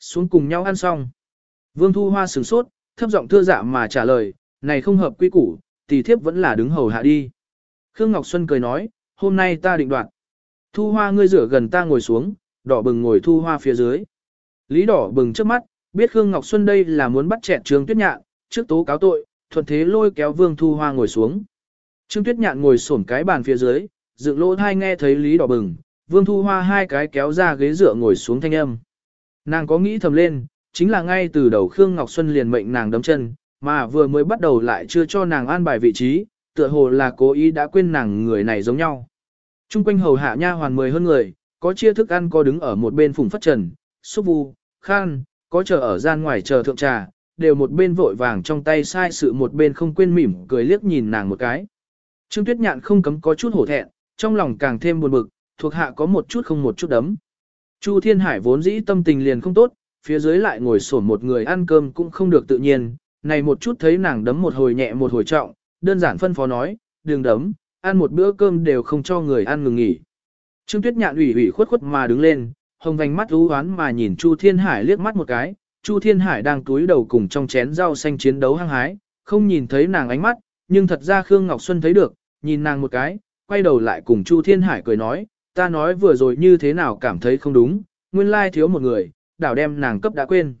Xuống cùng nhau ăn xong. Vương Thu Hoa sửng sốt, thấp giọng thưa dạ mà trả lời, này không hợp quy củ, tỷ thiếp vẫn là đứng hầu hạ đi. Khương Ngọc Xuân cười nói, hôm nay ta định đoạt. Thu Hoa ngươi rửa gần ta ngồi xuống, đỏ bừng ngồi Thu Hoa phía dưới. Lý đỏ bừng trước mắt, biết Khương Ngọc Xuân đây là muốn bắt chẹt Trương Tuyết Nhạn, trước tố cáo tội, thuận thế lôi kéo Vương Thu Hoa ngồi xuống. Trương Tuyết Nhạn ngồi xổm cái bàn phía dưới, dựng lỗ thai nghe thấy Lý đỏ bừng, Vương Thu Hoa hai cái kéo ra ghế dựa ngồi xuống thanh âm. Nàng có nghĩ thầm lên, chính là ngay từ đầu Khương Ngọc Xuân liền mệnh nàng đấm chân, mà vừa mới bắt đầu lại chưa cho nàng an bài vị trí, tựa hồ là cố ý đã quên nàng người này giống nhau. Trung quanh hầu hạ nha hoàn mười hơn người, có chia thức ăn có đứng ở một bên phùng phất trần, xúc vu, khan, có chờ ở gian ngoài chờ thượng trà, đều một bên vội vàng trong tay sai sự một bên không quên mỉm cười liếc nhìn nàng một cái. Trương Tuyết Nhạn không cấm có chút hổ thẹn, trong lòng càng thêm buồn bực, thuộc hạ có một chút không một chút đấm. Chu Thiên Hải vốn dĩ tâm tình liền không tốt, phía dưới lại ngồi sổn một người ăn cơm cũng không được tự nhiên, này một chút thấy nàng đấm một hồi nhẹ một hồi trọng, đơn giản phân phó nói, đừng đấm, ăn một bữa cơm đều không cho người ăn ngừng nghỉ. Trương Tuyết Nhạn ủy ủy khuất khuất mà đứng lên, hồng vành mắt u hoán mà nhìn Chu Thiên Hải liếc mắt một cái, Chu Thiên Hải đang túi đầu cùng trong chén rau xanh chiến đấu hăng hái, không nhìn thấy nàng ánh mắt, nhưng thật ra Khương Ngọc Xuân thấy được, nhìn nàng một cái, quay đầu lại cùng Chu Thiên Hải cười nói, ta nói vừa rồi như thế nào cảm thấy không đúng, nguyên lai thiếu một người, đảo đem nàng cấp đã quên.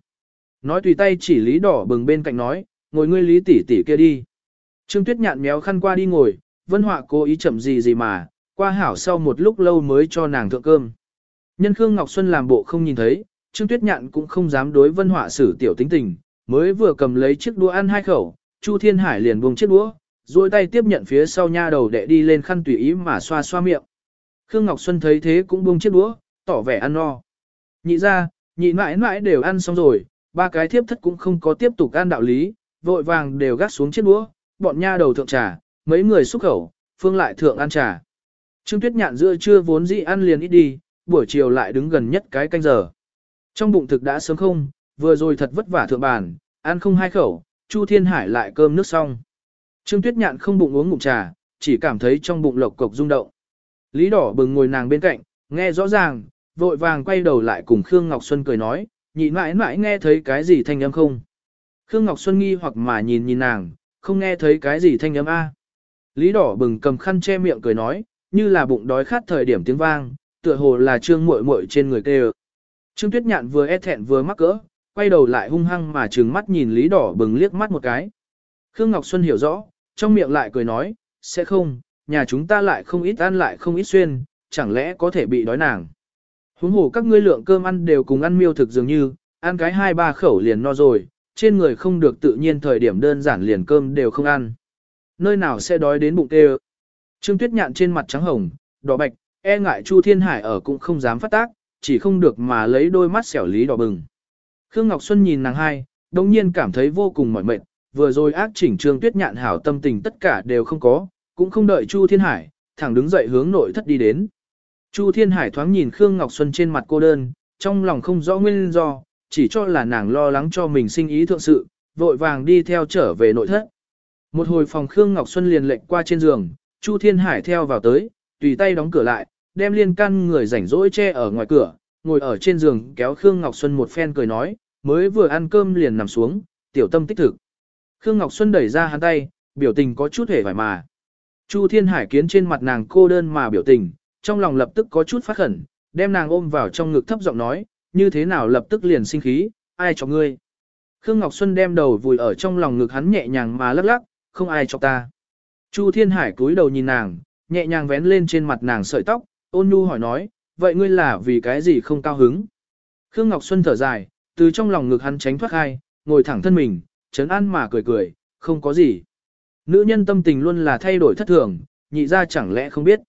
Nói tùy tay chỉ lý đỏ bừng bên cạnh nói, ngồi ngươi lý tỷ tỷ kia đi. Trương Tuyết nhạn méo khăn qua đi ngồi, Vân Họa cố ý chậm gì gì mà, qua hảo sau một lúc lâu mới cho nàng thượng cơm. Nhân Khương Ngọc Xuân làm bộ không nhìn thấy, Trương Tuyết nhạn cũng không dám đối Vân Họa xử tiểu tính tình, mới vừa cầm lấy chiếc đũa ăn hai khẩu, Chu Thiên Hải liền buông chiếc đũa, duỗi tay tiếp nhận phía sau nha đầu đệ đi lên khăn tùy ý mà xoa xoa miệng. Khương Ngọc Xuân thấy thế cũng buông chiếc đũa, tỏ vẻ ăn no. Nhị ra, nhị mãi mãi đều ăn xong rồi, ba cái thiếp thất cũng không có tiếp tục ăn đạo lý, vội vàng đều gác xuống chiếc đũa, bọn nha đầu thượng trà, mấy người xúc khẩu, phương lại thượng ăn trà. Trương Tuyết Nhạn giữa trưa vốn dĩ ăn liền ít đi, buổi chiều lại đứng gần nhất cái canh giờ. Trong bụng thực đã sớm không, vừa rồi thật vất vả thượng bàn, ăn không hai khẩu, Chu Thiên Hải lại cơm nước xong. Trương Tuyết Nhạn không bụng uống ngụm trà, chỉ cảm thấy trong bụng lộc cộc rung động. Lý Đỏ bừng ngồi nàng bên cạnh, nghe rõ ràng, vội vàng quay đầu lại cùng Khương Ngọc Xuân cười nói, nhị mãi mãi nghe thấy cái gì thanh âm không? Khương Ngọc Xuân nghi hoặc mà nhìn nhìn nàng, không nghe thấy cái gì thanh âm a. Lý Đỏ bừng cầm khăn che miệng cười nói, như là bụng đói khát thời điểm tiếng vang, tựa hồ là trương muội muội trên người kêu. Trương Tuyết Nhạn vừa e thẹn vừa mắc cỡ, quay đầu lại hung hăng mà trừng mắt nhìn Lý Đỏ bừng liếc mắt một cái. Khương Ngọc Xuân hiểu rõ, trong miệng lại cười nói, sẽ không, nhà chúng ta lại không ít ăn lại không ít xuyên, chẳng lẽ có thể bị đói nàng. Huống hồ các ngươi lượng cơm ăn đều cùng ăn miêu thực dường như, ăn cái hai ba khẩu liền no rồi, trên người không được tự nhiên thời điểm đơn giản liền cơm đều không ăn. Nơi nào sẽ đói đến bụng tê Trương Tuyết Nhạn trên mặt trắng hồng, đỏ bạch, e ngại Chu Thiên Hải ở cũng không dám phát tác, chỉ không được mà lấy đôi mắt xẻo lý đỏ bừng. Khương Ngọc Xuân nhìn nàng hai, đồng nhiên cảm thấy vô cùng mỏi mệt, vừa rồi ác chỉnh Trương Tuyết Nhạn hảo tâm tình tất cả đều không có, cũng không đợi Chu Thiên Hải, thẳng đứng dậy hướng nội thất đi đến. Chu Thiên Hải thoáng nhìn Khương Ngọc Xuân trên mặt cô đơn, trong lòng không rõ nguyên do, chỉ cho là nàng lo lắng cho mình sinh ý thượng sự, vội vàng đi theo trở về nội thất. Một hồi phòng Khương Ngọc Xuân liền lệnh qua trên giường, Chu Thiên Hải theo vào tới, tùy tay đóng cửa lại, đem liên căn người rảnh rỗi che ở ngoài cửa, ngồi ở trên giường kéo Khương Ngọc Xuân một phen cười nói, mới vừa ăn cơm liền nằm xuống, tiểu tâm tích thực. Khương Ngọc Xuân đẩy ra hắn tay, biểu tình có chút hề vải mà. Chu Thiên Hải kiến trên mặt nàng cô đơn mà biểu tình, trong lòng lập tức có chút phát khẩn, đem nàng ôm vào trong ngực thấp giọng nói, như thế nào lập tức liền sinh khí, ai cho ngươi. Khương Ngọc Xuân đem đầu vùi ở trong lòng ngực hắn nhẹ nhàng mà lắc lắc, không ai cho ta. Chu Thiên Hải cúi đầu nhìn nàng, nhẹ nhàng vén lên trên mặt nàng sợi tóc, ôn nhu hỏi nói, vậy ngươi là vì cái gì không cao hứng? Khương Ngọc Xuân thở dài, từ trong lòng ngực hắn tránh thoát hai, ngồi thẳng thân mình, chấn an mà cười cười, không có gì. Nữ nhân tâm tình luôn là thay đổi thất thường, nhị ra chẳng lẽ không biết.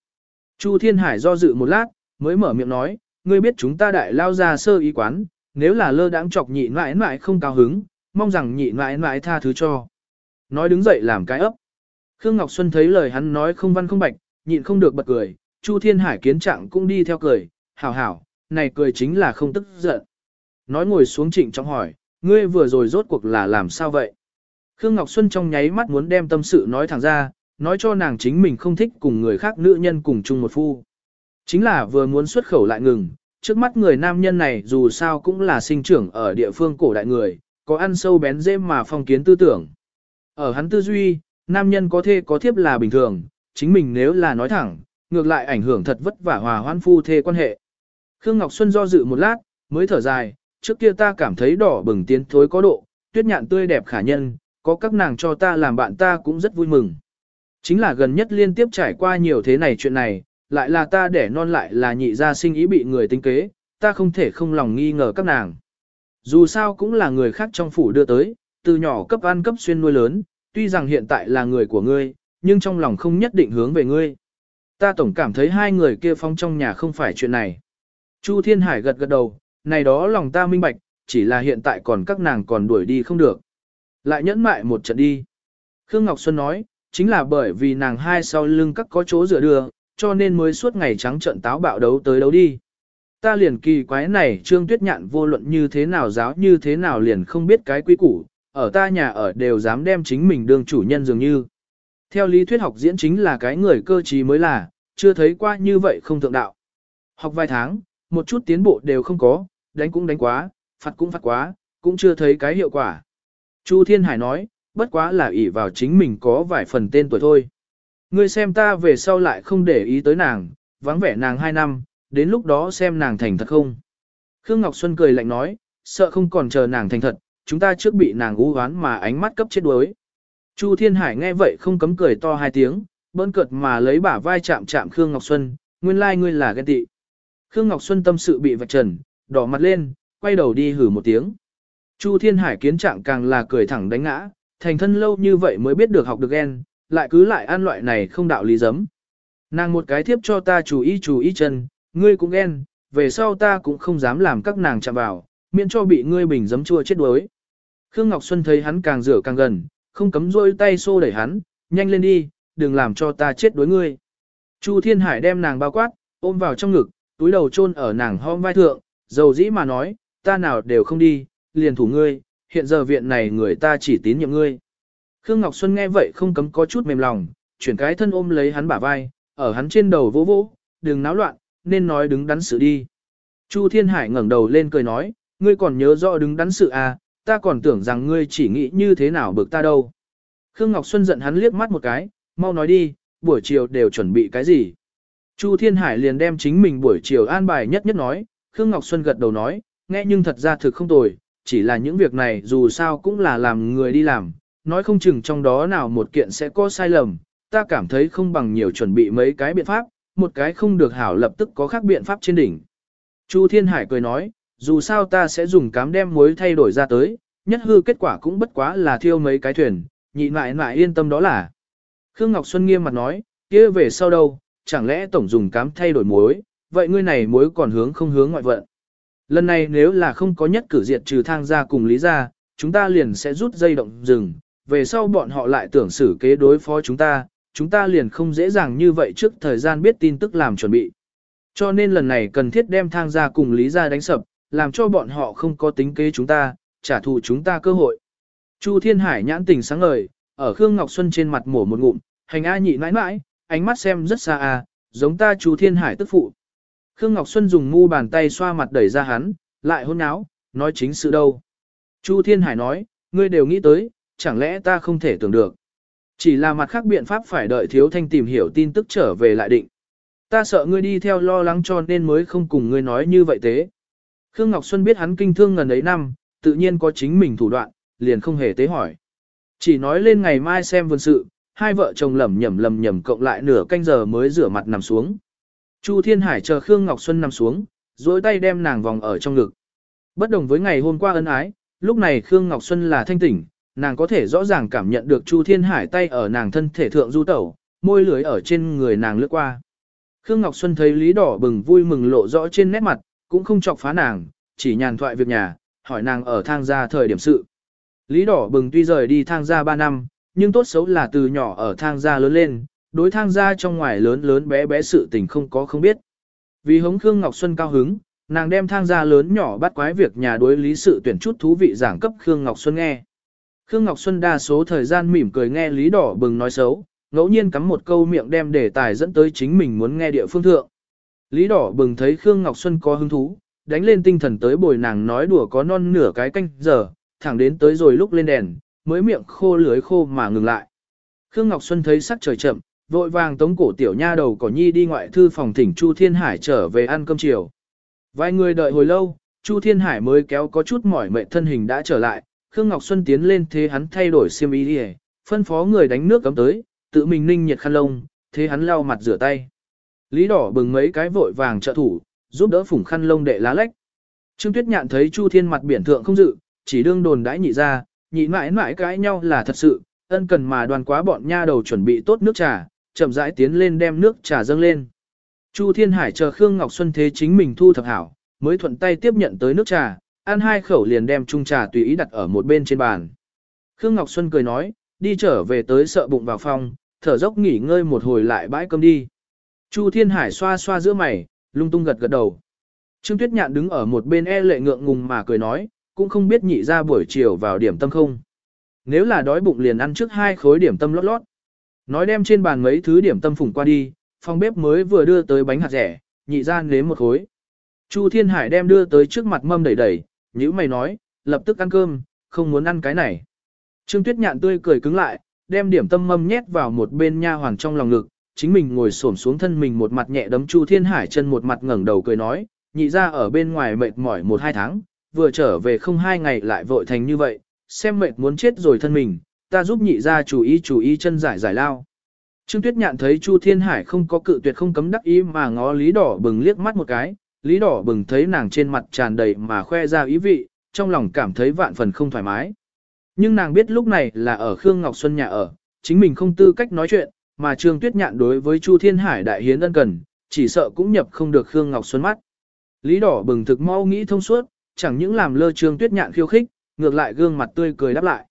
Chu Thiên Hải do dự một lát, mới mở miệng nói, ngươi biết chúng ta đại lao ra sơ ý quán, nếu là lơ đãng chọc nhị mãi mãi không cao hứng, mong rằng nhị mãi mãi tha thứ cho. Nói đứng dậy làm cái ấp. Khương Ngọc Xuân thấy lời hắn nói không văn không bạch, nhịn không được bật cười, Chu Thiên Hải kiến trạng cũng đi theo cười, hảo hảo, này cười chính là không tức giận. Nói ngồi xuống trịnh trọng hỏi, ngươi vừa rồi rốt cuộc là làm sao vậy? Khương Ngọc Xuân trong nháy mắt muốn đem tâm sự nói thẳng ra, nói cho nàng chính mình không thích cùng người khác nữ nhân cùng chung một phu. Chính là vừa muốn xuất khẩu lại ngừng, trước mắt người nam nhân này dù sao cũng là sinh trưởng ở địa phương cổ đại người, có ăn sâu bén dễ mà phong kiến tư tưởng. Ở hắn tư duy, nam nhân có thê có thiếp là bình thường, chính mình nếu là nói thẳng, ngược lại ảnh hưởng thật vất vả hòa hoan phu thê quan hệ. Khương Ngọc Xuân do dự một lát, mới thở dài, trước kia ta cảm thấy đỏ bừng tiến thối có độ, tuyết nhạn tươi đẹp khả nhân, có các nàng cho ta làm bạn ta cũng rất vui mừng. Chính là gần nhất liên tiếp trải qua nhiều thế này chuyện này, lại là ta để non lại là nhị gia sinh ý bị người tính kế, ta không thể không lòng nghi ngờ các nàng. Dù sao cũng là người khác trong phủ đưa tới, từ nhỏ cấp ăn cấp xuyên nuôi lớn, tuy rằng hiện tại là người của ngươi, nhưng trong lòng không nhất định hướng về ngươi. Ta tổng cảm thấy hai người kia phong trong nhà không phải chuyện này. Chu Thiên Hải gật gật đầu, này đó lòng ta minh bạch, chỉ là hiện tại còn các nàng còn đuổi đi không được. Lại nhẫn mại một trận đi. Khương Ngọc Xuân nói, chính là bởi vì nàng hai sau lưng các có chỗ rửa đưa, cho nên mới suốt ngày trắng trận táo bạo đấu tới đấu đi. Ta liền kỳ quái này Trương Tuyết Nhạn vô luận như thế nào giáo như thế nào liền không biết cái quý củ, ở ta nhà ở đều dám đem chính mình đương chủ nhân dường như. Theo lý thuyết học diễn chính là cái người cơ trí mới là, chưa thấy qua như vậy không thượng đạo. Học vài tháng, một chút tiến bộ đều không có, đánh cũng đánh quá, phạt cũng phạt quá, cũng chưa thấy cái hiệu quả. Chu Thiên Hải nói, bất quá là ỷ vào chính mình có vài phần tên tuổi thôi. Ngươi xem ta về sau lại không để ý tới nàng, vắng vẻ nàng hai năm, đến lúc đó xem nàng thành thật không. Khương Ngọc Xuân cười lạnh nói, sợ không còn chờ nàng thành thật, chúng ta trước bị nàng gú oán mà ánh mắt cấp chết đuối. Chu Thiên Hải nghe vậy không cấm cười to hai tiếng, bỡn cợt mà lấy bả vai chạm chạm Khương Ngọc Xuân, nguyên lai like ngươi là ghen tị. Khương Ngọc Xuân tâm sự bị vạch trần, đỏ mặt lên, quay đầu đi hử một tiếng. Chu Thiên Hải kiến trạng càng là cười thẳng đánh ngã, thành thân lâu như vậy mới biết được học được ghen, lại cứ lại ăn loại này không đạo lý dấm. Nàng một cái thiếp cho ta chú ý chú ý chân, ngươi cũng ghen, về sau ta cũng không dám làm các nàng chạm vào, miễn cho bị ngươi bình dấm chua chết đuối. Khương Ngọc Xuân thấy hắn càng rửa càng gần, không cấm rôi tay xô đẩy hắn, nhanh lên đi, đừng làm cho ta chết đuối ngươi. Chu Thiên Hải đem nàng bao quát, ôm vào trong ngực, túi đầu chôn ở nàng hông vai thượng, dầu dĩ mà nói, ta nào đều không đi, liền thủ ngươi, hiện giờ viện này người ta chỉ tín nhiệm ngươi. Khương Ngọc Xuân nghe vậy không cấm có chút mềm lòng, chuyển cái thân ôm lấy hắn bả vai, ở hắn trên đầu vỗ vỗ, đừng náo loạn, nên nói đứng đắn sự đi. Chu Thiên Hải ngẩng đầu lên cười nói, ngươi còn nhớ rõ đứng đắn sự à, ta còn tưởng rằng ngươi chỉ nghĩ như thế nào bực ta đâu. Khương Ngọc Xuân giận hắn liếc mắt một cái, mau nói đi, buổi chiều đều chuẩn bị cái gì. Chu Thiên Hải liền đem chính mình buổi chiều an bài nhất nhất nói, Khương Ngọc Xuân gật đầu nói, nghe nhưng thật ra thực không tồi, chỉ là những việc này dù sao cũng là làm người đi làm, nói không chừng trong đó nào một kiện sẽ có sai lầm, ta cảm thấy không bằng nhiều chuẩn bị mấy cái biện pháp, một cái không được hảo lập tức có khác biện pháp trên đỉnh. Chu Thiên Hải cười nói, dù sao ta sẽ dùng cám đem muối thay đổi ra tới, nhất hư kết quả cũng bất quá là thiêu mấy cái thuyền, nhị mại mại yên tâm đó là. Khương Ngọc Xuân nghiêm mặt nói, kia về sau đâu, chẳng lẽ tổng dùng cám thay đổi muối, vậy ngươi này muối còn hướng không hướng ngoại vận. Lần này nếu là không có nhất cử diệt trừ thang gia cùng lý gia, chúng ta liền sẽ rút dây động rừng, về sau bọn họ lại tưởng xử kế đối phó chúng ta, chúng ta liền không dễ dàng như vậy trước thời gian biết tin tức làm chuẩn bị. Cho nên lần này cần thiết đem thang gia cùng lý gia đánh sập, làm cho bọn họ không có tính kế chúng ta, trả thù chúng ta cơ hội. Chu Thiên Hải nhãn tình sáng ngời, ở Khương Ngọc Xuân trên mặt mổ một ngụm, hành A nhị mãi mãi, ánh mắt xem rất xa a, giống ta Chu Thiên Hải tức phụ. Khương Ngọc Xuân dùng mu bàn tay xoa mặt đẩy ra hắn, lại hôn áo, nói chính sự đâu. Chu Thiên Hải nói, ngươi đều nghĩ tới, chẳng lẽ ta không thể tưởng được. Chỉ là mặt khác biện pháp phải đợi thiếu thanh tìm hiểu tin tức trở về lại định. Ta sợ ngươi đi theo lo lắng cho nên mới không cùng ngươi nói như vậy thế. Khương Ngọc Xuân biết hắn kinh thương ngần ấy năm, tự nhiên có chính mình thủ đoạn, liền không hề tế hỏi. Chỉ nói lên ngày mai xem vườn sự, hai vợ chồng lầm nhầm lầm nhầm cộng lại nửa canh giờ mới rửa mặt nằm xuống. Chu Thiên Hải chờ Khương Ngọc Xuân nằm xuống, duỗi tay đem nàng vòng ở trong ngực. Bất đồng với ngày hôm qua ân ái, lúc này Khương Ngọc Xuân là thanh tỉnh, nàng có thể rõ ràng cảm nhận được Chu Thiên Hải tay ở nàng thân thể thượng du tẩu, môi lưới ở trên người nàng lướt qua. Khương Ngọc Xuân thấy Lý Đỏ bừng vui mừng lộ rõ trên nét mặt, cũng không chọc phá nàng, chỉ nhàn thoại việc nhà, hỏi nàng ở thang gia thời điểm sự. Lý Đỏ bừng tuy rời đi thang gia 3 năm, nhưng tốt xấu là từ nhỏ ở thang gia lớn lên, đối thang gia trong ngoài lớn lớn bé bé sự tình không có không biết. Vì hống Khương Ngọc Xuân cao hứng, nàng đem thang gia lớn nhỏ bắt quái việc nhà đối lý sự tuyển chút thú vị giảng cấp Khương Ngọc Xuân nghe. Khương Ngọc Xuân đa số thời gian mỉm cười nghe Lý Đỏ bừng nói xấu, ngẫu nhiên cắm một câu miệng đem đề tài dẫn tới chính mình muốn nghe địa phương thượng. Lý đỏ bừng thấy Khương Ngọc Xuân có hứng thú, đánh lên tinh thần tới bồi nàng nói đùa có non nửa cái canh giờ, thẳng đến tới rồi lúc lên đèn, mới miệng khô lưới khô mà ngừng lại. Khương Ngọc Xuân thấy sắc trời chậm, vội vàng tống cổ tiểu nha đầu cỏ nhi đi ngoại thư phòng thỉnh Chu Thiên Hải trở về ăn cơm chiều. Vài người đợi hồi lâu, Chu Thiên Hải mới kéo có chút mỏi mệt thân hình đã trở lại, Khương Ngọc Xuân tiến lên thế hắn thay đổi xiêm y đi phân phó người đánh nước cấm tới, tự mình ninh nhiệt khăn lông, thế hắn lau mặt rửa tay. Lý đỏ bừng mấy cái vội vàng trợ thủ, giúp đỡ phủng khăn lông đệ lá lách. Trương Tuyết Nhạn thấy Chu Thiên mặt biển thượng không dự, chỉ đương đồn đãi nhị ra, nhị mãi mãi cãi nhau là thật sự, ân cần mà đoàn quá bọn nha đầu chuẩn bị tốt nước trà, chậm rãi tiến lên đem nước trà dâng lên. Chu Thiên Hải chờ Khương Ngọc Xuân thế chính mình thu thập hảo, mới thuận tay tiếp nhận tới nước trà, ăn hai khẩu liền đem chung trà tùy ý đặt ở một bên trên bàn. Khương Ngọc Xuân cười nói, đi trở về tới sợ bụng vào phòng, thở dốc nghỉ ngơi một hồi lại bãi cơm đi. Chu Thiên Hải xoa xoa giữa mày, lung tung gật gật đầu. Trương Tuyết Nhạn đứng ở một bên e lệ ngượng ngùng mà cười nói, cũng không biết nhị ra buổi chiều vào điểm tâm không. Nếu là đói bụng liền ăn trước hai khối điểm tâm lót lót. Nói đem trên bàn mấy thứ điểm tâm phủng qua đi, phòng bếp mới vừa đưa tới bánh hạt rẻ, nhị ra nếm một khối. Chu Thiên Hải đem đưa tới trước mặt mâm đẩy đẩy, nhữ mày nói, lập tức ăn cơm, không muốn ăn cái này. Trương Tuyết Nhạn tươi cười cứng lại, đem điểm tâm mâm nhét vào một bên nha hoàng trong lòng ngực, chính mình ngồi xổm xuống thân mình một mặt nhẹ đấm Chu Thiên Hải chân một mặt ngẩng đầu cười nói, nhị ra ở bên ngoài mệt mỏi một hai tháng, vừa trở về không hai ngày lại vội thành như vậy, xem mệt muốn chết rồi thân mình, ta giúp nhị ra chủ ý chủ ý chân giải giải lao. Trương Tuyết Nhạn thấy Chu Thiên Hải không có cự tuyệt không cấm đắc ý mà ngó Lý Đỏ Bừng liếc mắt một cái, Lý Đỏ Bừng thấy nàng trên mặt tràn đầy mà khoe ra ý vị, trong lòng cảm thấy vạn phần không thoải mái. Nhưng nàng biết lúc này là ở Khương Ngọc Xuân nhà ở, chính mình không tư cách nói chuyện, mà Trương Tuyết Nhạn đối với Chu Thiên Hải đại hiến ân cần, chỉ sợ cũng nhập không được Khương Ngọc Xuân mắt. Lý Đỏ Bừng thực mau nghĩ thông suốt, chẳng những làm lơ Trương Tuyết Nhạn khiêu khích, ngược lại gương mặt tươi cười đáp lại.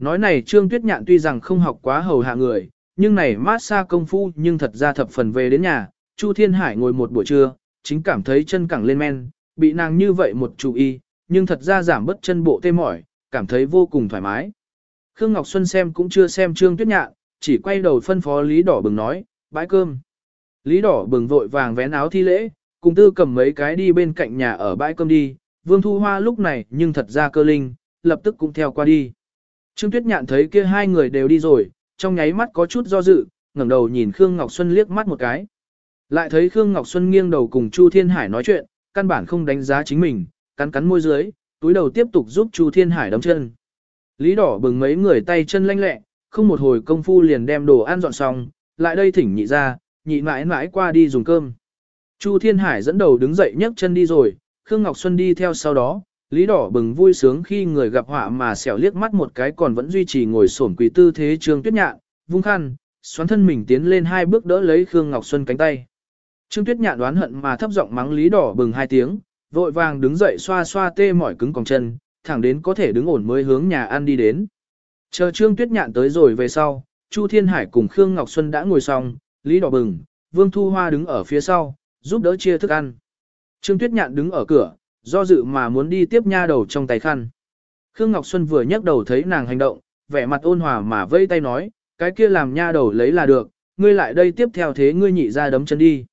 Nói này Trương Tuyết Nhạn tuy rằng không học quá hầu hạ người, nhưng này mát xa công phu nhưng thật ra thập phần về đến nhà, Chu Thiên Hải ngồi một buổi trưa, chính cảm thấy chân cẳng lên men, bị nàng như vậy một chú y, nhưng thật ra giảm bớt chân bộ tê mỏi, cảm thấy vô cùng thoải mái. Khương Ngọc Xuân xem cũng chưa xem Trương Tuyết Nhạn, chỉ quay đầu phân phó Lý Đỏ Bừng nói, bãi cơm. Lý Đỏ Bừng vội vàng vén áo thi lễ, cùng tư cầm mấy cái đi bên cạnh nhà ở bãi cơm đi, Vương Thu Hoa lúc này nhưng thật ra cơ linh, lập tức cũng theo qua đi. Trương Tuyết Nhạn thấy kia hai người đều đi rồi, trong nháy mắt có chút do dự, ngẩng đầu nhìn Khương Ngọc Xuân liếc mắt một cái. Lại thấy Khương Ngọc Xuân nghiêng đầu cùng Chu Thiên Hải nói chuyện, căn bản không đánh giá chính mình, cắn cắn môi dưới, túi đầu tiếp tục giúp Chu Thiên Hải đấm chân. Lý đỏ bừng mấy người tay chân lanh lẹ, không một hồi công phu liền đem đồ ăn dọn xong, lại đây thỉnh nhị ra, nhị mãi mãi qua đi dùng cơm. Chu Thiên Hải dẫn đầu đứng dậy nhấc chân đi rồi, Khương Ngọc Xuân đi theo sau đó, Lý Đỏ bừng vui sướng khi người gặp họa mà xẻo liếc mắt một cái còn vẫn duy trì ngồi xổm quỳ tư thế Trương Tuyết Nhạn, vung khăn, xoắn thân mình tiến lên hai bước đỡ lấy Khương Ngọc Xuân cánh tay. Trương Tuyết Nhạn đoán hận mà thấp giọng mắng Lý Đỏ bừng hai tiếng, vội vàng đứng dậy xoa xoa tê mỏi cứng còng chân, thẳng đến có thể đứng ổn mới hướng nhà ăn đi đến. Chờ Trương Tuyết Nhạn tới rồi về sau, Chu Thiên Hải cùng Khương Ngọc Xuân đã ngồi xong, Lý Đỏ bừng, Vương Thu Hoa đứng ở phía sau, giúp đỡ chia thức ăn. Trương Tuyết Nhạn đứng ở cửa, do dự mà muốn đi tiếp nha đầu trong tay khăn. Khương Ngọc Xuân vừa nhấc đầu thấy nàng hành động, vẻ mặt ôn hòa mà vây tay nói, cái kia làm nha đầu lấy là được, ngươi lại đây tiếp theo thế ngươi nhị ra đấm chân đi.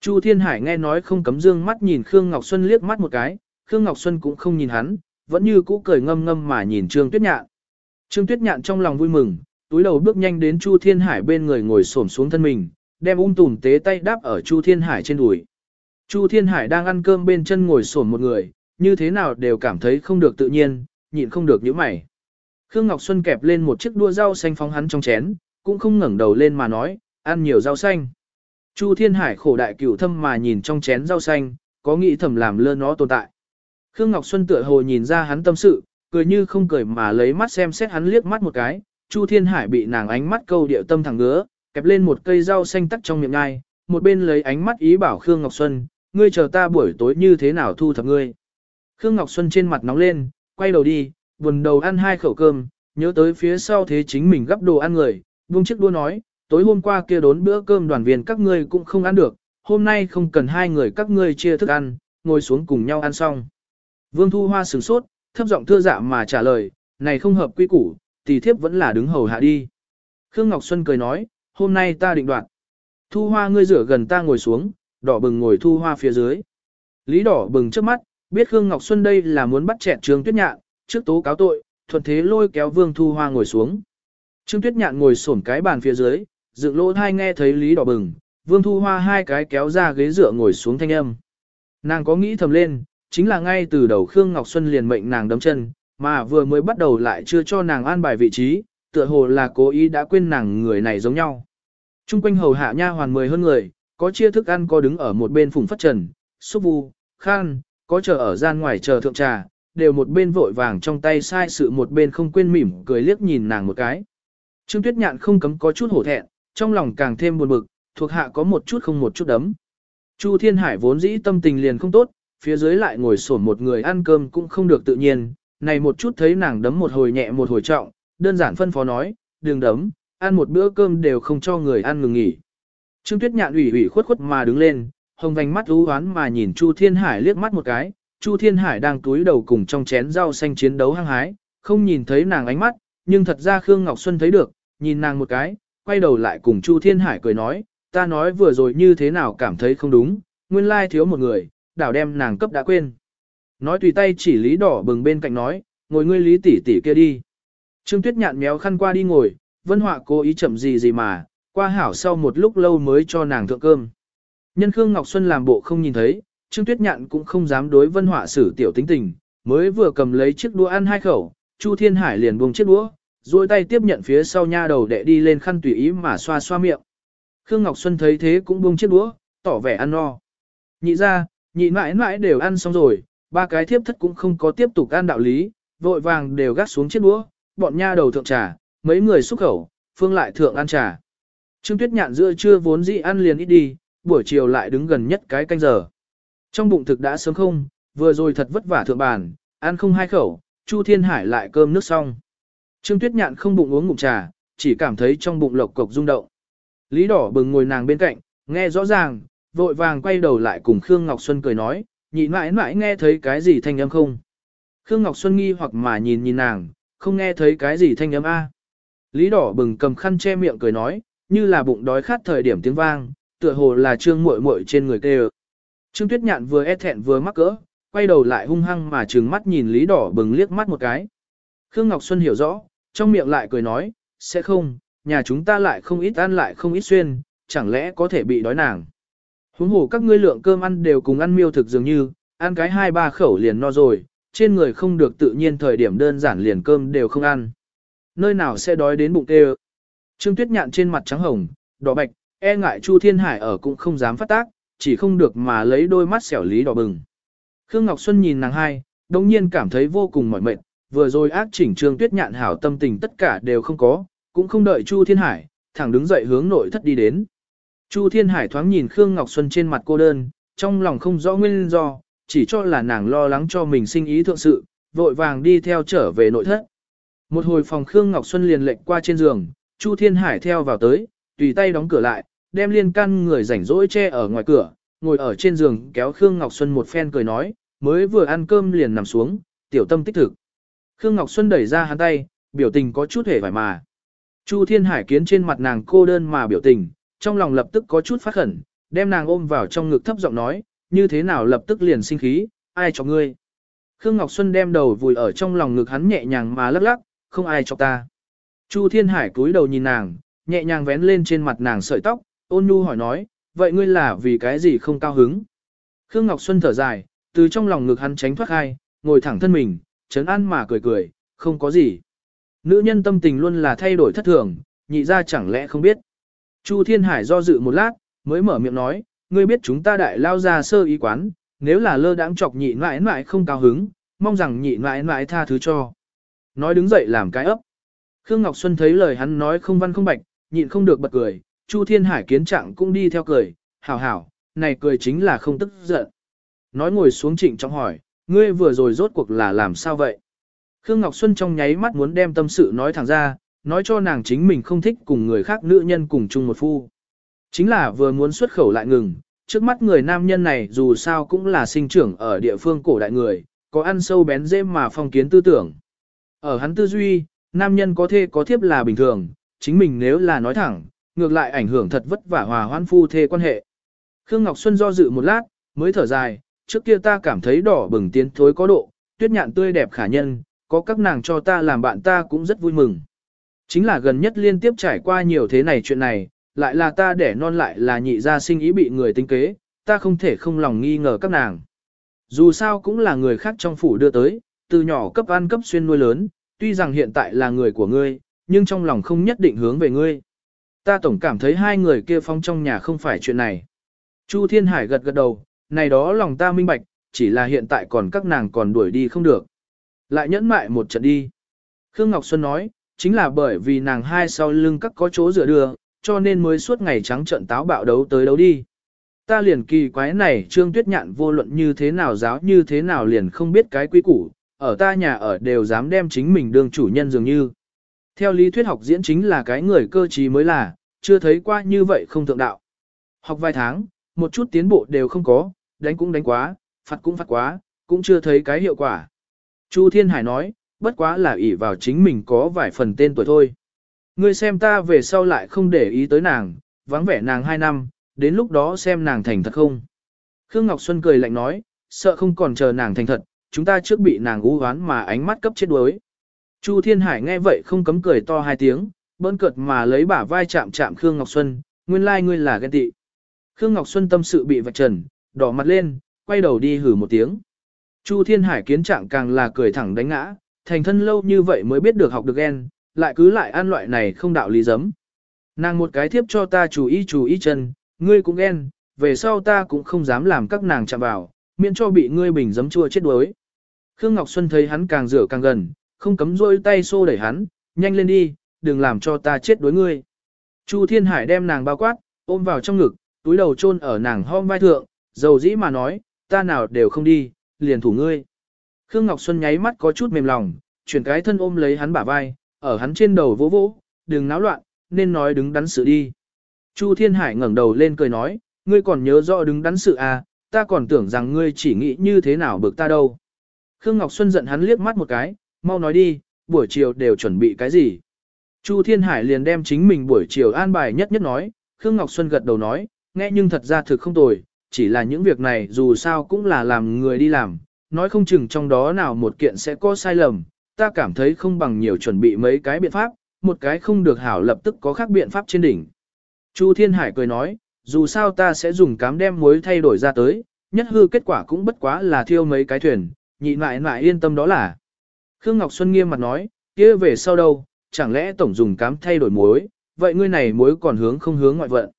Chu Thiên Hải nghe nói không cấm dương mắt nhìn Khương Ngọc Xuân liếc mắt một cái, Khương Ngọc Xuân cũng không nhìn hắn, vẫn như cũ cười ngâm ngâm mà nhìn Trương Tuyết Nhạn. Trương Tuyết Nhạn trong lòng vui mừng, túi đầu bước nhanh đến Chu Thiên Hải bên người ngồi xổm xuống thân mình, đem ung tùm tế tay đáp ở Chu Thiên Hải trên đùi. Chu Thiên Hải đang ăn cơm bên chân ngồi sổn một người, như thế nào đều cảm thấy không được tự nhiên, nhịn không được những mày. Khương Ngọc Xuân kẹp lên một chiếc đua rau xanh phóng hắn trong chén, cũng không ngẩng đầu lên mà nói, ăn nhiều rau xanh. Chu Thiên Hải khổ đại cửu thâm mà nhìn trong chén rau xanh, có nghĩ thầm làm lơ nó tồn tại. Khương Ngọc Xuân tựa hồ nhìn ra hắn tâm sự, cười như không cười mà lấy mắt xem xét hắn liếc mắt một cái, Chu Thiên Hải bị nàng ánh mắt câu điệu tâm thẳng ngứa, kẹp lên một cây rau xanh tắc trong miệng ngai, một bên lấy ánh mắt ý bảo Khương Ngọc Xuân, ngươi chờ ta buổi tối như thế nào thu thập ngươi. Khương Ngọc Xuân trên mặt nóng lên, quay đầu đi, buồn đầu ăn hai khẩu cơm, nhớ tới phía sau thế chính mình gấp đồ ăn người, buông chiếc đua nói, tối hôm qua kia đốn bữa cơm đoàn viên các ngươi cũng không ăn được, hôm nay không cần hai người các ngươi chia thức ăn, ngồi xuống cùng nhau ăn xong. Vương Thu Hoa sửng sốt, thấp giọng thưa dạ mà trả lời, này không hợp quy củ, tỷ thiếp vẫn là đứng hầu hạ đi. Khương Ngọc Xuân cười nói, hôm nay ta định đoạn. Thu Hoa ngươi rửa gần ta ngồi xuống, đỏ bừng ngồi thu hoa phía dưới. Lý đỏ bừng trước mắt, biết Khương Ngọc Xuân đây là muốn bắt chẹn Trương Tuyết Nhạn, trước tố cáo tội, thuận thế lôi kéo Vương Thu Hoa ngồi xuống. Trương Tuyết Nhạn ngồi xổm cái bàn phía dưới, dựng lỗ thai nghe thấy Lý đỏ bừng, Vương Thu Hoa hai cái kéo ra ghế dựa ngồi xuống thanh âm. Nàng có nghĩ thầm lên, chính là ngay từ đầu Khương Ngọc Xuân liền mệnh nàng đấm chân, mà vừa mới bắt đầu lại chưa cho nàng an bài vị trí, tựa hồ là cố ý đã quên nàng người này giống nhau. Trung quanh hầu hạ nha hoàn mười hơn người, có chia thức ăn có đứng ở một bên phùng phất trần, xúc vu, khan, có chờ ở gian ngoài chờ thượng trà, đều một bên vội vàng trong tay sai sự một bên không quên mỉm cười liếc nhìn nàng một cái. Trương Tuyết Nhạn không cấm có chút hổ thẹn, trong lòng càng thêm buồn bực, thuộc hạ có một chút không một chút đấm. Chu Thiên Hải vốn dĩ tâm tình liền không tốt, phía dưới lại ngồi sổn một người ăn cơm cũng không được tự nhiên, này một chút thấy nàng đấm một hồi nhẹ một hồi trọng, đơn giản phân phó nói, đừng đấm, ăn một bữa cơm đều không cho người ăn ngừng nghỉ. Trương Tuyết Nhạn ủy ủy khuất khuất mà đứng lên, hồng vành mắt u hoán mà nhìn Chu Thiên Hải liếc mắt một cái, Chu Thiên Hải đang túi đầu cùng trong chén rau xanh chiến đấu hăng hái, không nhìn thấy nàng ánh mắt, nhưng thật ra Khương Ngọc Xuân thấy được, nhìn nàng một cái, quay đầu lại cùng Chu Thiên Hải cười nói, ta nói vừa rồi như thế nào cảm thấy không đúng, nguyên lai thiếu một người, đảo đem nàng cấp đã quên. Nói tùy tay chỉ lý đỏ bừng bên cạnh nói, ngồi ngươi lý tỷ tỷ kia đi. Trương Tuyết nhạn méo khăn qua đi ngồi, Vân Họa cố ý chậm gì gì mà, qua hảo sau một lúc lâu mới cho nàng thượng cơm. Nhân Khương Ngọc Xuân làm bộ không nhìn thấy, Trương Tuyết nhạn cũng không dám đối Vân Họa xử tiểu tính tình, mới vừa cầm lấy chiếc đũa ăn hai khẩu, Chu Thiên Hải liền buông chiếc đũa, duỗi tay tiếp nhận phía sau nha đầu đệ đi lên khăn tùy ý mà xoa xoa miệng. Khương Ngọc Xuân thấy thế cũng buông chiếc đũa, tỏ vẻ ăn no. Nhị ra, nhị mãi mãi đều ăn xong rồi, ba cái thiếp thất cũng không có tiếp tục ăn đạo lý, vội vàng đều gác xuống chiếc đũa, bọn nha đầu thượng trà, mấy người xúc khẩu, phương lại thượng ăn trà. Trương Tuyết Nhạn giữa trưa vốn dĩ ăn liền ít đi, buổi chiều lại đứng gần nhất cái canh giờ. Trong bụng thực đã sớm không, vừa rồi thật vất vả thượng bàn, ăn không hai khẩu, Chu Thiên Hải lại cơm nước xong. Trương Tuyết Nhạn không bụng uống ngụm trà, chỉ cảm thấy trong bụng lộc cộc rung động. Lý Đỏ bừng ngồi nàng bên cạnh, nghe rõ ràng, vội vàng quay đầu lại cùng Khương Ngọc Xuân cười nói, nhị mãi mãi nghe thấy cái gì thanh âm không? Khương Ngọc Xuân nghi hoặc mà nhìn nhìn nàng, không nghe thấy cái gì thanh âm a. Lý Đỏ bừng cầm khăn che miệng cười nói, như là bụng đói khát thời điểm tiếng vang, tựa hồ là trương muội muội trên người kêu. Trương Tuyết Nhạn vừa e thẹn vừa mắc cỡ, quay đầu lại hung hăng mà trừng mắt nhìn Lý Đỏ bừng liếc mắt một cái. Khương Ngọc Xuân hiểu rõ, trong miệng lại cười nói, sẽ không, nhà chúng ta lại không ít ăn lại không ít xuyên, chẳng lẽ có thể bị đói nàng. Huống hồ các ngươi lượng cơm ăn đều cùng ăn miêu thực dường như, ăn cái hai ba khẩu liền no rồi, trên người không được tự nhiên thời điểm đơn giản liền cơm đều không ăn. Nơi nào sẽ đói đến bụng tê Trương Tuyết Nhạn trên mặt trắng hồng, đỏ bạch, e ngại Chu Thiên Hải ở cũng không dám phát tác, chỉ không được mà lấy đôi mắt xẻo lý đỏ bừng. Khương Ngọc Xuân nhìn nàng hai, đồng nhiên cảm thấy vô cùng mỏi mệt, vừa rồi ác chỉnh Trương Tuyết Nhạn hảo tâm tình tất cả đều không có, cũng không đợi Chu Thiên Hải, thẳng đứng dậy hướng nội thất đi đến. Chu Thiên Hải thoáng nhìn Khương Ngọc Xuân trên mặt cô đơn, trong lòng không rõ nguyên do, chỉ cho là nàng lo lắng cho mình sinh ý thượng sự, vội vàng đi theo trở về nội thất. Một hồi phòng Khương Ngọc Xuân liền lệnh qua trên giường, Chu Thiên Hải theo vào tới, tùy tay đóng cửa lại, đem liên căn người rảnh rỗi che ở ngoài cửa, ngồi ở trên giường kéo Khương Ngọc Xuân một phen cười nói, mới vừa ăn cơm liền nằm xuống, tiểu tâm tích thực. Khương Ngọc Xuân đẩy ra hắn tay, biểu tình có chút hề vải mà. Chu Thiên Hải kiến trên mặt nàng cô đơn mà biểu tình, trong lòng lập tức có chút phát khẩn, đem nàng ôm vào trong ngực thấp giọng nói, như thế nào lập tức liền sinh khí, ai cho ngươi. Khương Ngọc Xuân đem đầu vùi ở trong lòng ngực hắn nhẹ nhàng mà lắc lắc, không ai cho ta. Chu Thiên Hải cúi đầu nhìn nàng, nhẹ nhàng vén lên trên mặt nàng sợi tóc, ôn nhu hỏi nói, vậy ngươi là vì cái gì không cao hứng? Khương Ngọc Xuân thở dài, từ trong lòng ngực hắn tránh thoát hai, ngồi thẳng thân mình, chấn an mà cười cười, không có gì. Nữ nhân tâm tình luôn là thay đổi thất thường, nhị ra chẳng lẽ không biết. Chu Thiên Hải do dự một lát, mới mở miệng nói, ngươi biết chúng ta đại lao ra sơ ý quán, nếu là lơ đãng chọc nhị mãi mãi không cao hứng, mong rằng nhị mãi mãi tha thứ cho. Nói đứng dậy làm cái ấp. Khương Ngọc Xuân thấy lời hắn nói không văn không bạch, nhịn không được bật cười, Chu Thiên Hải kiến trạng cũng đi theo cười, hảo hảo, này cười chính là không tức giận. Nói ngồi xuống trịnh trong hỏi, ngươi vừa rồi rốt cuộc là làm sao vậy? Khương Ngọc Xuân trong nháy mắt muốn đem tâm sự nói thẳng ra, nói cho nàng chính mình không thích cùng người khác nữ nhân cùng chung một phu. Chính là vừa muốn xuất khẩu lại ngừng, trước mắt người nam nhân này dù sao cũng là sinh trưởng ở địa phương cổ đại người, có ăn sâu bén dễ mà phong kiến tư tưởng. Ở hắn tư duy, nam nhân có thê có thiếp là bình thường, chính mình nếu là nói thẳng, ngược lại ảnh hưởng thật vất vả hòa hoan phu thê quan hệ. Khương Ngọc Xuân do dự một lát, mới thở dài, trước kia ta cảm thấy đỏ bừng tiến thối có độ, tuyết nhạn tươi đẹp khả nhân, có các nàng cho ta làm bạn ta cũng rất vui mừng. Chính là gần nhất liên tiếp trải qua nhiều thế này chuyện này, lại là ta để non lại là nhị gia sinh ý bị người tính kế, ta không thể không lòng nghi ngờ các nàng. Dù sao cũng là người khác trong phủ đưa tới, từ nhỏ cấp ăn cấp xuyên nuôi lớn, tuy rằng hiện tại là người của ngươi, nhưng trong lòng không nhất định hướng về ngươi. Ta tổng cảm thấy hai người kia phong trong nhà không phải chuyện này. Chu Thiên Hải gật gật đầu, này đó lòng ta minh bạch, chỉ là hiện tại còn các nàng còn đuổi đi không được. Lại nhẫn mại một trận đi. Khương Ngọc Xuân nói, chính là bởi vì nàng hai sau lưng các có chỗ dựa đưa, cho nên mới suốt ngày trắng trận táo bạo đấu tới đấu đi. Ta liền kỳ quái này Trương Tuyết Nhạn vô luận như thế nào giáo như thế nào liền không biết cái quý củ, ở ta nhà ở đều dám đem chính mình đương chủ nhân dường như. Theo lý thuyết học diễn chính là cái người cơ trí mới là, chưa thấy qua như vậy không thượng đạo. Học vài tháng, một chút tiến bộ đều không có, đánh cũng đánh quá, phạt cũng phạt quá, cũng chưa thấy cái hiệu quả. Chu Thiên Hải nói, bất quá là ỷ vào chính mình có vài phần tên tuổi thôi. Ngươi xem ta về sau lại không để ý tới nàng, vắng vẻ nàng hai năm, đến lúc đó xem nàng thành thật không. Khương Ngọc Xuân cười lạnh nói, sợ không còn chờ nàng thành thật, chúng ta trước bị nàng u hoán mà ánh mắt cấp chết đuối. Chu Thiên Hải nghe vậy không cấm cười to hai tiếng, bỡn cợt mà lấy bả vai chạm chạm Khương Ngọc Xuân, nguyên lai like ngươi là ghen tị. Khương Ngọc Xuân tâm sự bị vạch trần, đỏ mặt lên, quay đầu đi hử một tiếng. Chu Thiên Hải kiến trạng càng là cười thẳng đánh ngã, thành thân lâu như vậy mới biết được học được ghen, lại cứ lại ăn loại này không đạo lý giấm. Nàng một cái thiếp cho ta chú ý chú ý chân, ngươi cũng ghen, về sau ta cũng không dám làm các nàng chạm vào, miễn cho bị ngươi bình giấm chua chết đuối. Khương Ngọc Xuân thấy hắn càng rửa càng gần, không cấm rôi tay xô đẩy hắn, nhanh lên đi, đừng làm cho ta chết đuối ngươi. Chu Thiên Hải đem nàng bao quát, ôm vào trong ngực, túi đầu chôn ở nàng hom vai thượng, dầu dĩ mà nói, ta nào đều không đi, liền thủ ngươi. Khương Ngọc Xuân nháy mắt có chút mềm lòng, chuyển cái thân ôm lấy hắn bả vai, ở hắn trên đầu vỗ vỗ, đừng náo loạn, nên nói đứng đắn sự đi. Chu Thiên Hải ngẩng đầu lên cười nói, ngươi còn nhớ rõ đứng đắn sự à, ta còn tưởng rằng ngươi chỉ nghĩ như thế nào bực ta đâu. Khương Ngọc Xuân giận hắn liếc mắt một cái, mau nói đi, buổi chiều đều chuẩn bị cái gì. Chu Thiên Hải liền đem chính mình buổi chiều an bài nhất nhất nói, Khương Ngọc Xuân gật đầu nói, nghe nhưng thật ra thực không tồi, chỉ là những việc này dù sao cũng là làm người đi làm, nói không chừng trong đó nào một kiện sẽ có sai lầm, ta cảm thấy không bằng nhiều chuẩn bị mấy cái biện pháp, một cái không được hảo lập tức có khác biện pháp trên đỉnh. Chu Thiên Hải cười nói, dù sao ta sẽ dùng cám đem muối thay đổi ra tới, nhất hư kết quả cũng bất quá là thiêu mấy cái thuyền, nhị mại mại yên tâm đó là. Khương Ngọc Xuân nghiêm mặt nói, kia về sau đâu, chẳng lẽ tổng dùng cám thay đổi muối, vậy ngươi này muối còn hướng không hướng ngoại vận.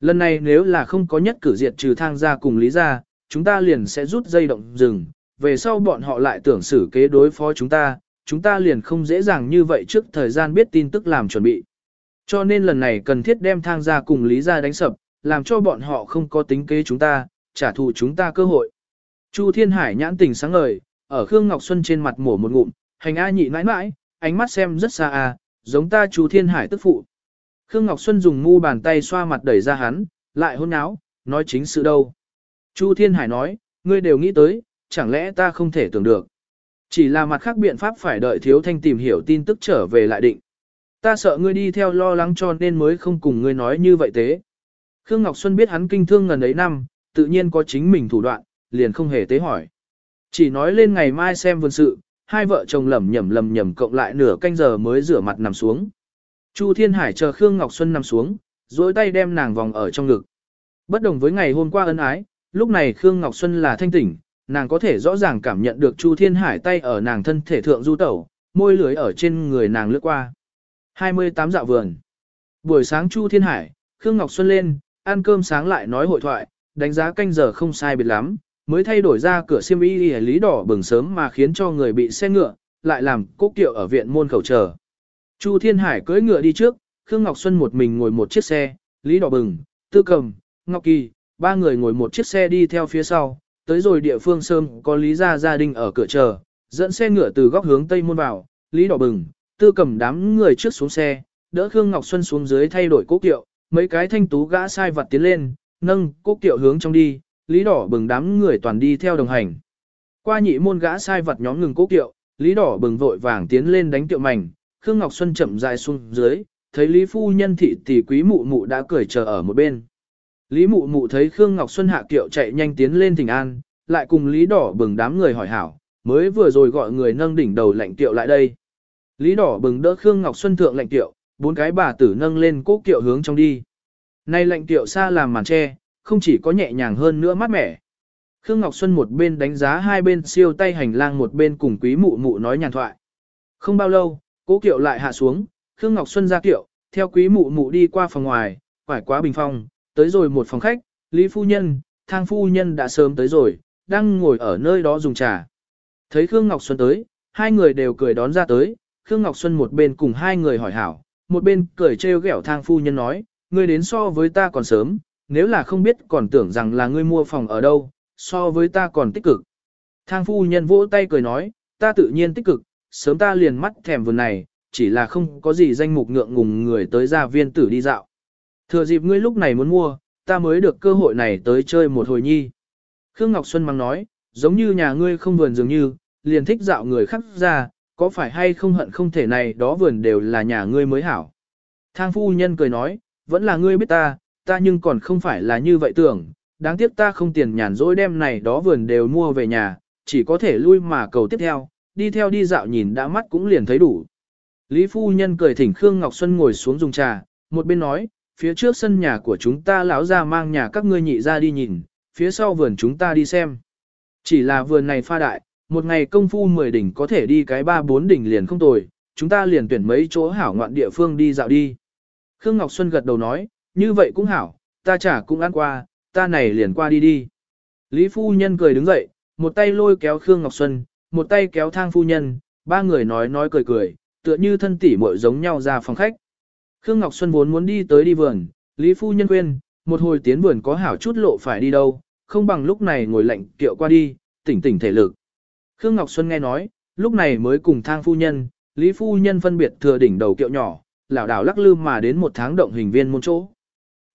Lần này nếu là không có nhất cử diệt trừ thang gia cùng lý gia, chúng ta liền sẽ rút dây động rừng, về sau bọn họ lại tưởng xử kế đối phó chúng ta, chúng ta liền không dễ dàng như vậy trước thời gian biết tin tức làm chuẩn bị. Cho nên lần này cần thiết đem thang gia cùng lý gia đánh sập, làm cho bọn họ không có tính kế chúng ta, trả thù chúng ta cơ hội. Chu Thiên Hải nhãn tình sáng ngời, ở Khương Ngọc Xuân trên mặt mổ một ngụm, hành A nhị nãi nãi, ánh mắt xem rất xa a, giống ta Chu Thiên Hải tức phụ. Khương Ngọc Xuân dùng mu bàn tay xoa mặt đẩy ra hắn, lại hôn áo, nói chính sự đâu. Chu Thiên Hải nói, ngươi đều nghĩ tới, chẳng lẽ ta không thể tưởng được. Chỉ là mặt khác biện pháp phải đợi thiếu thanh tìm hiểu tin tức trở về lại định. Ta sợ ngươi đi theo lo lắng cho nên mới không cùng ngươi nói như vậy thế. Khương Ngọc Xuân biết hắn kinh thương ngần ấy năm, tự nhiên có chính mình thủ đoạn, liền không hề tế hỏi. Chỉ nói lên ngày mai xem vườn sự, hai vợ chồng lầm nhầm lầm nhầm cộng lại nửa canh giờ mới rửa mặt nằm xuống. Chu Thiên Hải chờ Khương Ngọc Xuân nằm xuống, duỗi tay đem nàng vòng ở trong ngực. Bất đồng với ngày hôm qua ân ái, lúc này Khương Ngọc Xuân là thanh tỉnh, nàng có thể rõ ràng cảm nhận được Chu Thiên Hải tay ở nàng thân thể thượng du tẩu, môi lưới ở trên người nàng lướt qua. 28 dạo vườn. Buổi sáng Chu Thiên Hải, Khương Ngọc Xuân lên, ăn cơm sáng lại nói hội thoại, đánh giá canh giờ không sai biệt lắm, mới thay đổi ra cửa xiêm y lý đỏ bừng sớm mà khiến cho người bị xe ngựa, lại làm cố kiệu ở viện môn khẩu chờ. Chu Thiên Hải cưỡi ngựa đi trước, Khương Ngọc Xuân một mình ngồi một chiếc xe, Lý Đỏ Bừng, Tư Cầm, Ngọc Kỳ, ba người ngồi một chiếc xe đi theo phía sau, tới rồi địa phương sớm có Lý gia gia đình ở cửa chờ, dẫn xe ngựa từ góc hướng tây môn vào, Lý Đỏ Bừng, Tư Cầm đám người trước xuống xe, đỡ Khương Ngọc Xuân xuống dưới thay đổi cố kiệu, mấy cái thanh tú gã sai vặt tiến lên, nâng cố kiệu hướng trong đi, Lý Đỏ Bừng đám người toàn đi theo đồng hành. Qua nhị môn gã sai vật nhóm ngừng cố kiệu, Lý Đỏ Bừng vội vàng tiến lên đánh tiệu mảnh, Khương Ngọc Xuân chậm dài xuống dưới, thấy Lý Phu Nhân thị tỷ quý mụ mụ đã cười chờ ở một bên. Lý mụ mụ thấy Khương Ngọc Xuân hạ kiệu chạy nhanh tiến lên thỉnh an, lại cùng Lý đỏ bừng đám người hỏi hảo, mới vừa rồi gọi người nâng đỉnh đầu lạnh kiệu lại đây. Lý đỏ bừng đỡ Khương Ngọc Xuân thượng lạnh kiệu, bốn cái bà tử nâng lên cố kiệu hướng trong đi. Nay lạnh kiệu xa làm màn tre, không chỉ có nhẹ nhàng hơn nữa mát mẻ. Khương Ngọc Xuân một bên đánh giá hai bên siêu tay hành lang một bên cùng quý mụ mụ nói nhàn thoại. Không bao lâu, cố kiệu lại hạ xuống, Khương Ngọc Xuân ra kiệu, theo quý mụ mụ đi qua phòng ngoài, quải quá bình phong, tới rồi một phòng khách, Lý Phu Nhân, Thang Phu Nhân đã sớm tới rồi, đang ngồi ở nơi đó dùng trà. Thấy Khương Ngọc Xuân tới, hai người đều cười đón ra tới, Khương Ngọc Xuân một bên cùng hai người hỏi hảo, một bên cười trêu ghẹo Thang Phu Nhân nói, ngươi đến so với ta còn sớm, nếu là không biết còn tưởng rằng là ngươi mua phòng ở đâu, so với ta còn tích cực. Thang Phu Nhân vỗ tay cười nói, ta tự nhiên tích cực, sớm ta liền mắt thèm vườn này, chỉ là không có gì danh mục ngượng ngùng người tới ra viên tử đi dạo. Thừa dịp ngươi lúc này muốn mua, ta mới được cơ hội này tới chơi một hồi nhi. Khương Ngọc Xuân mang nói, giống như nhà ngươi không vườn dường như, liền thích dạo người khác ra, có phải hay không hận không thể này đó vườn đều là nhà ngươi mới hảo. Thang phu nhân cười nói, vẫn là ngươi biết ta, ta nhưng còn không phải là như vậy tưởng, đáng tiếc ta không tiền nhàn rỗi đem này đó vườn đều mua về nhà, chỉ có thể lui mà cầu tiếp theo, đi theo đi dạo nhìn đã mắt cũng liền thấy đủ. Lý phu nhân cười thỉnh Khương Ngọc Xuân ngồi xuống dùng trà, một bên nói, phía trước sân nhà của chúng ta lão ra mang nhà các ngươi nhị ra đi nhìn, phía sau vườn chúng ta đi xem. Chỉ là vườn này pha đại, một ngày công phu 10 đỉnh có thể đi cái 3-4 đỉnh liền không tồi, chúng ta liền tuyển mấy chỗ hảo ngoạn địa phương đi dạo đi. Khương Ngọc Xuân gật đầu nói, như vậy cũng hảo, ta chả cũng ăn qua, ta này liền qua đi đi. Lý phu nhân cười đứng dậy, một tay lôi kéo Khương Ngọc Xuân, một tay kéo thang phu nhân, ba người nói nói cười cười, tựa như thân tỷ muội giống nhau ra phòng khách. Khương Ngọc Xuân vốn muốn đi tới đi vườn, Lý Phu Nhân khuyên, một hồi tiến vườn có hảo chút lộ phải đi đâu, không bằng lúc này ngồi lạnh kiệu qua đi, tỉnh tỉnh thể lực. Khương Ngọc Xuân nghe nói, lúc này mới cùng thang phu nhân, Lý Phu Nhân phân biệt thừa đỉnh đầu kiệu nhỏ, lảo đảo lắc lư mà đến một tháng động hình viên môn chỗ.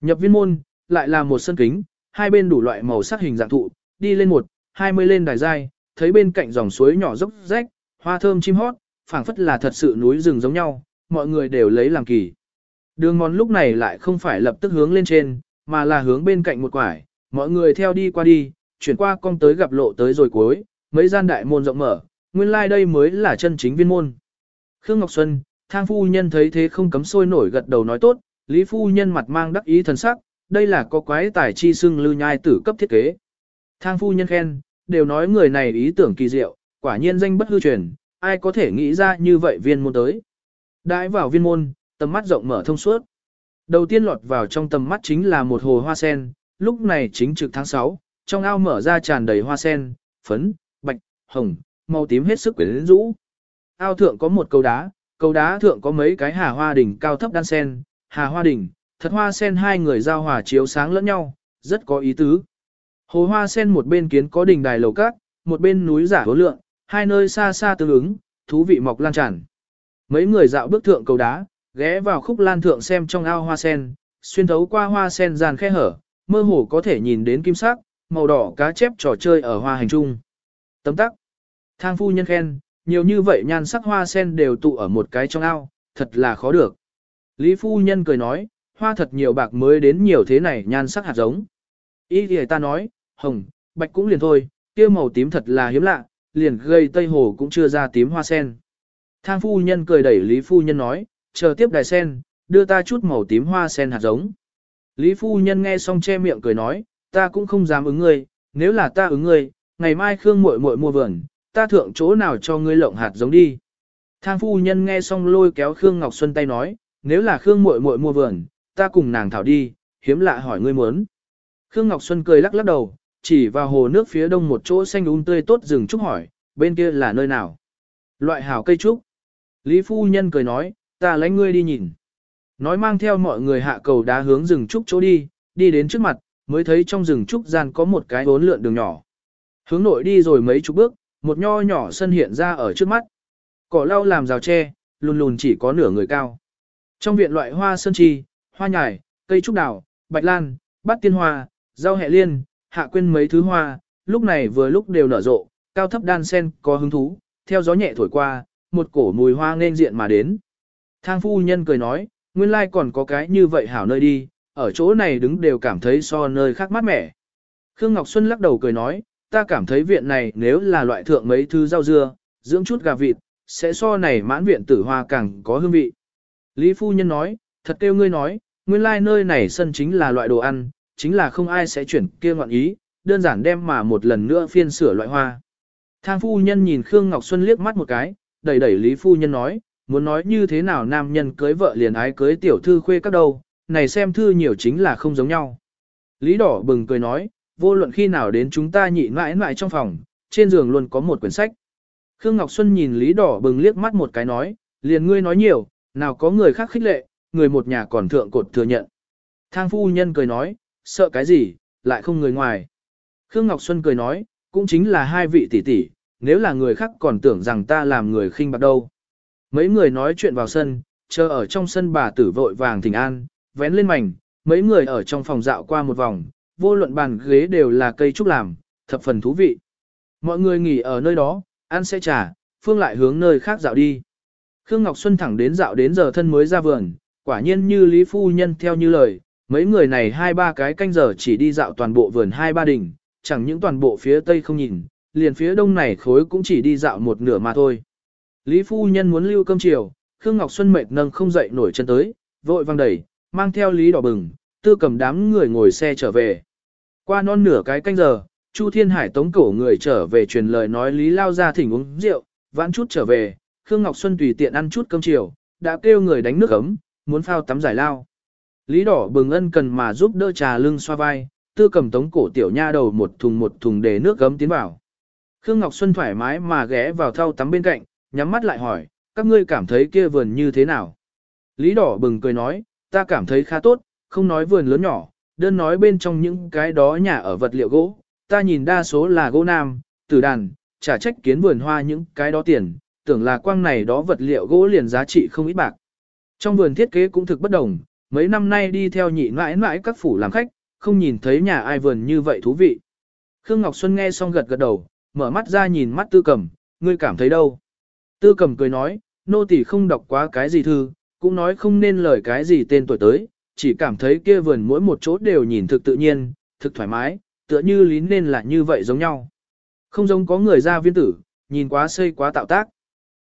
Nhập viên môn, lại là một sân kính, hai bên đủ loại màu sắc hình dạng thụ, đi lên một, hai mươi lên đài dai, thấy bên cạnh dòng suối nhỏ dốc rách, hoa thơm chim hót, phảng phất là thật sự núi rừng giống nhau, mọi người đều lấy làm kỳ. Đường mòn lúc này lại không phải lập tức hướng lên trên, mà là hướng bên cạnh một quải, mọi người theo đi qua đi, chuyển qua cong tới gặp lộ tới rồi cuối, mấy gian đại môn rộng mở, nguyên lai like đây mới là chân chính viên môn. Khương Ngọc Xuân, thang phu nhân thấy thế không cấm sôi nổi gật đầu nói tốt, Lý phu nhân mặt mang đắc ý thần sắc, đây là có quái tài chi xưng lưu nhai tử cấp thiết kế. Thang phu nhân khen, đều nói người này ý tưởng kỳ diệu, quả nhiên danh bất hư truyền, ai có thể nghĩ ra như vậy viên môn tới. Đãi vào viên môn, tầm mắt rộng mở thông suốt. Đầu tiên lọt vào trong tầm mắt chính là một hồ hoa sen, lúc này chính trực tháng 6, trong ao mở ra tràn đầy hoa sen, phấn, bạch, hồng, màu tím hết sức quyến rũ. Ao thượng có một cầu đá, cầu đá thượng có mấy cái hà hoa đỉnh cao thấp đan sen, hà hoa Đình, thật hoa sen hai người giao hòa chiếu sáng lẫn nhau, rất có ý tứ. Hồ hoa sen một bên kiến có đỉnh đài lầu cát, một bên núi giả hố lượng, hai nơi xa xa tương ứng, thú vị mọc lan tràn. Mấy người dạo bước thượng cầu đá, ghé vào khúc lan thượng xem trong ao hoa sen, xuyên thấu qua hoa sen dàn khe hở, mơ hồ có thể nhìn đến kim sắc, màu đỏ cá chép trò chơi ở hoa hành trung. Tấm tắc. Thang phu nhân khen, nhiều như vậy nhan sắc hoa sen đều tụ ở một cái trong ao, thật là khó được. Lý phu nhân cười nói, hoa thật nhiều bạc mới đến nhiều thế này nhan sắc hạt giống. Ý thì ta nói, hồng, bạch cũng liền thôi, kia màu tím thật là hiếm lạ, liền gây tây hồ cũng chưa ra tím hoa sen. Thang phu nhân cười đẩy Lý phu nhân nói, chờ tiếp đài sen, đưa ta chút màu tím hoa sen hạt giống. Lý phu nhân nghe xong che miệng cười nói, ta cũng không dám ứng ngươi, nếu là ta ứng ngươi, ngày mai Khương muội muội mua vườn, ta thượng chỗ nào cho ngươi lộng hạt giống đi. Thang phu nhân nghe xong lôi kéo Khương Ngọc Xuân tay nói, nếu là Khương muội muội mua vườn, ta cùng nàng thảo đi, hiếm lạ hỏi ngươi muốn. Khương Ngọc Xuân cười lắc lắc đầu, chỉ vào hồ nước phía đông một chỗ xanh um tươi tốt rừng trúc hỏi, bên kia là nơi nào? Loại hảo cây trúc. Lý phu nhân cười nói, ta lấy ngươi đi nhìn. Nói mang theo mọi người hạ cầu đá hướng rừng trúc chỗ đi, đi đến trước mặt, mới thấy trong rừng trúc gian có một cái bốn lượn đường nhỏ. Hướng nội đi rồi mấy chục bước, một nho nhỏ sân hiện ra ở trước mắt. Cỏ lau làm rào tre, lùn lùn chỉ có nửa người cao. Trong viện loại hoa sơn trì, hoa nhài, cây trúc đào, bạch lan, bát tiên hoa, rau hẹ liên, hạ quên mấy thứ hoa, lúc này vừa lúc đều nở rộ, cao thấp đan sen có hứng thú, theo gió nhẹ thổi qua, một cổ mùi hoa nên diện mà đến. Thang phu nhân cười nói, nguyên lai còn có cái như vậy hảo nơi đi, ở chỗ này đứng đều cảm thấy so nơi khác mát mẻ. Khương Ngọc Xuân lắc đầu cười nói, ta cảm thấy viện này nếu là loại thượng mấy thứ rau dưa, dưỡng chút gà vịt, sẽ so này mãn viện tử hoa càng có hương vị. Lý Phu Nhân nói, thật kêu ngươi nói, nguyên lai like nơi này sân chính là loại đồ ăn, chính là không ai sẽ chuyển kia ngọn ý, đơn giản đem mà một lần nữa phiên sửa loại hoa. Thang Phu Nhân nhìn Khương Ngọc Xuân liếc mắt một cái, đẩy đẩy Lý Phu Nhân nói, muốn nói như thế nào nam nhân cưới vợ liền ái cưới tiểu thư khuê các đâu, này xem thư nhiều chính là không giống nhau. Lý Đỏ bừng cười nói, vô luận khi nào đến chúng ta nhị mãi mãi trong phòng, trên giường luôn có một quyển sách. Khương Ngọc Xuân nhìn Lý Đỏ bừng liếc mắt một cái nói, liền ngươi nói nhiều, nào có người khác khích lệ, người một nhà còn thượng cột thừa nhận. Thang phu nhân cười nói, sợ cái gì, lại không người ngoài. Khương Ngọc Xuân cười nói, cũng chính là hai vị tỷ tỷ, nếu là người khác còn tưởng rằng ta làm người khinh bạc đâu. Mấy người nói chuyện vào sân, chờ ở trong sân bà tử vội vàng thỉnh an, vén lên mảnh, mấy người ở trong phòng dạo qua một vòng, vô luận bàn ghế đều là cây trúc làm, thập phần thú vị. Mọi người nghỉ ở nơi đó, ăn sẽ trả, Phương lại hướng nơi khác dạo đi. Khương Ngọc Xuân thẳng đến dạo đến giờ thân mới ra vườn, quả nhiên như Lý Phu Nhân theo như lời, mấy người này hai ba cái canh giờ chỉ đi dạo toàn bộ vườn hai ba đỉnh, chẳng những toàn bộ phía tây không nhìn, liền phía đông này khối cũng chỉ đi dạo một nửa mà thôi. Lý Phu Nhân muốn lưu cơm chiều, Khương Ngọc Xuân mệt nâng không dậy nổi chân tới, vội vang đẩy, mang theo Lý Đỏ Bừng, tư cầm đám người ngồi xe trở về. Qua non nửa cái canh giờ, Chu Thiên Hải tống cổ người trở về truyền lời nói Lý Lao ra thỉnh uống rượu, vãn chút trở về, Khương Ngọc Xuân tùy tiện ăn chút cơm chiều, đã kêu người đánh nước ấm, muốn phao tắm giải lao. Lý Đỏ Bừng ân cần mà giúp đỡ trà lưng xoa vai, tư cầm tống cổ tiểu nha đầu một thùng một thùng để nước gấm tiến vào. Khương Ngọc Xuân thoải mái mà ghé vào thau tắm bên cạnh, nhắm mắt lại hỏi, các ngươi cảm thấy kia vườn như thế nào? Lý Đỏ Bừng cười nói, ta cảm thấy khá tốt, không nói vườn lớn nhỏ, đơn nói bên trong những cái đó nhà ở vật liệu gỗ, ta nhìn đa số là gỗ nam, tử đàn, trả trách kiến vườn hoa những cái đó tiền, tưởng là quang này đó vật liệu gỗ liền giá trị không ít bạc. Trong vườn thiết kế cũng thực bất đồng, mấy năm nay đi theo nhị mãi mãi các phủ làm khách, không nhìn thấy nhà ai vườn như vậy thú vị. Khương Ngọc Xuân nghe xong gật gật đầu, mở mắt ra nhìn mắt tư cầm, ngươi cảm thấy đâu? Tư cầm cười nói, nô tỳ không đọc quá cái gì thư, cũng nói không nên lời cái gì tên tuổi tới, chỉ cảm thấy kia vườn mỗi một chỗ đều nhìn thực tự nhiên, thực thoải mái, tựa như lý nên là như vậy giống nhau. Không giống có người ra viên tử, nhìn quá xây quá tạo tác.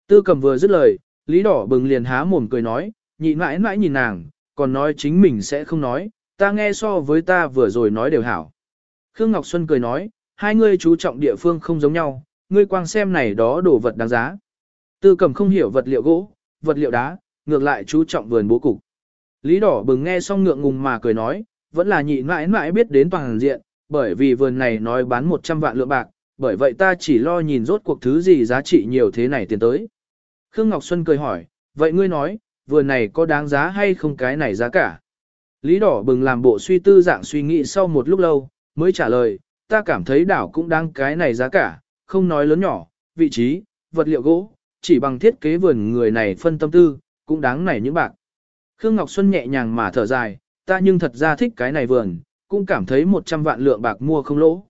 Tư cầm vừa dứt lời, lý đỏ bừng liền há mồm cười nói, nhị mãi mãi nhìn nàng, còn nói chính mình sẽ không nói, ta nghe so với ta vừa rồi nói đều hảo. Khương Ngọc Xuân cười nói, hai ngươi chú trọng địa phương không giống nhau, ngươi quang xem này đó đồ vật đáng giá. Tư cầm không hiểu vật liệu gỗ, vật liệu đá, ngược lại chú trọng vườn bố cục. Lý đỏ bừng nghe xong ngượng ngùng mà cười nói, vẫn là nhị mãi mãi biết đến toàn diện, bởi vì vườn này nói bán 100 vạn lượng bạc, bởi vậy ta chỉ lo nhìn rốt cuộc thứ gì giá trị nhiều thế này tiền tới. Khương Ngọc Xuân cười hỏi, vậy ngươi nói, vườn này có đáng giá hay không cái này giá cả? Lý đỏ bừng làm bộ suy tư dạng suy nghĩ sau một lúc lâu, mới trả lời, ta cảm thấy đảo cũng đáng cái này giá cả, không nói lớn nhỏ, vị trí, vật liệu gỗ, chỉ bằng thiết kế vườn người này phân tâm tư, cũng đáng này những bạc. Khương Ngọc Xuân nhẹ nhàng mà thở dài, ta nhưng thật ra thích cái này vườn, cũng cảm thấy 100 vạn lượng bạc mua không lỗ.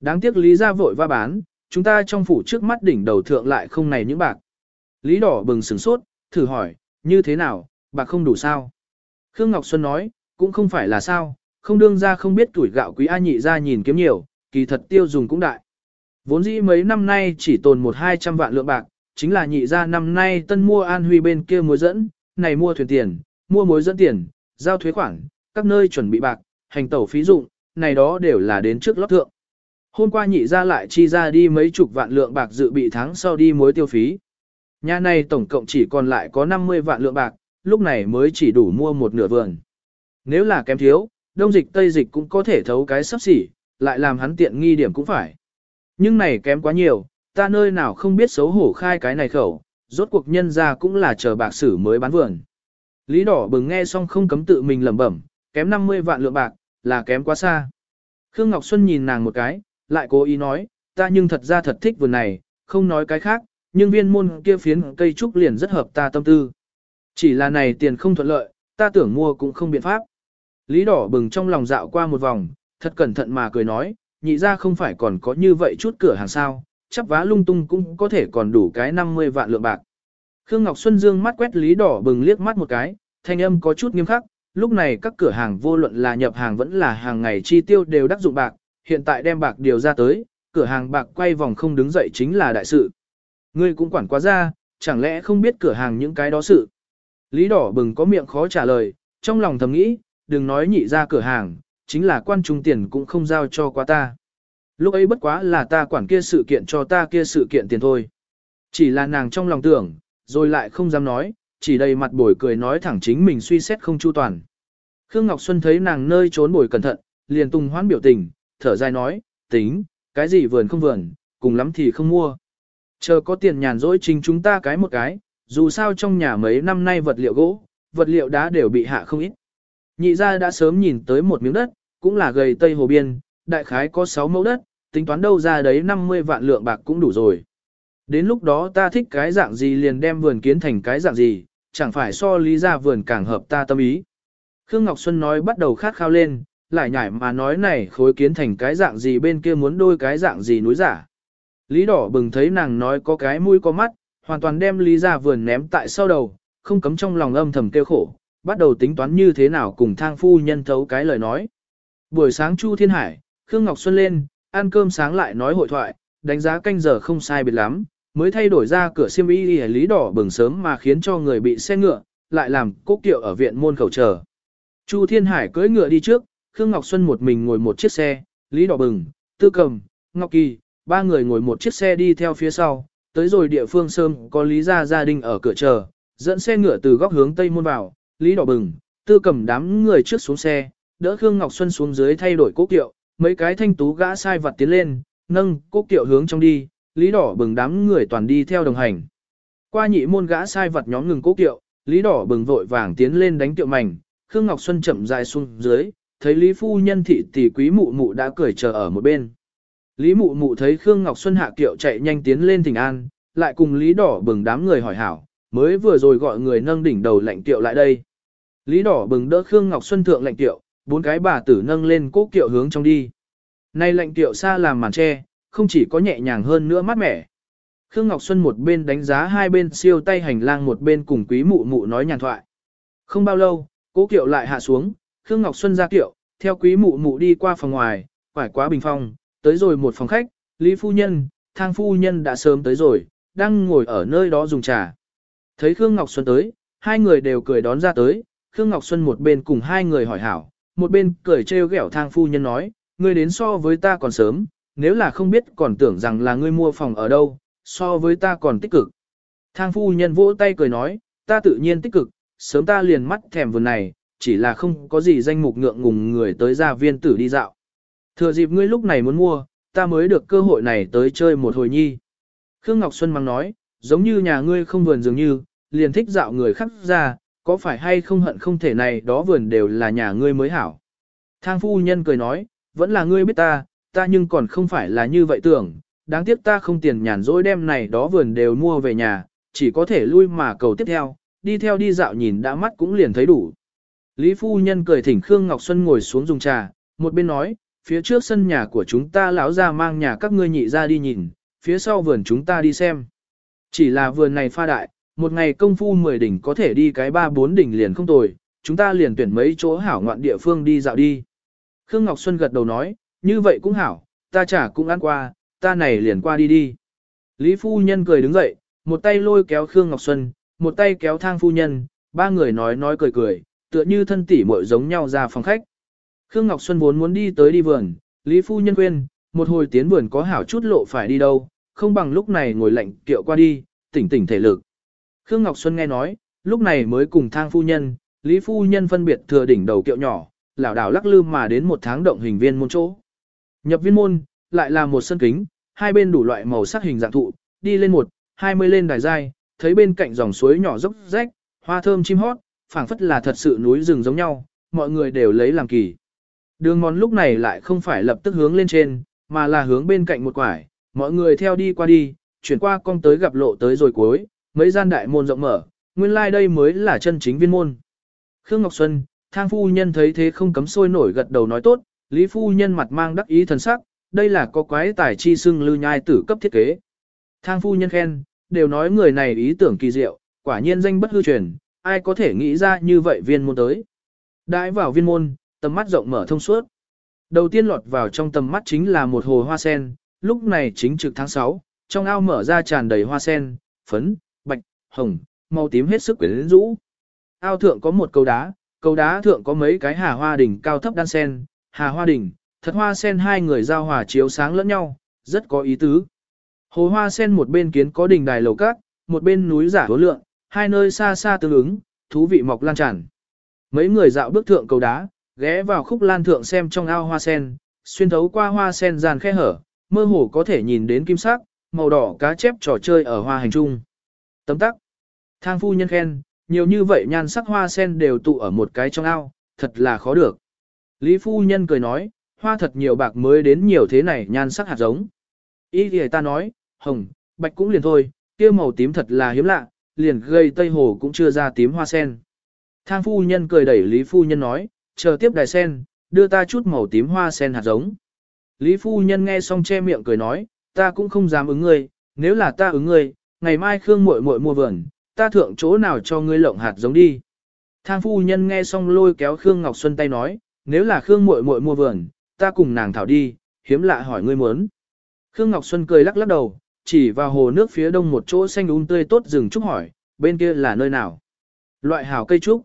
Đáng tiếc Lý ra vội va bán, chúng ta trong phủ trước mắt đỉnh đầu thượng lại không này những bạc. Lý đỏ bừng sửng sốt, thử hỏi, như thế nào, bạc không đủ sao? Khương Ngọc Xuân nói, cũng không phải là sao, không đương ra không biết tuổi gạo quý A nhị ra nhìn kiếm nhiều, kỳ thật tiêu dùng cũng đại. Vốn dĩ mấy năm nay chỉ tồn một hai trăm vạn lượng bạc, chính là nhị ra năm nay tân mua an huy bên kia mối dẫn, này mua thuyền tiền, mua mối dẫn tiền, giao thuế khoản, các nơi chuẩn bị bạc, hành tẩu phí dụng, này đó đều là đến trước lót thượng. Hôm qua nhị ra lại chi ra đi mấy chục vạn lượng bạc dự bị tháng sau đi mối tiêu phí. Nhà này tổng cộng chỉ còn lại có 50 vạn lượng bạc, lúc này mới chỉ đủ mua một nửa vườn. Nếu là kém thiếu, đông dịch tây dịch cũng có thể thấu cái sắp xỉ, lại làm hắn tiện nghi điểm cũng phải. Nhưng này kém quá nhiều, ta nơi nào không biết xấu hổ khai cái này khẩu, rốt cuộc nhân ra cũng là chờ bạc sử mới bán vườn. Lý đỏ bừng nghe xong không cấm tự mình lẩm bẩm, kém 50 vạn lượng bạc, là kém quá xa. Khương Ngọc Xuân nhìn nàng một cái, lại cố ý nói, ta nhưng thật ra thật thích vườn này, không nói cái khác, nhưng viên môn kia phiến cây trúc liền rất hợp ta tâm tư. Chỉ là này tiền không thuận lợi, ta tưởng mua cũng không biện pháp. Lý đỏ bừng trong lòng dạo qua một vòng, thật cẩn thận mà cười nói, nhị ra không phải còn có như vậy chút cửa hàng sao, chắp vá lung tung cũng có thể còn đủ cái 50 vạn lượng bạc. Khương Ngọc Xuân Dương mắt quét Lý đỏ bừng liếc mắt một cái, thanh âm có chút nghiêm khắc, lúc này các cửa hàng vô luận là nhập hàng vẫn là hàng ngày chi tiêu đều đắc dụng bạc, hiện tại đem bạc điều ra tới, cửa hàng bạc quay vòng không đứng dậy chính là đại sự. Ngươi cũng quản quá ra, chẳng lẽ không biết cửa hàng những cái đó sự. Lý đỏ bừng có miệng khó trả lời, trong lòng thầm nghĩ, đừng nói nhị ra cửa hàng, chính là quan trung tiền cũng không giao cho quá ta. Lúc ấy bất quá là ta quản kia sự kiện cho ta kia sự kiện tiền thôi. Chỉ là nàng trong lòng tưởng, rồi lại không dám nói, chỉ đầy mặt bồi cười nói thẳng chính mình suy xét không chu toàn. Khương Ngọc Xuân thấy nàng nơi trốn bồi cẩn thận, liền tung hoán biểu tình, thở dài nói, tính, cái gì vườn không vườn, cùng lắm thì không mua. Chờ có tiền nhàn rỗi chính chúng ta cái một cái, dù sao trong nhà mấy năm nay vật liệu gỗ, vật liệu đá đều bị hạ không ít. Nhị gia đã sớm nhìn tới một miếng đất, cũng là gầy tây hồ biên, đại khái có 6 mẫu đất, tính toán đâu ra đấy 50 vạn lượng bạc cũng đủ rồi. Đến lúc đó ta thích cái dạng gì liền đem vườn kiến thành cái dạng gì, chẳng phải so lý ra vườn càng hợp ta tâm ý. Khương Ngọc Xuân nói bắt đầu khát khao lên, lại nhảy mà nói này khối kiến thành cái dạng gì bên kia muốn đôi cái dạng gì núi giả. Lý đỏ bừng thấy nàng nói có cái mũi có mắt, hoàn toàn đem lý ra vườn ném tại sau đầu, không cấm trong lòng âm thầm kêu khổ, bắt đầu tính toán như thế nào cùng thang phu nhân thấu cái lời nói. Buổi sáng Chu Thiên Hải, Khương Ngọc Xuân lên, ăn cơm sáng lại nói hội thoại, đánh giá canh giờ không sai biệt lắm, mới thay đổi ra cửa xiêm y đi lý đỏ bừng sớm mà khiến cho người bị xe ngựa, lại làm cố kiệu ở viện môn khẩu chờ. Chu Thiên Hải cưỡi ngựa đi trước, Khương Ngọc Xuân một mình ngồi một chiếc xe, Lý Đỏ Bừng, Tư Cầm, Ngọc Kỳ, ba người ngồi một chiếc xe đi theo phía sau, tới rồi địa phương sơm có Lý gia gia đình ở cửa chờ, dẫn xe ngựa từ góc hướng tây môn vào, Lý Đỏ Bừng, Tư Cầm đám người trước xuống xe, đỡ Khương Ngọc Xuân xuống dưới thay đổi cố kiệu, mấy cái thanh tú gã sai vật tiến lên, nâng cố kiệu hướng trong đi, Lý Đỏ Bừng đám người toàn đi theo đồng hành. Qua nhị môn gã sai vật nhóm ngừng cố kiệu, Lý Đỏ Bừng vội vàng tiến lên đánh tiệu mảnh, Khương Ngọc Xuân chậm dài xuống dưới, thấy Lý Phu Nhân thị tỷ quý mụ mụ đã cười chờ ở một bên. Lý mụ mụ thấy Khương Ngọc Xuân hạ kiệu chạy nhanh tiến lên thỉnh an, lại cùng Lý Đỏ bừng đám người hỏi hảo, mới vừa rồi gọi người nâng đỉnh đầu lạnh kiệu lại đây. Lý Đỏ bừng đỡ Khương Ngọc Xuân thượng lạnh kiệu, bốn cái bà tử nâng lên cố kiệu hướng trong đi. Nay lạnh kiệu xa làm màn tre, không chỉ có nhẹ nhàng hơn nữa mát mẻ. Khương Ngọc Xuân một bên đánh giá hai bên siêu tay hành lang một bên cùng quý mụ mụ nói nhàn thoại. Không bao lâu, cố kiệu lại hạ xuống, Khương Ngọc Xuân ra kiệu, theo quý mụ mụ đi qua phòng ngoài, quải quá bình phong, tới rồi một phòng khách, Lý Phu Nhân, Thang Phu Nhân đã sớm tới rồi, đang ngồi ở nơi đó dùng trà. Thấy Khương Ngọc Xuân tới, hai người đều cười đón ra tới, Khương Ngọc Xuân một bên cùng hai người hỏi hảo, một bên cười trêu ghẹo Thang Phu Nhân nói, ngươi đến so với ta còn sớm, nếu là không biết còn tưởng rằng là ngươi mua phòng ở đâu, so với ta còn tích cực. Thang Phu Nhân vỗ tay cười nói, ta tự nhiên tích cực, sớm ta liền mắt thèm vườn này, chỉ là không có gì danh mục ngượng ngùng người tới gia viên tử đi dạo. Thừa dịp ngươi lúc này muốn mua, ta mới được cơ hội này tới chơi một hồi nhi. Khương Ngọc Xuân mang nói, giống như nhà ngươi không vườn dường như, liền thích dạo người khác ra, có phải hay không hận không thể này đó vườn đều là nhà ngươi mới hảo. Thang phu nhân cười nói, vẫn là ngươi biết ta, ta nhưng còn không phải là như vậy tưởng, đáng tiếc ta không tiền nhàn rỗi đem này đó vườn đều mua về nhà, chỉ có thể lui mà cầu tiếp theo, đi theo đi dạo nhìn đã mắt cũng liền thấy đủ. Lý phu nhân cười thỉnh Khương Ngọc Xuân ngồi xuống dùng trà, một bên nói, phía trước sân nhà của chúng ta lão ra mang nhà các ngươi nhị ra đi nhìn, phía sau vườn chúng ta đi xem. Chỉ là vườn này pha đại, một ngày công phu 10 đỉnh có thể đi cái 3-4 đỉnh liền không tồi, chúng ta liền tuyển mấy chỗ hảo ngoạn địa phương đi dạo đi. Khương Ngọc Xuân gật đầu nói, như vậy cũng hảo, ta chả cũng ăn qua, ta này liền qua đi đi. Lý phu nhân cười đứng dậy, một tay lôi kéo Khương Ngọc Xuân, một tay kéo thang phu nhân, ba người nói nói cười cười, tựa như thân tỷ muội giống nhau ra phòng khách. Khương Ngọc Xuân vốn muốn đi tới đi vườn, Lý Phu Nhân khuyên, một hồi tiến vườn có hảo chút lộ phải đi đâu, không bằng lúc này ngồi lạnh kiệu qua đi, tỉnh tỉnh thể lực. Khương Ngọc Xuân nghe nói, lúc này mới cùng thang phu nhân, Lý Phu Nhân phân biệt thừa đỉnh đầu kiệu nhỏ, lảo đảo lắc lư mà đến một tháng động hình viên môn chỗ. Nhập viên môn, lại là một sân kính, hai bên đủ loại màu sắc hình dạng thụ, đi lên một, hai mươi lên đài dai, thấy bên cạnh dòng suối nhỏ dốc rách, hoa thơm chim hót, phảng phất là thật sự núi rừng giống nhau, mọi người đều lấy làm kỳ. Đường mòn lúc này lại không phải lập tức hướng lên trên, mà là hướng bên cạnh một quải, mọi người theo đi qua đi, chuyển qua cong tới gặp lộ tới rồi cuối, mấy gian đại môn rộng mở, nguyên lai like đây mới là chân chính viên môn. Khương Ngọc Xuân, thang phu nhân thấy thế không cấm sôi nổi gật đầu nói tốt, Lý phu nhân mặt mang đắc ý thần sắc, đây là có quái tài chi xưng lưu nhai tử cấp thiết kế. Thang phu nhân khen, đều nói người này ý tưởng kỳ diệu, quả nhiên danh bất hư truyền, ai có thể nghĩ ra như vậy viên môn tới. Đãi vào viên môn, tầm mắt rộng mở thông suốt. Đầu tiên lọt vào trong tầm mắt chính là một hồ hoa sen, lúc này chính trực tháng 6, trong ao mở ra tràn đầy hoa sen, phấn, bạch, hồng, màu tím hết sức quyến rũ. Ao thượng có một cầu đá, cầu đá thượng có mấy cái hà hoa đỉnh cao thấp đan sen, hà hoa đỉnh, thật hoa sen hai người giao hòa chiếu sáng lẫn nhau, rất có ý tứ. Hồ hoa sen một bên kiến có đỉnh đài lầu cát, một bên núi giả hứa lượng, hai nơi xa xa tương ứng, thú vị mọc lan tràn. Mấy người dạo bước thượng cầu đá, ghé vào khúc lan thượng xem trong ao hoa sen, xuyên thấu qua hoa sen dàn khe hở, mơ hồ có thể nhìn đến kim sắc, màu đỏ cá chép trò chơi ở hoa hành trung. Tấm tắc. Thang phu nhân khen, nhiều như vậy nhan sắc hoa sen đều tụ ở một cái trong ao, thật là khó được. Lý phu nhân cười nói, hoa thật nhiều bạc mới đến nhiều thế này nhan sắc hạt giống. Ý thì ta nói, hồng, bạch cũng liền thôi, kia màu tím thật là hiếm lạ, liền gây tây hồ cũng chưa ra tím hoa sen. Thang phu nhân cười đẩy Lý phu nhân nói, chờ tiếp đài sen, đưa ta chút màu tím hoa sen hạt giống. Lý phu nhân nghe xong che miệng cười nói, ta cũng không dám ứng ngươi, nếu là ta ứng ngươi, ngày mai Khương muội muội mua vườn, ta thượng chỗ nào cho ngươi lộng hạt giống đi. Thang phu nhân nghe xong lôi kéo Khương Ngọc Xuân tay nói, nếu là Khương muội muội mua vườn, ta cùng nàng thảo đi, hiếm lạ hỏi ngươi muốn. Khương Ngọc Xuân cười lắc lắc đầu, chỉ vào hồ nước phía đông một chỗ xanh um tươi tốt rừng trúc hỏi, bên kia là nơi nào? Loại hảo cây trúc.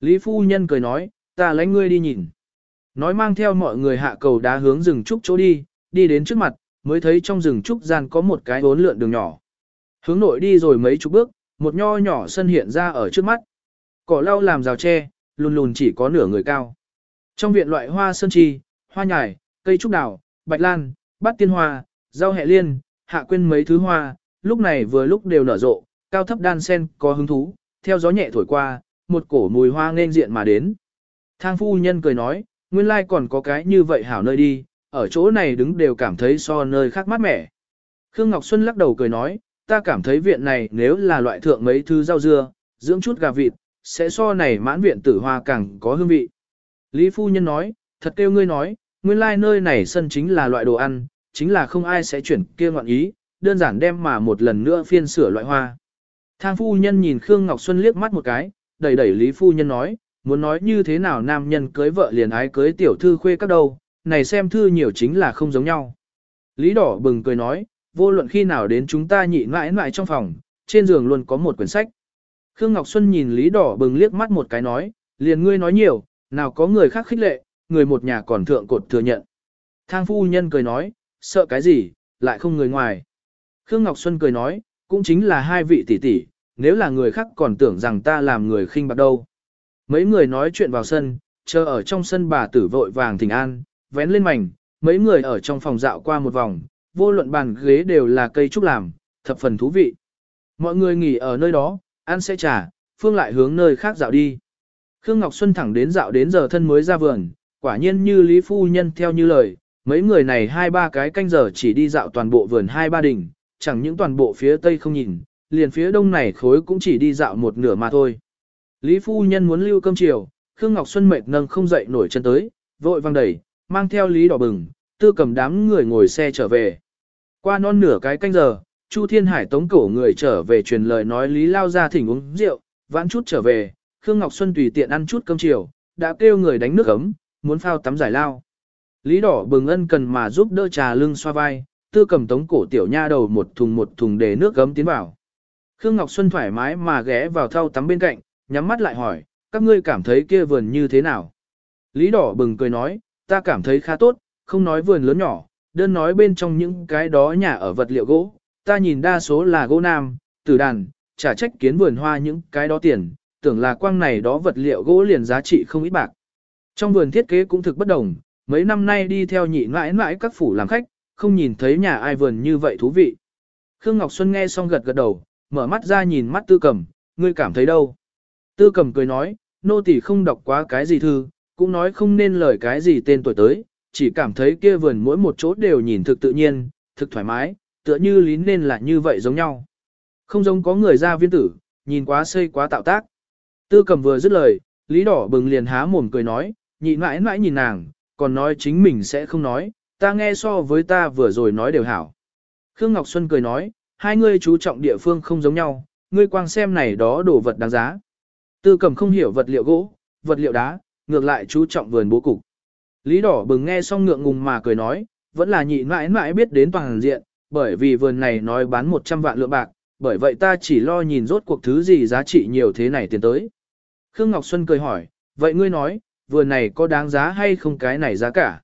Lý phu nhân cười nói, ta lấy ngươi đi nhìn. Nói mang theo mọi người hạ cầu đá hướng rừng trúc chỗ đi, đi đến trước mặt, mới thấy trong rừng trúc gian có một cái bốn lượn đường nhỏ. Hướng nội đi rồi mấy chục bước, một nho nhỏ sân hiện ra ở trước mắt. Cỏ lau làm rào tre, lùn lùn chỉ có nửa người cao. Trong viện loại hoa sơn chi, hoa nhài, cây trúc đào, bạch lan, bát tiên hoa, rau hẹ liên, hạ quên mấy thứ hoa, lúc này vừa lúc đều nở rộ, cao thấp đan sen có hứng thú, theo gió nhẹ thổi qua, một cổ mùi hoa nên diện mà đến. Thang phu nhân cười nói, nguyên lai còn có cái như vậy hảo nơi đi, ở chỗ này đứng đều cảm thấy so nơi khác mát mẻ. Khương Ngọc Xuân lắc đầu cười nói, ta cảm thấy viện này nếu là loại thượng mấy thứ rau dưa, dưỡng chút gà vịt, sẽ so này mãn viện tử hoa càng có hương vị. Lý phu nhân nói, thật kêu ngươi nói, nguyên lai nơi này sân chính là loại đồ ăn, chính là không ai sẽ chuyển kia ngoạn ý, đơn giản đem mà một lần nữa phiên sửa loại hoa. Thang phu nhân nhìn Khương Ngọc Xuân liếc mắt một cái, đẩy đẩy Lý phu nhân nói, muốn nói như thế nào nam nhân cưới vợ liền ái cưới tiểu thư khuê các đâu, này xem thư nhiều chính là không giống nhau. Lý đỏ bừng cười nói, vô luận khi nào đến chúng ta nhị mãi mãi trong phòng, trên giường luôn có một quyển sách. Khương Ngọc Xuân nhìn Lý đỏ bừng liếc mắt một cái nói, liền ngươi nói nhiều, nào có người khác khích lệ, người một nhà còn thượng cột thừa nhận. Thang phu nhân cười nói, sợ cái gì, lại không người ngoài. Khương Ngọc Xuân cười nói, cũng chính là hai vị tỷ tỷ, nếu là người khác còn tưởng rằng ta làm người khinh bạc đâu. Mấy người nói chuyện vào sân, chờ ở trong sân bà tử vội vàng thỉnh an, vén lên mảnh, mấy người ở trong phòng dạo qua một vòng, vô luận bàn ghế đều là cây trúc làm, thập phần thú vị. Mọi người nghỉ ở nơi đó, ăn sẽ trả, Phương lại hướng nơi khác dạo đi. Khương Ngọc Xuân thẳng đến dạo đến giờ thân mới ra vườn, quả nhiên như Lý Phu Nhân theo như lời, mấy người này hai ba cái canh giờ chỉ đi dạo toàn bộ vườn hai ba đỉnh, chẳng những toàn bộ phía tây không nhìn, liền phía đông này khối cũng chỉ đi dạo một nửa mà thôi. Lý Phu Nhân muốn lưu cơm chiều, Khương Ngọc Xuân mệt nâng không dậy nổi chân tới, vội vang đẩy, mang theo Lý Đỏ Bừng, tư cầm đám người ngồi xe trở về. Qua non nửa cái canh giờ, Chu Thiên Hải tống cổ người trở về truyền lời nói Lý Lao ra thỉnh uống rượu, vãn chút trở về, Khương Ngọc Xuân tùy tiện ăn chút cơm chiều, đã kêu người đánh nước ấm, muốn phao tắm giải lao. Lý Đỏ Bừng ân cần mà giúp đỡ trà lưng xoa vai, tư cầm tống cổ tiểu nha đầu một thùng một thùng để nước gấm tiến vào. Khương Ngọc Xuân thoải mái mà ghé vào thau tắm bên cạnh, nhắm mắt lại hỏi, các ngươi cảm thấy kia vườn như thế nào? Lý Đỏ Bừng cười nói, ta cảm thấy khá tốt, không nói vườn lớn nhỏ, đơn nói bên trong những cái đó nhà ở vật liệu gỗ, ta nhìn đa số là gỗ nam, tử đàn, trả trách kiến vườn hoa những cái đó tiền, tưởng là quang này đó vật liệu gỗ liền giá trị không ít bạc. Trong vườn thiết kế cũng thực bất đồng, mấy năm nay đi theo nhị mãi mãi các phủ làm khách, không nhìn thấy nhà ai vườn như vậy thú vị. Khương Ngọc Xuân nghe xong gật gật đầu, mở mắt ra nhìn mắt tư cầm, ngươi cảm thấy đâu? Tư cầm cười nói, nô tỳ không đọc quá cái gì thư, cũng nói không nên lời cái gì tên tuổi tới, chỉ cảm thấy kia vườn mỗi một chỗ đều nhìn thực tự nhiên, thực thoải mái, tựa như lý nên là như vậy giống nhau. Không giống có người ra viên tử, nhìn quá xây quá tạo tác. Tư cầm vừa dứt lời, lý đỏ bừng liền há mồm cười nói, nhịn mãi mãi nhìn nàng, còn nói chính mình sẽ không nói, ta nghe so với ta vừa rồi nói đều hảo. Khương Ngọc Xuân cười nói, hai ngươi chú trọng địa phương không giống nhau, ngươi quang xem này đó đồ vật đáng giá. Tư cầm không hiểu vật liệu gỗ, vật liệu đá, ngược lại chú trọng vườn bố cục. Lý đỏ bừng nghe xong ngượng ngùng mà cười nói, vẫn là nhị mãi mãi biết đến toàn diện, bởi vì vườn này nói bán 100 vạn lượng bạc, bởi vậy ta chỉ lo nhìn rốt cuộc thứ gì giá trị nhiều thế này tiền tới. Khương Ngọc Xuân cười hỏi, vậy ngươi nói, vườn này có đáng giá hay không cái này giá cả?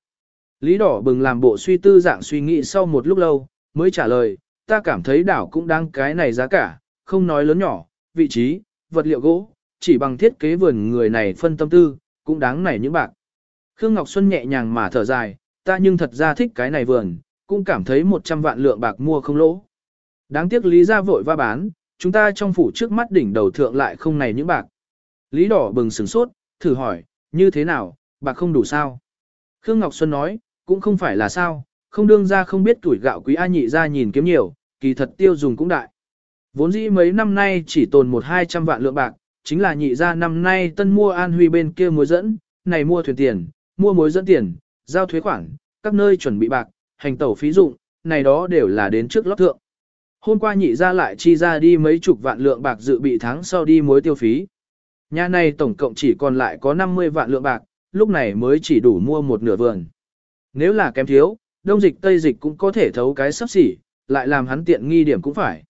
Lý đỏ bừng làm bộ suy tư dạng suy nghĩ sau một lúc lâu, mới trả lời, ta cảm thấy đảo cũng đáng cái này giá cả, không nói lớn nhỏ, vị trí, vật liệu gỗ, chỉ bằng thiết kế vườn người này phân tâm tư, cũng đáng này những bạc. Khương Ngọc Xuân nhẹ nhàng mà thở dài, ta nhưng thật ra thích cái này vườn, cũng cảm thấy 100 vạn lượng bạc mua không lỗ. Đáng tiếc Lý ra vội va bán, chúng ta trong phủ trước mắt đỉnh đầu thượng lại không này những bạc. Lý đỏ bừng sửng sốt, thử hỏi, như thế nào, bạc không đủ sao? Khương Ngọc Xuân nói, cũng không phải là sao, không đương ra không biết tuổi gạo quý A nhị ra nhìn kiếm nhiều, kỳ thật tiêu dùng cũng đại. Vốn dĩ mấy năm nay chỉ tồn một hai trăm vạn lượng bạc, chính là nhị gia năm nay tân mua an huy bên kia mối dẫn, này mua thuyền tiền, mua mối dẫn tiền, giao thuế khoản, các nơi chuẩn bị bạc, hành tẩu phí dụng, này đó đều là đến trước lót thượng. Hôm qua nhị gia lại chi ra đi mấy chục vạn lượng bạc dự bị tháng sau đi mối tiêu phí. Nhà này tổng cộng chỉ còn lại có 50 vạn lượng bạc, lúc này mới chỉ đủ mua một nửa vườn. Nếu là kém thiếu, đông dịch tây dịch cũng có thể thấu cái sắp xỉ, lại làm hắn tiện nghi điểm cũng phải.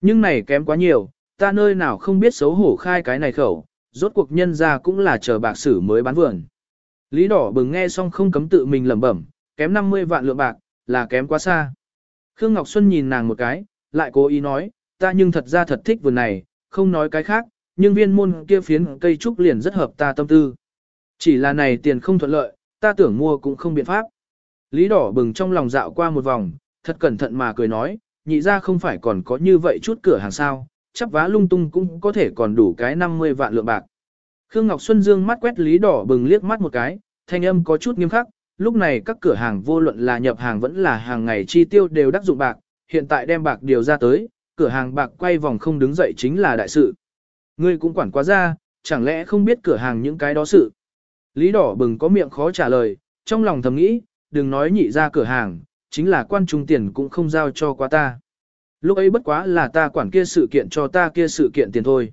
Nhưng này kém quá nhiều, ta nơi nào không biết xấu hổ khai cái này khẩu, rốt cuộc nhân ra cũng là chờ bạc sử mới bán vườn. Lý đỏ bừng nghe xong không cấm tự mình lẩm bẩm, kém 50 vạn lượng bạc, là kém quá xa. Khương Ngọc Xuân nhìn nàng một cái, lại cố ý nói, ta nhưng thật ra thật thích vườn này, không nói cái khác, nhưng viên môn kia phiến cây trúc liền rất hợp ta tâm tư. Chỉ là này tiền không thuận lợi, ta tưởng mua cũng không biện pháp. Lý đỏ bừng trong lòng dạo qua một vòng, thật cẩn thận mà cười nói, nhị ra không phải còn có như vậy chút cửa hàng sao, chắp vá lung tung cũng có thể còn đủ cái 50 vạn lượng bạc. Khương Ngọc Xuân Dương mắt quét Lý đỏ bừng liếc mắt một cái, thanh âm có chút nghiêm khắc, lúc này các cửa hàng vô luận là nhập hàng vẫn là hàng ngày chi tiêu đều đắc dụng bạc, hiện tại đem bạc điều ra tới, cửa hàng bạc quay vòng không đứng dậy chính là đại sự. Ngươi cũng quản quá ra, chẳng lẽ không biết cửa hàng những cái đó sự. Lý đỏ bừng có miệng khó trả lời, trong lòng thầm nghĩ, đừng nói nhị ra cửa hàng, chính là quan trung tiền cũng không giao cho quá ta. Lúc ấy bất quá là ta quản kia sự kiện cho ta kia sự kiện tiền thôi.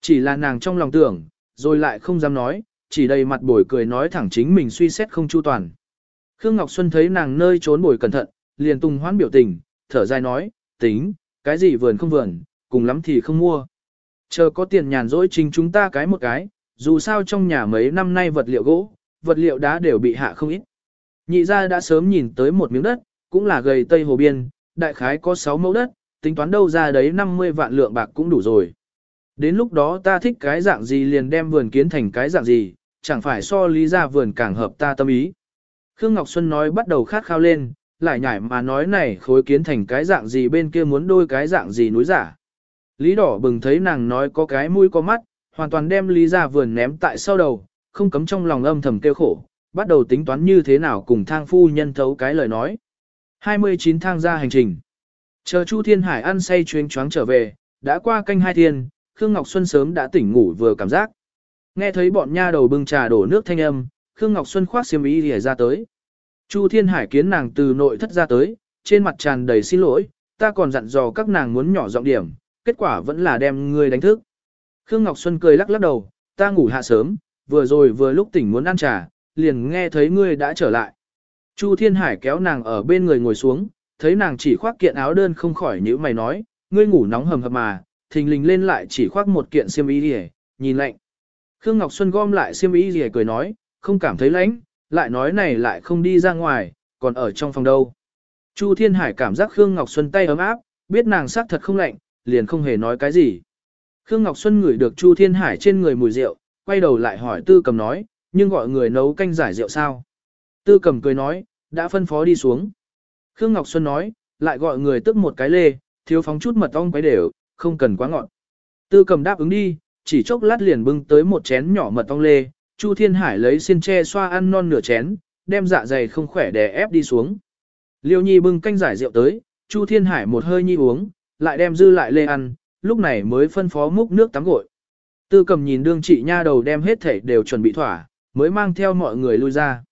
Chỉ là nàng trong lòng tưởng, rồi lại không dám nói, chỉ đầy mặt bồi cười nói thẳng chính mình suy xét không chu toàn. Khương Ngọc Xuân thấy nàng nơi trốn bồi cẩn thận, liền tung hoán biểu tình, thở dài nói, tính, cái gì vườn không vườn, cùng lắm thì không mua. Chờ có tiền nhàn rỗi chính chúng ta cái một cái, dù sao trong nhà mấy năm nay vật liệu gỗ, vật liệu đá đều bị hạ không ít. Nhị gia đã sớm nhìn tới một miếng đất, cũng là gầy tây hồ biên, đại khái có 6 mẫu đất, tính toán đâu ra đấy 50 vạn lượng bạc cũng đủ rồi. Đến lúc đó ta thích cái dạng gì liền đem vườn kiến thành cái dạng gì, chẳng phải so lý ra vườn càng hợp ta tâm ý. Khương Ngọc Xuân nói bắt đầu khát khao lên, lại nhảy mà nói này khối kiến thành cái dạng gì bên kia muốn đôi cái dạng gì núi giả. Lý đỏ bừng thấy nàng nói có cái mũi có mắt, hoàn toàn đem lý ra vườn ném tại sau đầu, không cấm trong lòng âm thầm kêu khổ, bắt đầu tính toán như thế nào cùng thang phu nhân thấu cái lời nói. 29 thang ra hành trình. Chờ Chu Thiên Hải ăn say chuyến choáng trở về, đã qua canh hai thiên, Khương Ngọc Xuân sớm đã tỉnh ngủ vừa cảm giác. Nghe thấy bọn nha đầu bưng trà đổ nước thanh âm, Khương Ngọc Xuân khoác xiêm y lìa ra tới. Chu Thiên Hải kiến nàng từ nội thất ra tới, trên mặt tràn đầy xin lỗi, ta còn dặn dò các nàng muốn nhỏ giọng điểm, kết quả vẫn là đem ngươi đánh thức. Khương Ngọc Xuân cười lắc lắc đầu, ta ngủ hạ sớm, vừa rồi vừa lúc tỉnh muốn ăn trà, liền nghe thấy ngươi đã trở lại. Chu Thiên Hải kéo nàng ở bên người ngồi xuống, thấy nàng chỉ khoác kiện áo đơn không khỏi nhíu mày nói, ngươi ngủ nóng hầm hập mà, thình lình lên lại chỉ khoác một kiện xiêm y liề, nhìn lạnh. Khương Ngọc Xuân gom lại xiêm y liề cười nói, không cảm thấy lạnh, lại nói này lại không đi ra ngoài, còn ở trong phòng đâu. Chu Thiên Hải cảm giác Khương Ngọc Xuân tay ấm áp, biết nàng sắc thật không lạnh, liền không hề nói cái gì. Khương Ngọc Xuân ngửi được Chu Thiên Hải trên người mùi rượu, quay đầu lại hỏi Tư Cầm nói, nhưng gọi người nấu canh giải rượu sao? Tư Cầm cười nói, đã phân phó đi xuống. Khương Ngọc Xuân nói, lại gọi người tức một cái lê, thiếu phóng chút mật ong quấy đều, không cần quá ngọt. Tư Cầm đáp ứng đi, chỉ chốc lát liền bưng tới một chén nhỏ mật ong lê, Chu Thiên Hải lấy xiên tre xoa ăn non nửa chén, đem dạ dày không khỏe đè ép đi xuống. Liêu Nhi bưng canh giải rượu tới, Chu Thiên Hải một hơi nhi uống, lại đem dư lại lê ăn, lúc này mới phân phó múc nước tắm gội. Tư cầm nhìn đương trị nha đầu đem hết thể đều chuẩn bị thỏa, mới mang theo mọi người lui ra.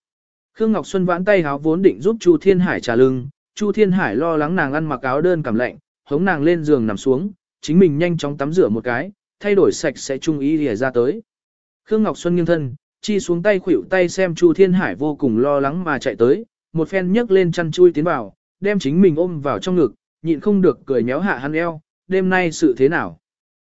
Khương Ngọc Xuân vãn tay háo vốn định giúp Chu Thiên Hải trả lưng, Chu Thiên Hải lo lắng nàng ăn mặc áo đơn cảm lạnh, hống nàng lên giường nằm xuống, chính mình nhanh chóng tắm rửa một cái, thay đổi sạch sẽ trung ý lìa ra tới. Khương Ngọc Xuân nghiêng thân, chi xuống tay khuỷu tay xem Chu Thiên Hải vô cùng lo lắng mà chạy tới, một phen nhấc lên chăn chui tiến vào, đem chính mình ôm vào trong ngực, nhịn không được cười méo hạ hắn eo, đêm nay sự thế nào?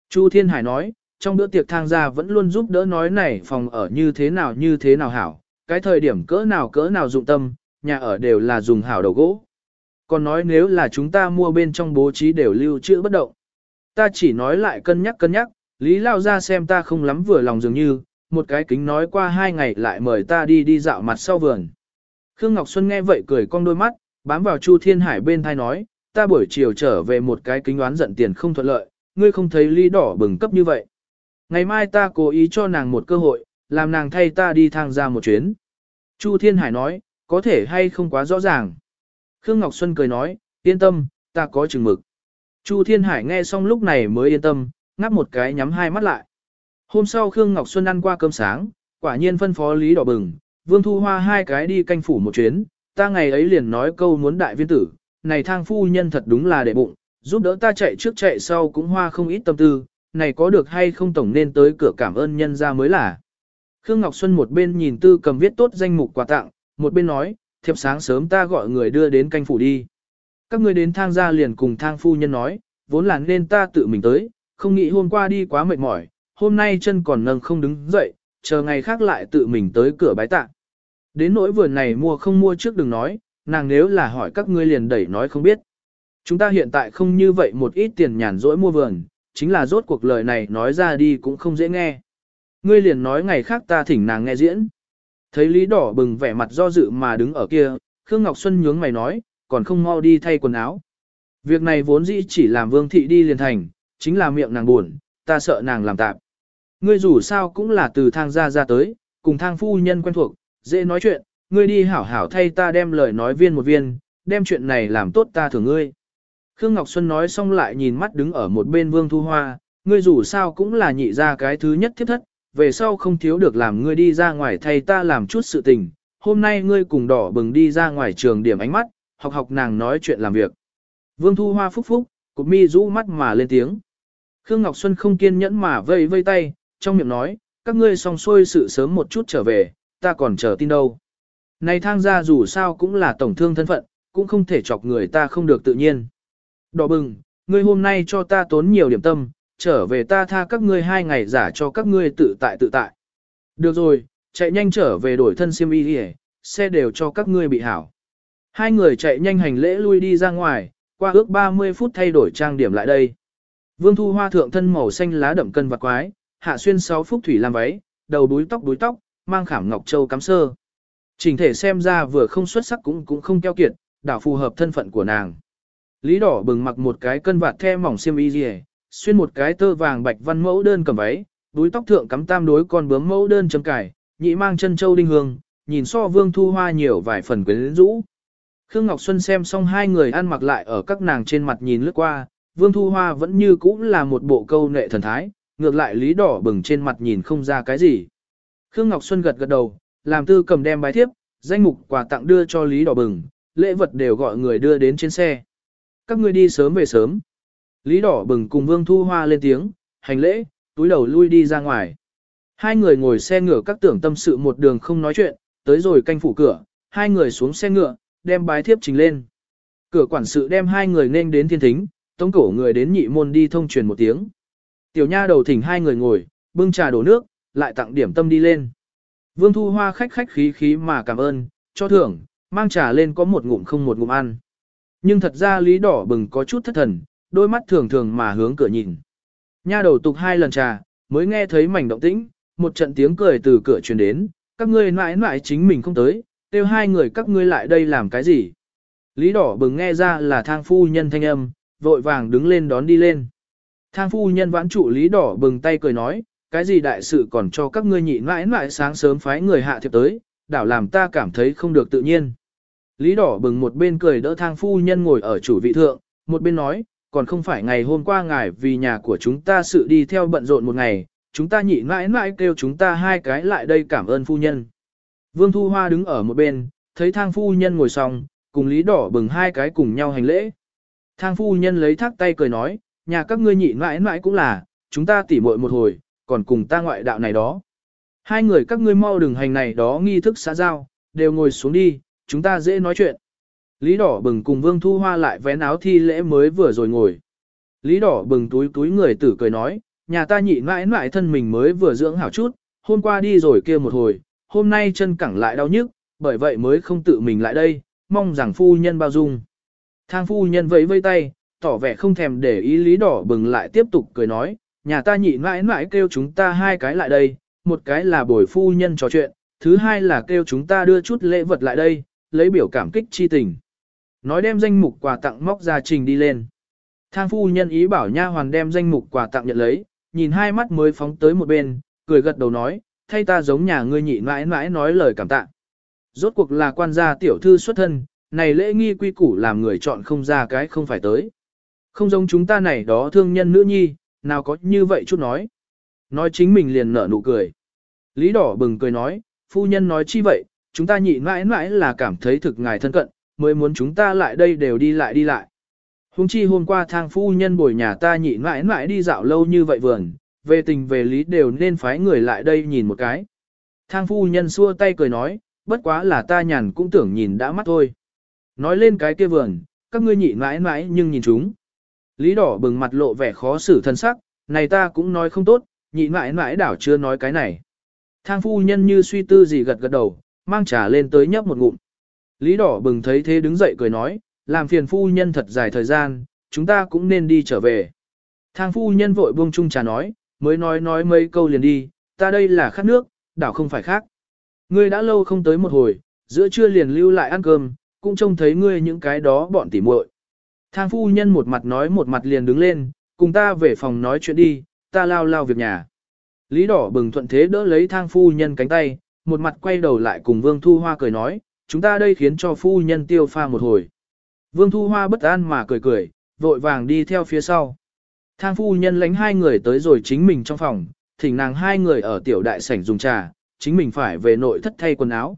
Chu Thiên Hải nói, trong bữa tiệc thang gia vẫn luôn giúp đỡ nói này phòng ở như thế nào như thế nào hảo, cái thời điểm cỡ nào cỡ nào dụng tâm, nhà ở đều là dùng hảo đầu gỗ. Còn nói nếu là chúng ta mua bên trong bố trí đều lưu trữ bất động. Ta chỉ nói lại cân nhắc cân nhắc, Lý Lao ra xem ta không lắm vừa lòng dường như, một cái kính nói qua hai ngày lại mời ta đi đi dạo mặt sau vườn. Khương Ngọc Xuân nghe vậy cười cong đôi mắt, bám vào Chu Thiên Hải bên thai nói, ta buổi chiều trở về một cái kính đoán giận tiền không thuận lợi, ngươi không thấy ly đỏ bừng cấp như vậy. Ngày mai ta cố ý cho nàng một cơ hội, làm nàng thay ta đi thang ra một chuyến. Chu Thiên Hải nói, có thể hay không quá rõ ràng. Khương Ngọc Xuân cười nói, yên tâm, ta có chừng mực. Chu Thiên Hải nghe xong lúc này mới yên tâm, ngáp một cái nhắm hai mắt lại. Hôm sau Khương Ngọc Xuân ăn qua cơm sáng, quả nhiên phân phó Lý Đỏ Bừng, Vương Thu Hoa hai cái đi canh phủ một chuyến, ta ngày ấy liền nói câu muốn đại viên tử, này thang phu nhân thật đúng là để bụng, giúp đỡ ta chạy trước chạy sau cũng hoa không ít tâm tư, này có được hay không tổng nên tới cửa cảm ơn nhân ra mới là. Khương Ngọc Xuân một bên nhìn tư cầm viết tốt danh mục quà tặng, một bên nói, thiệp sáng sớm ta gọi người đưa đến canh phủ đi. Các người đến thang gia liền cùng thang phu nhân nói, vốn là nên ta tự mình tới, không nghĩ hôm qua đi quá mệt mỏi, hôm nay chân còn nâng không đứng dậy, chờ ngày khác lại tự mình tới cửa bái tạ. Đến nỗi vườn này mua không mua trước đừng nói, nàng nếu là hỏi các ngươi liền đẩy nói không biết. Chúng ta hiện tại không như vậy một ít tiền nhàn rỗi mua vườn, chính là rốt cuộc lời này nói ra đi cũng không dễ nghe. Ngươi liền nói ngày khác ta thỉnh nàng nghe diễn. Thấy Lý Đỏ bừng vẻ mặt do dự mà đứng ở kia, Khương Ngọc Xuân nhướng mày nói, còn không mau đi thay quần áo. Việc này vốn dĩ chỉ làm vương thị đi liền thành, chính là miệng nàng buồn, ta sợ nàng làm tạp. Ngươi dù sao cũng là từ thang gia ra tới, cùng thang phu nhân quen thuộc, dễ nói chuyện, ngươi đi hảo hảo thay ta đem lời nói viên một viên, đem chuyện này làm tốt ta thưởng ngươi. Khương Ngọc Xuân nói xong lại nhìn mắt đứng ở một bên Vương Thu Hoa, ngươi dù sao cũng là nhị ra cái thứ nhất thiết thất, về sau không thiếu được làm ngươi đi ra ngoài thay ta làm chút sự tình, hôm nay ngươi cùng đỏ bừng đi ra ngoài trường điểm ánh mắt, học học nàng nói chuyện làm việc. Vương Thu Hoa phúc phúc, cục mi rũ mắt mà lên tiếng. Khương Ngọc Xuân không kiên nhẫn mà vây vây tay, trong miệng nói, các ngươi xong xuôi sự sớm một chút trở về, ta còn chờ tin đâu. Này thang gia dù sao cũng là tổng thương thân phận, cũng không thể chọc người ta không được tự nhiên. Đỏ bừng, ngươi hôm nay cho ta tốn nhiều điểm tâm, trở về ta tha các ngươi hai ngày giả cho các ngươi tự tại tự tại. Được rồi, chạy nhanh trở về đổi thân xiêm y đi xe đều cho các ngươi bị hảo. Hai người chạy nhanh hành lễ lui đi ra ngoài, qua ước 30 phút thay đổi trang điểm lại đây. Vương Thu Hoa thượng thân màu xanh lá đậm cân và quái, hạ xuyên 6 phút thủy làm váy, đầu đuối tóc đuối tóc, mang khảm ngọc châu cắm sơ. Trình thể xem ra vừa không xuất sắc cũng cũng không keo kiệt, đảo phù hợp thân phận của nàng. Lý đỏ bừng mặc một cái cân vạt the mỏng xiêm y gì, xuyên một cái tơ vàng bạch văn mẫu đơn cầm váy, đuôi tóc thượng cắm tam đối con bướm mẫu đơn chấm cải, nhị mang chân châu đinh hương, nhìn so vương thu hoa nhiều vài phần quyến rũ. Khương Ngọc Xuân xem xong hai người ăn mặc lại ở các nàng trên mặt nhìn lướt qua, vương thu hoa vẫn như cũ là một bộ câu nệ thần thái, ngược lại lý đỏ bừng trên mặt nhìn không ra cái gì. Khương Ngọc Xuân gật gật đầu, làm tư cầm đem bài thiếp, danh mục quà tặng đưa cho lý đỏ bừng, lễ vật đều gọi người đưa đến trên xe. Các ngươi đi sớm về sớm. Lý đỏ bừng cùng Vương Thu Hoa lên tiếng, hành lễ, túi đầu lui đi ra ngoài. Hai người ngồi xe ngựa các tưởng tâm sự một đường không nói chuyện, tới rồi canh phủ cửa, hai người xuống xe ngựa, đem bái thiếp trình lên. Cửa quản sự đem hai người nên đến thiên thính, tống cổ người đến nhị môn đi thông truyền một tiếng. Tiểu nha đầu thỉnh hai người ngồi, bưng trà đổ nước, lại tặng điểm tâm đi lên. Vương Thu Hoa khách khách khí khí mà cảm ơn, cho thưởng, mang trà lên có một ngụm không một ngụm ăn. Nhưng thật ra lý đỏ bừng có chút thất thần, đôi mắt thường thường mà hướng cửa nhìn. Nha đầu tục hai lần trà, mới nghe thấy mảnh động tĩnh, một trận tiếng cười từ cửa truyền đến, các ngươi mãi mãi chính mình không tới, kêu hai người các ngươi lại đây làm cái gì. Lý đỏ bừng nghe ra là thang phu nhân thanh âm, vội vàng đứng lên đón đi lên. Thang phu nhân vãn trụ lý đỏ bừng tay cười nói, cái gì đại sự còn cho các ngươi nhị mãi mãi sáng sớm phái người hạ thiệp tới, đảo làm ta cảm thấy không được tự nhiên. Lý đỏ bừng một bên cười đỡ thang phu nhân ngồi ở chủ vị thượng, một bên nói, còn không phải ngày hôm qua ngài vì nhà của chúng ta sự đi theo bận rộn một ngày, chúng ta nhị mãi mãi kêu chúng ta hai cái lại đây cảm ơn phu nhân. Vương Thu Hoa đứng ở một bên, thấy thang phu nhân ngồi xong, cùng Lý Đỏ bừng hai cái cùng nhau hành lễ. Thang phu nhân lấy thác tay cười nói, nhà các ngươi nhị mãi mãi cũng là, chúng ta tỉ muội một hồi, còn cùng ta ngoại đạo này đó. Hai người các ngươi mau đừng hành này đó nghi thức xã giao, đều ngồi xuống đi, chúng ta dễ nói chuyện. Lý đỏ bừng cùng Vương Thu Hoa lại vén áo thi lễ mới vừa rồi ngồi. Lý đỏ bừng túi túi người tử cười nói, nhà ta nhị mãi mãi thân mình mới vừa dưỡng hảo chút, hôm qua đi rồi kia một hồi, hôm nay chân cẳng lại đau nhức, bởi vậy mới không tự mình lại đây, mong rằng phu nhân bao dung. Thang phu nhân vẫy vây tay, tỏ vẻ không thèm để ý lý đỏ bừng lại tiếp tục cười nói, nhà ta nhị mãi mãi kêu chúng ta hai cái lại đây, một cái là bồi phu nhân trò chuyện, thứ hai là kêu chúng ta đưa chút lễ vật lại đây, lấy biểu cảm kích chi tình. Nói đem danh mục quà tặng móc ra trình đi lên. Thang phu nhân ý bảo nha hoàn đem danh mục quà tặng nhận lấy, nhìn hai mắt mới phóng tới một bên, cười gật đầu nói, thay ta giống nhà ngươi nhị mãi mãi nói lời cảm tạ. Rốt cuộc là quan gia tiểu thư xuất thân, này lễ nghi quy củ làm người chọn không ra cái không phải tới. Không giống chúng ta này đó thương nhân nữ nhi, nào có như vậy chút nói. Nói chính mình liền nở nụ cười. Lý đỏ bừng cười nói, phu nhân nói chi vậy, chúng ta nhị mãi mãi là cảm thấy thực ngài thân cận, mới muốn chúng ta lại đây đều đi lại đi lại. Hùng chi hôm qua thang phu nhân bồi nhà ta nhị mãi mãi đi dạo lâu như vậy vườn, về tình về lý đều nên phái người lại đây nhìn một cái. Thang phu nhân xua tay cười nói, bất quá là ta nhàn cũng tưởng nhìn đã mắt thôi. Nói lên cái kia vườn, các ngươi nhị mãi mãi nhưng nhìn chúng. Lý đỏ bừng mặt lộ vẻ khó xử thân sắc, này ta cũng nói không tốt, nhị mãi mãi đảo chưa nói cái này. Thang phu nhân như suy tư gì gật gật đầu, mang trà lên tới nhấp một ngụm. Lý đỏ bừng thấy thế đứng dậy cười nói, làm phiền phu nhân thật dài thời gian, chúng ta cũng nên đi trở về. Thang phu nhân vội buông chung trà nói, mới nói nói mấy câu liền đi, ta đây là khát nước, đảo không phải khác. Ngươi đã lâu không tới một hồi, giữa trưa liền lưu lại ăn cơm, cũng trông thấy ngươi những cái đó bọn tỉ muội. Thang phu nhân một mặt nói một mặt liền đứng lên, cùng ta về phòng nói chuyện đi, ta lao lao việc nhà. Lý đỏ bừng thuận thế đỡ lấy thang phu nhân cánh tay, một mặt quay đầu lại cùng Vương Thu Hoa cười nói, chúng ta đây khiến cho phu nhân tiêu pha một hồi. Vương Thu Hoa bất an mà cười cười, vội vàng đi theo phía sau. Thang phu nhân lánh hai người tới rồi chính mình trong phòng, thỉnh nàng hai người ở tiểu đại sảnh dùng trà, chính mình phải về nội thất thay quần áo.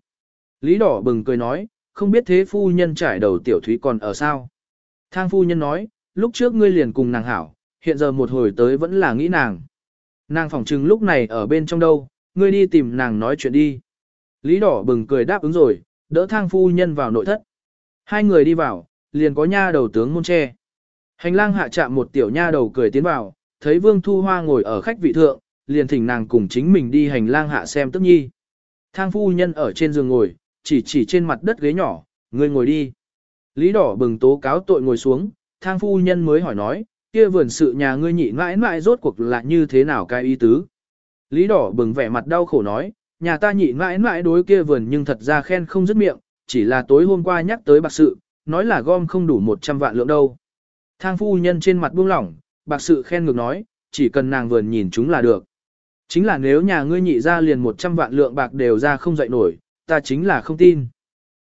Lý đỏ bừng cười nói, không biết thế phu nhân trải đầu tiểu thúy còn ở sao. Thang phu nhân nói, lúc trước ngươi liền cùng nàng hảo, hiện giờ một hồi tới vẫn là nghĩ nàng. Nàng phỏng chừng lúc này ở bên trong đâu, ngươi đi tìm nàng nói chuyện đi. Lý đỏ bừng cười đáp ứng rồi, đỡ thang phu nhân vào nội thất. Hai người đi vào, liền có nha đầu tướng môn tre. Hành lang hạ chạm một tiểu nha đầu cười tiến vào, thấy Vương Thu Hoa ngồi ở khách vị thượng, liền thỉnh nàng cùng chính mình đi hành lang hạ xem tức nhi. Thang phu nhân ở trên giường ngồi, chỉ chỉ trên mặt đất ghế nhỏ, ngươi ngồi đi. Lý đỏ bừng tố cáo tội ngồi xuống, thang phu nhân mới hỏi nói, kia vườn sự nhà ngươi nhị mãi mãi rốt cuộc là như thế nào cái ý tứ. Lý đỏ bừng vẻ mặt đau khổ nói, nhà ta nhị mãi mãi đối kia vườn nhưng thật ra khen không dứt miệng, chỉ là tối hôm qua nhắc tới bạc sự, nói là gom không đủ 100 vạn lượng đâu. Thang phu nhân trên mặt buông lỏng, bạc sự khen ngược nói, chỉ cần nàng vườn nhìn chúng là được. Chính là nếu nhà ngươi nhị ra liền 100 vạn lượng bạc đều ra không dậy nổi, ta chính là không tin.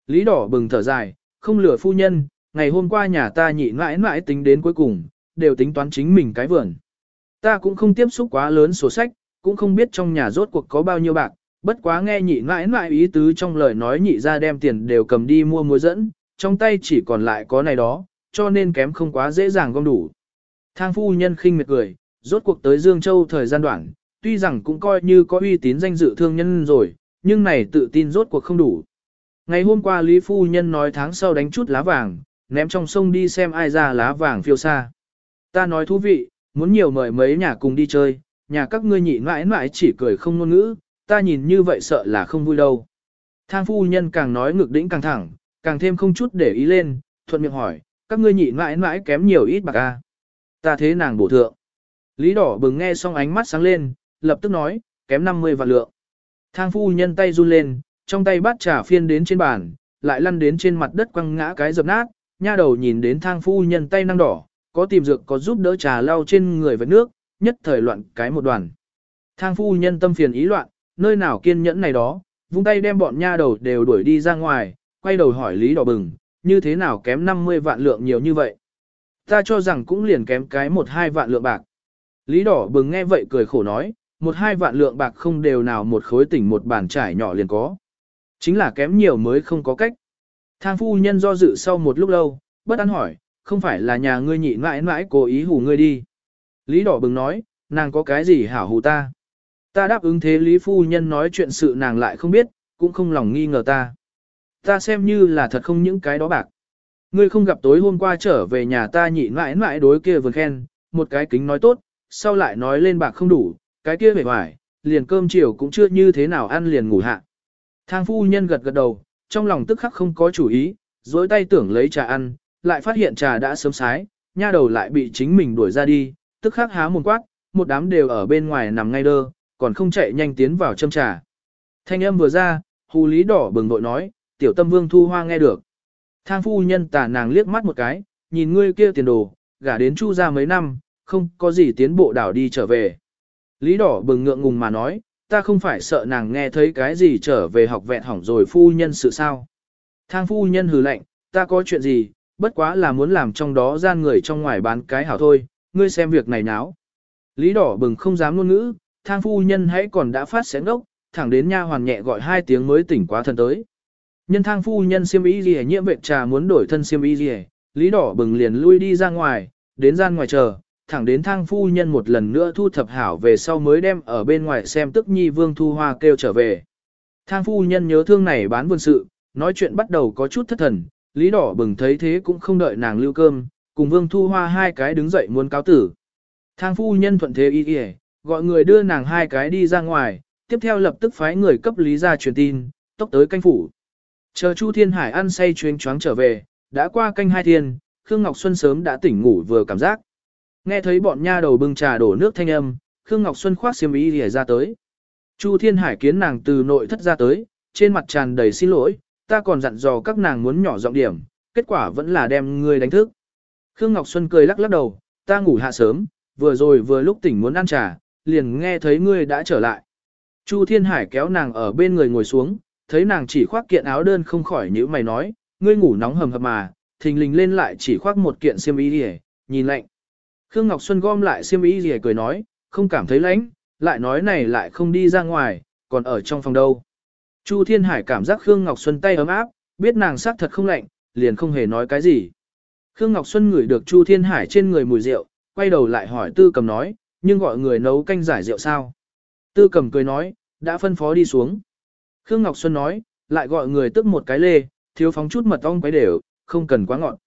Lý đỏ bừng thở dài, không lừa phu nhân, ngày hôm qua nhà ta nhị mãi mãi tính đến cuối cùng, đều tính toán chính mình cái vườn. Ta cũng không tiếp xúc quá lớn sổ sách, cũng không biết trong nhà rốt cuộc có bao nhiêu bạc, bất quá nghe nhị mãi mãi ý tứ trong lời nói nhị ra đem tiền đều cầm đi mua muối dẫn, trong tay chỉ còn lại có này đó, cho nên kém không quá dễ dàng gom đủ. Thang phu nhân khinh miệt cười, rốt cuộc tới Dương Châu thời gian đoạn, tuy rằng cũng coi như có uy tín danh dự thương nhân rồi, nhưng này tự tin rốt cuộc không đủ. Ngày hôm qua Lý Phu Nhân nói tháng sau đánh chút lá vàng, ném trong sông đi xem ai ra lá vàng phiêu xa. Ta nói thú vị, muốn nhiều mời mấy nhà cùng đi chơi, nhà các ngươi nhị mãi mãi chỉ cười không ngôn ngữ, ta nhìn như vậy sợ là không vui đâu. Thang Phu Nhân càng nói ngực đĩnh càng thẳng, càng thêm không chút để ý lên, thuận miệng hỏi, các ngươi nhị mãi mãi kém nhiều ít bạc a. À? Ta thế nàng bổ thượng. Lý đỏ bừng nghe xong ánh mắt sáng lên, lập tức nói, kém 50 vạn lượng. Thang phu nhân tay run lên, trong tay bát trà phiên đến trên bàn, lại lăn đến trên mặt đất quăng ngã cái dập nát, nha đầu nhìn đến thang phu nhân tay năng đỏ, có tìm dược có giúp đỡ trà lau trên người với nước, nhất thời loạn cái một đoàn. Thang phu nhân tâm phiền ý loạn, nơi nào kiên nhẫn này đó, vung tay đem bọn nha đầu đều đuổi đi ra ngoài, quay đầu hỏi Lý Đỏ Bừng, như thế nào kém 50 vạn lượng nhiều như vậy. Ta cho rằng cũng liền kém cái một hai vạn lượng bạc. Lý Đỏ Bừng nghe vậy cười khổ nói, một hai vạn lượng bạc không đều nào một khối tỉnh một bàn trải nhỏ liền có. Chính là kém nhiều mới không có cách. Thang phu nhân do dự sau một lúc lâu, bất an hỏi, không phải là nhà ngươi nhị mãi mãi cố ý hù ngươi đi. Lý đỏ bừng nói, nàng có cái gì hảo hù ta. Ta đáp ứng thế Lý Phu Nhân nói chuyện sự nàng lại không biết, cũng không lòng nghi ngờ ta. Ta xem như là thật không những cái đó bạc. Ngươi không gặp tối hôm qua trở về nhà ta nhị mãi mãi đối kia vừa khen, một cái kính nói tốt, sau lại nói lên bạc không đủ, cái kia vẻ vải, liền cơm chiều cũng chưa như thế nào ăn liền ngủ hạ. Thang phu nhân gật gật đầu, trong lòng tức khắc không có chủ ý, dối tay tưởng lấy trà ăn, lại phát hiện trà đã sớm sái, nha đầu lại bị chính mình đuổi ra đi, tức khắc há mồm quát, một đám đều ở bên ngoài nằm ngay đơ, còn không chạy nhanh tiến vào châm trà. Thanh âm vừa ra, hù lý đỏ bừng bội nói, tiểu tâm vương thu hoa nghe được. Thang phu nhân tả nàng liếc mắt một cái, nhìn ngươi kia tiền đồ, gả đến chu ra mấy năm, không có gì tiến bộ đảo đi trở về. Lý đỏ bừng ngượng ngùng mà nói, ta không phải sợ nàng nghe thấy cái gì trở về học vẹn hỏng rồi phu nhân sự sao. Thang phu nhân hừ lạnh, ta có chuyện gì, bất quá là muốn làm trong đó gian người trong ngoài bán cái hảo thôi, ngươi xem việc này náo. Lý đỏ bừng không dám ngôn ngữ, thang phu nhân hãy còn đã phát sẽ ngốc, thẳng đến nha hoàn nhẹ gọi hai tiếng mới tỉnh quá thân tới. Nhân thang phu nhân siêm y gì nhiễm vệ trà muốn đổi thân siêm y gì, lý đỏ bừng liền lui đi ra ngoài, đến gian ngoài chờ, thẳng đến thang phu nhân một lần nữa thu thập hảo về sau mới đem ở bên ngoài xem tức nhi vương thu hoa kêu trở về. Thang phu nhân nhớ thương này bán vườn sự, nói chuyện bắt đầu có chút thất thần, lý đỏ bừng thấy thế cũng không đợi nàng lưu cơm, cùng vương thu hoa hai cái đứng dậy muốn cáo tử. Thang phu nhân thuận thế y y, gọi người đưa nàng hai cái đi ra ngoài, tiếp theo lập tức phái người cấp lý ra truyền tin, tốc tới canh phủ. Chờ Chu Thiên Hải ăn say chuyên choáng trở về, đã qua canh hai thiên, Khương Ngọc Xuân sớm đã tỉnh ngủ vừa cảm giác. Nghe thấy bọn nha đầu bưng trà đổ nước thanh âm, Khương Ngọc Xuân khoác xiêm y lìa ra tới. Chu Thiên Hải kiến nàng từ nội thất ra tới, trên mặt tràn đầy xin lỗi, ta còn dặn dò các nàng muốn nhỏ giọng điểm, kết quả vẫn là đem ngươi đánh thức. Khương Ngọc Xuân cười lắc lắc đầu, ta ngủ hạ sớm, vừa rồi vừa lúc tỉnh muốn ăn trà, liền nghe thấy ngươi đã trở lại. Chu Thiên Hải kéo nàng ở bên người ngồi xuống, thấy nàng chỉ khoác kiện áo đơn không khỏi nhíu mày nói, ngươi ngủ nóng hầm hập mà, thình lình lên lại chỉ khoác một kiện xiêm y liề, nhìn lạnh. Khương Ngọc Xuân gom lại xiêm y liề cười nói, không cảm thấy lạnh, lại nói này lại không đi ra ngoài, còn ở trong phòng đâu. Chu Thiên Hải cảm giác Khương Ngọc Xuân tay ấm áp, biết nàng xác thật không lạnh, liền không hề nói cái gì. Khương Ngọc Xuân ngửi được Chu Thiên Hải trên người mùi rượu, quay đầu lại hỏi Tư Cầm nói, nhưng gọi người nấu canh giải rượu sao? Tư Cầm cười nói, đã phân phó đi xuống. Khương Ngọc Xuân nói, lại gọi người tức một cái lê, thiếu phóng chút mật ong quấy đều, không cần quá ngọt.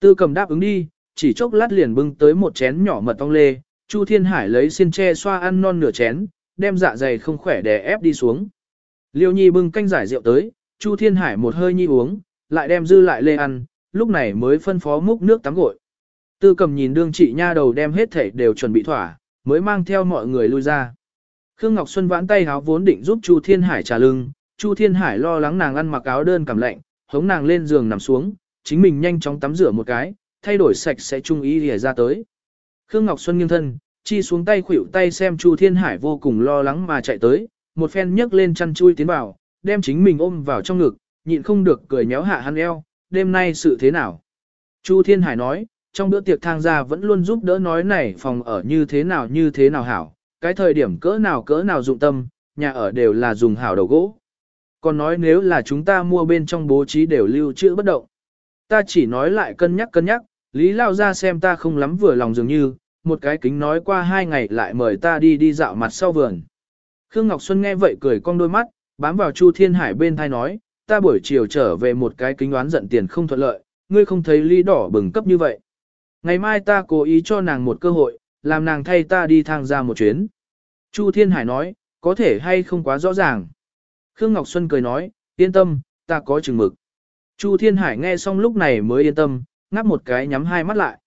Tư Cầm đáp ứng đi, chỉ chốc lát liền bưng tới một chén nhỏ mật ong lê, Chu Thiên Hải lấy xiên tre xoa ăn non nửa chén, đem dạ dày không khỏe đè ép đi xuống. Liêu Nhi bưng canh giải rượu tới, Chu Thiên Hải một hơi nhi uống, lại đem dư lại lê ăn, lúc này mới phân phó múc nước tắm gội. Tư cầm nhìn đương trị nha đầu đem hết thể đều chuẩn bị thỏa, mới mang theo mọi người lui ra. Khương Ngọc Xuân vãn tay háo vốn định giúp Chu Thiên Hải trả lưng, Chu Thiên Hải lo lắng nàng ăn mặc áo đơn cảm lạnh, hống nàng lên giường nằm xuống, chính mình nhanh chóng tắm rửa một cái, thay đổi sạch sẽ trung ý lìa ra tới. Khương Ngọc Xuân nghiêng thân, chi xuống tay khuỷu tay xem Chu Thiên Hải vô cùng lo lắng mà chạy tới, một phen nhấc lên chăn chui tiến vào, đem chính mình ôm vào trong ngực, nhịn không được cười nhéo hạ hắn eo, đêm nay sự thế nào? Chu Thiên Hải nói, trong bữa tiệc thang gia vẫn luôn giúp đỡ nói này phòng ở như thế nào như thế nào hảo, cái thời điểm cỡ nào cỡ nào dụng tâm, nhà ở đều là dùng hảo đầu gỗ. Còn nói nếu là chúng ta mua bên trong bố trí đều lưu trữ bất động. Ta chỉ nói lại cân nhắc cân nhắc, Lý Lao ra xem ta không lắm vừa lòng dường như, một cái kính nói qua hai ngày lại mời ta đi đi dạo mặt sau vườn. Khương Ngọc Xuân nghe vậy cười cong đôi mắt, bám vào Chu Thiên Hải bên thai nói, ta buổi chiều trở về một cái kính đoán giận tiền không thuận lợi, ngươi không thấy ly đỏ bừng cấp như vậy. Ngày mai ta cố ý cho nàng một cơ hội, làm nàng thay ta đi thang ra một chuyến. Chu Thiên Hải nói, có thể hay không quá rõ ràng. Khương Ngọc Xuân cười nói, yên tâm, ta có chừng mực. Chu Thiên Hải nghe xong lúc này mới yên tâm, ngáp một cái nhắm hai mắt lại.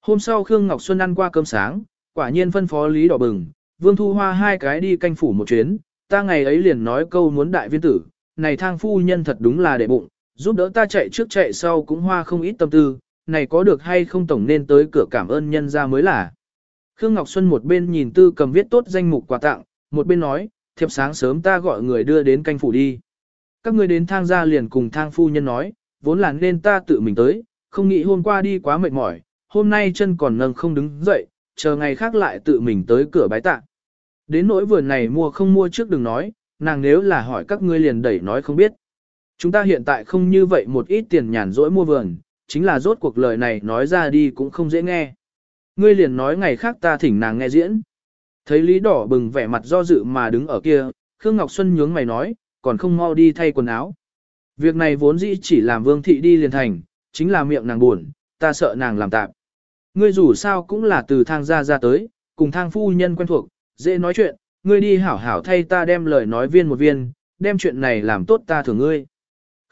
Hôm sau Khương Ngọc Xuân ăn qua cơm sáng, quả nhiên phân phó Lý Đỏ Bừng, Vương Thu Hoa hai cái đi canh phủ một chuyến, ta ngày ấy liền nói câu muốn đại viên tử, này thang phu nhân thật đúng là để bụng, giúp đỡ ta chạy trước chạy sau cũng hoa không ít tâm tư, này có được hay không tổng nên tới cửa cảm ơn nhân ra mới là. Khương Ngọc Xuân một bên nhìn tư cầm viết tốt danh mục quà tặng, một bên nói, thiệp sáng sớm ta gọi người đưa đến canh phủ đi. Các người đến thang gia liền cùng thang phu nhân nói, vốn là nên ta tự mình tới, không nghĩ hôm qua đi quá mệt mỏi, hôm nay chân còn nâng không đứng dậy, chờ ngày khác lại tự mình tới cửa bái tạ. Đến nỗi vườn này mua không mua trước đừng nói, nàng nếu là hỏi các ngươi liền đẩy nói không biết. Chúng ta hiện tại không như vậy một ít tiền nhàn rỗi mua vườn, chính là rốt cuộc lời này nói ra đi cũng không dễ nghe. Ngươi liền nói ngày khác ta thỉnh nàng nghe diễn. Thấy Lý Đỏ bừng vẻ mặt do dự mà đứng ở kia, Khương Ngọc Xuân nhướng mày nói, còn không mau đi thay quần áo. Việc này vốn dĩ chỉ làm Vương Thị đi liền thành, chính là miệng nàng buồn, ta sợ nàng làm tạm. Ngươi dù sao cũng là từ thang gia ra tới, cùng thang phu nhân quen thuộc, dễ nói chuyện, ngươi đi hảo hảo thay ta đem lời nói viên một viên, đem chuyện này làm tốt ta thưởng ngươi.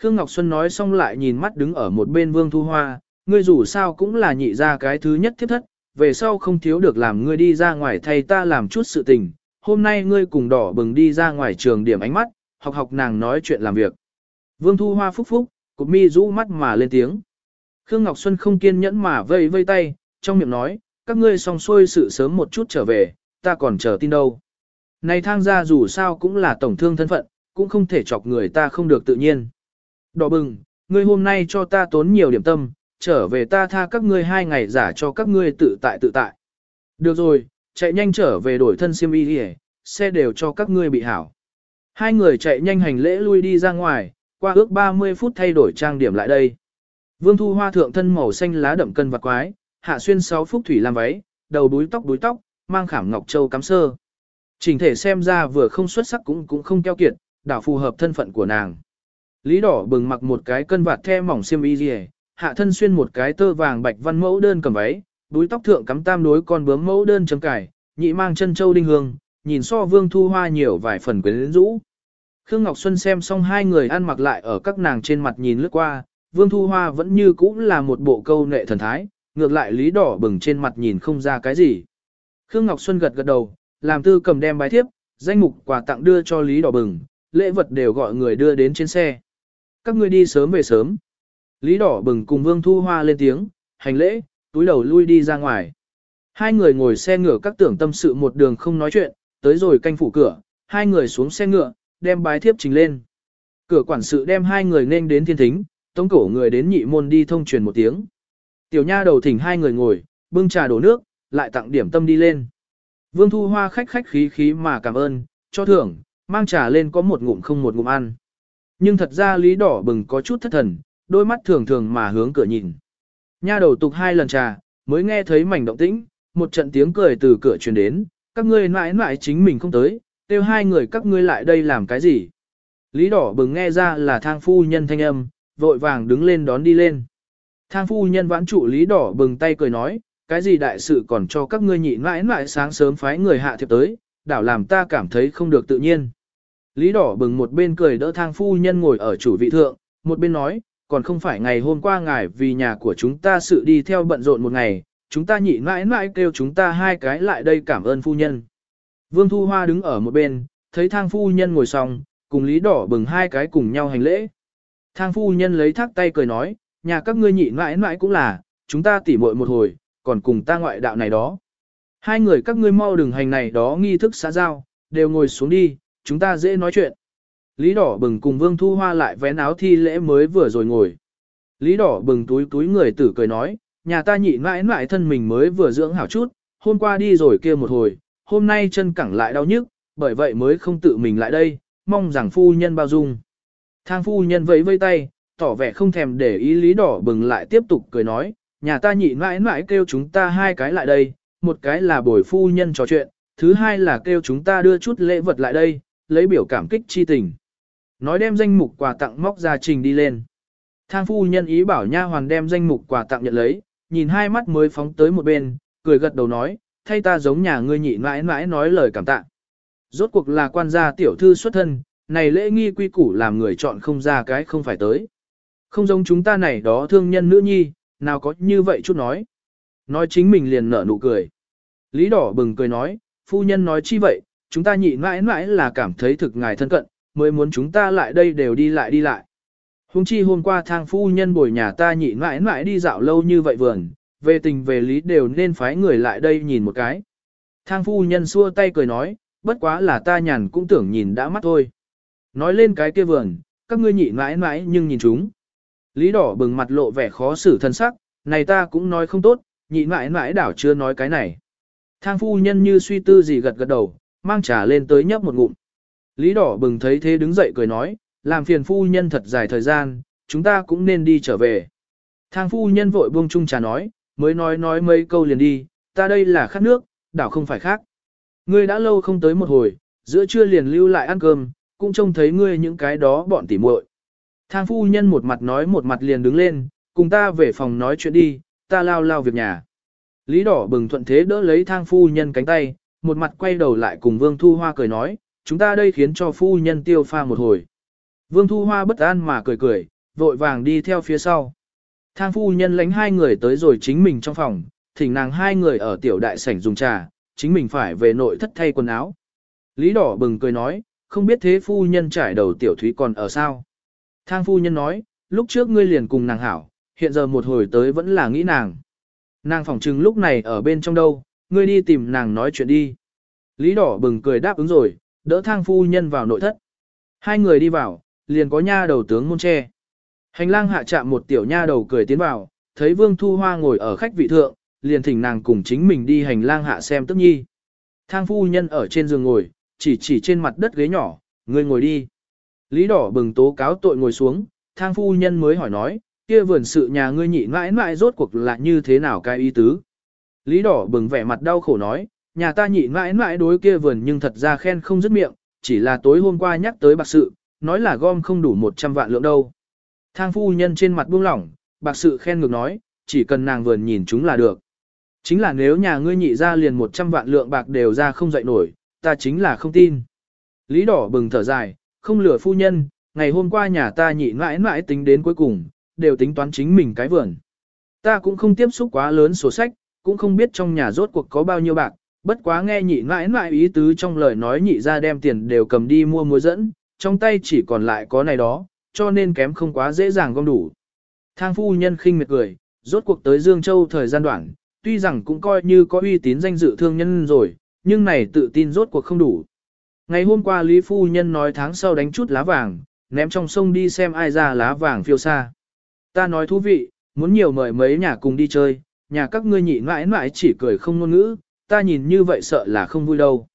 Khương Ngọc Xuân nói xong lại nhìn mắt đứng ở một bên Vương Thu Hoa, ngươi dù sao cũng là nhị ra cái thứ nhất thiết thất, về sau không thiếu được làm ngươi đi ra ngoài thay ta làm chút sự tình, hôm nay ngươi cùng đỏ bừng đi ra ngoài trường điểm ánh mắt, học học nàng nói chuyện làm việc. Vương Thu Hoa phúc phúc, cục mi rũ mắt mà lên tiếng. Khương Ngọc Xuân không kiên nhẫn mà vây vây tay, trong miệng nói, các ngươi xong xuôi sự sớm một chút trở về, ta còn chờ tin đâu. Này thang gia dù sao cũng là tổng thương thân phận, cũng không thể chọc người ta không được tự nhiên. Đỏ bừng, ngươi hôm nay cho ta tốn nhiều điểm tâm, trở về ta tha các ngươi hai ngày giả cho các ngươi tự tại tự tại. Được rồi, chạy nhanh trở về đổi thân xiêm y đi xe đều cho các ngươi bị hảo. Hai người chạy nhanh hành lễ lui đi ra ngoài, qua ước 30 phút thay đổi trang điểm lại đây. Vương Thu Hoa thượng thân màu xanh lá đậm cân và quái, hạ xuyên 6 phút thủy làm váy, đầu đuối tóc đuối tóc, mang khảm ngọc châu cắm sơ. Trình thể xem ra vừa không xuất sắc cũng cũng không keo kiệt, đảo phù hợp thân phận của nàng. Lý đỏ bừng mặc một cái cân vạt the mỏng xiêm y rìa, hạ thân xuyên một cái tơ vàng bạch văn mẫu đơn cầm váy, đuôi tóc thượng cắm tam đối con bướm mẫu đơn chấm cải, nhị mang chân châu đinh hương, nhìn so vương thu hoa nhiều vài phần quyến rũ. Khương Ngọc Xuân xem xong hai người ăn mặc lại ở các nàng trên mặt nhìn lướt qua, vương thu hoa vẫn như cũ là một bộ câu nệ thần thái, ngược lại lý đỏ bừng trên mặt nhìn không ra cái gì. Khương Ngọc Xuân gật gật đầu, làm tư cầm đem bài thiếp, danh mục quà tặng đưa cho lý đỏ bừng, lễ vật đều gọi người đưa đến trên xe. Các ngươi đi sớm về sớm. Lý đỏ bừng cùng Vương Thu Hoa lên tiếng, hành lễ, túi đầu lui đi ra ngoài. Hai người ngồi xe ngựa các tưởng tâm sự một đường không nói chuyện, tới rồi canh phủ cửa, hai người xuống xe ngựa, đem bái thiếp trình lên. Cửa quản sự đem hai người nên đến thiên thính, tống cổ người đến nhị môn đi thông truyền một tiếng. Tiểu nha đầu thỉnh hai người ngồi, bưng trà đổ nước, lại tặng điểm tâm đi lên. Vương Thu Hoa khách khách khí khí mà cảm ơn, cho thưởng, mang trà lên có một ngụm không một ngụm ăn. Nhưng thật ra lý đỏ bừng có chút thất thần, đôi mắt thường thường mà hướng cửa nhìn. Nha đầu tục hai lần trà, mới nghe thấy mảnh động tĩnh, một trận tiếng cười từ cửa truyền đến, các ngươi mãi mãi chính mình không tới, kêu hai người các ngươi lại đây làm cái gì. Lý đỏ bừng nghe ra là thang phu nhân thanh âm, vội vàng đứng lên đón đi lên. Thang phu nhân vãn trụ lý đỏ bừng tay cười nói, cái gì đại sự còn cho các ngươi nhị mãi mãi sáng sớm phái người hạ thiệp tới, đảo làm ta cảm thấy không được tự nhiên. Lý đỏ bừng một bên cười đỡ thang phu nhân ngồi ở chủ vị thượng, một bên nói, còn không phải ngày hôm qua ngài vì nhà của chúng ta sự đi theo bận rộn một ngày, chúng ta nhị mãi mãi kêu chúng ta hai cái lại đây cảm ơn phu nhân. Vương Thu Hoa đứng ở một bên, thấy thang phu nhân ngồi xong, cùng Lý Đỏ bừng hai cái cùng nhau hành lễ. Thang phu nhân lấy thác tay cười nói, nhà các ngươi nhị mãi mãi cũng là, chúng ta tỉ muội một hồi, còn cùng ta ngoại đạo này đó. Hai người các ngươi mau đừng hành này đó nghi thức xã giao, đều ngồi xuống đi, chúng ta dễ nói chuyện. Lý đỏ bừng cùng Vương Thu Hoa lại vén áo thi lễ mới vừa rồi ngồi. Lý đỏ bừng túi túi người tử cười nói, nhà ta nhị mãi mãi thân mình mới vừa dưỡng hảo chút, hôm qua đi rồi kia một hồi, hôm nay chân cẳng lại đau nhức, bởi vậy mới không tự mình lại đây, mong rằng phu nhân bao dung. Thang phu nhân vẫy vây tay, tỏ vẻ không thèm để ý lý đỏ bừng lại tiếp tục cười nói, nhà ta nhị mãi mãi kêu chúng ta hai cái lại đây, một cái là bồi phu nhân trò chuyện, thứ hai là kêu chúng ta đưa chút lễ vật lại đây, lấy biểu cảm kích chi tình. Nói đem danh mục quà tặng móc ra trình đi lên. Thang phu nhân ý bảo nha hoàn đem danh mục quà tặng nhận lấy, nhìn hai mắt mới phóng tới một bên, cười gật đầu nói, thay ta giống nhà ngươi nhị mãi mãi nói lời cảm tạ. Rốt cuộc là quan gia tiểu thư xuất thân, này lễ nghi quy củ làm người chọn không ra cái không phải tới. Không giống chúng ta này đó thương nhân nữ nhi, nào có như vậy chút nói. Nói chính mình liền nở nụ cười. Lý đỏ bừng cười nói, phu nhân nói chi vậy, chúng ta nhị mãi mãi là cảm thấy thực ngài thân cận, mới muốn chúng ta lại đây đều đi lại đi lại. Hùng chi hôm qua thang phu nhân bồi nhà ta nhị mãi mãi đi dạo lâu như vậy vườn, về tình về lý đều nên phái người lại đây nhìn một cái. Thang phu nhân xua tay cười nói, bất quá là ta nhàn cũng tưởng nhìn đã mắt thôi. Nói lên cái kia vườn, các ngươi nhị mãi mãi nhưng nhìn chúng. Lý đỏ bừng mặt lộ vẻ khó xử thân sắc, này ta cũng nói không tốt, nhị mãi mãi đảo chưa nói cái này. Thang phu nhân như suy tư gì gật gật đầu, mang trà lên tới nhấp một ngụm. Lý đỏ bừng thấy thế đứng dậy cười nói, làm phiền phu nhân thật dài thời gian, chúng ta cũng nên đi trở về. Thang phu nhân vội buông chung trà nói, mới nói nói mấy câu liền đi, ta đây là khát nước, đảo không phải khác. Ngươi đã lâu không tới một hồi, giữa trưa liền lưu lại ăn cơm, cũng trông thấy ngươi những cái đó bọn tỉ muội. Thang phu nhân một mặt nói một mặt liền đứng lên, cùng ta về phòng nói chuyện đi, ta lao lao việc nhà. Lý đỏ bừng thuận thế đỡ lấy thang phu nhân cánh tay, một mặt quay đầu lại cùng Vương Thu Hoa cười nói, chúng ta đây khiến cho phu nhân tiêu pha một hồi. Vương Thu Hoa bất an mà cười cười, vội vàng đi theo phía sau. Thang phu nhân lánh hai người tới rồi chính mình trong phòng, thỉnh nàng hai người ở tiểu đại sảnh dùng trà, chính mình phải về nội thất thay quần áo. Lý đỏ bừng cười nói, không biết thế phu nhân trải đầu tiểu thúy còn ở sao. Thang phu nhân nói, lúc trước ngươi liền cùng nàng hảo, hiện giờ một hồi tới vẫn là nghĩ nàng. Nàng phỏng chừng lúc này ở bên trong đâu, ngươi đi tìm nàng nói chuyện đi. Lý đỏ bừng cười đáp ứng rồi, đỡ thang phu nhân vào nội thất. Hai người đi vào, liền có nha đầu tướng môn tre. Hành lang hạ chạm một tiểu nha đầu cười tiến vào, thấy Vương Thu Hoa ngồi ở khách vị thượng, liền thỉnh nàng cùng chính mình đi hành lang hạ xem tức nhi. Thang phu nhân ở trên giường ngồi, chỉ chỉ trên mặt đất ghế nhỏ, ngươi ngồi đi. Lý đỏ bừng tố cáo tội ngồi xuống, thang phu nhân mới hỏi nói, kia vườn sự nhà ngươi nhị mãi mãi rốt cuộc là như thế nào cái ý tứ. Lý đỏ bừng vẻ mặt đau khổ nói, nhà ta nhị mãi mãi đối kia vườn nhưng thật ra khen không dứt miệng, chỉ là tối hôm qua nhắc tới bạc sự, nói là gom không đủ 100 vạn lượng đâu. Thang phu nhân trên mặt buông lỏng, bạc sự khen ngược nói, chỉ cần nàng vườn nhìn chúng là được. Chính là nếu nhà ngươi nhị ra liền 100 vạn lượng bạc đều ra không dậy nổi, ta chính là không tin. Lý đỏ bừng thở dài, không lừa phu nhân, ngày hôm qua nhà ta nhị mãi mãi tính đến cuối cùng, đều tính toán chính mình cái vườn. Ta cũng không tiếp xúc quá lớn sổ sách, cũng không biết trong nhà rốt cuộc có bao nhiêu bạc, bất quá nghe nhị mãi mãi ý tứ trong lời nói nhị ra đem tiền đều cầm đi mua muối dẫn, trong tay chỉ còn lại có này đó, cho nên kém không quá dễ dàng gom đủ. Thang phu nhân khinh miệt cười, rốt cuộc tới Dương Châu thời gian đoạn, tuy rằng cũng coi như có uy tín danh dự thương nhân rồi, nhưng này tự tin rốt cuộc không đủ. Ngày hôm qua Lý Phu Nhân nói tháng sau đánh chút lá vàng, ném trong sông đi xem ai ra lá vàng phiêu xa. Ta nói thú vị, muốn nhiều mời mấy nhà cùng đi chơi, nhà các ngươi nhị mãi mãi chỉ cười không ngôn ngữ, ta nhìn như vậy sợ là không vui đâu.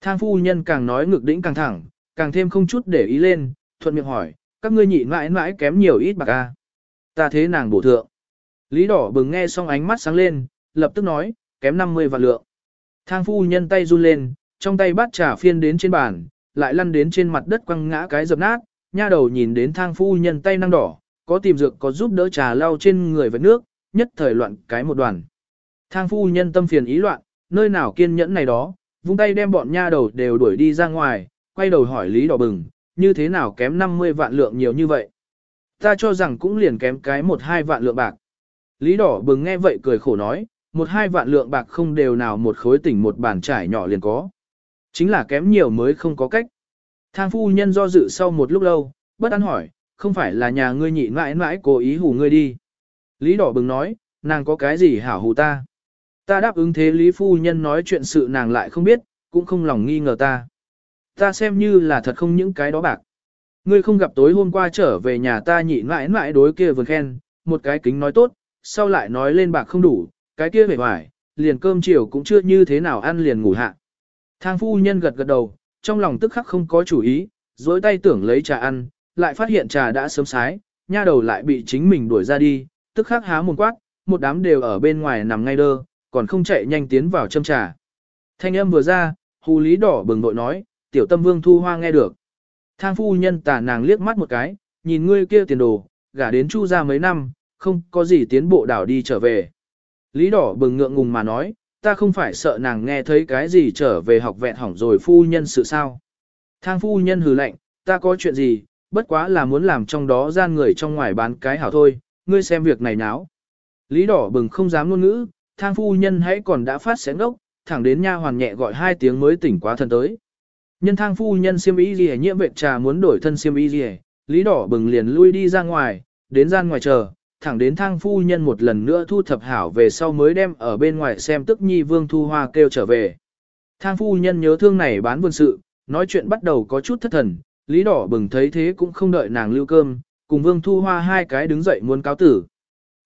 Thang Phu Nhân càng nói ngược đỉnh càng thẳng, càng thêm không chút để ý lên, thuận miệng hỏi, các ngươi nhị mãi mãi kém nhiều ít bạc a. Ta thế nàng bổ thượng. Lý đỏ bừng nghe xong ánh mắt sáng lên, lập tức nói, kém 50 vạn lượng. Thang phu nhân tay run lên, trong tay bắt trà phiên đến trên bàn, lại lăn đến trên mặt đất quăng ngã cái dập nát, nha đầu nhìn đến thang phu nhân tay năng đỏ, có tìm dược có giúp đỡ trà lau trên người và nước, nhất thời loạn cái một đoàn. Thang phu nhân tâm phiền ý loạn, nơi nào kiên nhẫn này đó, vung tay đem bọn nha đầu đều đuổi đi ra ngoài, quay đầu hỏi Lý Đỏ Bừng, như thế nào kém 50 vạn lượng nhiều như vậy. Ta cho rằng cũng liền kém cái một hai vạn lượng bạc. Lý Đỏ Bừng nghe vậy cười khổ nói, một hai vạn lượng bạc không đều nào một khối tỉnh một bàn trải nhỏ liền có. Chính là kém nhiều mới không có cách. Thang phu nhân do dự sau một lúc lâu, bất an hỏi, không phải là nhà ngươi nhị mãi mãi cố ý hù ngươi đi. Lý đỏ bừng nói, nàng có cái gì hảo hù ta. Ta đáp ứng thế Lý phu nhân nói chuyện sự nàng lại không biết, cũng không lòng nghi ngờ ta. Ta xem như là thật không những cái đó bạc. Ngươi không gặp tối hôm qua trở về nhà ta nhị mãi mãi đối kia vườn khen, một cái kính nói tốt, sau lại nói lên bạc không đủ, cái kia vẻ vải, liền cơm chiều cũng chưa như thế nào ăn liền ngủ hạ. Thang phu nhân gật gật đầu, trong lòng tức khắc không có chủ ý, dối tay tưởng lấy trà ăn, lại phát hiện trà đã sớm sái, nha đầu lại bị chính mình đuổi ra đi, tức khắc há mồm quát, một đám đều ở bên ngoài nằm ngay đơ, còn không chạy nhanh tiến vào châm trà. Thanh âm vừa ra, hù lý đỏ bừng bội nói, tiểu tâm vương thu hoa nghe được. Thang phu nhân tả nàng liếc mắt một cái, nhìn ngươi kia tiền đồ, gả đến chu ra mấy năm, không có gì tiến bộ đảo đi trở về. Lý đỏ bừng ngượng ngùng mà nói, ta không phải sợ nàng nghe thấy cái gì trở về học vẹn hỏng rồi phu nhân sự sao. Thang phu nhân hừ lạnh, ta có chuyện gì, bất quá là muốn làm trong đó gian người trong ngoài bán cái hảo thôi, ngươi xem việc này náo. Lý đỏ bừng không dám ngôn ngữ, thang phu nhân hãy còn đã phát sẽ ngốc, thẳng đến nha hoàn nhẹ gọi hai tiếng mới tỉnh quá thân tới. Nhân thang phu nhân siêm y gì nhiễm vệ trà muốn đổi thân siêm y gì, lý đỏ bừng liền lui đi ra ngoài, đến gian ngoài chờ, thẳng đến thang phu nhân một lần nữa thu thập hảo về sau mới đem ở bên ngoài xem tức nhi vương thu hoa kêu trở về. Thang phu nhân nhớ thương này bán vườn sự, nói chuyện bắt đầu có chút thất thần, lý đỏ bừng thấy thế cũng không đợi nàng lưu cơm, cùng vương thu hoa hai cái đứng dậy muốn cáo tử.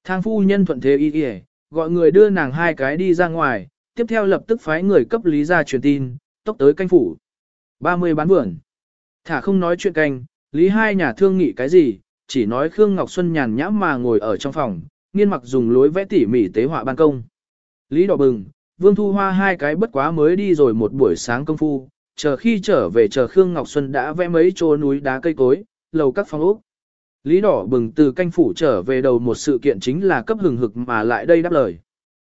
Thang phu nhân thuận thế y y, gọi người đưa nàng hai cái đi ra ngoài, tiếp theo lập tức phái người cấp lý ra truyền tin, tốc tới canh phủ. 30 bán vườn. Thả không nói chuyện canh, lý hai nhà thương nghị cái gì, chỉ nói Khương Ngọc Xuân nhàn nhãm mà ngồi ở trong phòng, nghiên mặc dùng lối vẽ tỉ mỉ tế họa ban công. Lý đỏ bừng, Vương Thu Hoa hai cái bất quá mới đi rồi một buổi sáng công phu, chờ khi trở về chờ Khương Ngọc Xuân đã vẽ mấy chỗ núi đá cây cối, lầu các phòng ốc. Lý đỏ bừng từ canh phủ trở về đầu một sự kiện chính là cấp hừng hực mà lại đây đáp lời.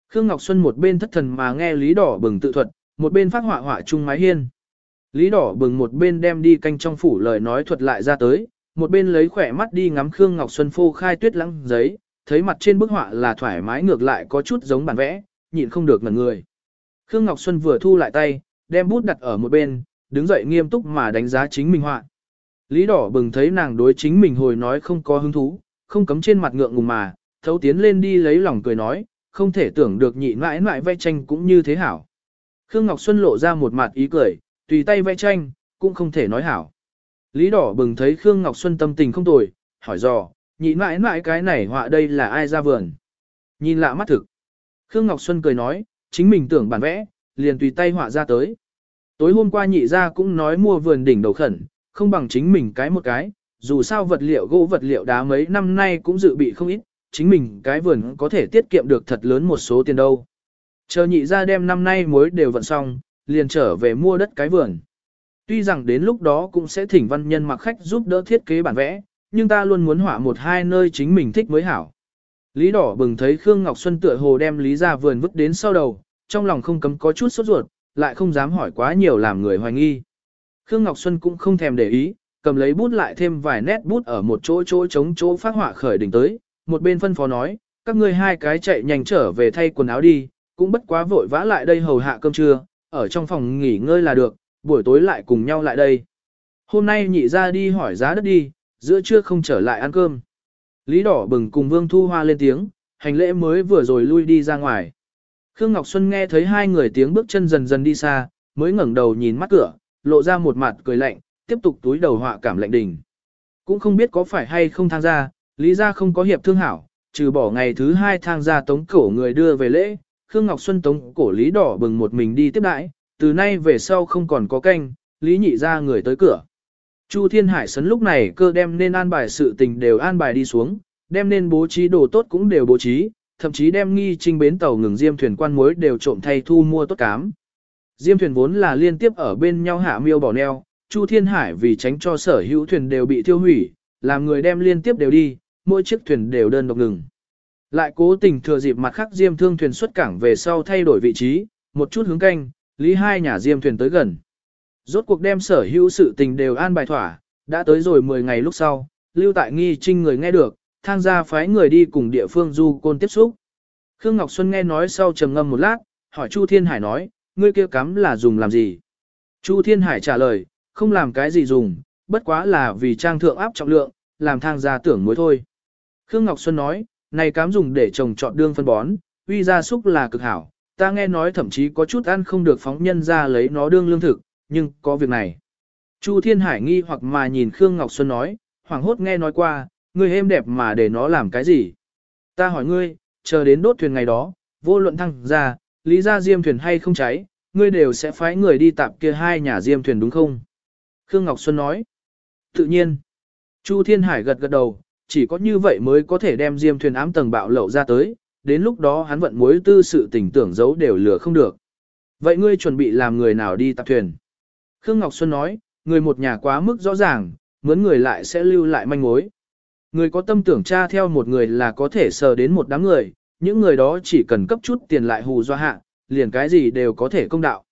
Khương Ngọc Xuân một bên thất thần mà nghe Lý đỏ bừng tự thuật, một bên phát họa họa chung mái hiên. Lý đỏ bừng một bên đem đi canh trong phủ lời nói thuật lại ra tới, một bên lấy khỏe mắt đi ngắm Khương Ngọc Xuân phô khai tuyết lắng giấy, thấy mặt trên bức họa là thoải mái ngược lại có chút giống bản vẽ, nhịn không được ngẩn người. Khương Ngọc Xuân vừa thu lại tay, đem bút đặt ở một bên, đứng dậy nghiêm túc mà đánh giá chính mình họa. Lý đỏ bừng thấy nàng đối chính mình hồi nói không có hứng thú, không cấm trên mặt ngượng ngùng mà, thấu tiến lên đi lấy lòng cười nói, không thể tưởng được nhị mãi mãi vẽ tranh cũng như thế hảo. Khương Ngọc Xuân lộ ra một mặt ý cười, tùy tay vẽ tranh, cũng không thể nói hảo. Lý đỏ bừng thấy Khương Ngọc Xuân tâm tình không tồi, hỏi dò, nhị mãi mãi cái này họa đây là ai ra vườn. Nhìn lạ mắt thực. Khương Ngọc Xuân cười nói, chính mình tưởng bản vẽ, liền tùy tay họa ra tới. Tối hôm qua nhị ra cũng nói mua vườn đỉnh đầu khẩn, không bằng chính mình cái một cái, dù sao vật liệu gỗ vật liệu đá mấy năm nay cũng dự bị không ít, chính mình cái vườn có thể tiết kiệm được thật lớn một số tiền đâu. Chờ nhị ra đem năm nay mới đều vận xong, liền trở về mua đất cái vườn. Tuy rằng đến lúc đó cũng sẽ thỉnh văn nhân mặc khách giúp đỡ thiết kế bản vẽ, nhưng ta luôn muốn họa một hai nơi chính mình thích mới hảo. Lý đỏ bừng thấy Khương Ngọc Xuân tựa hồ đem Lý ra vườn vứt đến sau đầu, trong lòng không cấm có chút sốt ruột, lại không dám hỏi quá nhiều làm người hoài nghi. Khương Ngọc Xuân cũng không thèm để ý, cầm lấy bút lại thêm vài nét bút ở một chỗ chỗ chống chỗ phát họa khởi đỉnh tới, một bên phân phó nói, các ngươi hai cái chạy nhanh trở về thay quần áo đi, cũng bất quá vội vã lại đây hầu hạ cơm trưa, ở trong phòng nghỉ ngơi là được, buổi tối lại cùng nhau lại đây. Hôm nay nhị ra đi hỏi giá đất đi, giữa trưa không trở lại ăn cơm. Lý đỏ bừng cùng Vương Thu Hoa lên tiếng, hành lễ mới vừa rồi lui đi ra ngoài. Khương Ngọc Xuân nghe thấy hai người tiếng bước chân dần dần đi xa, mới ngẩng đầu nhìn mắt cửa, lộ ra một mặt cười lạnh, tiếp tục túi đầu họa cảm lạnh đình. Cũng không biết có phải hay không thang ra, lý ra không có hiệp thương hảo, trừ bỏ ngày thứ hai thang ra tống cổ người đưa về lễ, Khương Ngọc Xuân tống cổ lý đỏ bừng một mình đi tiếp đãi, từ nay về sau không còn có canh, lý nhị ra người tới cửa. Chu Thiên Hải sấn lúc này cơ đem nên an bài sự tình đều an bài đi xuống, đem nên bố trí đồ tốt cũng đều bố trí, thậm chí đem nghi trinh bến tàu ngừng diêm thuyền quan mối đều trộm thay thu mua tốt cám. Diêm thuyền vốn là liên tiếp ở bên nhau hạ miêu bỏ neo, Chu Thiên Hải vì tránh cho sở hữu thuyền đều bị tiêu hủy, làm người đem liên tiếp đều đi, mỗi chiếc thuyền đều đơn độc ngừng. Lại cố tình thừa dịp mặt khác diêm thương thuyền xuất cảng về sau thay đổi vị trí, một chút hướng canh, lý hai nhà diêm thuyền tới gần. Rốt cuộc đem sở hữu sự tình đều an bài thỏa, đã tới rồi 10 ngày lúc sau, lưu tại nghi trinh người nghe được, thang gia phái người đi cùng địa phương du côn tiếp xúc. Khương Ngọc Xuân nghe nói sau trầm ngâm một lát, hỏi Chu Thiên Hải nói, ngươi kia cắm là dùng làm gì? Chu Thiên Hải trả lời, không làm cái gì dùng, bất quá là vì trang thượng áp trọng lượng, làm thang gia tưởng muối thôi. Khương Ngọc Xuân nói, này cám dùng để trồng trọt đương phân bón, uy gia súc là cực hảo, ta nghe nói thậm chí có chút ăn không được phóng nhân ra lấy nó đương lương thực, nhưng có việc này. Chu Thiên Hải nghi hoặc mà nhìn Khương Ngọc Xuân nói, hoảng hốt nghe nói qua, ngươi êm đẹp mà để nó làm cái gì? Ta hỏi ngươi, chờ đến đốt thuyền ngày đó, vô luận thăng ra, lý ra diêm thuyền hay không cháy, ngươi đều sẽ phái người đi tạp kia hai nhà diêm thuyền đúng không? Khương Ngọc Xuân nói, tự nhiên. Chu Thiên Hải gật gật đầu, chỉ có như vậy mới có thể đem diêm thuyền ám tầng bạo lậu ra tới, đến lúc đó hắn vận mối tư sự tình tưởng giấu đều lừa không được. Vậy ngươi chuẩn bị làm người nào đi tạp thuyền? Khương Ngọc Xuân nói, người một nhà quá mức rõ ràng, mướn người lại sẽ lưu lại manh mối. Người có tâm tưởng tra theo một người là có thể sờ đến một đám người, những người đó chỉ cần cấp chút tiền lại hù do hạ, liền cái gì đều có thể công đạo.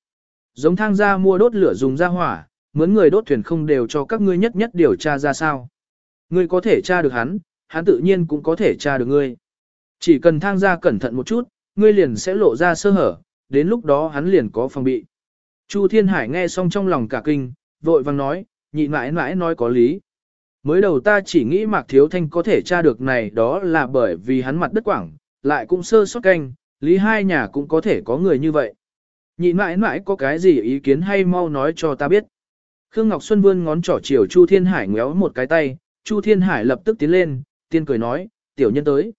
Giống thang gia mua đốt lửa dùng ra hỏa, mướn người đốt thuyền không đều cho các ngươi nhất nhất điều tra ra sao. Ngươi có thể tra được hắn, hắn tự nhiên cũng có thể tra được ngươi. Chỉ cần thang gia cẩn thận một chút, ngươi liền sẽ lộ ra sơ hở, đến lúc đó hắn liền có phòng bị. Chu Thiên Hải nghe xong trong lòng cả kinh, vội vàng nói, nhị mãi mãi nói có lý. Mới đầu ta chỉ nghĩ Mạc Thiếu Thanh có thể tra được này đó là bởi vì hắn mặt đất quảng, lại cũng sơ sót canh, lý hai nhà cũng có thể có người như vậy. Nhị mãi mãi có cái gì ý kiến hay mau nói cho ta biết. Khương Ngọc Xuân vươn ngón trỏ chiều Chu Thiên Hải ngéo một cái tay, Chu Thiên Hải lập tức tiến lên, tiên cười nói, tiểu nhân tới.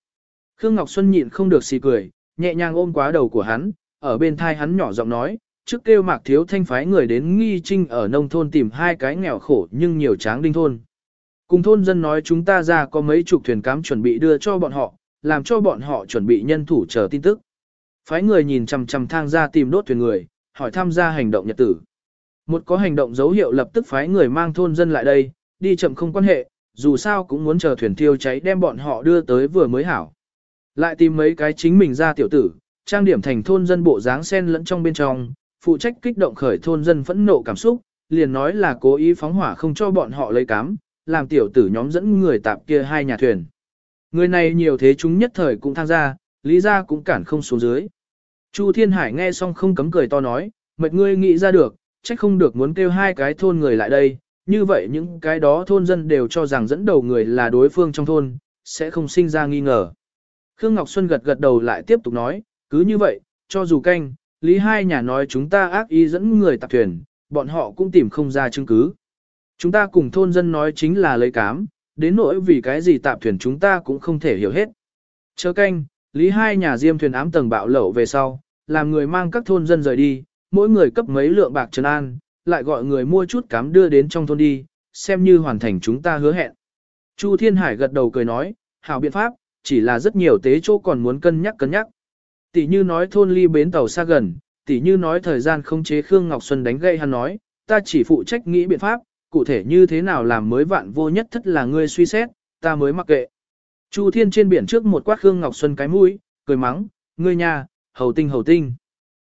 Khương Ngọc Xuân nhịn không được xì cười, nhẹ nhàng ôm quá đầu của hắn, ở bên thai hắn nhỏ giọng nói, trước kêu mạc thiếu thanh phái người đến nghi trinh ở nông thôn tìm hai cái nghèo khổ nhưng nhiều tráng đinh thôn. Cùng thôn dân nói chúng ta ra có mấy chục thuyền cám chuẩn bị đưa cho bọn họ, làm cho bọn họ chuẩn bị nhân thủ chờ tin tức. Phái người nhìn chằm chằm thang ra tìm đốt thuyền người, hỏi tham gia hành động nhật tử. Một có hành động dấu hiệu lập tức phái người mang thôn dân lại đây, đi chậm không quan hệ, dù sao cũng muốn chờ thuyền thiêu cháy đem bọn họ đưa tới vừa mới hảo. Lại tìm mấy cái chính mình ra tiểu tử, trang điểm thành thôn dân bộ dáng sen lẫn trong bên trong, phụ trách kích động khởi thôn dân phẫn nộ cảm xúc, liền nói là cố ý phóng hỏa không cho bọn họ lấy cám, làm tiểu tử nhóm dẫn người tạp kia hai nhà thuyền. Người này nhiều thế chúng nhất thời cũng tham gia, lý ra cũng cản không xuống dưới. Chu Thiên Hải nghe xong không cấm cười to nói, mệt ngươi nghĩ ra được, trách không được muốn kêu hai cái thôn người lại đây, như vậy những cái đó thôn dân đều cho rằng dẫn đầu người là đối phương trong thôn, sẽ không sinh ra nghi ngờ. Khương Ngọc Xuân gật gật đầu lại tiếp tục nói, cứ như vậy, cho dù canh, lý hai nhà nói chúng ta ác ý dẫn người tạp thuyền, bọn họ cũng tìm không ra chứng cứ. Chúng ta cùng thôn dân nói chính là lấy cám, đến nỗi vì cái gì tạp thuyền chúng ta cũng không thể hiểu hết. Chờ canh, lý hai nhà diêm thuyền ám tầng bạo lẩu về sau, làm người mang các thôn dân rời đi, mỗi người cấp mấy lượng bạc trấn an, lại gọi người mua chút cám đưa đến trong thôn đi, xem như hoàn thành chúng ta hứa hẹn. Chu Thiên Hải gật đầu cười nói, hảo biện pháp, chỉ là rất nhiều tế chỗ còn muốn cân nhắc cân nhắc. Tỷ như nói thôn ly bến tàu xa gần, tỷ như nói thời gian không chế Khương Ngọc Xuân đánh gây hắn nói, ta chỉ phụ trách nghĩ biện pháp, cụ thể như thế nào làm mới vạn vô nhất thất là ngươi suy xét, ta mới mặc kệ. Chu Thiên trên biển trước một quát Khương Ngọc Xuân cái mũi, cười mắng, ngươi nhà, hầu tinh hầu tinh.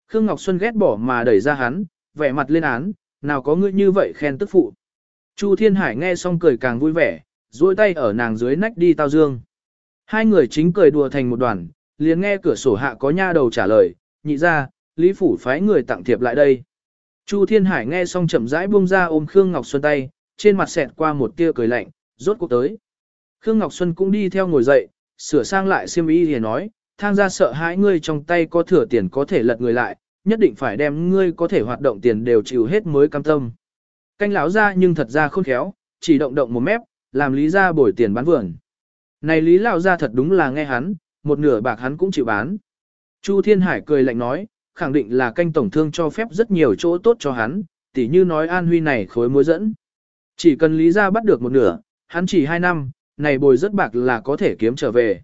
Khương Ngọc Xuân ghét bỏ mà đẩy ra hắn, vẻ mặt lên án, nào có ngươi như vậy khen tức phụ. Chu Thiên Hải nghe xong cười càng vui vẻ, duỗi tay ở nàng dưới nách đi tao dương. Hai người chính cười đùa thành một đoàn, liền nghe cửa sổ hạ có nha đầu trả lời, nhị ra, Lý Phủ phái người tặng thiệp lại đây. Chu Thiên Hải nghe xong chậm rãi buông ra ôm Khương Ngọc Xuân tay, trên mặt xẹt qua một tia cười lạnh, rốt cuộc tới. Khương Ngọc Xuân cũng đi theo ngồi dậy, sửa sang lại xiêm y thì nói, thang ra sợ hãi ngươi trong tay có thừa tiền có thể lật người lại, nhất định phải đem ngươi có thể hoạt động tiền đều chịu hết mới cam tâm. Canh lão ra nhưng thật ra khôn khéo, chỉ động động một mép, làm lý ra bồi tiền bán vườn. Này lý lão ra thật đúng là nghe hắn, một nửa bạc hắn cũng chịu bán. Chu Thiên Hải cười lạnh nói, khẳng định là canh tổng thương cho phép rất nhiều chỗ tốt cho hắn, tỉ như nói an huy này khối mối dẫn. Chỉ cần lý gia bắt được một nửa, hắn chỉ hai năm, này bồi rất bạc là có thể kiếm trở về.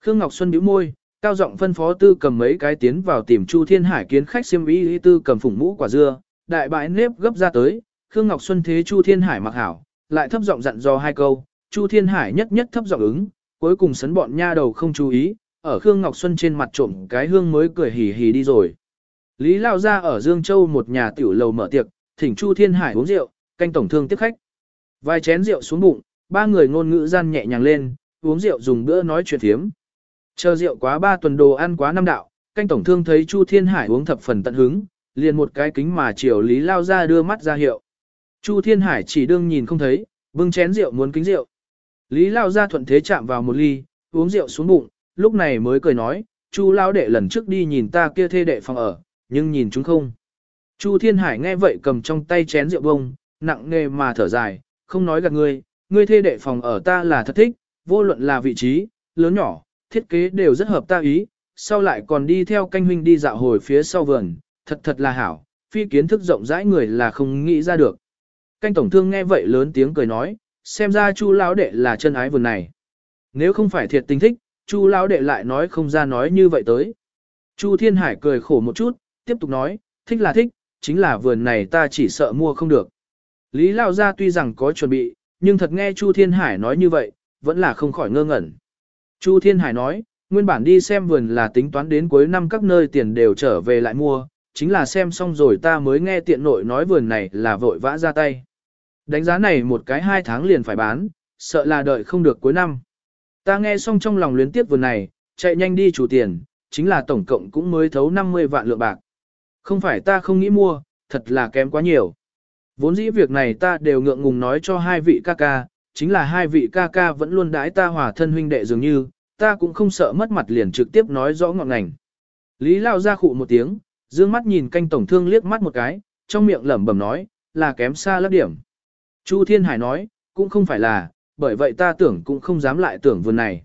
Khương Ngọc Xuân bĩu môi, cao giọng phân phó tư cầm mấy cái tiến vào tìm Chu Thiên Hải kiến khách xiêm y tư cầm phủng mũ quả dưa, đại bãi nếp gấp ra tới, Khương Ngọc Xuân thế Chu Thiên Hải mặc hảo, lại thấp giọng dặn dò hai câu, Chu Thiên Hải nhất nhất thấp giọng ứng, cuối cùng sấn bọn nha đầu không chú ý, ở Khương Ngọc Xuân trên mặt trộm cái hương mới cười hì hì đi rồi. Lý Lao ra ở Dương Châu một nhà tiểu lầu mở tiệc, thỉnh Chu Thiên Hải uống rượu, canh tổng thương tiếp khách. Vài chén rượu xuống bụng, ba người ngôn ngữ gian nhẹ nhàng lên, uống rượu dùng bữa nói chuyện thiếm. Chờ rượu quá ba tuần đồ ăn quá năm đạo, canh tổng thương thấy Chu Thiên Hải uống thập phần tận hứng, liền một cái kính mà chiều Lý Lao ra đưa mắt ra hiệu. Chu Thiên Hải chỉ đương nhìn không thấy, bưng chén rượu muốn kính rượu. Lý Lao ra thuận thế chạm vào một ly, uống rượu xuống bụng, lúc này mới cười nói, Chu Lao đệ lần trước đi nhìn ta kia thê đệ phòng ở, nhưng nhìn chúng không. Chu Thiên Hải nghe vậy cầm trong tay chén rượu bông, nặng nề mà thở dài, không nói gạt ngươi, ngươi thê đệ phòng ở ta là thật thích, vô luận là vị trí, lớn nhỏ, thiết kế đều rất hợp ta ý, sau lại còn đi theo canh huynh đi dạo hồi phía sau vườn, thật thật là hảo, phi kiến thức rộng rãi người là không nghĩ ra được. Canh tổng thương nghe vậy lớn tiếng cười nói, xem ra chu lão đệ là chân ái vườn này. Nếu không phải thiệt tình thích, chu lão đệ lại nói không ra nói như vậy tới. Chu Thiên Hải cười khổ một chút, tiếp tục nói, thích là thích, chính là vườn này ta chỉ sợ mua không được. Lý Lao Gia tuy rằng có chuẩn bị, nhưng thật nghe Chu Thiên Hải nói như vậy, vẫn là không khỏi ngơ ngẩn. Chu Thiên Hải nói, nguyên bản đi xem vườn là tính toán đến cuối năm các nơi tiền đều trở về lại mua, chính là xem xong rồi ta mới nghe tiện nội nói vườn này là vội vã ra tay. Đánh giá này một cái hai tháng liền phải bán, sợ là đợi không được cuối năm. Ta nghe xong trong lòng luyến tiếp vườn này, chạy nhanh đi chủ tiền, chính là tổng cộng cũng mới thấu 50 vạn lượng bạc. Không phải ta không nghĩ mua, thật là kém quá nhiều. Vốn dĩ việc này ta đều ngượng ngùng nói cho hai vị ca ca, chính là hai vị ca ca vẫn luôn đãi ta hòa thân huynh đệ dường như, ta cũng không sợ mất mặt liền trực tiếp nói rõ ngọn ngành. Lý Lao ra khụ một tiếng, dương mắt nhìn canh tổng thương liếc mắt một cái, trong miệng lẩm bẩm nói, là kém xa lấp điểm. Chu Thiên Hải nói, cũng không phải là, bởi vậy ta tưởng cũng không dám lại tưởng vườn này.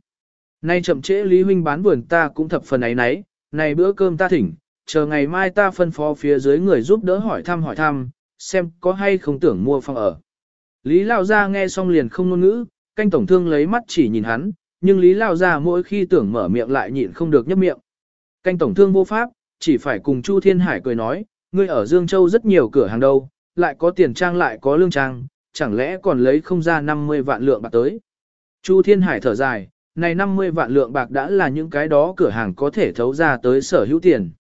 Nay chậm trễ Lý Huynh bán vườn ta cũng thập phần ấy nấy, này bữa cơm ta thỉnh, chờ ngày mai ta phân phó phía dưới người giúp đỡ hỏi thăm hỏi thăm, xem có hay không tưởng mua phòng ở. Lý Lao Gia nghe xong liền không ngôn ngữ, canh tổng thương lấy mắt chỉ nhìn hắn, nhưng Lý Lao Gia mỗi khi tưởng mở miệng lại nhịn không được nhấp miệng. Canh tổng thương vô pháp, chỉ phải cùng Chu Thiên Hải cười nói, ngươi ở Dương Châu rất nhiều cửa hàng đâu, lại có tiền trang lại có lương trang, chẳng lẽ còn lấy không ra 50 vạn lượng bạc tới. Chu Thiên Hải thở dài, này 50 vạn lượng bạc đã là những cái đó cửa hàng có thể thấu ra tới sở hữu tiền.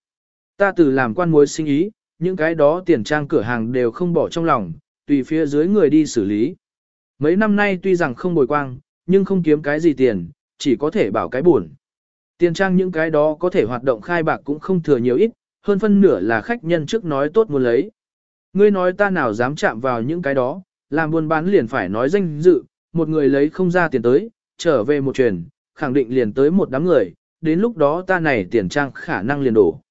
Ta từ làm quan mối sinh ý, những cái đó tiền trang cửa hàng đều không bỏ trong lòng, tùy phía dưới người đi xử lý. Mấy năm nay tuy rằng không bồi quang, nhưng không kiếm cái gì tiền, chỉ có thể bảo cái buồn. Tiền trang những cái đó có thể hoạt động khai bạc cũng không thừa nhiều ít, hơn phân nửa là khách nhân trước nói tốt muốn lấy. Ngươi nói ta nào dám chạm vào những cái đó, làm buôn bán liền phải nói danh dự, một người lấy không ra tiền tới, trở về một truyền, khẳng định liền tới một đám người, đến lúc đó ta này tiền trang khả năng liền đổ.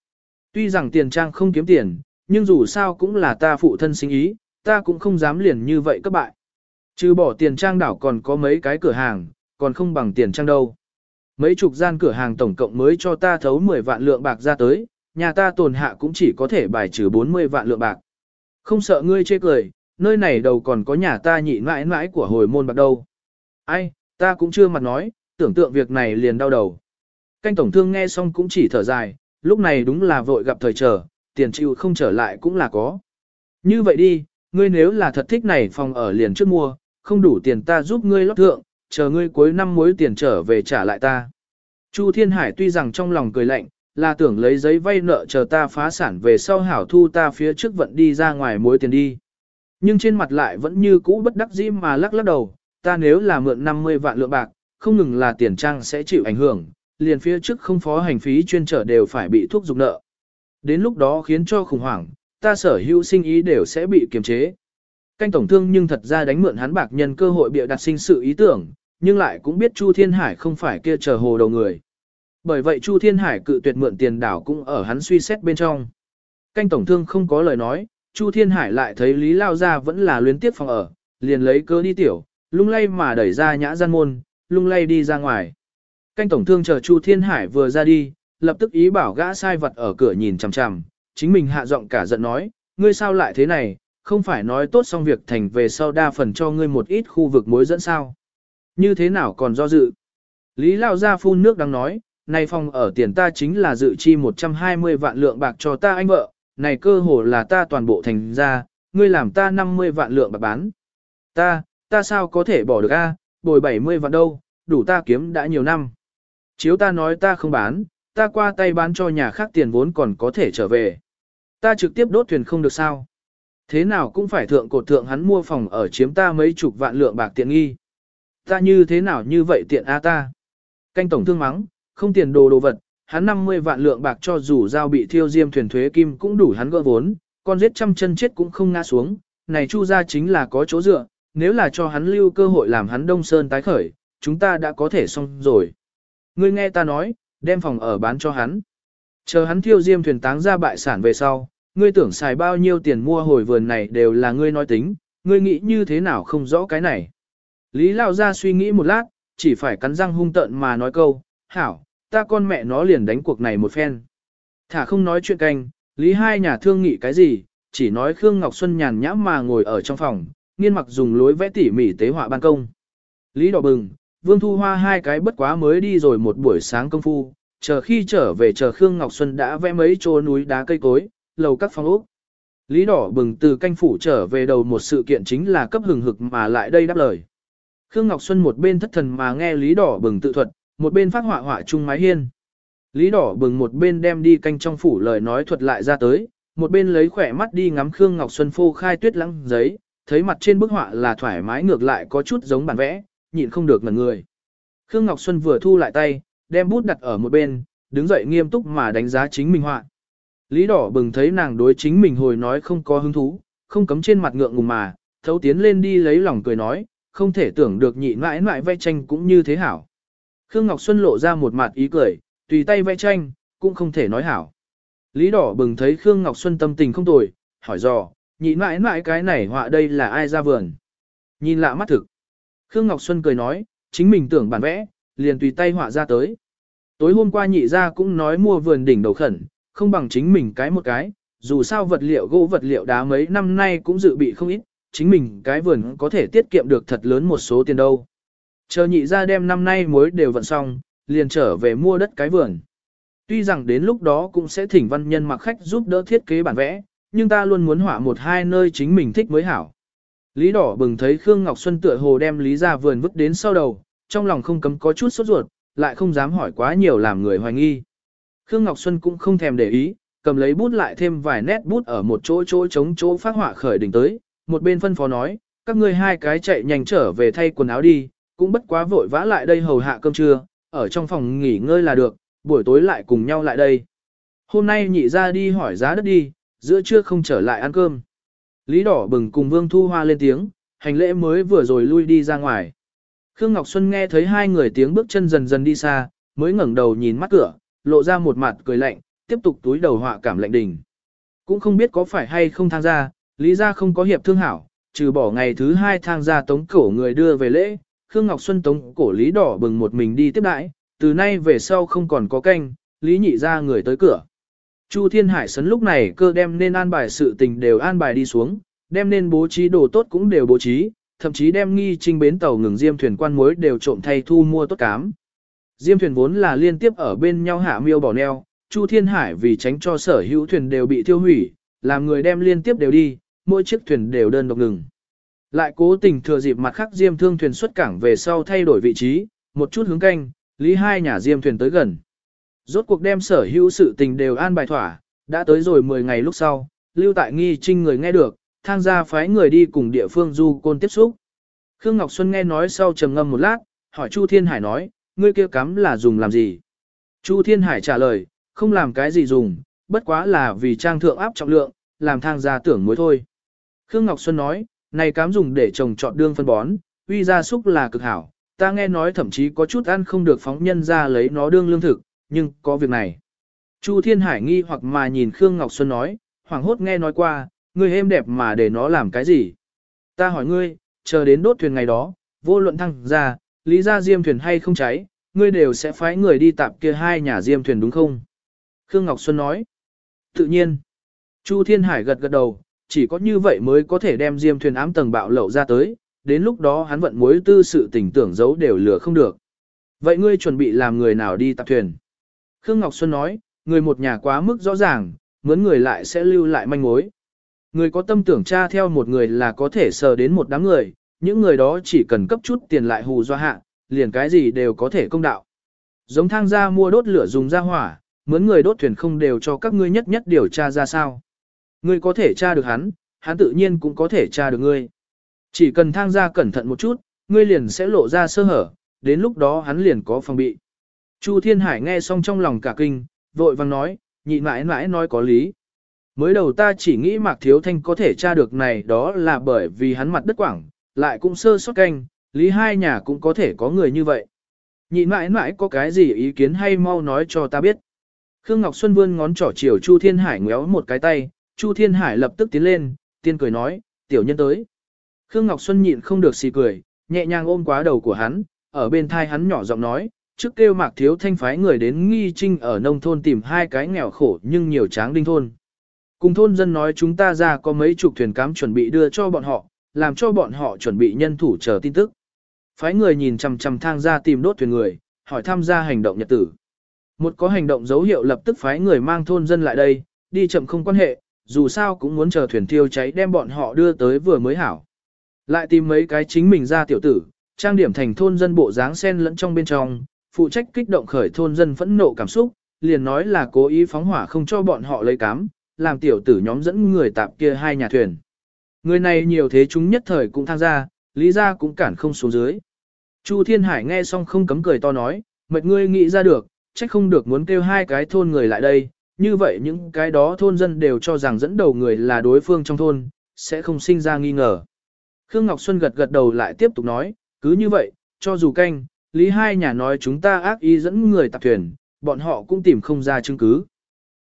Tuy rằng tiền trang không kiếm tiền, nhưng dù sao cũng là ta phụ thân sinh ý, ta cũng không dám liền như vậy các bạn. Trừ bỏ tiền trang đảo còn có mấy cái cửa hàng, còn không bằng tiền trang đâu. Mấy chục gian cửa hàng tổng cộng mới cho ta thấu 10 vạn lượng bạc ra tới, nhà ta tồn hạ cũng chỉ có thể bài trừ 40 vạn lượng bạc. Không sợ ngươi chê cười, nơi này đầu còn có nhà ta nhị mãi mãi của hồi môn bạc đâu. Ai, ta cũng chưa mặt nói, tưởng tượng việc này liền đau đầu. Canh tổng thương nghe xong cũng chỉ thở dài, lúc này đúng là vội gặp thời trở, tiền chịu không trở lại cũng là có. Như vậy đi, ngươi nếu là thật thích này phòng ở liền trước mua, không đủ tiền ta giúp ngươi lót thượng, chờ ngươi cuối năm mối tiền trở về trả lại ta. Chu Thiên Hải tuy rằng trong lòng cười lạnh, là tưởng lấy giấy vay nợ chờ ta phá sản về sau hảo thu ta phía trước vận đi ra ngoài mối tiền đi. Nhưng trên mặt lại vẫn như cũ bất đắc dĩ mà lắc lắc đầu, ta nếu là mượn 50 vạn lượng bạc, không ngừng là tiền trang sẽ chịu ảnh hưởng, liền phía trước không phó hành phí chuyên trở đều phải bị thuốc dục nợ. Đến lúc đó khiến cho khủng hoảng, ta sở hữu sinh ý đều sẽ bị kiềm chế. Canh tổng thương nhưng thật ra đánh mượn hắn bạc nhân cơ hội bịa đặt sinh sự ý tưởng, nhưng lại cũng biết Chu Thiên Hải không phải kia chờ hồ đầu người. Bởi vậy Chu Thiên Hải cự tuyệt mượn tiền đảo cũng ở hắn suy xét bên trong. Canh tổng thương không có lời nói, Chu Thiên Hải lại thấy Lý Lao Gia vẫn là luyến tiếp phòng ở, liền lấy cơ đi tiểu, lung lay mà đẩy ra nhã gian môn, lung lay đi ra ngoài. Canh tổng thương chờ Chu Thiên Hải vừa ra đi, lập tức ý bảo gã sai vật ở cửa nhìn chằm chằm, chính mình hạ giọng cả giận nói, ngươi sao lại thế này, không phải nói tốt xong việc thành về sau đa phần cho ngươi một ít khu vực mối dẫn sao. Như thế nào còn do dự? Lý Lao gia phun nước đang nói, này phòng ở tiền ta chính là dự chi 120 vạn lượng bạc cho ta anh vợ, này cơ hồ là ta toàn bộ thành ra, ngươi làm ta 50 vạn lượng bạc bán. Ta, ta sao có thể bỏ được a? bồi 70 vạn đâu, đủ ta kiếm đã nhiều năm. Chiếu ta nói ta không bán, ta qua tay bán cho nhà khác tiền vốn còn có thể trở về. Ta trực tiếp đốt thuyền không được sao. Thế nào cũng phải thượng cột thượng hắn mua phòng ở chiếm ta mấy chục vạn lượng bạc tiện nghi. Ta như thế nào như vậy tiện a ta. Canh tổng thương mắng, không tiền đồ đồ vật, hắn 50 vạn lượng bạc cho dù giao bị thiêu diêm thuyền thuế kim cũng đủ hắn gỡ vốn, con giết trăm chân chết cũng không ngã xuống, này chu ra chính là có chỗ dựa, nếu là cho hắn lưu cơ hội làm hắn đông sơn tái khởi, chúng ta đã có thể xong rồi. Ngươi nghe ta nói, đem phòng ở bán cho hắn. Chờ hắn thiêu diêm thuyền táng ra bại sản về sau, ngươi tưởng xài bao nhiêu tiền mua hồi vườn này đều là ngươi nói tính, ngươi nghĩ như thế nào không rõ cái này. Lý Lao ra suy nghĩ một lát, chỉ phải cắn răng hung tợn mà nói câu, hảo, ta con mẹ nó liền đánh cuộc này một phen. Thả không nói chuyện canh, Lý hai nhà thương nghị cái gì, chỉ nói Khương Ngọc Xuân nhàn nhã mà ngồi ở trong phòng, nghiên mặc dùng lối vẽ tỉ mỉ tế họa ban công. Lý đỏ bừng, Vương Thu Hoa hai cái bất quá mới đi rồi một buổi sáng công phu, chờ khi trở về chờ Khương Ngọc Xuân đã vẽ mấy chỗ núi đá cây cối, lầu các phòng ốc. Lý đỏ bừng từ canh phủ trở về đầu một sự kiện chính là cấp hừng hực mà lại đây đáp lời. Khương Ngọc Xuân một bên thất thần mà nghe Lý đỏ bừng tự thuật, một bên phát họa họa chung mái hiên. Lý đỏ bừng một bên đem đi canh trong phủ lời nói thuật lại ra tới, một bên lấy khỏe mắt đi ngắm Khương Ngọc Xuân phô khai tuyết lắng giấy, thấy mặt trên bức họa là thoải mái ngược lại có chút giống bản vẽ, nhịn không được ngẩn người. Khương Ngọc Xuân vừa thu lại tay, đem bút đặt ở một bên, đứng dậy nghiêm túc mà đánh giá chính mình họa. Lý đỏ bừng thấy nàng đối chính mình hồi nói không có hứng thú, không cấm trên mặt ngượng ngùng mà, thấu tiến lên đi lấy lòng cười nói, không thể tưởng được nhị mãi mãi vẽ tranh cũng như thế hảo. Khương Ngọc Xuân lộ ra một mặt ý cười, tùy tay vẽ tranh, cũng không thể nói hảo. Lý đỏ bừng thấy Khương Ngọc Xuân tâm tình không tồi, hỏi dò, nhị mãi mãi cái này họa đây là ai ra vườn. Nhìn lạ mắt thực. Khương Ngọc Xuân cười nói, chính mình tưởng bản vẽ, liền tùy tay họa ra tới. Tối hôm qua nhị ra cũng nói mua vườn đỉnh đầu khẩn, không bằng chính mình cái một cái, dù sao vật liệu gỗ vật liệu đá mấy năm nay cũng dự bị không ít, chính mình cái vườn có thể tiết kiệm được thật lớn một số tiền đâu. Chờ nhị ra đem năm nay muối đều vận xong, liền trở về mua đất cái vườn. Tuy rằng đến lúc đó cũng sẽ thỉnh văn nhân mặc khách giúp đỡ thiết kế bản vẽ, nhưng ta luôn muốn họa một hai nơi chính mình thích mới hảo. Lý đỏ bừng thấy Khương Ngọc Xuân tựa hồ đem Lý ra vườn vứt đến sau đầu, trong lòng không cấm có chút sốt ruột, lại không dám hỏi quá nhiều làm người hoài nghi. Khương Ngọc Xuân cũng không thèm để ý, cầm lấy bút lại thêm vài nét bút ở một chỗ chỗ chống chỗ phát họa khởi đỉnh tới, một bên phân phó nói, các ngươi hai cái chạy nhanh trở về thay quần áo đi, cũng bất quá vội vã lại đây hầu hạ cơm trưa, ở trong phòng nghỉ ngơi là được, buổi tối lại cùng nhau lại đây. Hôm nay nhị ra đi hỏi giá đất đi, giữa trưa không trở lại ăn cơm. Lý đỏ bừng cùng Vương Thu Hoa lên tiếng, hành lễ mới vừa rồi lui đi ra ngoài. Khương Ngọc Xuân nghe thấy hai người tiếng bước chân dần dần đi xa, mới ngẩng đầu nhìn mắt cửa, lộ ra một mặt cười lạnh, tiếp tục túi đầu họa cảm lạnh đỉnh. Cũng không biết có phải hay không thang gia, lý ra không có hiệp thương hảo, trừ bỏ ngày thứ hai thang gia tống cổ người đưa về lễ, Khương Ngọc Xuân tống cổ lý đỏ bừng một mình đi tiếp đãi, từ nay về sau không còn có canh, lý nhị ra người tới cửa. Chu Thiên Hải sấn lúc này cơ đem nên an bài sự tình đều an bài đi xuống, đem nên bố trí đồ tốt cũng đều bố trí, thậm chí đem nghi trinh bến tàu ngừng diêm thuyền quan mối đều trộm thay thu mua tốt cám. Diêm thuyền vốn là liên tiếp ở bên nhau hạ miêu bỏ neo, Chu Thiên Hải vì tránh cho sở hữu thuyền đều bị tiêu hủy, làm người đem liên tiếp đều đi, mỗi chiếc thuyền đều đơn độc ngừng. Lại cố tình thừa dịp mặt khác diêm thương thuyền xuất cảng về sau thay đổi vị trí, một chút hướng canh, lý hai nhà diêm thuyền tới gần. Rốt cuộc đem sở hữu sự tình đều an bài thỏa, đã tới rồi 10 ngày lúc sau, lưu tại nghi trinh người nghe được, thang gia phái người đi cùng địa phương du côn tiếp xúc. Khương Ngọc Xuân nghe nói sau trầm ngâm một lát, hỏi Chu Thiên Hải nói, ngươi kia cắm là dùng làm gì? Chu Thiên Hải trả lời, không làm cái gì dùng, bất quá là vì trang thượng áp trọng lượng, làm thang gia tưởng muối thôi. Khương Ngọc Xuân nói, này cám dùng để trồng trọt đương phân bón, uy gia súc là cực hảo, ta nghe nói thậm chí có chút ăn không được phóng nhân ra lấy nó đương lương thực, nhưng có việc này. Chu Thiên Hải nghi hoặc mà nhìn Khương Ngọc Xuân nói, hoảng hốt nghe nói qua, ngươi êm đẹp mà để nó làm cái gì? Ta hỏi ngươi, chờ đến đốt thuyền ngày đó, vô luận thăng ra, lý ra diêm thuyền hay không cháy, ngươi đều sẽ phái người đi tạp kia hai nhà diêm thuyền đúng không? Khương Ngọc Xuân nói, tự nhiên. Chu Thiên Hải gật gật đầu, chỉ có như vậy mới có thể đem diêm thuyền ám tầng bạo lậu ra tới, đến lúc đó hắn vận mối tư sự tình tưởng giấu đều lừa không được. Vậy ngươi chuẩn bị làm người nào đi tạp thuyền? Khương Ngọc Xuân nói, người một nhà quá mức rõ ràng, mướn người lại sẽ lưu lại manh mối. Người có tâm tưởng tra theo một người là có thể sờ đến một đám người, những người đó chỉ cần cấp chút tiền lại hù doa hạ, liền cái gì đều có thể công đạo. Giống thang gia mua đốt lửa dùng ra hỏa, mướn người đốt thuyền không đều cho các ngươi nhất nhất điều tra ra sao. Ngươi có thể tra được hắn, hắn tự nhiên cũng có thể tra được ngươi. Chỉ cần thang gia cẩn thận một chút, ngươi liền sẽ lộ ra sơ hở, đến lúc đó hắn liền có phòng bị. Chu Thiên Hải nghe xong trong lòng cả kinh, vội vàng nói, nhị mãi mãi nói có lý. Mới đầu ta chỉ nghĩ Mạc Thiếu Thanh có thể tra được này đó là bởi vì hắn mặt đất quảng, lại cũng sơ sót canh, lý hai nhà cũng có thể có người như vậy. Nhị mãi mãi có cái gì ý kiến hay mau nói cho ta biết. Khương Ngọc Xuân vươn ngón trỏ chiều Chu Thiên Hải ngéo một cái tay, Chu Thiên Hải lập tức tiến lên, tiên cười nói, tiểu nhân tới. Khương Ngọc Xuân nhịn không được xì cười, nhẹ nhàng ôm quá đầu của hắn, ở bên thai hắn nhỏ giọng nói, trước kêu mạc thiếu thanh phái người đến nghi trinh ở nông thôn tìm hai cái nghèo khổ nhưng nhiều tráng đinh thôn. Cùng thôn dân nói chúng ta ra có mấy chục thuyền cám chuẩn bị đưa cho bọn họ, làm cho bọn họ chuẩn bị nhân thủ chờ tin tức. Phái người nhìn chằm chằm thang ra tìm đốt thuyền người, hỏi tham gia hành động nhật tử. Một có hành động dấu hiệu lập tức phái người mang thôn dân lại đây, đi chậm không quan hệ, dù sao cũng muốn chờ thuyền thiêu cháy đem bọn họ đưa tới vừa mới hảo. Lại tìm mấy cái chính mình ra tiểu tử, trang điểm thành thôn dân bộ dáng sen lẫn trong bên trong, phụ trách kích động khởi thôn dân phẫn nộ cảm xúc, liền nói là cố ý phóng hỏa không cho bọn họ lấy cám, làm tiểu tử nhóm dẫn người tạp kia hai nhà thuyền. Người này nhiều thế chúng nhất thời cũng tham gia, lý ra cũng cản không xuống dưới. Chu Thiên Hải nghe xong không cấm cười to nói, mệt ngươi nghĩ ra được, trách không được muốn kêu hai cái thôn người lại đây, như vậy những cái đó thôn dân đều cho rằng dẫn đầu người là đối phương trong thôn, sẽ không sinh ra nghi ngờ. Khương Ngọc Xuân gật gật đầu lại tiếp tục nói, cứ như vậy, cho dù canh, lý hai nhà nói chúng ta ác ý dẫn người tạp thuyền, bọn họ cũng tìm không ra chứng cứ.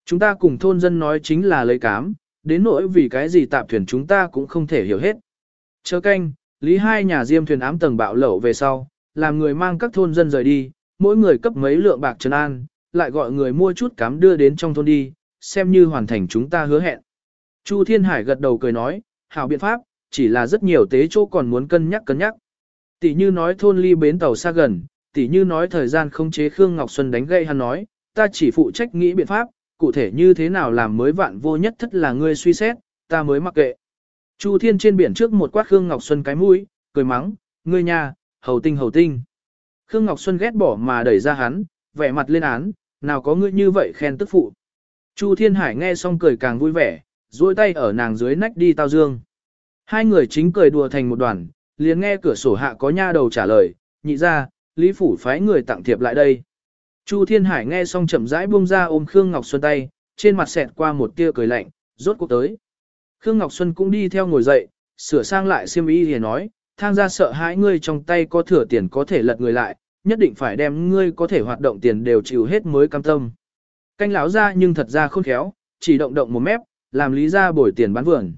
Chúng ta cùng thôn dân nói chính là lấy cám, đến nỗi vì cái gì tạp thuyền chúng ta cũng không thể hiểu hết. Chờ canh, lý hai nhà diêm thuyền ám tầng bạo lẩu về sau, làm người mang các thôn dân rời đi, mỗi người cấp mấy lượng bạc trấn an, lại gọi người mua chút cám đưa đến trong thôn đi, xem như hoàn thành chúng ta hứa hẹn. Chu Thiên Hải gật đầu cười nói, hảo biện pháp, chỉ là rất nhiều tế chỗ còn muốn cân nhắc cân nhắc. Tỷ như nói thôn ly bến tàu xa gần, tỷ như nói thời gian không chế Khương Ngọc Xuân đánh gây hắn nói, ta chỉ phụ trách nghĩ biện pháp, cụ thể như thế nào làm mới vạn vô nhất thất là ngươi suy xét, ta mới mặc kệ. Chu Thiên trên biển trước một quát Khương Ngọc Xuân cái mũi, cười mắng, ngươi nhà, hầu tinh hầu tinh. Khương Ngọc Xuân ghét bỏ mà đẩy ra hắn, vẻ mặt lên án, nào có ngươi như vậy khen tức phụ. Chu Thiên Hải nghe xong cười càng vui vẻ, duỗi tay ở nàng dưới nách đi tao dương. Hai người chính cười đùa thành một đoàn, liền nghe cửa sổ hạ có nha đầu trả lời, nhị ra, Lý Phủ phái người tặng thiệp lại đây. Chu Thiên Hải nghe xong chậm rãi buông ra ôm Khương Ngọc Xuân tay, trên mặt xẹt qua một tia cười lạnh, rốt cuộc tới. Khương Ngọc Xuân cũng đi theo ngồi dậy, sửa sang lại xiêm y thì nói, thang ra sợ hãi ngươi trong tay có thừa tiền có thể lật người lại, nhất định phải đem ngươi có thể hoạt động tiền đều chịu hết mới cam tâm. Canh lão ra nhưng thật ra khôn khéo, chỉ động động một mép, làm lý ra bồi tiền bán vườn.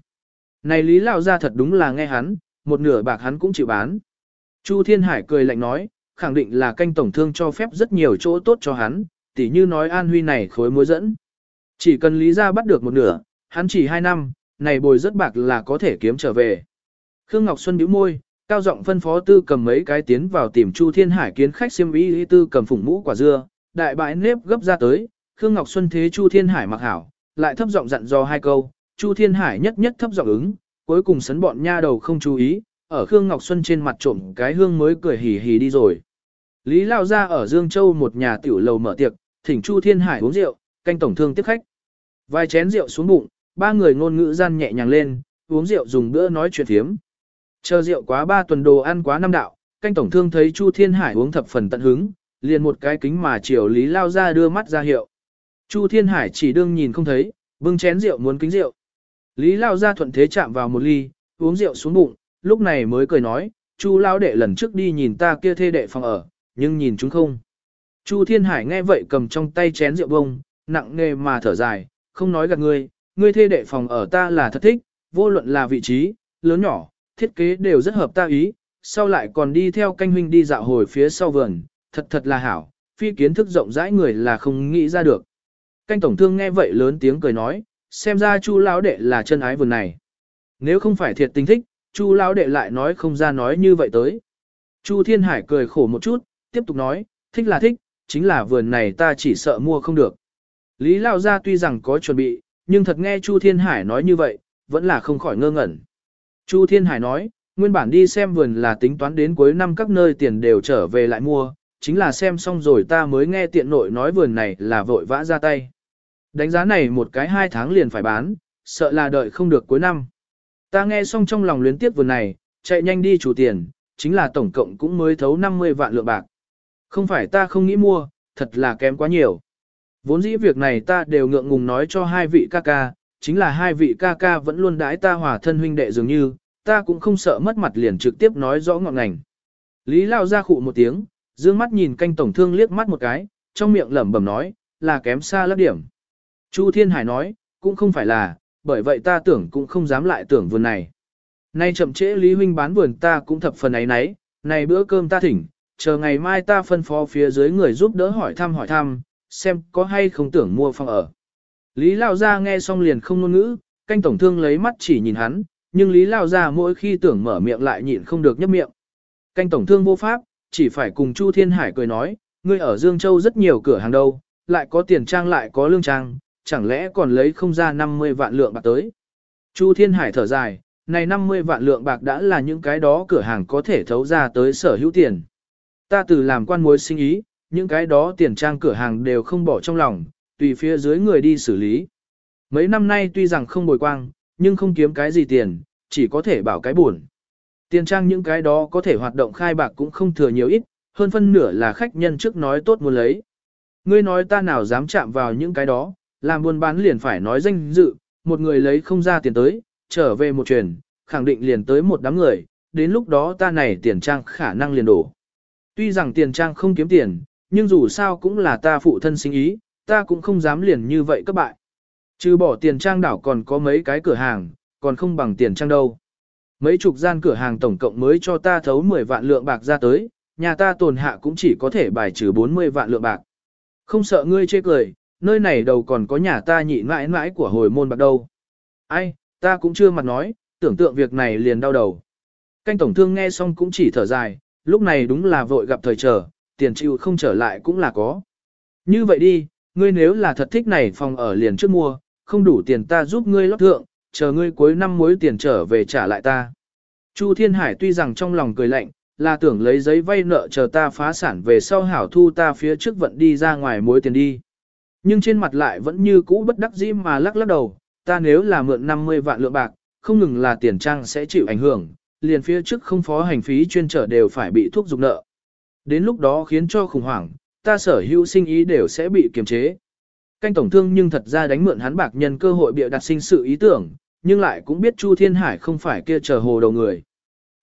Này lý lão ra thật đúng là nghe hắn, một nửa bạc hắn cũng chịu bán. Chu Thiên Hải cười lạnh nói, khẳng định là canh tổng thương cho phép rất nhiều chỗ tốt cho hắn, tỉ như nói an huy này khối mối dẫn. Chỉ cần lý gia bắt được một nửa, hắn chỉ hai năm, này bồi rất bạc là có thể kiếm trở về. Khương Ngọc Xuân bĩu môi, cao giọng phân phó tư cầm mấy cái tiến vào tìm Chu Thiên Hải kiến khách xiêm y tư cầm phủng mũ quả dưa, đại bãi nếp gấp ra tới, Khương Ngọc Xuân thế Chu Thiên Hải mặc hảo, lại thấp giọng dặn dò hai câu, Chu Thiên Hải nhất nhất thấp giọng ứng, cuối cùng sấn bọn nha đầu không chú ý, ở Khương Ngọc Xuân trên mặt trộm cái hương mới cười hì hì đi rồi. Lý Lao ra ở Dương Châu một nhà tiểu lầu mở tiệc, thỉnh Chu Thiên Hải uống rượu, canh tổng thương tiếp khách. Vài chén rượu xuống bụng, ba người ngôn ngữ gian nhẹ nhàng lên, uống rượu dùng bữa nói chuyện thiếm. Chờ rượu quá ba tuần đồ ăn quá năm đạo, canh tổng thương thấy Chu Thiên Hải uống thập phần tận hứng, liền một cái kính mà chiều Lý Lao ra đưa mắt ra hiệu. Chu Thiên Hải chỉ đương nhìn không thấy, bưng chén rượu muốn kính rượu. Lý Lao ra thuận thế chạm vào một ly, uống rượu xuống bụng, lúc này mới cười nói, Chu Lao đệ lần trước đi nhìn ta kia thê đệ phòng ở, nhưng nhìn chúng không. Chu Thiên Hải nghe vậy cầm trong tay chén rượu bông, nặng nề mà thở dài, không nói gạt ngươi, ngươi thê đệ phòng ở ta là thật thích, vô luận là vị trí, lớn nhỏ, thiết kế đều rất hợp ta ý, sau lại còn đi theo canh huynh đi dạo hồi phía sau vườn, thật thật là hảo, phi kiến thức rộng rãi người là không nghĩ ra được. Canh tổng thương nghe vậy lớn tiếng cười nói, xem ra chu lão đệ là chân ái vườn này. Nếu không phải thiệt tình thích, chu lão đệ lại nói không ra nói như vậy tới. Chu Thiên Hải cười khổ một chút, tiếp tục nói, thích là thích, chính là vườn này ta chỉ sợ mua không được. Lý Lao Gia tuy rằng có chuẩn bị, nhưng thật nghe Chu Thiên Hải nói như vậy, vẫn là không khỏi ngơ ngẩn. Chu Thiên Hải nói, nguyên bản đi xem vườn là tính toán đến cuối năm các nơi tiền đều trở về lại mua, chính là xem xong rồi ta mới nghe tiện nội nói vườn này là vội vã ra tay. Đánh giá này một cái hai tháng liền phải bán, sợ là đợi không được cuối năm. Ta nghe xong trong lòng luyến tiếp vườn này, chạy nhanh đi chủ tiền, chính là tổng cộng cũng mới thấu 50 vạn lượng bạc. Không phải ta không nghĩ mua, thật là kém quá nhiều. Vốn dĩ việc này ta đều ngượng ngùng nói cho hai vị ca ca, chính là hai vị ca ca vẫn luôn đãi ta hòa thân huynh đệ dường như, ta cũng không sợ mất mặt liền trực tiếp nói rõ ngọn ngành. Lý Lao ra khụ một tiếng, dương mắt nhìn canh tổng thương liếc mắt một cái, trong miệng lẩm bẩm nói, là kém xa lớp điểm. Chu Thiên Hải nói, cũng không phải là, bởi vậy ta tưởng cũng không dám lại tưởng vườn này. Nay chậm trễ Lý Huynh bán vườn ta cũng thập phần ấy nấy, này bữa cơm ta thỉnh, chờ ngày mai ta phân phó phía dưới người giúp đỡ hỏi thăm hỏi thăm, xem có hay không tưởng mua phòng ở. Lý Lao Gia nghe xong liền không ngôn ngữ, canh tổng thương lấy mắt chỉ nhìn hắn, nhưng Lý Lao Gia mỗi khi tưởng mở miệng lại nhịn không được nhấp miệng. Canh tổng thương vô pháp, chỉ phải cùng Chu Thiên Hải cười nói, ngươi ở Dương Châu rất nhiều cửa hàng đâu, lại có tiền trang lại có lương trang, chẳng lẽ còn lấy không ra 50 vạn lượng bạc tới. Chu Thiên Hải thở dài, này 50 vạn lượng bạc đã là những cái đó cửa hàng có thể thấu ra tới sở hữu tiền. Ta từ làm quan mối sinh ý, những cái đó tiền trang cửa hàng đều không bỏ trong lòng, tùy phía dưới người đi xử lý. Mấy năm nay tuy rằng không bồi quang, nhưng không kiếm cái gì tiền, chỉ có thể bảo cái buồn. Tiền trang những cái đó có thể hoạt động khai bạc cũng không thừa nhiều ít, hơn phân nửa là khách nhân trước nói tốt muốn lấy. Ngươi nói ta nào dám chạm vào những cái đó, làm buôn bán liền phải nói danh dự, một người lấy không ra tiền tới, trở về một truyền, khẳng định liền tới một đám người, đến lúc đó ta này tiền trang khả năng liền đổ. Tuy rằng tiền trang không kiếm tiền, nhưng dù sao cũng là ta phụ thân sinh ý, ta cũng không dám liền như vậy các bạn. Trừ bỏ tiền trang đảo còn có mấy cái cửa hàng, còn không bằng tiền trang đâu. Mấy chục gian cửa hàng tổng cộng mới cho ta thấu 10 vạn lượng bạc ra tới, nhà ta tồn hạ cũng chỉ có thể bài trừ 40 vạn lượng bạc. Không sợ ngươi chê cười, nơi này đầu còn có nhà ta nhị mãi mãi của hồi môn bạc đâu. Ai, ta cũng chưa mặt nói, tưởng tượng việc này liền đau đầu. Canh tổng thương nghe xong cũng chỉ thở dài, lúc này đúng là vội gặp thời trở, tiền chịu không trở lại cũng là có. Như vậy đi, ngươi nếu là thật thích này phòng ở liền trước mua, không đủ tiền ta giúp ngươi lót thượng, chờ ngươi cuối năm mối tiền trở về trả lại ta. Chu Thiên Hải tuy rằng trong lòng cười lạnh, là tưởng lấy giấy vay nợ chờ ta phá sản về sau hảo thu ta phía trước vận đi ra ngoài mối tiền đi. Nhưng trên mặt lại vẫn như cũ bất đắc dĩ mà lắc lắc đầu, ta nếu là mượn 50 vạn lượng bạc, không ngừng là tiền trang sẽ chịu ảnh hưởng, liền phía trước không phó hành phí chuyên trở đều phải bị thuốc dục nợ. Đến lúc đó khiến cho khủng hoảng, ta sở hữu sinh ý đều sẽ bị kiềm chế. Canh tổng thương nhưng thật ra đánh mượn hắn bạc nhân cơ hội bịa đặt sinh sự ý tưởng, nhưng lại cũng biết Chu Thiên Hải không phải kia chờ hồ đầu người.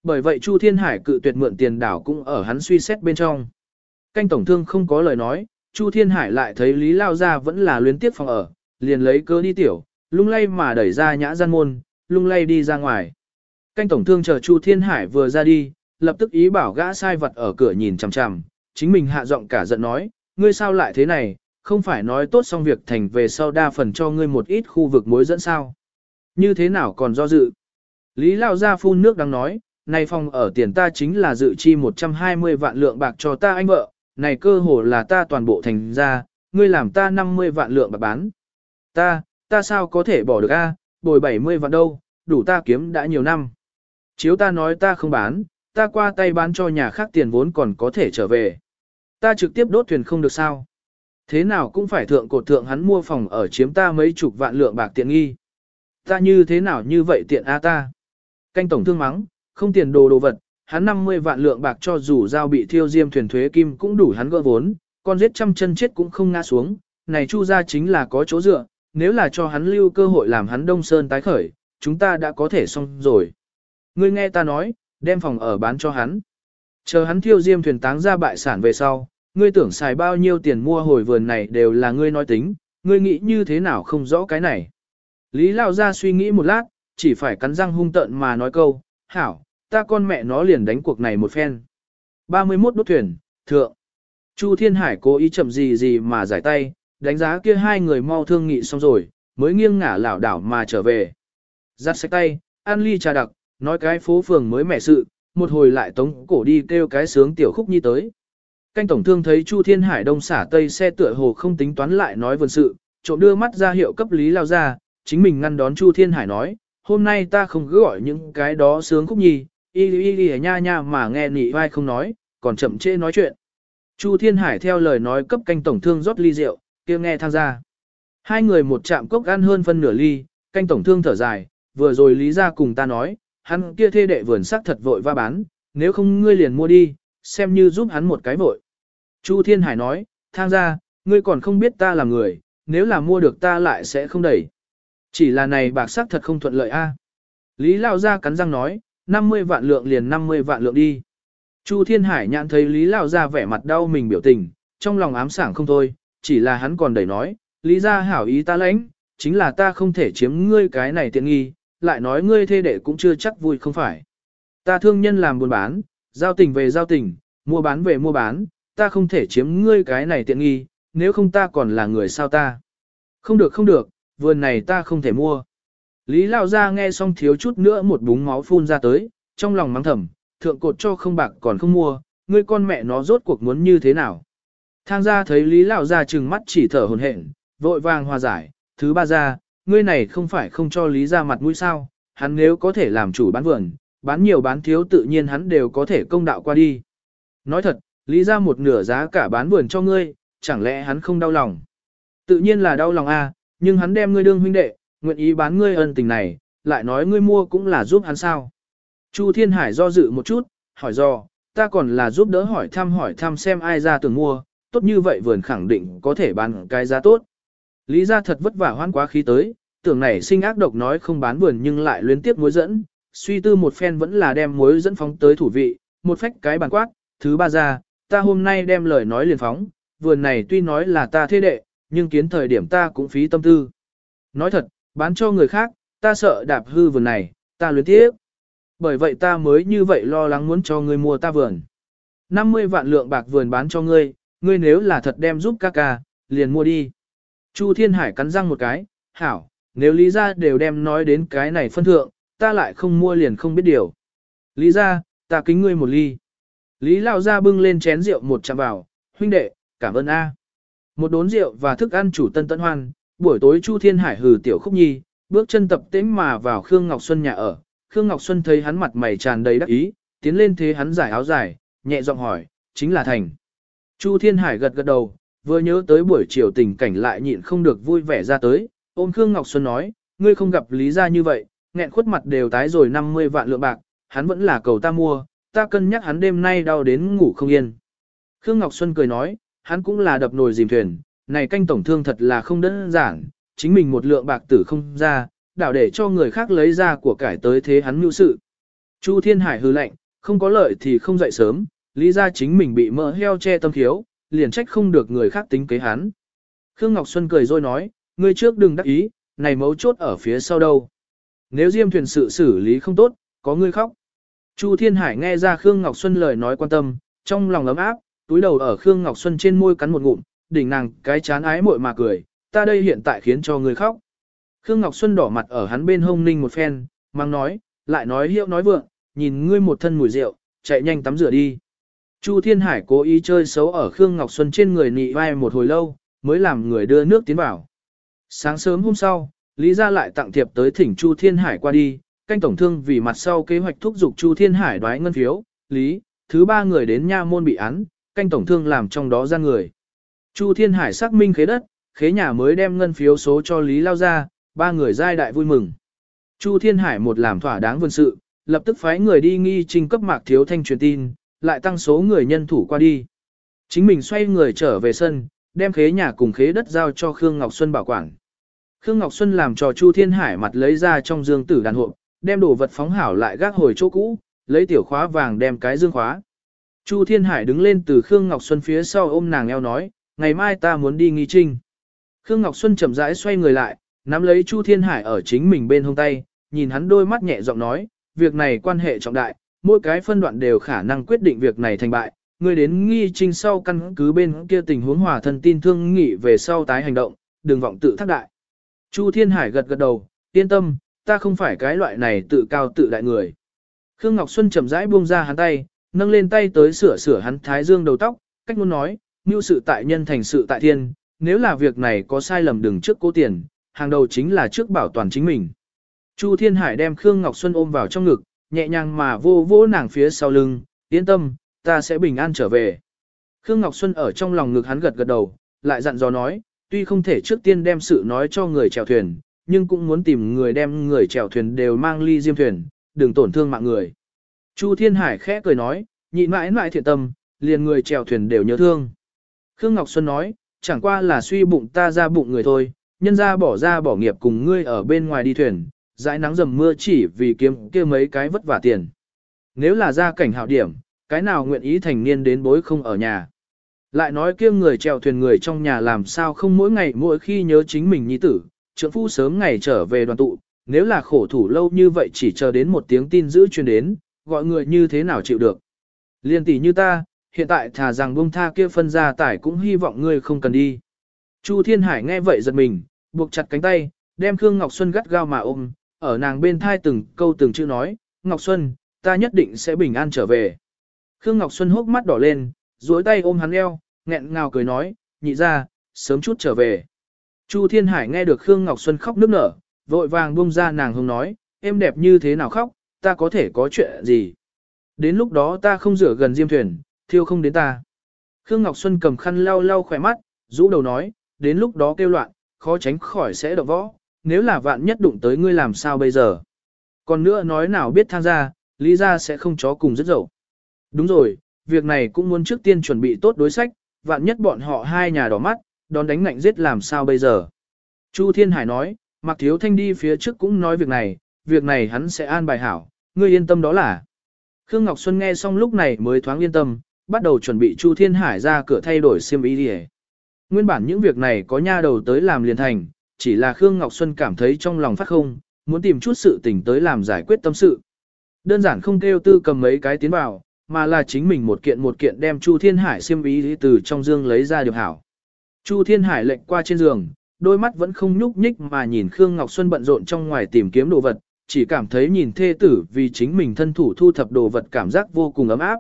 Bởi vậy Chu Thiên Hải cự tuyệt mượn tiền đảo cũng ở hắn suy xét bên trong. Canh tổng thương không có lời nói, Chu Thiên Hải lại thấy Lý Lao Gia vẫn là luyến tiếp phòng ở, liền lấy cớ đi tiểu, lung lay mà đẩy ra nhã gian môn, lung lay đi ra ngoài. Canh tổng thương chờ Chu Thiên Hải vừa ra đi, lập tức ý bảo gã sai vật ở cửa nhìn chằm chằm, chính mình hạ giọng cả giận nói, ngươi sao lại thế này, không phải nói tốt xong việc thành về sau đa phần cho ngươi một ít khu vực mối dẫn sao. Như thế nào còn do dự? Lý Lao Gia phun nước đang nói, này phòng ở tiền ta chính là dự chi 120 vạn lượng bạc cho ta anh vợ, này cơ hồ là ta toàn bộ thành ra, ngươi làm ta 50 vạn lượng bạc bán. Ta, ta sao có thể bỏ được a? bồi 70 vạn đâu, đủ ta kiếm đã nhiều năm. Chiếu ta nói ta không bán, ta qua tay bán cho nhà khác tiền vốn còn có thể trở về. Ta trực tiếp đốt thuyền không được sao. Thế nào cũng phải thượng cột thượng hắn mua phòng ở chiếm ta mấy chục vạn lượng bạc tiện nghi. Ta như thế nào như vậy tiện a ta. Canh tổng thương mắng, không tiền đồ đồ vật, hắn 50 vạn lượng bạc cho dù giao bị thiêu diêm thuyền thuế kim cũng đủ hắn gỡ vốn, con giết trăm chân chết cũng không ngã xuống, này chu ra chính là có chỗ dựa, nếu là cho hắn lưu cơ hội làm hắn đông sơn tái khởi, chúng ta đã có thể xong rồi. Ngươi nghe ta nói, đem phòng ở bán cho hắn. Chờ hắn thiêu diêm thuyền táng ra bại sản về sau, ngươi tưởng xài bao nhiêu tiền mua hồi vườn này đều là ngươi nói tính, ngươi nghĩ như thế nào không rõ cái này. Lý Lao ra suy nghĩ một lát, chỉ phải cắn răng hung tợn mà nói câu, hảo, ta con mẹ nó liền đánh cuộc này một phen. 31 đốt thuyền, thượng. Chu Thiên Hải cố ý chậm gì gì mà giải tay, đánh giá kia hai người mau thương nghị xong rồi, mới nghiêng ngả lảo đảo mà trở về. Giặt sạch tay, ăn ly trà đặc, nói cái phố phường mới mẻ sự, một hồi lại tống cổ đi kêu cái sướng tiểu khúc nhi tới. Canh tổng thương thấy Chu Thiên Hải đông xả tây xe tựa hồ không tính toán lại nói vườn sự, trộm đưa mắt ra hiệu cấp lý lao ra, chính mình ngăn đón Chu Thiên Hải nói, hôm nay ta không cứ gọi những cái đó sướng khúc nhi, y y y nha nha mà nghe nị vai không nói, còn chậm chê nói chuyện. Chu Thiên Hải theo lời nói cấp canh tổng thương rót ly rượu, kia nghe thang gia. Hai người một chạm cốc ăn hơn phân nửa ly, canh tổng thương thở dài, vừa rồi lý ra cùng ta nói, hắn kia thê đệ vườn sắc thật vội va bán, nếu không ngươi liền mua đi, xem như giúp hắn một cái vội. Chu Thiên Hải nói, thang gia, ngươi còn không biết ta là người, nếu là mua được ta lại sẽ không đẩy. Chỉ là này bạc sắc thật không thuận lợi a. Lý Lao Gia cắn răng nói, 50 vạn lượng liền 50 vạn lượng đi. Chu Thiên Hải nhãn thấy Lý Lao Gia vẻ mặt đau mình biểu tình, trong lòng ám sảng không thôi, chỉ là hắn còn đẩy nói, Lý Gia hảo ý ta lãnh, chính là ta không thể chiếm ngươi cái này tiện nghi, lại nói ngươi thê đệ cũng chưa chắc vui không phải. Ta thương nhân làm buôn bán, giao tình về giao tình, mua bán về mua bán, ta không thể chiếm ngươi cái này tiện nghi, nếu không ta còn là người sao ta. Không được không được, vườn này ta không thể mua. Lý Lao Gia nghe xong thiếu chút nữa một búng máu phun ra tới, trong lòng mắng thầm, thượng cột cho không bạc còn không mua, ngươi con mẹ nó rốt cuộc muốn như thế nào. Thang gia thấy Lý Lao Gia trừng mắt chỉ thở hồn hển, vội vàng hòa giải, thứ ba ra, ngươi này không phải không cho Lý ra mặt mũi sao, hắn nếu có thể làm chủ bán vườn, bán nhiều bán thiếu tự nhiên hắn đều có thể công đạo qua đi. Nói thật, Lý ra một nửa giá cả bán vườn cho ngươi, chẳng lẽ hắn không đau lòng. Tự nhiên là đau lòng a, nhưng hắn đem ngươi đương huynh đệ, nguyện ý bán ngươi ân tình này, lại nói ngươi mua cũng là giúp hắn sao. Chu Thiên Hải do dự một chút, hỏi do, ta còn là giúp đỡ hỏi thăm hỏi thăm xem ai ra tưởng mua, tốt như vậy vườn khẳng định có thể bán cái giá tốt. Lý ra thật vất vả hoan quá khí tới, tưởng này sinh ác độc nói không bán vườn nhưng lại luyến tiếp mối dẫn, suy tư một phen vẫn là đem mối dẫn phóng tới thủ vị, một phách cái bàn quát, thứ ba ra, ta hôm nay đem lời nói liền phóng, vườn này tuy nói là ta thế đệ, nhưng kiến thời điểm ta cũng phí tâm tư. Nói thật, bán cho người khác, ta sợ đạp hư vườn này, ta luyến tiếc, Bởi vậy ta mới như vậy lo lắng muốn cho ngươi mua ta vườn. 50 vạn lượng bạc vườn bán cho ngươi, ngươi nếu là thật đem giúp ca ca, liền mua đi. Chu Thiên Hải cắn răng một cái, hảo, nếu Lý gia đều đem nói đến cái này phân thượng, ta lại không mua liền không biết điều. Lý gia, ta kính ngươi một ly. Lý Lão gia bưng lên chén rượu một chạm vào, huynh đệ, cảm ơn A. Một đốn rượu và thức ăn chủ tân tận hoan, buổi tối Chu Thiên Hải hừ tiểu khúc nhi, bước chân tập tễnh mà vào Khương Ngọc Xuân nhà ở. Khương Ngọc Xuân thấy hắn mặt mày tràn đầy đắc ý, tiến lên thế hắn giải áo dài, nhẹ giọng hỏi, chính là thành. Chu Thiên Hải gật gật đầu, vừa nhớ tới buổi chiều tình cảnh lại nhịn không được vui vẻ ra tới, ôm Khương Ngọc Xuân nói, ngươi không gặp lý ra như vậy, nghẹn khuất mặt đều tái rồi 50 vạn lượng bạc, hắn vẫn là cầu ta mua, ta cân nhắc hắn đêm nay đau đến ngủ không yên. Khương Ngọc Xuân cười nói, hắn cũng là đập nồi dìm thuyền, này canh tổng thương thật là không đơn giản, chính mình một lượng bạc tử không ra, đảo để cho người khác lấy ra của cải tới thế hắn mưu sự. Chu Thiên Hải hư lệnh, không có lợi thì không dậy sớm, lý ra chính mình bị mỡ heo che tâm thiếu, liền trách không được người khác tính kế hắn. Khương Ngọc Xuân cười rồi nói, ngươi trước đừng đắc ý, này mấu chốt ở phía sau đâu. Nếu Diêm thuyền sự xử lý không tốt, có ngươi khóc. Chu Thiên Hải nghe ra Khương Ngọc Xuân lời nói quan tâm, trong lòng ấm áp, túi đầu ở Khương Ngọc Xuân trên môi cắn một ngụm, đỉnh nàng cái chán ái muội mà cười, ta đây hiện tại khiến cho người khóc. Khương Ngọc Xuân đỏ mặt ở hắn bên hông ninh một phen, mang nói, lại nói hiệu nói vượng, nhìn ngươi một thân mùi rượu, chạy nhanh tắm rửa đi. Chu Thiên Hải cố ý chơi xấu ở Khương Ngọc Xuân trên người nị vai một hồi lâu, mới làm người đưa nước tiến vào. Sáng sớm hôm sau, Lý Gia lại tặng thiệp tới thỉnh Chu Thiên Hải qua đi, canh tổng thương vì mặt sau kế hoạch thúc giục Chu Thiên Hải đoái ngân phiếu, Lý, thứ ba người đến nha môn bị án, canh tổng thương làm trong đó ra người. Chu Thiên Hải xác minh khế đất, khế nhà mới đem ngân phiếu số cho Lý Lao ra, ba người giai đại vui mừng. Chu Thiên Hải một làm thỏa đáng vân sự, lập tức phái người đi nghi trình cấp mạc thiếu thanh truyền tin, lại tăng số người nhân thủ qua đi. Chính mình xoay người trở về sân, đem khế nhà cùng khế đất giao cho Khương Ngọc Xuân bảo quản. Khương Ngọc Xuân làm cho Chu Thiên Hải mặt lấy ra trong dương tử đàn hộp, đem đồ vật phóng hảo lại gác hồi chỗ cũ, lấy tiểu khóa vàng đem cái dương khóa. Chu Thiên Hải đứng lên từ Khương Ngọc Xuân phía sau ôm nàng eo nói, ngày mai ta muốn đi nghi trinh. Khương Ngọc Xuân chậm rãi xoay người lại, nắm lấy Chu Thiên Hải ở chính mình bên hông tay, nhìn hắn đôi mắt nhẹ giọng nói, việc này quan hệ trọng đại, mỗi cái phân đoạn đều khả năng quyết định việc này thành bại. Người đến nghi trinh sau căn cứ bên kia tình huống hòa thân tin thương nghị về sau tái hành động, đừng vọng tự thác đại. Chu Thiên Hải gật gật đầu, yên tâm, ta không phải cái loại này tự cao tự đại người. Khương Ngọc Xuân chậm rãi buông ra hắn tay, nâng lên tay tới sửa sửa hắn thái dương đầu tóc, cách muốn nói, mưu sự tại nhân thành sự tại thiên, nếu là việc này có sai lầm đừng trước cố tiền, hàng đầu chính là trước bảo toàn chính mình. Chu Thiên Hải đem Khương Ngọc Xuân ôm vào trong ngực, nhẹ nhàng mà vô vô nàng phía sau lưng, yên tâm, ta sẽ bình an trở về. Khương Ngọc Xuân ở trong lòng ngực hắn gật gật đầu, lại dặn dò nói, tuy không thể trước tiên đem sự nói cho người chèo thuyền, nhưng cũng muốn tìm người đem người chèo thuyền đều mang ly diêm thuyền, đừng tổn thương mạng người. Chu Thiên Hải khẽ cười nói, nhịn mãi mãi thiện tâm, liền người chèo thuyền đều nhớ thương. Khương Ngọc Xuân nói, chẳng qua là suy bụng ta ra bụng người thôi, nhân ra bỏ ra bỏ nghiệp cùng ngươi ở bên ngoài đi thuyền, dãi nắng dầm mưa chỉ vì kiếm kia mấy cái vất vả tiền. Nếu là ra cảnh hạo điểm, cái nào nguyện ý thành niên đến bối không ở nhà. Lại nói kia người chèo thuyền người trong nhà làm sao không mỗi ngày mỗi khi nhớ chính mình nhi tử, trưởng phu sớm ngày trở về đoàn tụ, nếu là khổ thủ lâu như vậy chỉ chờ đến một tiếng tin giữ truyền đến, gọi người như thế nào chịu được. Liên tỷ như ta, hiện tại thà rằng buông tha kia phân gia tải cũng hy vọng ngươi không cần đi. Chu Thiên Hải nghe vậy giật mình, buộc chặt cánh tay, đem Khương Ngọc Xuân gắt gao mà ôm, ở nàng bên thai từng câu từng chữ nói, Ngọc Xuân, ta nhất định sẽ bình an trở về. Khương Ngọc Xuân hốc mắt đỏ lên, duỗi tay ôm hắn eo, nghẹn ngào cười nói, nhị ra, sớm chút trở về. Chu Thiên Hải nghe được Khương Ngọc Xuân khóc nức nở, vội vàng buông ra nàng hông nói, em đẹp như thế nào khóc, ta có thể có chuyện gì. Đến lúc đó ta không rửa gần diêm thuyền, thiêu không đến ta. Khương Ngọc Xuân cầm khăn lau lau khỏe mắt, rũ đầu nói, đến lúc đó kêu loạn, khó tránh khỏi sẽ động võ, nếu là vạn nhất đụng tới ngươi làm sao bây giờ. Còn nữa nói nào biết tham gia, lý ra sẽ không chó cùng rất dậu. Đúng rồi, việc này cũng muốn trước tiên chuẩn bị tốt đối sách, vạn nhất bọn họ hai nhà đỏ mắt, đón đánh ngạnh giết làm sao bây giờ. Chu Thiên Hải nói, Mạc Thiếu Thanh đi phía trước cũng nói việc này, việc này hắn sẽ an bài hảo, ngươi yên tâm đó là. Khương Ngọc Xuân nghe xong lúc này mới thoáng yên tâm, bắt đầu chuẩn bị Chu Thiên Hải ra cửa thay đổi xiêm y đi Nguyên bản những việc này có nha đầu tới làm liền thành, chỉ là Khương Ngọc Xuân cảm thấy trong lòng phát không, muốn tìm chút sự tình tới làm giải quyết tâm sự. Đơn giản không kêu tư cầm mấy cái tiến vào, mà là chính mình một kiện một kiện đem Chu Thiên Hải xiêm y từ trong dương lấy ra điều hảo. Chu Thiên Hải lệnh qua trên giường, đôi mắt vẫn không nhúc nhích mà nhìn Khương Ngọc Xuân bận rộn trong ngoài tìm kiếm đồ vật, chỉ cảm thấy nhìn thê tử vì chính mình thân thủ thu thập đồ vật cảm giác vô cùng ấm áp.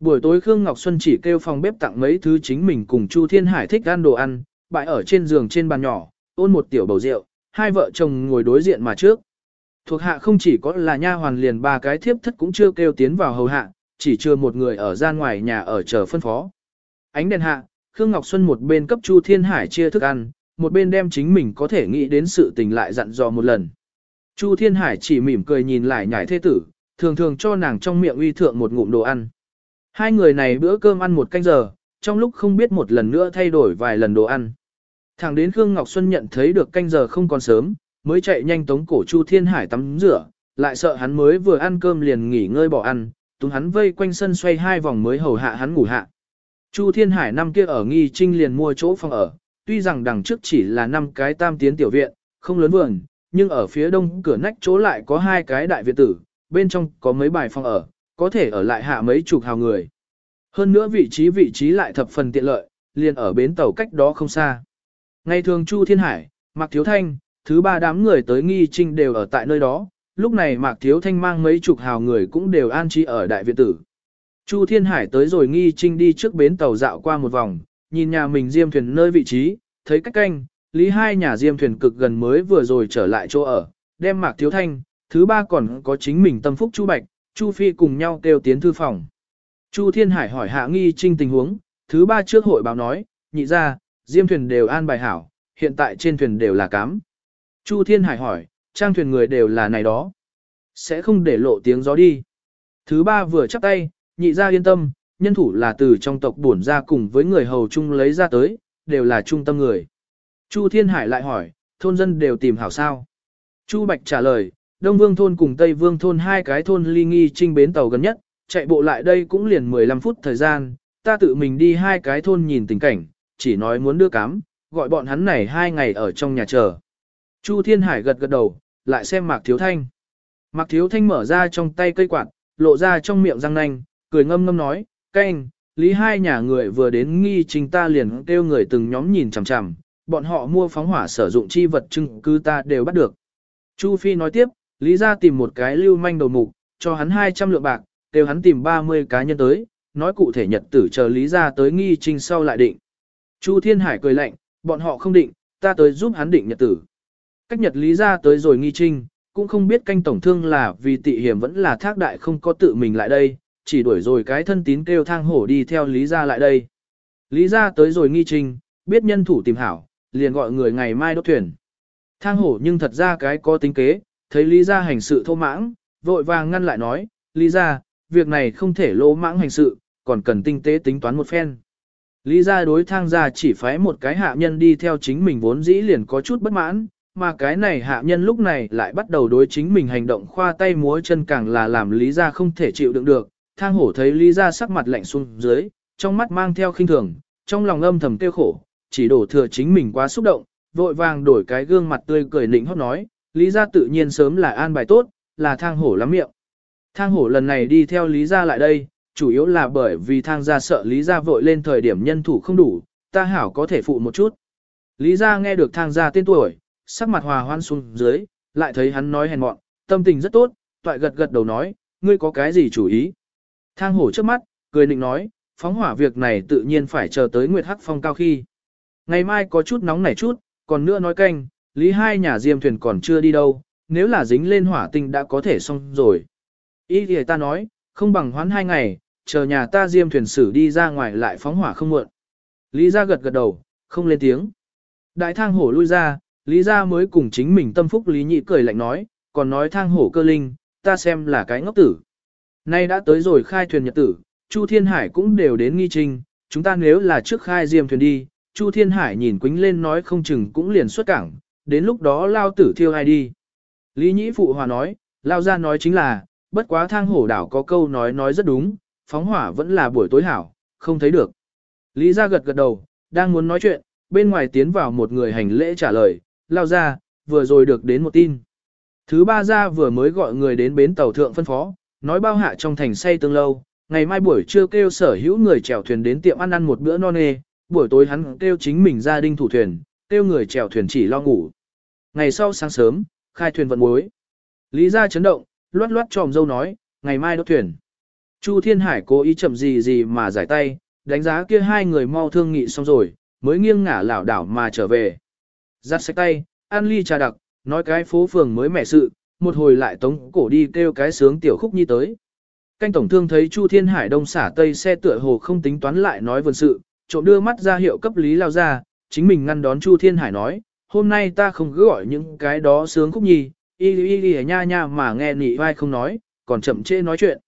Buổi tối Khương Ngọc Xuân chỉ kêu phòng bếp tặng mấy thứ chính mình cùng Chu Thiên Hải thích ăn đồ ăn, bãi ở trên giường trên bàn nhỏ, ôn một tiểu bầu rượu, hai vợ chồng ngồi đối diện mà trước. Thuộc hạ không chỉ có là nha hoàn liền ba cái thiếp thất cũng chưa kêu tiến vào hầu hạ, chỉ chưa một người ở ra ngoài nhà ở chờ phân phó. Ánh đèn hạ, Khương Ngọc Xuân một bên cấp Chu Thiên Hải chia thức ăn, một bên đem chính mình có thể nghĩ đến sự tình lại dặn dò một lần. Chu Thiên Hải chỉ mỉm cười nhìn lại nhảy thế tử, thường thường cho nàng trong miệng uy thượng một ngụm đồ ăn. Hai người này bữa cơm ăn một canh giờ, trong lúc không biết một lần nữa thay đổi vài lần đồ ăn. Thẳng đến Khương Ngọc Xuân nhận thấy được canh giờ không còn sớm, mới chạy nhanh tống cổ Chu Thiên Hải tắm rửa, lại sợ hắn mới vừa ăn cơm liền nghỉ ngơi bỏ ăn, túng hắn vây quanh sân xoay hai vòng mới hầu hạ hắn ngủ hạ. Chu Thiên Hải năm kia ở Nghi Trinh liền mua chỗ phòng ở, tuy rằng đằng trước chỉ là năm cái tam tiến tiểu viện, không lớn vườn, nhưng ở phía đông cửa nách chỗ lại có hai cái đại viện tử, bên trong có mấy bài phòng ở, có thể ở lại hạ mấy chục hào người. Hơn nữa vị trí vị trí lại thập phần tiện lợi, liền ở bến tàu cách đó không xa. Ngày thường Chu Thiên Hải, Mạc Thiếu Thanh, thứ ba đám người tới nghi trinh đều ở tại nơi đó, lúc này Mạc Thiếu Thanh mang mấy chục hào người cũng đều an trí ở đại viện tử. Chu Thiên Hải tới rồi nghi trinh đi trước bến tàu dạo qua một vòng, nhìn nhà mình diêm thuyền nơi vị trí, thấy cách canh, lý hai nhà diêm thuyền cực gần mới vừa rồi trở lại chỗ ở, đem Mạc Thiếu Thanh, thứ ba còn có chính mình tâm phúc Chu Bạch, Chu Phi cùng nhau kêu tiến thư phòng. Chu Thiên Hải hỏi hạ nghi trinh tình huống, thứ ba trước hội báo nói, nhị ra, diêm thuyền đều an bài hảo, hiện tại trên thuyền đều là cám. Chu Thiên Hải hỏi, trang thuyền người đều là này đó. Sẽ không để lộ tiếng gió đi. Thứ ba vừa chắp tay, nhị ra yên tâm, nhân thủ là từ trong tộc bổn ra cùng với người hầu chung lấy ra tới, đều là trung tâm người. Chu Thiên Hải lại hỏi, thôn dân đều tìm hảo sao. Chu Bạch trả lời, Đông Vương thôn cùng Tây Vương thôn hai cái thôn ly nghi trinh bến tàu gần nhất, chạy bộ lại đây cũng liền 15 phút thời gian, ta tự mình đi hai cái thôn nhìn tình cảnh, chỉ nói muốn đưa cám, gọi bọn hắn này hai ngày ở trong nhà chờ. Chu Thiên Hải gật gật đầu, lại xem Mạc Thiếu Thanh. Mạc Thiếu Thanh mở ra trong tay cây quạt, lộ ra trong miệng răng nanh, cười ngâm ngâm nói, canh, lý hai nhà người vừa đến nghi trình ta liền kêu người từng nhóm nhìn chằm chằm, bọn họ mua phóng hỏa sử dụng chi vật chứng cứ ta đều bắt được. Chu Phi nói tiếp, lý ra tìm một cái lưu manh đầu mục, cho hắn 200 lượng bạc, kêu hắn tìm 30 cá nhân tới, nói cụ thể nhật tử chờ lý ra tới nghi trinh sau lại định. Chu Thiên Hải cười lạnh, bọn họ không định, ta tới giúp hắn định nhật tử. Cách nhật lý ra tới rồi nghi trinh, cũng không biết canh tổng thương là vì tị hiểm vẫn là thác đại không có tự mình lại đây, chỉ đuổi rồi cái thân tín kêu thang hổ đi theo lý ra lại đây. Lý ra tới rồi nghi trinh, biết nhân thủ tìm hảo, liền gọi người ngày mai đốt thuyền. Thang hổ nhưng thật ra cái có tính kế, thấy lý gia hành sự thô mãng, vội vàng ngăn lại nói, lý gia, việc này không thể lỗ mãng hành sự, còn cần tinh tế tính toán một phen. Lý gia đối thang gia chỉ phái một cái hạ nhân đi theo chính mình vốn dĩ liền có chút bất mãn, mà cái này hạ nhân lúc này lại bắt đầu đối chính mình hành động khoa tay múa chân càng là làm lý gia không thể chịu đựng được. Thang hổ thấy lý gia sắc mặt lạnh xuống dưới, trong mắt mang theo khinh thường, trong lòng âm thầm tiêu khổ, chỉ đổ thừa chính mình quá xúc động, vội vàng đổi cái gương mặt tươi cười nịnh hót nói, lý gia tự nhiên sớm là an bài tốt, là thang hổ lắm miệng. Thang hổ lần này đi theo lý gia lại đây, chủ yếu là bởi vì thang gia sợ lý gia vội lên thời điểm nhân thủ không đủ, ta hảo có thể phụ một chút. Lý gia nghe được thang gia tên tuổi, sắc mặt hòa hoan xuống dưới, lại thấy hắn nói hèn mọn, tâm tình rất tốt, toại gật gật đầu nói, ngươi có cái gì chủ ý. Thang hổ trước mắt, cười định nói, phóng hỏa việc này tự nhiên phải chờ tới Nguyệt Hắc Phong cao khi. Ngày mai có chút nóng nảy chút, còn nữa nói canh, lý hai nhà diêm thuyền còn chưa đi đâu, nếu là dính lên hỏa tinh đã có thể xong rồi. Ý thì ta nói, không bằng hoán hai ngày, chờ nhà ta diêm thuyền sử đi ra ngoài lại phóng hỏa không muộn. Lý gia gật gật đầu, không lên tiếng. Đại thang hổ lui ra, Lý gia mới cùng chính mình tâm phúc Lý nhị cười lạnh nói, còn nói thang hổ cơ linh, ta xem là cái ngốc tử. Nay đã tới rồi khai thuyền nhật tử, Chu Thiên Hải cũng đều đến nghi trình, chúng ta nếu là trước khai diêm thuyền đi, Chu Thiên Hải nhìn quính lên nói không chừng cũng liền xuất cảng, đến lúc đó lao tử thiêu ai đi. Lý Nhĩ phụ hòa nói, lao ra nói chính là, bất quá thang hổ đảo có câu nói nói rất đúng, phóng hỏa vẫn là buổi tối hảo, không thấy được. Lý ra gật gật đầu, đang muốn nói chuyện, bên ngoài tiến vào một người hành lễ trả lời, lao ra, vừa rồi được đến một tin. Thứ ba ra vừa mới gọi người đến bến tàu thượng phân phó, nói bao hạ trong thành say tương lâu, ngày mai buổi trưa kêu sở hữu người chèo thuyền đến tiệm ăn ăn một bữa non nê, buổi tối hắn kêu chính mình gia đình thủ thuyền, kêu người chèo thuyền chỉ lo ngủ. Ngày sau sáng sớm, khai thuyền vận muối. Lý gia chấn động, loát loát tròm dâu nói, ngày mai đốt thuyền. Chu Thiên Hải cố ý chậm gì gì mà giải tay, đánh giá kia hai người mau thương nghị xong rồi, mới nghiêng ngả lảo đảo mà trở về. Giặt sạch tay, ăn ly trà đặc, nói cái phố phường mới mẻ sự, một hồi lại tống cổ đi kêu cái sướng tiểu khúc nhi tới. Canh tổng thương thấy Chu Thiên Hải đông xả tây xe tựa hồ không tính toán lại nói vườn sự, trộm đưa mắt ra hiệu cấp lý lao ra, chính mình ngăn đón Chu Thiên Hải nói, hôm nay ta không cứ gọi những cái đó sướng khúc nhi, y y y nha nha mà nghe nị vai không nói, còn chậm chê nói chuyện.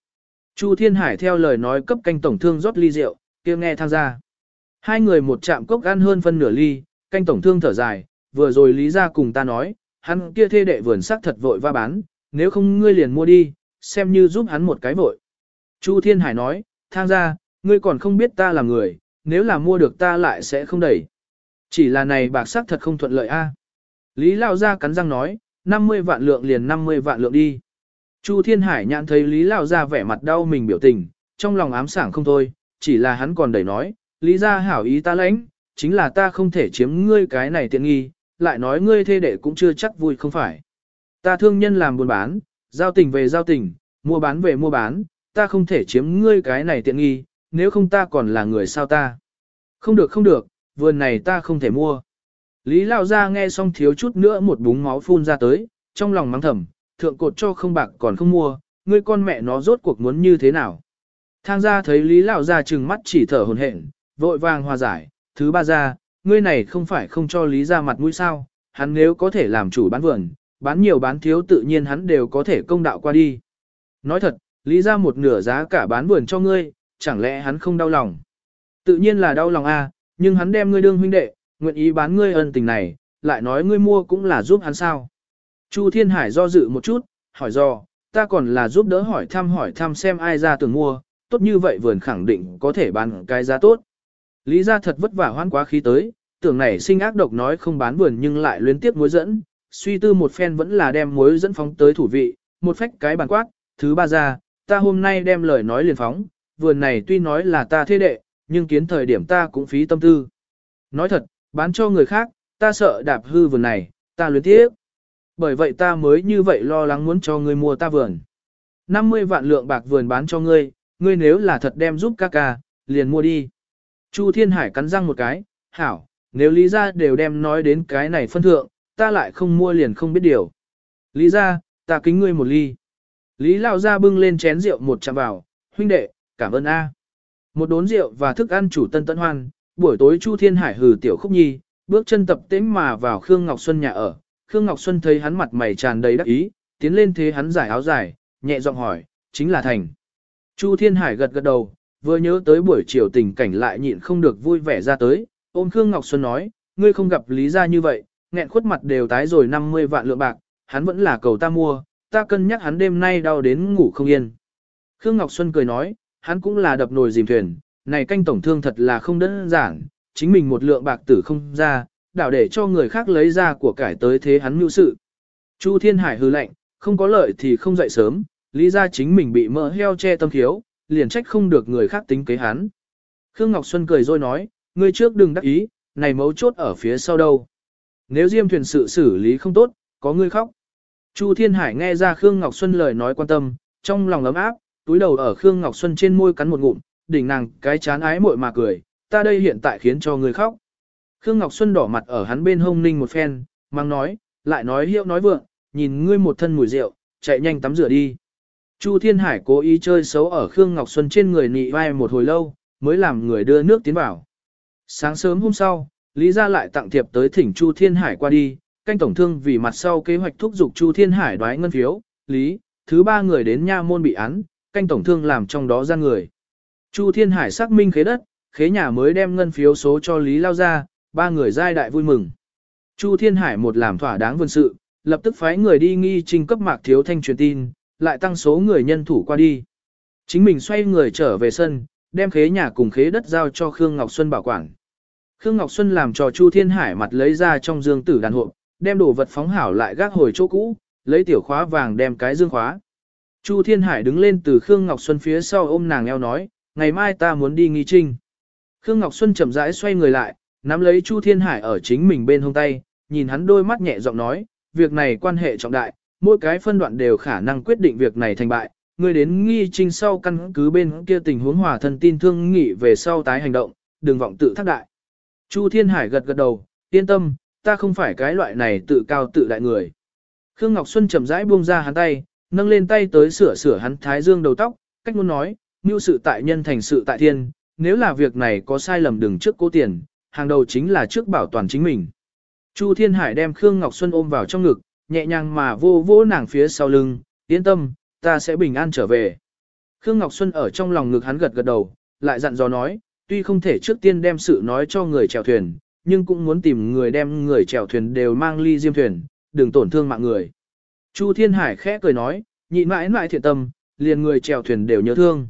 Chu Thiên Hải theo lời nói cấp canh tổng thương rót ly rượu, kia nghe thang gia. Hai người một chạm cốc ăn hơn phân nửa ly, canh tổng thương thở dài, vừa rồi lý ra cùng ta nói, hắn kia thê đệ vườn sắc thật vội va bán, nếu không ngươi liền mua đi, xem như giúp hắn một cái vội. Chu Thiên Hải nói, thang gia, ngươi còn không biết ta là người, nếu là mua được ta lại sẽ không đẩy. Chỉ là này bạc sắc thật không thuận lợi a. Lý Lao gia cắn răng nói, 50 vạn lượng liền 50 vạn lượng đi. Chu Thiên Hải nhãn thấy Lý Lao gia vẻ mặt đau mình biểu tình, trong lòng ám sảng không thôi, chỉ là hắn còn đẩy nói, Lý gia hảo ý ta lãnh, chính là ta không thể chiếm ngươi cái này tiện nghi, lại nói ngươi thê đệ cũng chưa chắc vui không phải. Ta thương nhân làm buôn bán, giao tình về giao tình, mua bán về mua bán, ta không thể chiếm ngươi cái này tiện nghi, nếu không ta còn là người sao ta. Không được không được, vườn này ta không thể mua. Lý Lao ra nghe xong thiếu chút nữa một búng máu phun ra tới, trong lòng mắng thầm, thượng cột cho không bạc còn không mua, ngươi con mẹ nó rốt cuộc muốn như thế nào. Thang ra thấy Lý Lao ra trừng mắt chỉ thở hồn hển, vội vàng hòa giải, thứ ba ra, ngươi này không phải không cho Lý ra mặt mũi sao, hắn nếu có thể làm chủ bán vườn, bán nhiều bán thiếu tự nhiên hắn đều có thể công đạo qua đi. Nói thật, Lý ra một nửa giá cả bán vườn cho ngươi, chẳng lẽ hắn không đau lòng? Tự nhiên là đau lòng a, nhưng hắn đem ngươi đương huynh đệ, nguyện ý bán ngươi ân tình này, lại nói ngươi mua cũng là giúp hắn sao. Chu Thiên Hải do dự một chút, hỏi do, ta còn là giúp đỡ hỏi thăm hỏi thăm xem ai ra tưởng mua, tốt như vậy vườn khẳng định có thể bán cái giá tốt. Lý ra thật vất vả hoan quá khí tới, tưởng này sinh ác độc nói không bán vườn nhưng lại luyến tiếp mối dẫn, suy tư một phen vẫn là đem mối dẫn phóng tới thủ vị, một phách cái bàn quát, thứ ba ra, ta hôm nay đem lời nói liền phóng, vườn này tuy nói là ta thế đệ, nhưng kiến thời điểm ta cũng phí tâm tư. Nói thật, bán cho người khác, ta sợ đạp hư vườn này, ta luyến tiếc Bởi vậy ta mới như vậy lo lắng muốn cho ngươi mua ta vườn. 50 vạn lượng bạc vườn bán cho ngươi, ngươi nếu là thật đem giúp ca ca, liền mua đi. Chu Thiên Hải cắn răng một cái, hảo, nếu lý ra đều đem nói đến cái này phân thượng, ta lại không mua liền không biết điều. Lý ra, ta kính ngươi một ly. Lý Lão ra bưng lên chén rượu một chạm vào, huynh đệ, cảm ơn A. Một đốn rượu và thức ăn chủ tân tận hoan, buổi tối Chu Thiên Hải hừ tiểu khúc nhi, bước chân tập tễnh mà vào Khương Ngọc Xuân nhà ở. Khương Ngọc Xuân thấy hắn mặt mày tràn đầy đắc ý, tiến lên thế hắn giải áo dài, nhẹ giọng hỏi, chính là thành. Chu Thiên Hải gật gật đầu, vừa nhớ tới buổi chiều tình cảnh lại nhịn không được vui vẻ ra tới, ôm Khương Ngọc Xuân nói, ngươi không gặp lý ra như vậy, nghẹn khuất mặt đều tái rồi 50 vạn lượng bạc, hắn vẫn là cầu ta mua, ta cân nhắc hắn đêm nay đau đến ngủ không yên. Khương Ngọc Xuân cười nói, hắn cũng là đập nồi dìm thuyền, này canh tổng thương thật là không đơn giản, chính mình một lượng bạc tử không ra, đảo để cho người khác lấy ra của cải tới thế hắn mưu sự. Chu Thiên Hải hư lệnh, không có lợi thì không dậy sớm, lý ra chính mình bị mỡ heo che tâm thiếu, liền trách không được người khác tính kế hắn. Khương Ngọc Xuân cười rồi nói, ngươi trước đừng đắc ý, này mấu chốt ở phía sau đâu. Nếu Diêm thuyền sự xử lý không tốt, có ngươi khóc. Chu Thiên Hải nghe ra Khương Ngọc Xuân lời nói quan tâm, trong lòng ấm áp, túi đầu ở Khương Ngọc Xuân trên môi cắn một ngụm, đỉnh nàng cái chán ái muội mà cười, ta đây hiện tại khiến cho người khóc. Khương Ngọc Xuân đỏ mặt ở hắn bên hông ninh một phen, mang nói, lại nói hiệu nói vượng, nhìn ngươi một thân mùi rượu, chạy nhanh tắm rửa đi. Chu Thiên Hải cố ý chơi xấu ở Khương Ngọc Xuân trên người nị vai một hồi lâu, mới làm người đưa nước tiến vào. Sáng sớm hôm sau, Lý Gia lại tặng thiệp tới thỉnh Chu Thiên Hải qua đi, canh tổng thương vì mặt sau kế hoạch thúc giục Chu Thiên Hải đoái ngân phiếu, Lý, thứ ba người đến nha môn bị án, canh tổng thương làm trong đó ra người. Chu Thiên Hải xác minh khế đất, khế nhà mới đem ngân phiếu số cho Lý Lao ra, ba người giai đại vui mừng. Chu Thiên Hải một làm thỏa đáng vân sự, lập tức phái người đi nghi trình cấp mạc thiếu thanh truyền tin, lại tăng số người nhân thủ qua đi. Chính mình xoay người trở về sân, đem khế nhà cùng khế đất giao cho Khương Ngọc Xuân bảo quản. Khương Ngọc Xuân làm cho Chu Thiên Hải mặt lấy ra trong dương tử đàn hộp, đem đồ vật phóng hảo lại gác hồi chỗ cũ, lấy tiểu khóa vàng đem cái dương khóa. Chu Thiên Hải đứng lên từ Khương Ngọc Xuân phía sau ôm nàng eo nói, ngày mai ta muốn đi nghi trinh. Khương Ngọc Xuân chậm rãi xoay người lại, nắm lấy Chu Thiên Hải ở chính mình bên hông tay, nhìn hắn đôi mắt nhẹ giọng nói, việc này quan hệ trọng đại, mỗi cái phân đoạn đều khả năng quyết định việc này thành bại, ngươi đến nghi trinh sau căn cứ bên kia tình huống hòa thân tin thương nghị về sau tái hành động, đừng vọng tự thác đại. Chu Thiên Hải gật gật đầu, yên tâm, ta không phải cái loại này tự cao tự đại người. Khương Ngọc Xuân chậm rãi buông ra hắn tay, nâng lên tay tới sửa sửa hắn thái dương đầu tóc, cách muốn nói, như sự tại nhân thành sự tại thiên, nếu là việc này có sai lầm đừng trước cố tiền, hàng đầu chính là trước bảo toàn chính mình. Chu Thiên Hải đem Khương Ngọc Xuân ôm vào trong ngực, nhẹ nhàng mà vô vô nàng phía sau lưng, yên tâm, ta sẽ bình an trở về. Khương Ngọc Xuân ở trong lòng ngực hắn gật gật đầu, lại dặn dò nói, tuy không thể trước tiên đem sự nói cho người chèo thuyền, nhưng cũng muốn tìm người đem người chèo thuyền đều mang ly diêm thuyền, đừng tổn thương mạng người. Chu Thiên Hải khẽ cười nói, nhịn mãi mãi thiện tâm, liền người chèo thuyền đều nhớ thương.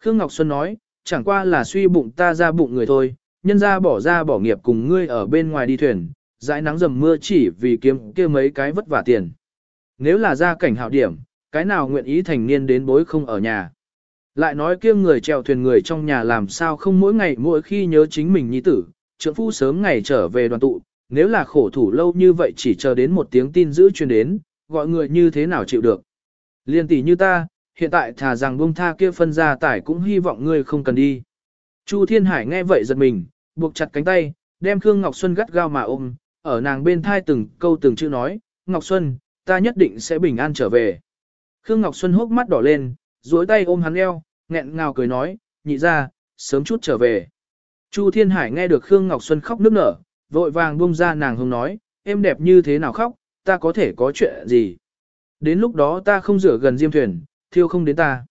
Khương Ngọc Xuân nói, chẳng qua là suy bụng ta ra bụng người thôi, nhân ra bỏ ra bỏ nghiệp cùng ngươi ở bên ngoài đi thuyền, dãi nắng dầm mưa chỉ vì kiếm kia mấy cái vất vả tiền. Nếu là ra cảnh hạo điểm, cái nào nguyện ý thành niên đến bối không ở nhà. Lại nói kia người chèo thuyền người trong nhà làm sao không mỗi ngày mỗi khi nhớ chính mình nhi tử, trưởng phu sớm ngày trở về đoàn tụ, nếu là khổ thủ lâu như vậy chỉ chờ đến một tiếng tin giữ truyền đến, gọi người như thế nào chịu được. Liên tỷ như ta, hiện tại thà rằng buông tha kia phân gia tải cũng hy vọng ngươi không cần đi. Chu Thiên Hải nghe vậy giật mình, buộc chặt cánh tay, đem Khương Ngọc Xuân gắt gao mà ôm, ở nàng bên thai từng câu từng chữ nói, Ngọc Xuân, ta nhất định sẽ bình an trở về. Khương Ngọc Xuân hốc mắt đỏ lên, duỗi tay ôm hắn eo, nghẹn ngào cười nói, nhị ra, sớm chút trở về. Chu Thiên Hải nghe được Khương Ngọc Xuân khóc nức nở, vội vàng buông ra nàng hông nói, em đẹp như thế nào khóc, ta có thể có chuyện gì. Đến lúc đó ta không rửa gần diêm thuyền, thiêu không đến ta.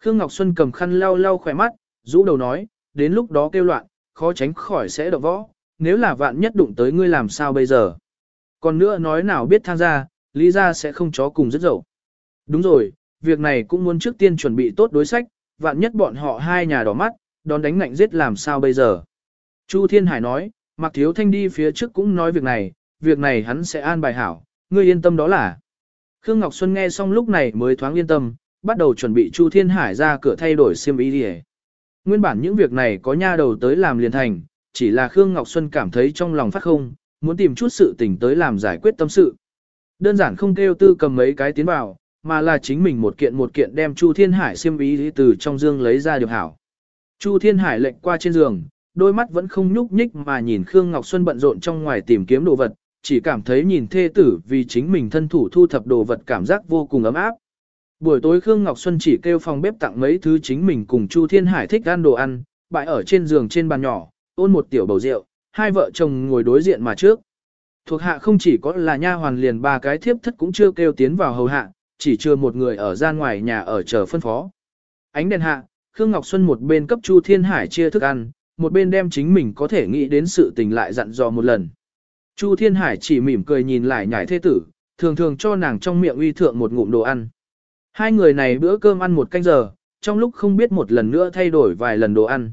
Khương Ngọc Xuân cầm khăn lau lau khỏe mắt, rũ đầu nói, đến lúc đó kêu loạn, khó tránh khỏi sẽ đậu võ, nếu là vạn nhất đụng tới ngươi làm sao bây giờ. Còn nữa nói nào biết tham gia, lý ra sẽ không chó cùng rất dậu. Đúng rồi, việc này cũng muốn trước tiên chuẩn bị tốt đối sách, vạn nhất bọn họ hai nhà đỏ mắt, đón đánh ngạnh giết làm sao bây giờ. Chu Thiên Hải nói, Mạc Thiếu Thanh đi phía trước cũng nói việc này, việc này hắn sẽ an bài hảo, ngươi yên tâm đó là. Khương Ngọc Xuân nghe xong lúc này mới thoáng yên tâm, bắt đầu chuẩn bị Chu Thiên Hải ra cửa thay đổi xiêm y đi Nguyên bản những việc này có nha đầu tới làm liền thành, chỉ là Khương Ngọc Xuân cảm thấy trong lòng phát không, muốn tìm chút sự tình tới làm giải quyết tâm sự. Đơn giản không kêu tư cầm mấy cái tiến vào, mà là chính mình một kiện một kiện đem Chu Thiên Hải xiêm y từ trong dương lấy ra điều hảo. Chu Thiên Hải lệnh qua trên giường, đôi mắt vẫn không nhúc nhích mà nhìn Khương Ngọc Xuân bận rộn trong ngoài tìm kiếm đồ vật, chỉ cảm thấy nhìn thê tử vì chính mình thân thủ thu thập đồ vật cảm giác vô cùng ấm áp. Buổi tối Khương Ngọc Xuân chỉ kêu phòng bếp tặng mấy thứ chính mình cùng Chu Thiên Hải thích ăn đồ ăn, bãi ở trên giường trên bàn nhỏ, ôn một tiểu bầu rượu, hai vợ chồng ngồi đối diện mà trước. Thuộc hạ không chỉ có là nha hoàn liền ba cái thiếp thất cũng chưa kêu tiến vào hầu hạ, chỉ chưa một người ở ra ngoài nhà ở chờ phân phó. Ánh đèn hạ, Khương Ngọc Xuân một bên cấp Chu Thiên Hải chia thức ăn, một bên đem chính mình có thể nghĩ đến sự tình lại dặn dò một lần. Chu Thiên Hải chỉ mỉm cười nhìn lại nhảy thế tử, thường thường cho nàng trong miệng uy thượng một ngụm đồ ăn. Hai người này bữa cơm ăn một canh giờ, trong lúc không biết một lần nữa thay đổi vài lần đồ ăn.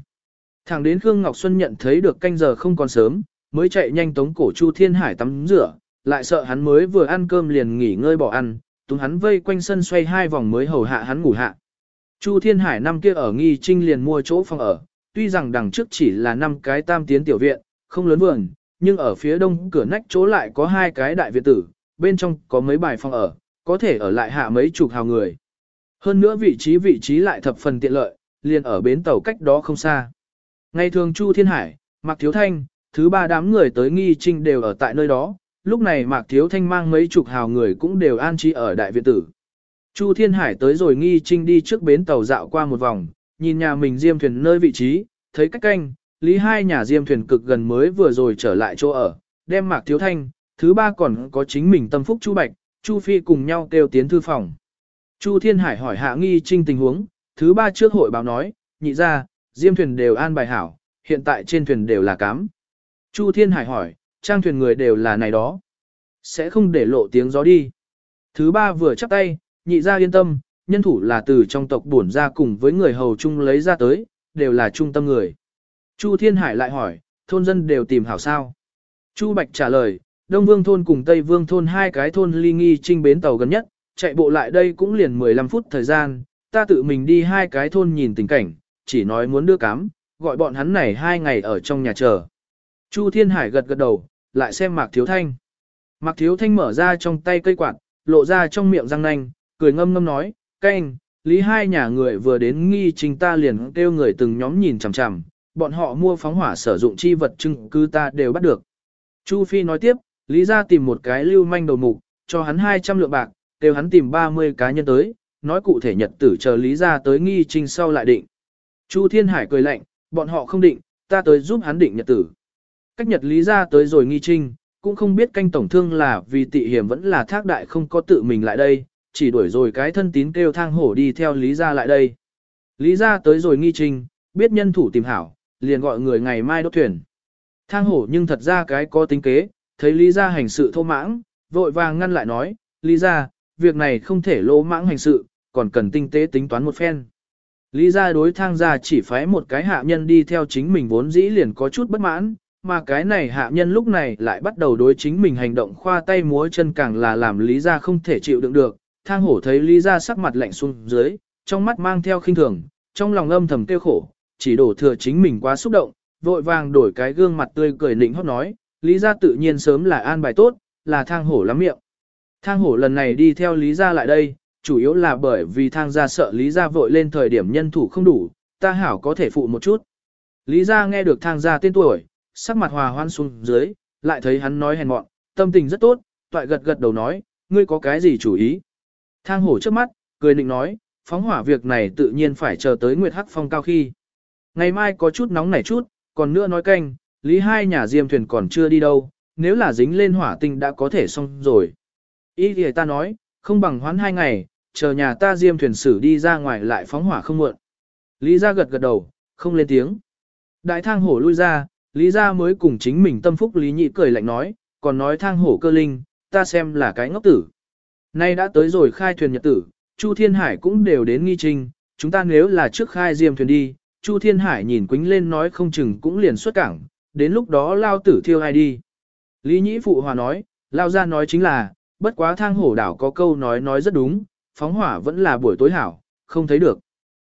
Thẳng đến Khương Ngọc Xuân nhận thấy được canh giờ không còn sớm, mới chạy nhanh tống cổ Chu Thiên Hải tắm rửa, lại sợ hắn mới vừa ăn cơm liền nghỉ ngơi bỏ ăn, túng hắn vây quanh sân xoay hai vòng mới hầu hạ hắn ngủ hạ. Chu Thiên Hải năm kia ở Nghi Trinh liền mua chỗ phòng ở, tuy rằng đằng trước chỉ là năm cái tam tiến tiểu viện, không lớn vườn, nhưng ở phía đông cửa nách chỗ lại có hai cái đại viện tử, bên trong có mấy bài phòng ở, có thể ở lại hạ mấy chục hào người. Hơn nữa vị trí vị trí lại thập phần tiện lợi, liền ở bến tàu cách đó không xa. Ngày thường Chu Thiên Hải, Mạc Thiếu Thanh, thứ ba đám người tới Nghi Trinh đều ở tại nơi đó, lúc này Mạc Thiếu Thanh mang mấy chục hào người cũng đều an trí ở đại viện tử. Chu Thiên Hải tới rồi nghi trinh đi trước bến tàu dạo qua một vòng, nhìn nhà mình diêm thuyền nơi vị trí, thấy cách canh, lý hai nhà diêm thuyền cực gần mới vừa rồi trở lại chỗ ở, đem mạc thiếu thanh, thứ ba còn có chính mình tâm phúc Chu Bạch, Chu Phi cùng nhau kêu tiến thư phòng. Chu Thiên Hải hỏi hạ nghi trinh tình huống, thứ ba trước hội báo nói, nhị ra, diêm thuyền đều an bài hảo, hiện tại trên thuyền đều là cám. Chu Thiên Hải hỏi, trang thuyền người đều là này đó. Sẽ không để lộ tiếng gió đi. Thứ ba vừa chắp tay, nhị ra yên tâm, nhân thủ là từ trong tộc bổn ra cùng với người hầu chung lấy ra tới, đều là trung tâm người. Chu Thiên Hải lại hỏi, thôn dân đều tìm hảo sao. Chu Bạch trả lời, Đông Vương thôn cùng Tây Vương thôn hai cái thôn ly nghi trinh bến tàu gần nhất, chạy bộ lại đây cũng liền 15 phút thời gian, ta tự mình đi hai cái thôn nhìn tình cảnh, chỉ nói muốn đưa cám, gọi bọn hắn này hai ngày ở trong nhà chờ. Chu Thiên Hải gật gật đầu, lại xem Mạc Thiếu Thanh. Mạc Thiếu Thanh mở ra trong tay cây quạt, lộ ra trong miệng răng nanh, cười ngâm ngâm nói, canh, lý hai nhà người vừa đến nghi trình ta liền kêu người từng nhóm nhìn chằm chằm, bọn họ mua phóng hỏa sử dụng chi vật chứng cứ ta đều bắt được. Chu Phi nói tiếp, Lý ra tìm một cái lưu manh đầu mục, cho hắn 200 lượng bạc, kêu hắn tìm 30 cá nhân tới, nói cụ thể nhật tử chờ Lý ra tới nghi trinh sau lại định. Chu Thiên Hải cười lạnh, bọn họ không định, ta tới giúp hắn định nhật tử. Cách nhật Lý ra tới rồi nghi trinh, cũng không biết canh tổng thương là vì tị hiểm vẫn là thác đại không có tự mình lại đây, chỉ đuổi rồi cái thân tín kêu thang hổ đi theo Lý ra lại đây. Lý ra tới rồi nghi trinh, biết nhân thủ tìm hảo, liền gọi người ngày mai đốt thuyền. Thang hổ nhưng thật ra cái có tính kế, thấy Lý Gia hành sự thô mãng, vội vàng ngăn lại nói, Lý Gia, việc này không thể lỗ mãng hành sự, còn cần tinh tế tính toán một phen. Lý Gia đối thang Gia chỉ phái một cái hạ nhân đi theo chính mình vốn dĩ liền có chút bất mãn, mà cái này hạ nhân lúc này lại bắt đầu đối chính mình hành động khoa tay múa chân càng là làm Lý Gia không thể chịu đựng được. Thang hổ thấy Lý Gia sắc mặt lạnh xuống dưới, trong mắt mang theo khinh thường, trong lòng âm thầm tiêu khổ, chỉ đổ thừa chính mình quá xúc động, vội vàng đổi cái gương mặt tươi cười nịnh hót nói, Lý Gia tự nhiên sớm là an bài tốt, là thang hổ lắm miệng. Thang hổ lần này đi theo Lý Gia lại đây, chủ yếu là bởi vì thang gia sợ Lý gia vội lên thời điểm nhân thủ không đủ, ta hảo có thể phụ một chút. Lý gia nghe được thang gia tên tuổi, sắc mặt hòa hoan xuống dưới, lại thấy hắn nói hèn mọn, tâm tình rất tốt, toại gật gật đầu nói, ngươi có cái gì chủ ý. Thang hổ trước mắt, cười định nói, phóng hỏa việc này tự nhiên phải chờ tới Nguyệt Hắc Phong cao khi. Ngày mai có chút nóng nảy chút, còn nữa nói canh, lý hai nhà diêm thuyền còn chưa đi đâu, nếu là dính lên hỏa tinh đã có thể xong rồi. Ý thì ta nói, không bằng hoán hai ngày, chờ nhà ta diêm thuyền sử đi ra ngoài lại phóng hỏa không muộn. Lý gia gật gật đầu, không lên tiếng. Đại thang hổ lui ra, Lý gia mới cùng chính mình tâm phúc Lý nhị cười lạnh nói, còn nói thang hổ cơ linh, ta xem là cái ngốc tử. Nay đã tới rồi khai thuyền nhật tử, Chu Thiên Hải cũng đều đến nghi trình, chúng ta nếu là trước khai diêm thuyền đi, Chu Thiên Hải nhìn Quýnh lên nói không chừng cũng liền xuất cảng, đến lúc đó lao tử thiêu ai đi. Lý Nhĩ phụ hòa nói, lao ra nói chính là, bất quá thang hổ đảo có câu nói nói rất đúng, phóng hỏa vẫn là buổi tối hảo, không thấy được.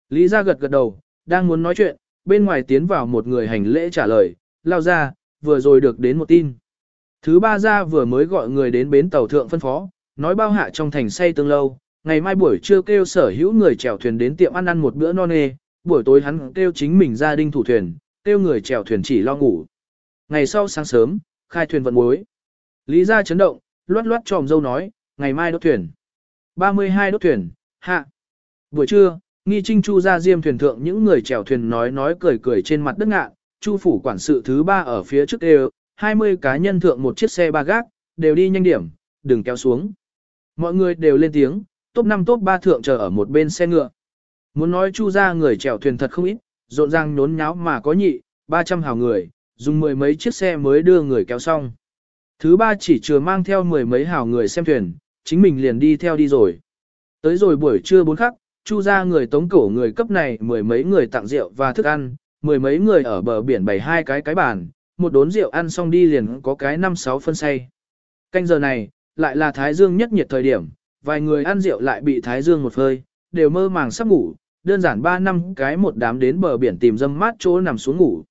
Lý gia gật gật đầu, đang muốn nói chuyện, bên ngoài tiến vào một người hành lễ trả lời, lao ra, vừa rồi được đến một tin. Thứ ba gia vừa mới gọi người đến bến tàu thượng phân phó, nói bao hạ trong thành say tương lâu, ngày mai buổi trưa kêu sở hữu người chèo thuyền đến tiệm ăn ăn một bữa non nê, buổi tối hắn kêu chính mình gia đình thủ thuyền, kêu người chèo thuyền chỉ lo ngủ. Ngày sau sáng sớm, khai thuyền vận muối. Lý gia chấn động, loát loát tròm dâu nói, ngày mai đốt thuyền. 32 đốt thuyền, hạ. Buổi trưa, nghi trinh chu ra diêm thuyền thượng những người chèo thuyền nói nói cười cười trên mặt đất ngạ, chu phủ quản sự thứ ba ở phía trước đều, 20 cá nhân thượng một chiếc xe ba gác, đều đi nhanh điểm, đừng kéo xuống. Mọi người đều lên tiếng, top 5 top 3 thượng chờ ở một bên xe ngựa. Muốn nói chu ra người chèo thuyền thật không ít, rộn ràng nhốn nháo mà có nhị, 300 hào người, dùng mười mấy chiếc xe mới đưa người kéo xong. Thứ ba chỉ chưa mang theo mười mấy hào người xem thuyền, chính mình liền đi theo đi rồi. Tới rồi buổi trưa bốn khắc, chu ra người tống cổ người cấp này mười mấy người tặng rượu và thức ăn, mười mấy người ở bờ biển bày hai cái cái bàn, một đốn rượu ăn xong đi liền có cái năm sáu phân say. Canh giờ này, lại là thái dương nhất nhiệt thời điểm, vài người ăn rượu lại bị thái dương một hơi, đều mơ màng sắp ngủ, đơn giản ba năm cái một đám đến bờ biển tìm dâm mát chỗ nằm xuống ngủ.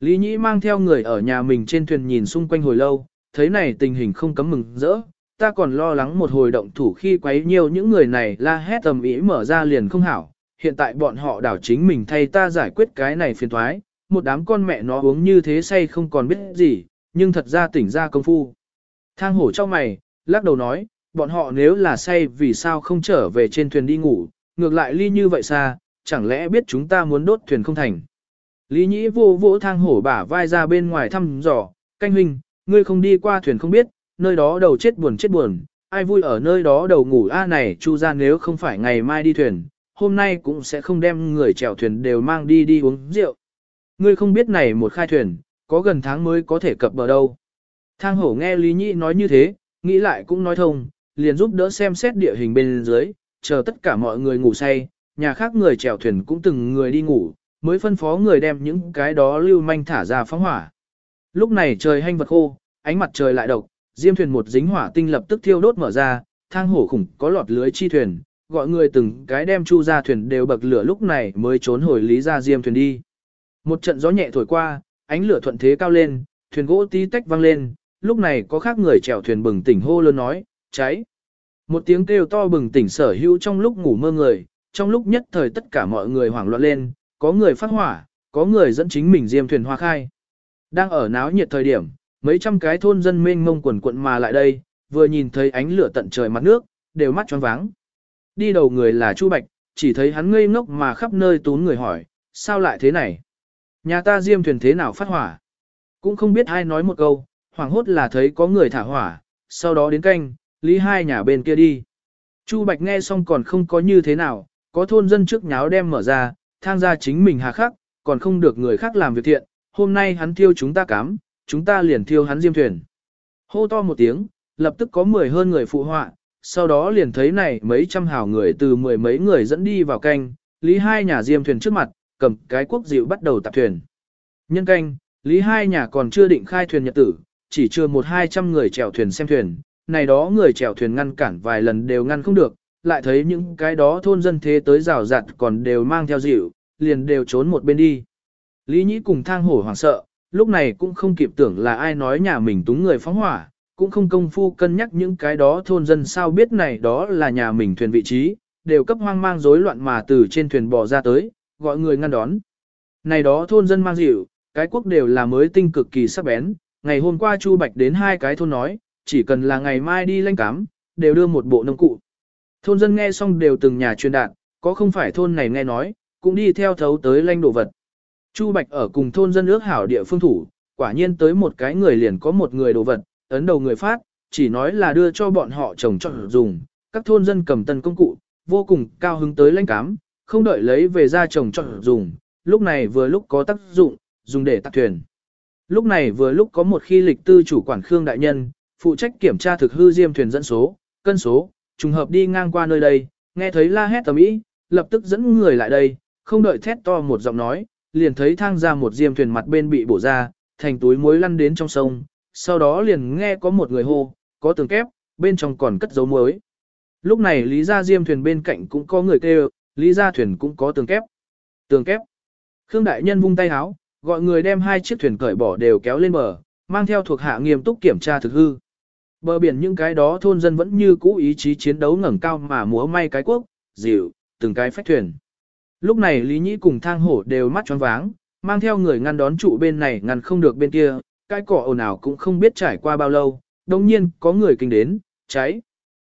Lý Nhĩ mang theo người ở nhà mình trên thuyền nhìn xung quanh hồi lâu, thấy này tình hình không cấm mừng rỡ, ta còn lo lắng một hồi động thủ khi quấy nhiều những người này la hét tầm ý mở ra liền không hảo. Hiện tại bọn họ đảo chính mình thay ta giải quyết cái này phiền thoái, một đám con mẹ nó uống như thế say không còn biết gì, nhưng thật ra tỉnh ra công phu. Thang hổ cho mày, lắc đầu nói, bọn họ nếu là say vì sao không trở về trên thuyền đi ngủ, ngược lại ly như vậy xa, chẳng lẽ biết chúng ta muốn đốt thuyền không thành. Lý nhĩ vô vỗ thang hổ bả vai ra bên ngoài thăm dò, canh huynh, ngươi không đi qua thuyền không biết, nơi đó đầu chết buồn chết buồn, ai vui ở nơi đó đầu ngủ a này chu ra nếu không phải ngày mai đi thuyền, hôm nay cũng sẽ không đem người chèo thuyền đều mang đi đi uống rượu. Ngươi không biết này một khai thuyền, có gần tháng mới có thể cập bờ đâu. Thang hổ nghe Lý Nhĩ nói như thế, nghĩ lại cũng nói thông, liền giúp đỡ xem xét địa hình bên dưới, chờ tất cả mọi người ngủ say, nhà khác người chèo thuyền cũng từng người đi ngủ, mới phân phó người đem những cái đó lưu manh thả ra phóng hỏa. Lúc này trời hanh vật khô, ánh mặt trời lại độc, diêm thuyền một dính hỏa tinh lập tức thiêu đốt mở ra, thang hổ khủng có lọt lưới chi thuyền, gọi người từng cái đem chu ra thuyền đều bậc lửa lúc này mới trốn hồi lý ra diêm thuyền đi. Một trận gió nhẹ thổi qua, ánh lửa thuận thế cao lên, thuyền gỗ tí tách vang lên, lúc này có khác người chèo thuyền bừng tỉnh hô lớn nói, cháy. Một tiếng kêu to bừng tỉnh sở hữu trong lúc ngủ mơ người, trong lúc nhất thời tất cả mọi người hoảng loạn lên, có người phát hỏa, có người dẫn chính mình diêm thuyền hoa khai. Đang ở náo nhiệt thời điểm, mấy trăm cái thôn dân mênh mông quần quận mà lại đây, vừa nhìn thấy ánh lửa tận trời mặt nước, đều mắt tròn váng. Đi đầu người là Chu Bạch, chỉ thấy hắn ngây ngốc mà khắp nơi tún người hỏi, sao lại thế này? Nhà ta diêm thuyền thế nào phát hỏa? Cũng không biết ai nói một câu, hoảng hốt là thấy có người thả hỏa, sau đó đến canh, lý hai nhà bên kia đi. Chu Bạch nghe xong còn không có như thế nào, có thôn dân trước nháo đem mở ra, thang ra chính mình hà khắc, còn không được người khác làm việc thiện, hôm nay hắn thiêu chúng ta cám, chúng ta liền thiêu hắn diêm thuyền. Hô to một tiếng, lập tức có mười hơn người phụ họa, sau đó liền thấy này mấy trăm hào người từ mười mấy người dẫn đi vào canh, lý hai nhà diêm thuyền trước mặt, cầm cái quốc dịu bắt đầu tạp thuyền. Nhân canh, lý hai nhà còn chưa định khai thuyền nhật tử, chỉ chưa một hai trăm người chèo thuyền xem thuyền, này đó người chèo thuyền ngăn cản vài lần đều ngăn không được, lại thấy những cái đó thôn dân thế tới rào rạt còn đều mang theo dịu, liền đều trốn một bên đi. Lý Nhĩ cùng thang hổ hoảng sợ, lúc này cũng không kịp tưởng là ai nói nhà mình túng người phóng hỏa, cũng không công phu cân nhắc những cái đó thôn dân sao biết này đó là nhà mình thuyền vị trí, đều cấp hoang mang rối loạn mà từ trên thuyền bò ra tới, gọi người ngăn đón. Này đó thôn dân mang dịu, cái quốc đều là mới tinh cực kỳ sắc bén, ngày hôm qua Chu Bạch đến hai cái thôn nói, chỉ cần là ngày mai đi lanh cám, đều đưa một bộ nông cụ. Thôn dân nghe xong đều từng nhà truyền đạt, có không phải thôn này nghe nói, cũng đi theo thấu tới lanh đồ vật. Chu Bạch ở cùng thôn dân ước hảo địa phương thủ, quả nhiên tới một cái người liền có một người đồ vật, ấn đầu người phát, chỉ nói là đưa cho bọn họ trồng cho dùng, các thôn dân cầm tân công cụ, vô cùng cao hứng tới lãnh cám, không đợi lấy về ra trồng cho dùng, lúc này vừa lúc có tác dụng, dùng để tắt thuyền. Lúc này vừa lúc có một khi lịch tư chủ quản Khương Đại Nhân, phụ trách kiểm tra thực hư diêm thuyền dẫn số, cân số, trùng hợp đi ngang qua nơi đây, nghe thấy la hét tầm ý, lập tức dẫn người lại đây, không đợi thét to một giọng nói, liền thấy thang ra một diêm thuyền mặt bên bị bổ ra, thành túi muối lăn đến trong sông, sau đó liền nghe có một người hô, có tường kép, bên trong còn cất dấu muối. Lúc này Lý Gia Diêm thuyền bên cạnh cũng có người kêu, Lý Gia thuyền cũng có tường kép. Tường kép. Khương Đại Nhân vung tay háo, gọi người đem hai chiếc thuyền cởi bỏ đều kéo lên bờ, mang theo thuộc hạ nghiêm túc kiểm tra thực hư. Bờ biển những cái đó thôn dân vẫn như cũ ý chí chiến đấu ngẩng cao mà múa may cái quốc, dịu, từng cái phách thuyền. Lúc này Lý Nhĩ cùng thang hổ đều mắt tròn váng, mang theo người ngăn đón trụ bên này ngăn không được bên kia, cái cỏ ồn ào cũng không biết trải qua bao lâu, đồng nhiên có người kinh đến, cháy.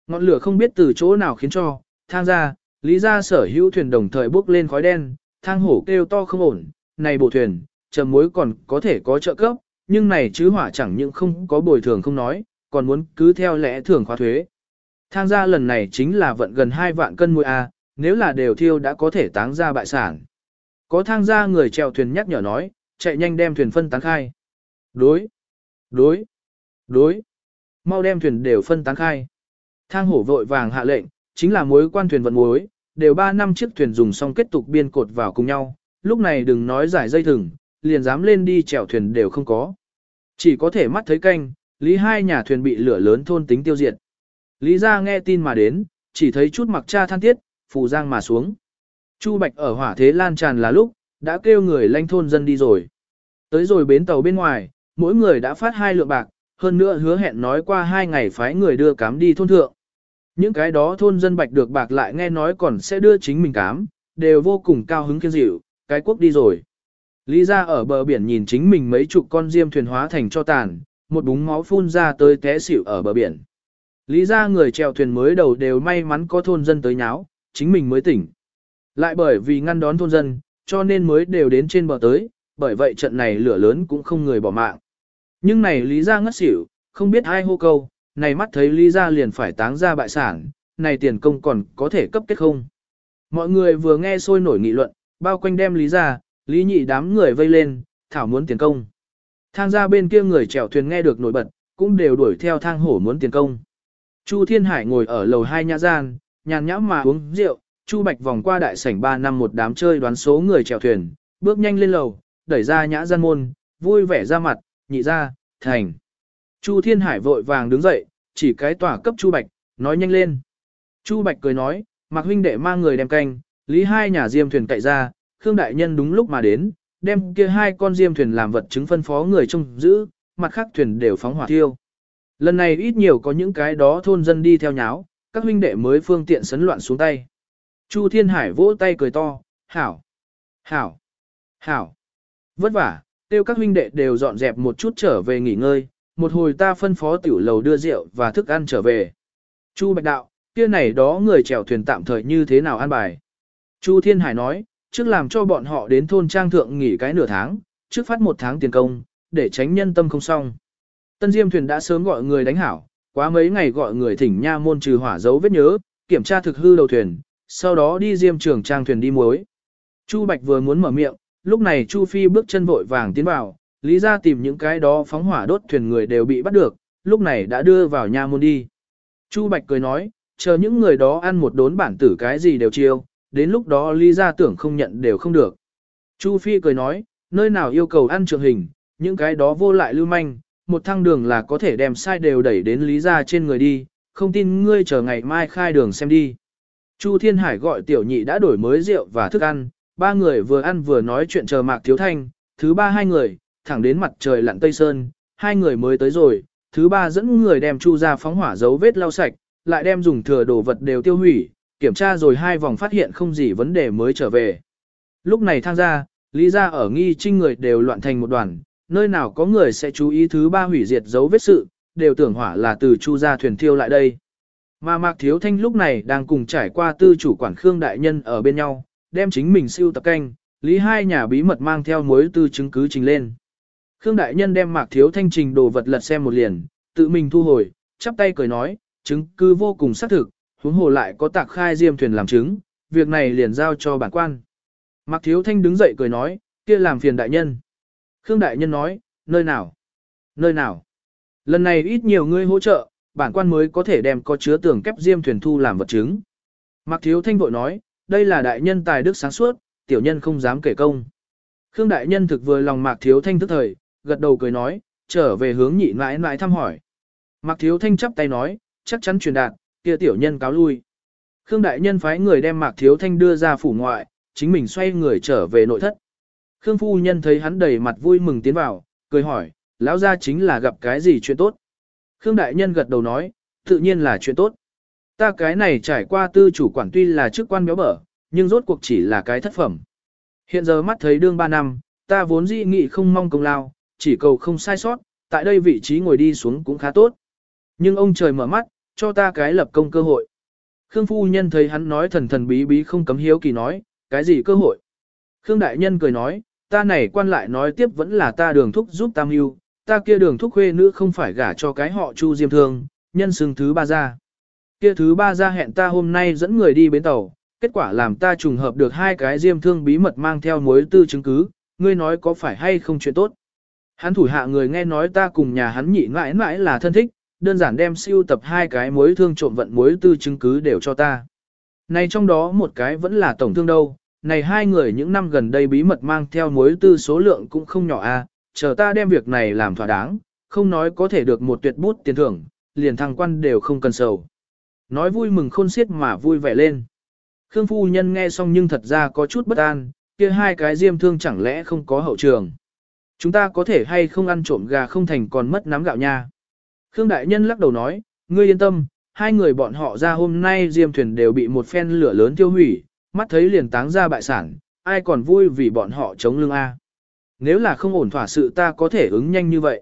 Ngọn lửa không biết từ chỗ nào khiến cho, thang ra, lý ra sở hữu thuyền đồng thời bốc lên khói đen, thang hổ kêu to không ổn, này bộ thuyền, trầm mối còn có thể có trợ cấp, nhưng này chứ hỏa chẳng những không có bồi thường không nói, còn muốn cứ theo lẽ thường khóa thuế. Thang ra lần này chính là vận gần 2 vạn cân muối A, nếu là đều thiêu đã có thể táng ra bại sản. Có thang ra người chèo thuyền nhắc nhở nói, chạy nhanh đem thuyền phân tán khai. Đối, đối, đối, mau đem thuyền đều phân tán khai. Thang hổ vội vàng hạ lệnh, chính là mối quan thuyền vận muối, đều 3 năm chiếc thuyền dùng xong kết tục biên cột vào cùng nhau, lúc này đừng nói giải dây thừng, liền dám lên đi chèo thuyền đều không có. Chỉ có thể mắt thấy canh, lý hai nhà thuyền bị lửa lớn thôn tính tiêu diệt. Lý ra nghe tin mà đến, chỉ thấy chút mặc cha than tiết, phù giang mà xuống. Chu Bạch ở hỏa thế lan tràn là lúc, đã kêu người lanh thôn dân đi rồi. Tới rồi bến tàu bên ngoài, mỗi người đã phát hai lượng bạc, hơn nữa hứa hẹn nói qua hai ngày phái người đưa cám đi thôn thượng. Những cái đó thôn dân Bạch được bạc lại nghe nói còn sẽ đưa chính mình cám, đều vô cùng cao hứng kiên dịu, cái quốc đi rồi. Lý ra ở bờ biển nhìn chính mình mấy chục con diêm thuyền hóa thành cho tàn, một búng máu phun ra tới té xỉu ở bờ biển. Lý ra người chèo thuyền mới đầu đều may mắn có thôn dân tới nháo, chính mình mới tỉnh. Lại bởi vì ngăn đón thôn dân, cho nên mới đều đến trên bờ tới, bởi vậy trận này lửa lớn cũng không người bỏ mạng. Nhưng này Lý ra ngất xỉu, không biết ai hô câu, này mắt thấy Lý ra liền phải táng ra bại sản, này tiền công còn có thể cấp kết không. Mọi người vừa nghe sôi nổi nghị luận, bao quanh đem Lý ra, Lý nhị đám người vây lên, thảo muốn tiền công. Thang ra bên kia người chèo thuyền nghe được nổi bật, cũng đều đuổi theo thang hổ muốn tiền công. Chu Thiên Hải ngồi ở lầu hai nhã gian, nhàn nhã mà uống rượu, Chu Bạch vòng qua đại sảnh 3 năm một đám chơi đoán số người chèo thuyền, bước nhanh lên lầu, đẩy ra nhã gian môn, vui vẻ ra mặt, nhị ra, thành. Chu Thiên Hải vội vàng đứng dậy, chỉ cái tỏa cấp Chu Bạch, nói nhanh lên. Chu Bạch cười nói, Mạc huynh đệ mang người đem canh, lý hai nhà diêm thuyền cậy ra, Khương Đại Nhân đúng lúc mà đến, đem kia hai con diêm thuyền làm vật chứng phân phó người trông giữ, mặt khác thuyền đều phóng hỏa thiêu. Lần này ít nhiều có những cái đó thôn dân đi theo nháo, các huynh đệ mới phương tiện sấn loạn xuống tay. Chu Thiên Hải vỗ tay cười to, hảo, hảo, hảo, vất vả, tiêu các huynh đệ đều dọn dẹp một chút trở về nghỉ ngơi, một hồi ta phân phó tiểu lầu đưa rượu và thức ăn trở về. Chu Bạch Đạo, kia này đó người chèo thuyền tạm thời như thế nào an bài. Chu Thiên Hải nói, trước làm cho bọn họ đến thôn trang thượng nghỉ cái nửa tháng, trước phát một tháng tiền công, để tránh nhân tâm không xong. Tân Diêm thuyền đã sớm gọi người đánh hảo, quá mấy ngày gọi người thỉnh nha môn trừ hỏa dấu vết nhớ, kiểm tra thực hư đầu thuyền, sau đó đi Diêm trưởng trang thuyền đi muối. Chu Bạch vừa muốn mở miệng, lúc này Chu Phi bước chân vội vàng tiến vào, lý ra tìm những cái đó phóng hỏa đốt thuyền người đều bị bắt được, lúc này đã đưa vào nha môn đi. Chu Bạch cười nói, chờ những người đó ăn một đốn bản tử cái gì đều chiêu, đến lúc đó Lý gia tưởng không nhận đều không được. Chu Phi cười nói, nơi nào yêu cầu ăn trường hình, những cái đó vô lại lưu manh, một thăng đường là có thể đem sai đều đẩy đến Lý gia trên người đi, không tin ngươi chờ ngày mai khai đường xem đi. Chu Thiên Hải gọi tiểu nhị đã đổi mới rượu và thức ăn, ba người vừa ăn vừa nói chuyện chờ Mạc Thiếu Thanh, thứ ba hai người, thẳng đến mặt trời lặn Tây Sơn, hai người mới tới rồi, thứ ba dẫn người đem Chu ra phóng hỏa dấu vết lau sạch, lại đem dùng thừa đồ vật đều tiêu hủy, kiểm tra rồi hai vòng phát hiện không gì vấn đề mới trở về. Lúc này thang ra, lý ra ở nghi trinh người đều loạn thành một đoàn, nơi nào có người sẽ chú ý thứ ba hủy diệt dấu vết sự, đều tưởng hỏa là từ chu ra thuyền thiêu lại đây. Mà Mạc Thiếu Thanh lúc này đang cùng trải qua tư chủ quản Khương Đại Nhân ở bên nhau, đem chính mình siêu tập canh, lý hai nhà bí mật mang theo mối tư chứng cứ trình lên. Khương Đại Nhân đem Mạc Thiếu Thanh trình đồ vật lật xem một liền, tự mình thu hồi, chắp tay cười nói, chứng cứ vô cùng xác thực, huống hồ lại có tạc khai diêm thuyền làm chứng, việc này liền giao cho bản quan. Mạc Thiếu Thanh đứng dậy cười nói, kia làm phiền đại nhân. Khương Đại Nhân nói, nơi nào? Nơi nào? Lần này ít nhiều ngươi hỗ trợ, bản quan mới có thể đem có chứa tưởng kép diêm thuyền thu làm vật chứng. Mạc Thiếu Thanh vội nói, đây là đại nhân tài đức sáng suốt, tiểu nhân không dám kể công. Khương Đại Nhân thực vừa lòng Mạc Thiếu Thanh tức thời, gật đầu cười nói, trở về hướng nhị mãi mãi thăm hỏi. Mạc Thiếu Thanh chắp tay nói, chắc chắn truyền đạt, kia tiểu nhân cáo lui. Khương Đại Nhân phái người đem Mạc Thiếu Thanh đưa ra phủ ngoại, chính mình xoay người trở về nội thất. Khương Phu Nhân thấy hắn đầy mặt vui mừng tiến vào, cười hỏi, lão gia chính là gặp cái gì chuyện tốt. Khương Đại Nhân gật đầu nói, tự nhiên là chuyện tốt. Ta cái này trải qua tư chủ quản tuy là chức quan béo bở, nhưng rốt cuộc chỉ là cái thất phẩm. Hiện giờ mắt thấy đương ba năm, ta vốn dĩ nghị không mong công lao, chỉ cầu không sai sót, tại đây vị trí ngồi đi xuống cũng khá tốt. Nhưng ông trời mở mắt, cho ta cái lập công cơ hội. Khương phu nhân thấy hắn nói thần thần bí bí không cấm hiếu kỳ nói, cái gì cơ hội? Khương đại nhân cười nói, ta này quan lại nói tiếp vẫn là ta đường thúc giúp tam hưu, ta kia đường thúc khuê nữ không phải gả cho cái họ chu diêm thương, nhân xưng thứ ba ra. Kia thứ ba ra hẹn ta hôm nay dẫn người đi bến tàu, kết quả làm ta trùng hợp được hai cái diêm thương bí mật mang theo mối tư chứng cứ, ngươi nói có phải hay không chuyện tốt. Hắn thủ hạ người nghe nói ta cùng nhà hắn nhị mãi mãi là thân thích, đơn giản đem siêu tập hai cái mối thương trộm vận mối tư chứng cứ đều cho ta. Này trong đó một cái vẫn là tổng thương đâu, này hai người những năm gần đây bí mật mang theo mối tư số lượng cũng không nhỏ a, chờ ta đem việc này làm thỏa đáng, không nói có thể được một tuyệt bút tiền thưởng, liền thăng quan đều không cần sầu. Nói vui mừng khôn xiết mà vui vẻ lên. Khương phu nhân nghe xong nhưng thật ra có chút bất an, kia hai cái diêm thương chẳng lẽ không có hậu trường. Chúng ta có thể hay không ăn trộm gà không thành còn mất nắm gạo nha. Khương Đại Nhân lắc đầu nói, ngươi yên tâm, hai người bọn họ ra hôm nay diêm thuyền đều bị một phen lửa lớn tiêu hủy, mắt thấy liền táng ra bại sản, ai còn vui vì bọn họ chống lưng A. Nếu là không ổn thỏa sự ta có thể ứng nhanh như vậy.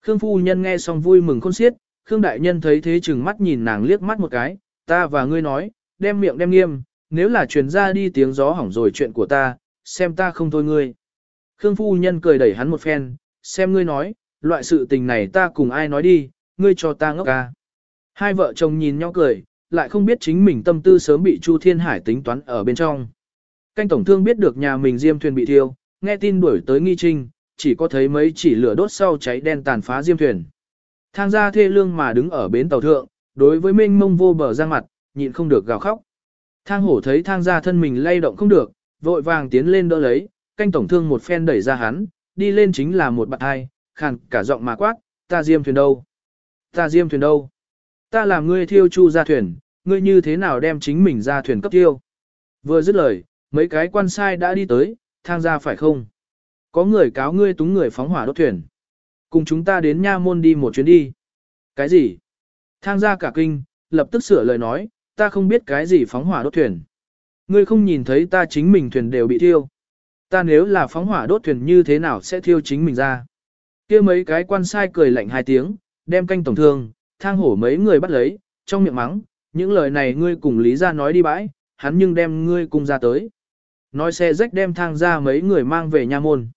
Khương Phu Nhân nghe xong vui mừng khôn xiết, Khương Đại Nhân thấy thế chừng mắt nhìn nàng liếc mắt một cái, ta và ngươi nói, đem miệng đem nghiêm, nếu là truyền ra đi tiếng gió hỏng rồi chuyện của ta, xem ta không thôi ngươi. Khương Phu Nhân cười đẩy hắn một phen, xem ngươi nói, loại sự tình này ta cùng ai nói đi, ngươi cho ta ngốc ca. Hai vợ chồng nhìn nhau cười, lại không biết chính mình tâm tư sớm bị Chu Thiên Hải tính toán ở bên trong. Canh tổng thương biết được nhà mình diêm thuyền bị thiêu, nghe tin đuổi tới nghi trinh, chỉ có thấy mấy chỉ lửa đốt sau cháy đen tàn phá diêm thuyền. Thang gia thê lương mà đứng ở bến tàu thượng, đối với mênh mông vô bờ giang mặt, nhịn không được gào khóc. Thang hổ thấy thang gia thân mình lay động không được, vội vàng tiến lên đỡ lấy, canh tổng thương một phen đẩy ra hắn, đi lên chính là một bạn hai, khàn cả giọng mà quát, ta diêm thuyền đâu? Ta diêm thuyền đâu? Ta làm ngươi thiêu chu ra thuyền, ngươi như thế nào đem chính mình ra thuyền cấp tiêu? Vừa dứt lời, mấy cái quan sai đã đi tới, thang ra phải không? Có người cáo ngươi túng người phóng hỏa đốt thuyền. Cùng chúng ta đến nha môn đi một chuyến đi. Cái gì? Thang ra cả kinh, lập tức sửa lời nói, ta không biết cái gì phóng hỏa đốt thuyền. Ngươi không nhìn thấy ta chính mình thuyền đều bị thiêu. Ta nếu là phóng hỏa đốt thuyền như thế nào sẽ thiêu chính mình ra. kia mấy cái quan sai cười lạnh hai tiếng, đem canh tổng thương, thang hổ mấy người bắt lấy, trong miệng mắng, những lời này ngươi cùng lý ra nói đi bãi, hắn nhưng đem ngươi cùng ra tới. Nói xe rách đem thang ra mấy người mang về nha môn.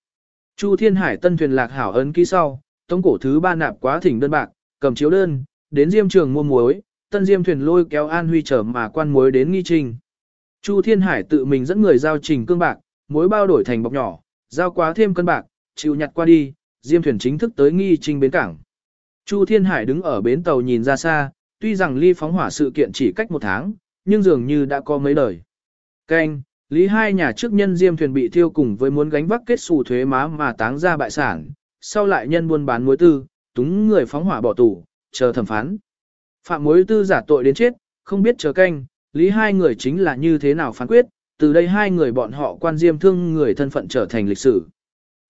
Chu Thiên Hải tân thuyền lạc hảo ấn ký sau, tống cổ thứ ba nạp quá thỉnh đơn bạc, cầm chiếu đơn, đến diêm trường mua muối, tân diêm thuyền lôi kéo An Huy trở mà quan muối đến nghi trình. Chu Thiên Hải tự mình dẫn người giao trình cương bạc, muối bao đổi thành bọc nhỏ, giao quá thêm cân bạc, chịu nhặt qua đi, diêm thuyền chính thức tới nghi trình bến cảng. Chu Thiên Hải đứng ở bến tàu nhìn ra xa, tuy rằng ly phóng hỏa sự kiện chỉ cách một tháng, nhưng dường như đã có mấy đời. Canh, lý hai nhà trước nhân diêm thuyền bị thiêu cùng với muốn gánh vác kết xù thuế má mà táng ra bại sản, sau lại nhân buôn bán muối tư, túng người phóng hỏa bỏ tù, chờ thẩm phán. Phạm muối tư giả tội đến chết, không biết chờ canh, lý hai người chính là như thế nào phán quyết, từ đây hai người bọn họ quan diêm thương người thân phận trở thành lịch sử.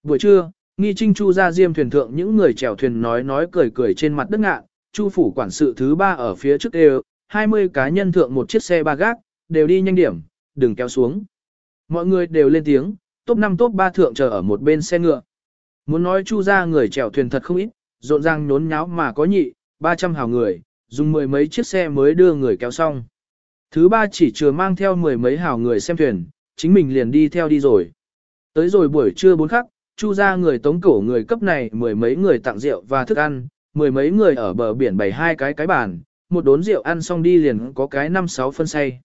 Buổi trưa, nghi trinh chu ra diêm thuyền thượng những người chèo thuyền nói nói cười cười trên mặt đất ngạn. chu phủ quản sự thứ ba ở phía trước đều, 20 cá nhân thượng một chiếc xe ba gác, đều đi nhanh điểm, đừng kéo xuống. Mọi người đều lên tiếng, top 5 top 3 thượng chờ ở một bên xe ngựa. Muốn nói chu ra người chèo thuyền thật không ít, rộn ràng nhốn nháo mà có nhị, 300 hào người, dùng mười mấy chiếc xe mới đưa người kéo xong. Thứ ba chỉ chưa mang theo mười mấy hào người xem thuyền, chính mình liền đi theo đi rồi. Tới rồi buổi trưa bốn khắc, chu ra người tống cổ người cấp này mười mấy người tặng rượu và thức ăn, mười mấy người ở bờ biển bày hai cái cái bàn, một đốn rượu ăn xong đi liền có cái năm sáu phân say.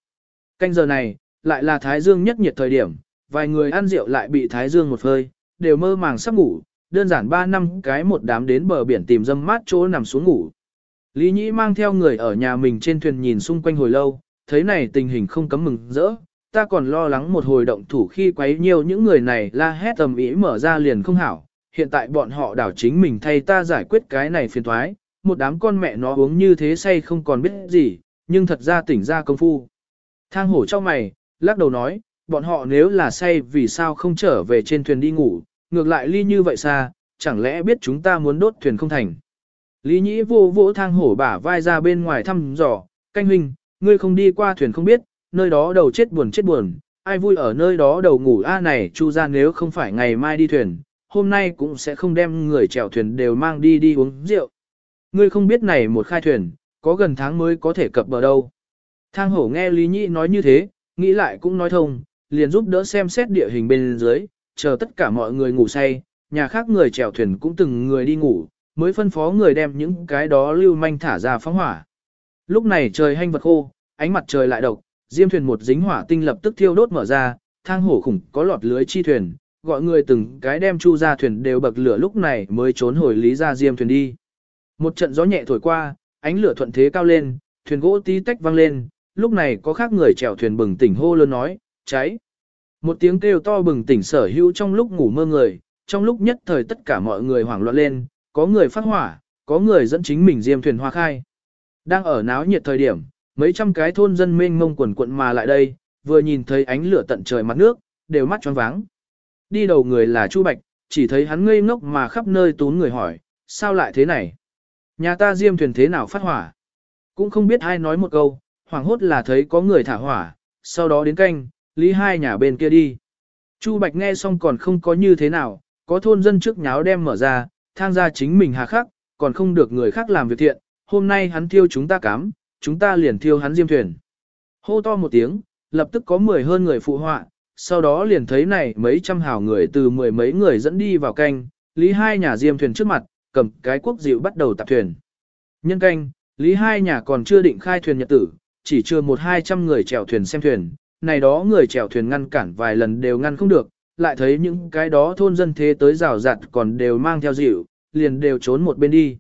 Canh giờ này, lại là thái dương nhất nhiệt thời điểm, vài người ăn rượu lại bị thái dương một hơi, đều mơ màng sắp ngủ, đơn giản ba năm cái một đám đến bờ biển tìm dâm mát chỗ nằm xuống ngủ. Lý Nhĩ mang theo người ở nhà mình trên thuyền nhìn xung quanh hồi lâu, thấy này tình hình không cấm mừng rỡ, ta còn lo lắng một hồi động thủ khi quấy nhiều những người này la hét tầm ý mở ra liền không hảo, hiện tại bọn họ đảo chính mình thay ta giải quyết cái này phiền thoái, một đám con mẹ nó uống như thế say không còn biết gì, nhưng thật ra tỉnh ra công phu. Thang hổ cho mày, lắc đầu nói, bọn họ nếu là say vì sao không trở về trên thuyền đi ngủ, ngược lại ly như vậy xa, chẳng lẽ biết chúng ta muốn đốt thuyền không thành. Lý nhĩ vô vỗ thang hổ bả vai ra bên ngoài thăm dò, canh huynh, ngươi không đi qua thuyền không biết, nơi đó đầu chết buồn chết buồn, ai vui ở nơi đó đầu ngủ a này chu ra nếu không phải ngày mai đi thuyền, hôm nay cũng sẽ không đem người chèo thuyền đều mang đi đi uống rượu. Ngươi không biết này một khai thuyền, có gần tháng mới có thể cập bờ đâu. Thang hổ nghe Lý Nhĩ nói như thế, nghĩ lại cũng nói thông, liền giúp đỡ xem xét địa hình bên dưới, chờ tất cả mọi người ngủ say, nhà khác người chèo thuyền cũng từng người đi ngủ, mới phân phó người đem những cái đó lưu manh thả ra phóng hỏa. Lúc này trời hanh vật khô, ánh mặt trời lại độc, diêm thuyền một dính hỏa tinh lập tức thiêu đốt mở ra, thang hổ khủng có lọt lưới chi thuyền, gọi người từng cái đem chu ra thuyền đều bậc lửa lúc này mới trốn hồi lý ra diêm thuyền đi. Một trận gió nhẹ thổi qua, ánh lửa thuận thế cao lên, thuyền gỗ tí tách vang lên, lúc này có khác người chèo thuyền bừng tỉnh hô lớn nói, cháy. Một tiếng kêu to bừng tỉnh sở hữu trong lúc ngủ mơ người, trong lúc nhất thời tất cả mọi người hoảng loạn lên, có người phát hỏa, có người dẫn chính mình diêm thuyền hoa khai. Đang ở náo nhiệt thời điểm, mấy trăm cái thôn dân mênh mông quần quận mà lại đây, vừa nhìn thấy ánh lửa tận trời mặt nước, đều mắt choáng váng. Đi đầu người là Chu Bạch, chỉ thấy hắn ngây ngốc mà khắp nơi tún người hỏi, sao lại thế này? Nhà ta diêm thuyền thế nào phát hỏa? Cũng không biết ai nói một câu, hoảng hốt là thấy có người thả hỏa, sau đó đến canh, lý hai nhà bên kia đi. Chu Bạch nghe xong còn không có như thế nào, có thôn dân trước nháo đem mở ra, thang ra chính mình hà khắc, còn không được người khác làm việc thiện, hôm nay hắn thiêu chúng ta cám, chúng ta liền thiêu hắn diêm thuyền. Hô to một tiếng, lập tức có mười hơn người phụ họa, sau đó liền thấy này mấy trăm hào người từ mười mấy người dẫn đi vào canh, lý hai nhà diêm thuyền trước mặt, cầm cái quốc dịu bắt đầu tạp thuyền. Nhân canh, lý hai nhà còn chưa định khai thuyền nhật tử, chỉ chưa một hai trăm người chèo thuyền xem thuyền, này đó người chèo thuyền ngăn cản vài lần đều ngăn không được, lại thấy những cái đó thôn dân thế tới rào rạt còn đều mang theo dịu, liền đều trốn một bên đi.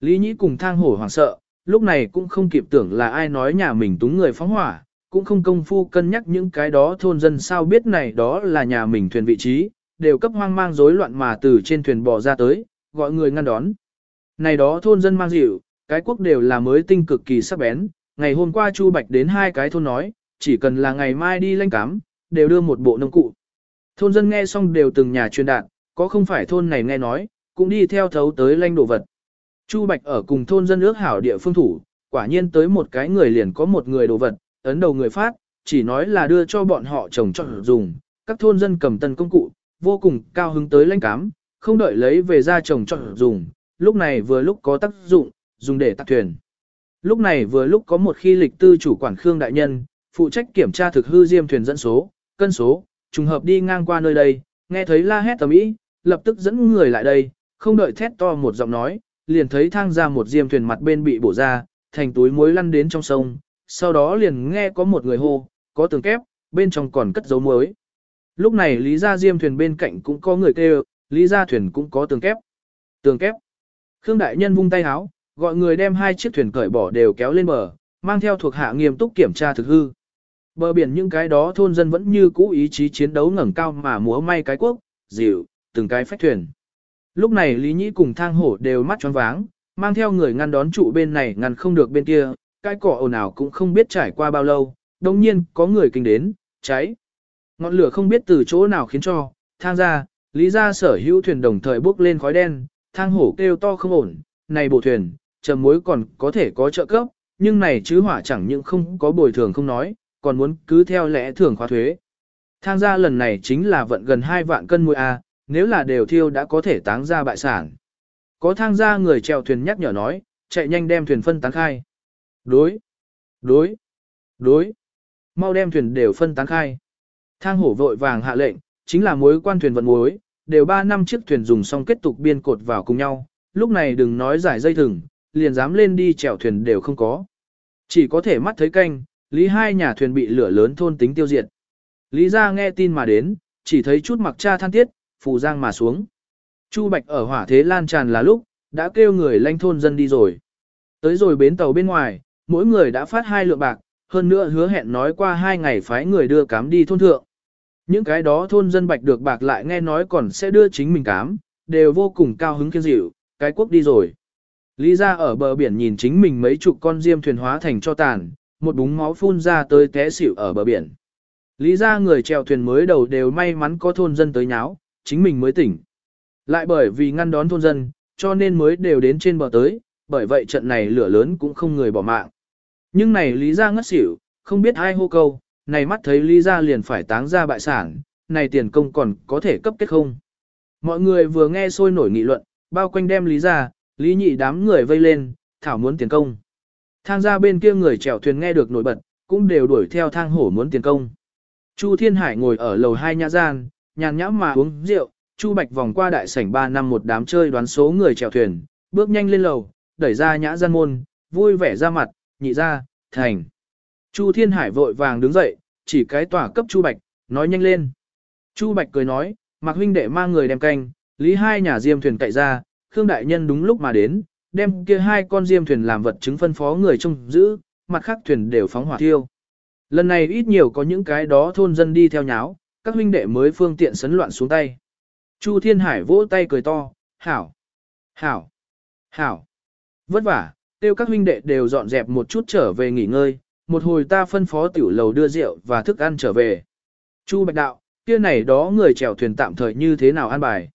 Lý Nhĩ cùng thang hổ hoảng sợ, lúc này cũng không kịp tưởng là ai nói nhà mình túng người phóng hỏa, cũng không công phu cân nhắc những cái đó thôn dân sao biết này đó là nhà mình thuyền vị trí, đều cấp hoang mang rối loạn mà từ trên thuyền bò ra tới, gọi người ngăn đón. Này đó thôn dân mang dịu, cái quốc đều là mới tinh cực kỳ sắc bén, ngày hôm qua Chu Bạch đến hai cái thôn nói, chỉ cần là ngày mai đi lanh cám, đều đưa một bộ nông cụ. Thôn dân nghe xong đều từng nhà truyền đạt, có không phải thôn này nghe nói, cũng đi theo thấu tới lanh đồ vật. Chu Bạch ở cùng thôn dân ước hảo địa phương thủ, quả nhiên tới một cái người liền có một người đồ vật, ấn đầu người phát, chỉ nói là đưa cho bọn họ trồng cho dùng, các thôn dân cầm tân công cụ, vô cùng cao hứng tới lãnh cám, không đợi lấy về ra trồng cho dùng, lúc này vừa lúc có tác dụng, dùng để tạc thuyền. Lúc này vừa lúc có một khi lịch tư chủ quản Khương Đại Nhân, phụ trách kiểm tra thực hư diêm thuyền dẫn số, cân số, trùng hợp đi ngang qua nơi đây, nghe thấy la hét tầm ý, lập tức dẫn người lại đây, không đợi thét to một giọng nói, liền thấy thang ra một diêm thuyền mặt bên bị bổ ra, thành túi muối lăn đến trong sông, sau đó liền nghe có một người hô, có tường kép, bên trong còn cất dấu muối. Lúc này Lý Gia Diêm thuyền bên cạnh cũng có người kêu, Lý Gia thuyền cũng có tường kép. Tường kép. Khương Đại Nhân vung tay háo, gọi người đem hai chiếc thuyền cởi bỏ đều kéo lên bờ, mang theo thuộc hạ nghiêm túc kiểm tra thực hư. Bờ biển những cái đó thôn dân vẫn như cũ ý chí chiến đấu ngẩng cao mà múa may cái quốc, dịu, từng cái phách thuyền. Lúc này Lý Nhĩ cùng thang hổ đều mắt tròn váng, mang theo người ngăn đón trụ bên này ngăn không được bên kia, cái cỏ ồn ào cũng không biết trải qua bao lâu, đồng nhiên có người kinh đến, cháy. Ngọn lửa không biết từ chỗ nào khiến cho, thang ra, lý ra sở hữu thuyền đồng thời bốc lên khói đen, thang hổ kêu to không ổn, này bộ thuyền, trầm mối còn có thể có trợ cấp, nhưng này chứ hỏa chẳng những không có bồi thường không nói, còn muốn cứ theo lẽ thường khóa thuế. Thang ra lần này chính là vận gần 2 vạn cân muối A, nếu là đều thiêu đã có thể táng ra bại sản. Có thang ra người chèo thuyền nhắc nhở nói, chạy nhanh đem thuyền phân tán khai. Đối, đối, đối, mau đem thuyền đều phân tán khai. Thang hổ vội vàng hạ lệnh, chính là mối quan thuyền vận mối, đều 3 năm chiếc thuyền dùng xong kết tục biên cột vào cùng nhau, lúc này đừng nói giải dây thừng, liền dám lên đi chèo thuyền đều không có. Chỉ có thể mắt thấy canh, lý hai nhà thuyền bị lửa lớn thôn tính tiêu diệt. Lý ra nghe tin mà đến, chỉ thấy chút mặc cha than tiết, phù giang mà xuống. Chu Bạch ở hỏa thế lan tràn là lúc, đã kêu người lanh thôn dân đi rồi. Tới rồi bến tàu bên ngoài, mỗi người đã phát hai lượng bạc, hơn nữa hứa hẹn nói qua hai ngày phái người đưa cám đi thôn thượng. Những cái đó thôn dân Bạch được bạc lại nghe nói còn sẽ đưa chính mình cám, đều vô cùng cao hứng kiên dịu, cái quốc đi rồi. Lý ra ở bờ biển nhìn chính mình mấy chục con diêm thuyền hóa thành cho tàn, một búng máu phun ra tới té xỉu ở bờ biển. Lý ra người chèo thuyền mới đầu đều may mắn có thôn dân tới nháo, chính mình mới tỉnh. Lại bởi vì ngăn đón thôn dân, cho nên mới đều đến trên bờ tới, bởi vậy trận này lửa lớn cũng không người bỏ mạng. Nhưng này Lý Gia ngất xỉu, không biết ai hô câu, này mắt thấy Lý Gia liền phải táng ra bại sản, này tiền công còn có thể cấp kết không. Mọi người vừa nghe sôi nổi nghị luận, bao quanh đem Lý Gia, Lý nhị đám người vây lên, thảo muốn tiền công. Thang ra bên kia người chèo thuyền nghe được nổi bật, cũng đều đuổi theo thang hổ muốn tiền công. Chu Thiên Hải ngồi ở lầu hai nhà gian, nhàn nhã mà uống rượu, Chu Bạch vòng qua đại sảnh 3 năm một đám chơi đoán số người chèo thuyền, bước nhanh lên lầu, đẩy ra nhã gian môn, vui vẻ ra mặt, nhị ra, thành. Chu Thiên Hải vội vàng đứng dậy, chỉ cái tỏa cấp Chu Bạch, nói nhanh lên. Chu Bạch cười nói, Mạc huynh đệ mang người đem canh, lý hai nhà diêm thuyền cậy ra, Khương Đại Nhân đúng lúc mà đến, đem kia hai con diêm thuyền làm vật chứng phân phó người trông giữ, mặt khác thuyền đều phóng hỏa thiêu. Lần này ít nhiều có những cái đó thôn dân đi theo nháo, các huynh đệ mới phương tiện sấn loạn xuống tay. Chu Thiên Hải vỗ tay cười to, hảo, hảo, hảo, vất vả, tiêu các huynh đệ đều dọn dẹp một chút trở về nghỉ ngơi, một hồi ta phân phó tiểu lầu đưa rượu và thức ăn trở về. Chu Bạch Đạo, kia này đó người chèo thuyền tạm thời như thế nào an bài.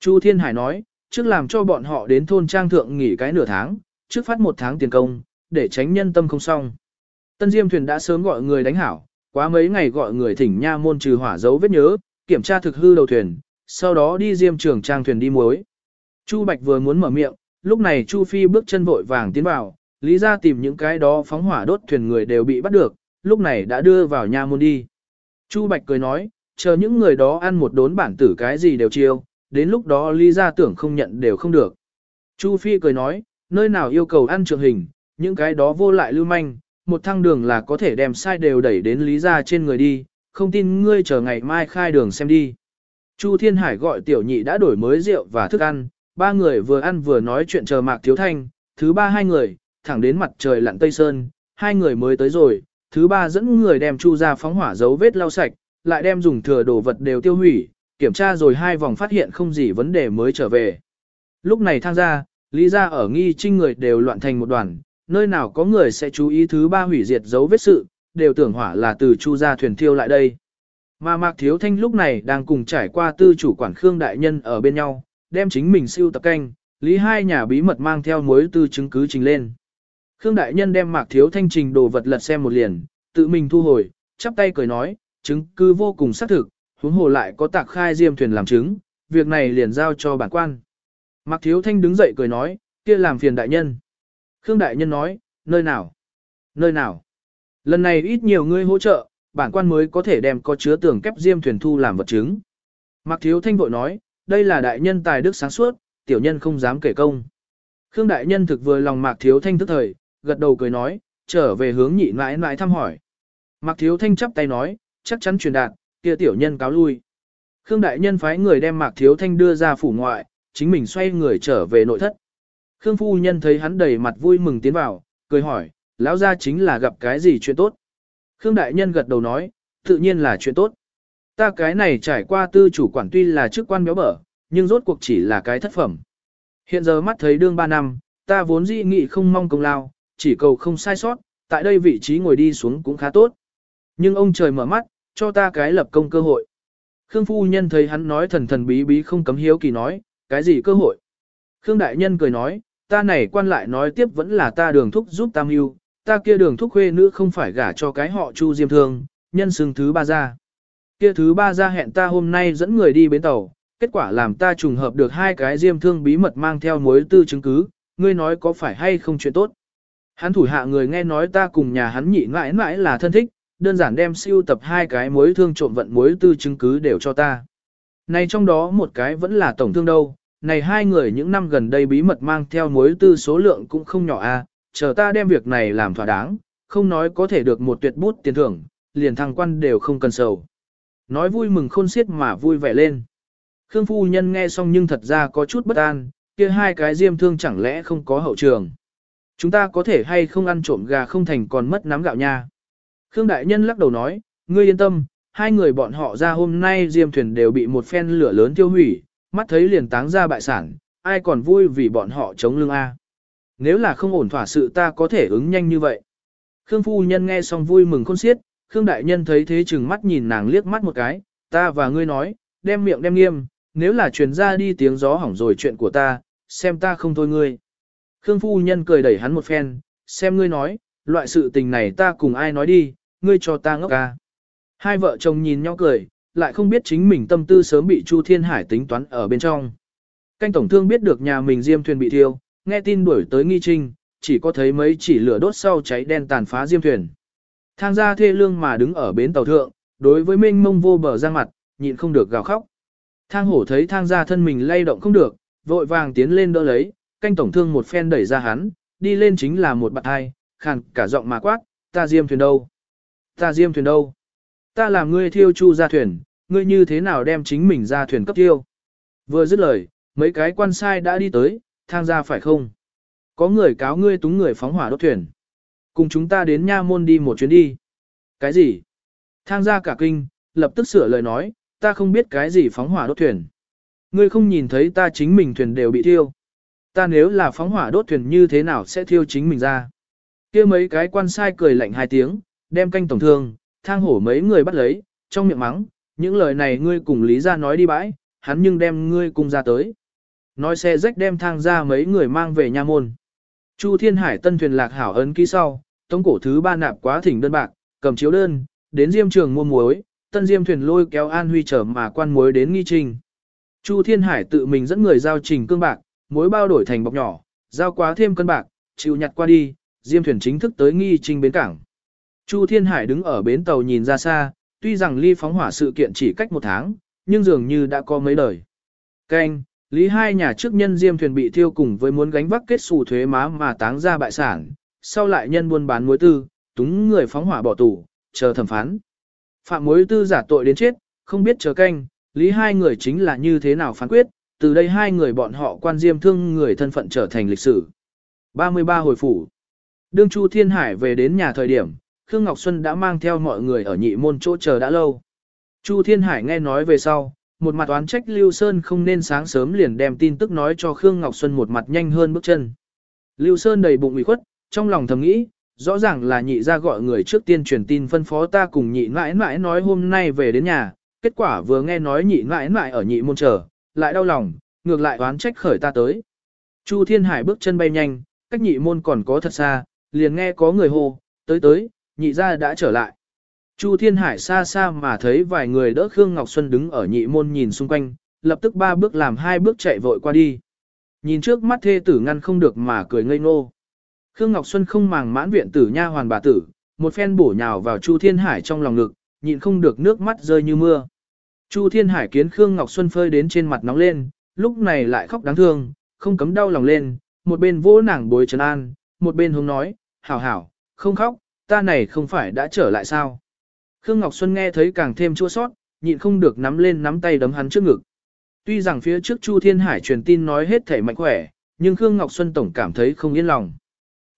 Chu Thiên Hải nói, trước làm cho bọn họ đến thôn trang thượng nghỉ cái nửa tháng, trước phát một tháng tiền công, để tránh nhân tâm không xong. Tân Diêm thuyền đã sớm gọi người đánh hảo, quá mấy ngày gọi người thỉnh nha môn trừ hỏa dấu vết nhớ, kiểm tra thực hư đầu thuyền, sau đó đi Diêm trường trang thuyền đi muối. Chu Bạch vừa muốn mở miệng, lúc này Chu Phi bước chân vội vàng tiến vào, lý ra tìm những cái đó phóng hỏa đốt thuyền người đều bị bắt được, lúc này đã đưa vào nha môn đi. Chu Bạch cười nói, chờ những người đó ăn một đốn bản tử cái gì đều chiêu, đến lúc đó Lý gia tưởng không nhận đều không được. Chu Phi cười nói, nơi nào yêu cầu ăn trường hình, những cái đó vô lại lưu manh, một thăng đường là có thể đem sai đều đẩy đến Lý gia trên người đi, không tin ngươi chờ ngày mai khai đường xem đi. Chu Thiên Hải gọi tiểu nhị đã đổi mới rượu và thức ăn, ba người vừa ăn vừa nói chuyện chờ Mạc Thiếu Thanh, thứ ba hai người, thẳng đến mặt trời lặn Tây Sơn, hai người mới tới rồi, thứ ba dẫn người đem Chu ra phóng hỏa dấu vết lau sạch, lại đem dùng thừa đồ vật đều tiêu hủy, kiểm tra rồi hai vòng phát hiện không gì vấn đề mới trở về. Lúc này thang ra, lý ra ở nghi trinh người đều loạn thành một đoàn, nơi nào có người sẽ chú ý thứ ba hủy diệt dấu vết sự, đều tưởng hỏa là từ chu ra thuyền thiêu lại đây. Mà Mạc Thiếu Thanh lúc này đang cùng trải qua tư chủ quản Khương Đại Nhân ở bên nhau, đem chính mình siêu tập canh, lý hai nhà bí mật mang theo mối tư chứng cứ trình lên. Khương Đại Nhân đem Mạc Thiếu Thanh trình đồ vật lật xem một liền, tự mình thu hồi, chắp tay cười nói, chứng cứ vô cùng xác thực, huống hồ lại có tạc khai diêm thuyền làm chứng, việc này liền giao cho bản quan. Mạc Thiếu Thanh đứng dậy cười nói, kia làm phiền đại nhân. Khương đại nhân nói, nơi nào? Nơi nào? Lần này ít nhiều ngươi hỗ trợ, bản quan mới có thể đem có chứa tường kép diêm thuyền thu làm vật chứng. Mạc Thiếu Thanh vội nói, đây là đại nhân tài đức sáng suốt, tiểu nhân không dám kể công. Khương đại nhân thực vừa lòng Mạc Thiếu Thanh tức thời, gật đầu cười nói, trở về hướng nhị mãi mãi thăm hỏi. Mạc Thiếu Thanh chắp tay nói, chắc chắn truyền đạt, kia tiểu nhân cáo lui. Khương đại nhân phái người đem Mạc Thiếu Thanh đưa ra phủ ngoại, chính mình xoay người trở về nội thất. Khương phu nhân thấy hắn đầy mặt vui mừng tiến vào, cười hỏi, lão gia chính là gặp cái gì chuyện tốt. Khương đại nhân gật đầu nói, tự nhiên là chuyện tốt. Ta cái này trải qua tư chủ quản tuy là chức quan béo bở, nhưng rốt cuộc chỉ là cái thất phẩm. Hiện giờ mắt thấy đương 3 năm, ta vốn dĩ nghị không mong công lao, chỉ cầu không sai sót, tại đây vị trí ngồi đi xuống cũng khá tốt. Nhưng ông trời mở mắt, cho ta cái lập công cơ hội. Khương phu nhân thấy hắn nói thần thần bí bí không cấm hiếu kỳ nói, cái gì cơ hội? Khương đại nhân cười nói, ta này quan lại nói tiếp vẫn là ta đường thúc giúp tam yêu, ta kia đường thúc khuê nữ không phải gả cho cái họ chu diêm thương, nhân xưng thứ ba ra. Kia thứ ba ra hẹn ta hôm nay dẫn người đi bến tàu, kết quả làm ta trùng hợp được hai cái diêm thương bí mật mang theo mối tư chứng cứ, ngươi nói có phải hay không chuyện tốt. Hắn thủ hạ người nghe nói ta cùng nhà hắn nhị mãi mãi là thân thích, đơn giản đem siêu tập hai cái mối thương trộm vận mối tư chứng cứ đều cho ta. Này trong đó một cái vẫn là tổng thương đâu, này hai người những năm gần đây bí mật mang theo mối tư số lượng cũng không nhỏ a, à, chờ ta đem việc này làm thỏa đáng, không nói có thể được một tuyệt bút tiền thưởng, liền thăng quan đều không cần sầu. Nói vui mừng khôn xiết mà vui vẻ lên. Khương phu nhân nghe xong nhưng thật ra có chút bất an, kia hai cái diêm thương chẳng lẽ không có hậu trường. Chúng ta có thể hay không ăn trộm gà không thành còn mất nắm gạo nha. Khương đại nhân lắc đầu nói, ngươi yên tâm, hai người bọn họ ra hôm nay diêm thuyền đều bị một phen lửa lớn tiêu hủy, mắt thấy liền táng ra bại sản, ai còn vui vì bọn họ chống lưng A. Nếu là không ổn thỏa sự ta có thể ứng nhanh như vậy. Khương phu nhân nghe xong vui mừng khôn xiết, Khương đại nhân thấy thế chừng mắt nhìn nàng liếc mắt một cái, ta và ngươi nói, đem miệng đem nghiêm, nếu là truyền ra đi tiếng gió hỏng rồi chuyện của ta, xem ta không thôi ngươi. Khương phu nhân cười đẩy hắn một phen, xem ngươi nói, loại sự tình này ta cùng ai nói đi, ngươi cho ta ngốc ca. Hai vợ chồng nhìn nhau cười, lại không biết chính mình tâm tư sớm bị Chu Thiên Hải tính toán ở bên trong. Canh tổng thương biết được nhà mình diêm thuyền bị thiêu, nghe tin đuổi tới nghi trinh, chỉ có thấy mấy chỉ lửa đốt sau cháy đen tàn phá diêm thuyền. Thang gia thê lương mà đứng ở bến tàu thượng, đối với mênh mông vô bờ ra mặt, nhịn không được gào khóc. Thang hổ thấy thang gia thân mình lay động không được, vội vàng tiến lên đỡ lấy, canh tổng thương một phen đẩy ra hắn, đi lên chính là một bạn hai, khàn cả giọng mà quát, ta diêm thuyền đâu? Ta diêm thuyền đâu? Ta làm ngươi thiêu chu ra thuyền, ngươi như thế nào đem chính mình ra thuyền cấp thiêu? Vừa dứt lời, mấy cái quan sai đã đi tới, thang ra phải không? Có người cáo ngươi túng người phóng hỏa đốt thuyền. Cùng chúng ta đến nha môn đi một chuyến đi. Cái gì? Thang ra cả kinh, lập tức sửa lời nói, ta không biết cái gì phóng hỏa đốt thuyền. Ngươi không nhìn thấy ta chính mình thuyền đều bị thiêu. Ta nếu là phóng hỏa đốt thuyền như thế nào sẽ thiêu chính mình ra? kia mấy cái quan sai cười lạnh hai tiếng, đem canh tổng thương, thang hổ mấy người bắt lấy, trong miệng mắng, những lời này ngươi cùng Lý ra nói đi bãi, hắn nhưng đem ngươi cùng ra tới. Nói xe rách đem thang ra mấy người mang về nha môn. Chu Thiên Hải tân thuyền lạc hảo ấn ký sau, tống cổ thứ ba nạp quá thỉnh đơn bạc, cầm chiếu đơn, đến diêm trường mua muối, tân diêm thuyền lôi kéo An Huy trở mà quan muối đến nghi trình. Chu Thiên Hải tự mình dẫn người giao trình cương bạc, muối bao đổi thành bọc nhỏ, giao quá thêm cân bạc, chịu nhặt qua đi, diêm thuyền chính thức tới nghi trình bến cảng. Chu Thiên Hải đứng ở bến tàu nhìn ra xa, tuy rằng ly phóng hỏa sự kiện chỉ cách một tháng, nhưng dường như đã có mấy đời. Canh, lý hai nhà trước nhân diêm thuyền bị thiêu cùng với muốn gánh vác kết xù thuế má mà táng ra bại sản, sau lại nhân buôn bán mối tư, túng người phóng hỏa bỏ tù, chờ thẩm phán. Phạm mối tư giả tội đến chết, không biết chờ canh, lý hai người chính là như thế nào phán quyết, từ đây hai người bọn họ quan diêm thương người thân phận trở thành lịch sử. 33 hồi phủ Đương Chu Thiên Hải về đến nhà thời điểm, Khương Ngọc Xuân đã mang theo mọi người ở nhị môn chỗ chờ đã lâu. Chu Thiên Hải nghe nói về sau, một mặt oán trách Lưu Sơn không nên sáng sớm liền đem tin tức nói cho Khương Ngọc Xuân một mặt nhanh hơn bước chân. Lưu Sơn đầy bụng ủy khuất, trong lòng thầm nghĩ, rõ ràng là nhị ra gọi người trước tiên truyền tin phân phó ta cùng nhị mãi mãi nói hôm nay về đến nhà, kết quả vừa nghe nói nhị mãi mãi ở nhị môn chờ, lại đau lòng, ngược lại oán trách khởi ta tới. Chu Thiên Hải bước chân bay nhanh, cách nhị môn còn có thật xa, liền nghe có người hô, tới tới, nhị ra đã trở lại. Chu Thiên Hải xa xa mà thấy vài người đỡ Khương Ngọc Xuân đứng ở nhị môn nhìn xung quanh, lập tức ba bước làm hai bước chạy vội qua đi. Nhìn trước mắt thê tử ngăn không được mà cười ngây ngô. Khương Ngọc Xuân không màng mãn viện tử nha hoàn bà tử, một phen bổ nhào vào Chu Thiên Hải trong lòng ngực, nhịn không được nước mắt rơi như mưa. Chu Thiên Hải kiến Khương Ngọc Xuân phơi đến trên mặt nóng lên, lúc này lại khóc đáng thương, không cấm đau lòng lên, một bên vỗ nàng bối trấn an, một bên hướng nói, hảo hảo, không khóc, ta này không phải đã trở lại sao. Khương Ngọc Xuân nghe thấy càng thêm chua sót, nhịn không được nắm lên nắm tay đấm hắn trước ngực. Tuy rằng phía trước Chu Thiên Hải truyền tin nói hết thể mạnh khỏe, nhưng Khương Ngọc Xuân tổng cảm thấy không yên lòng.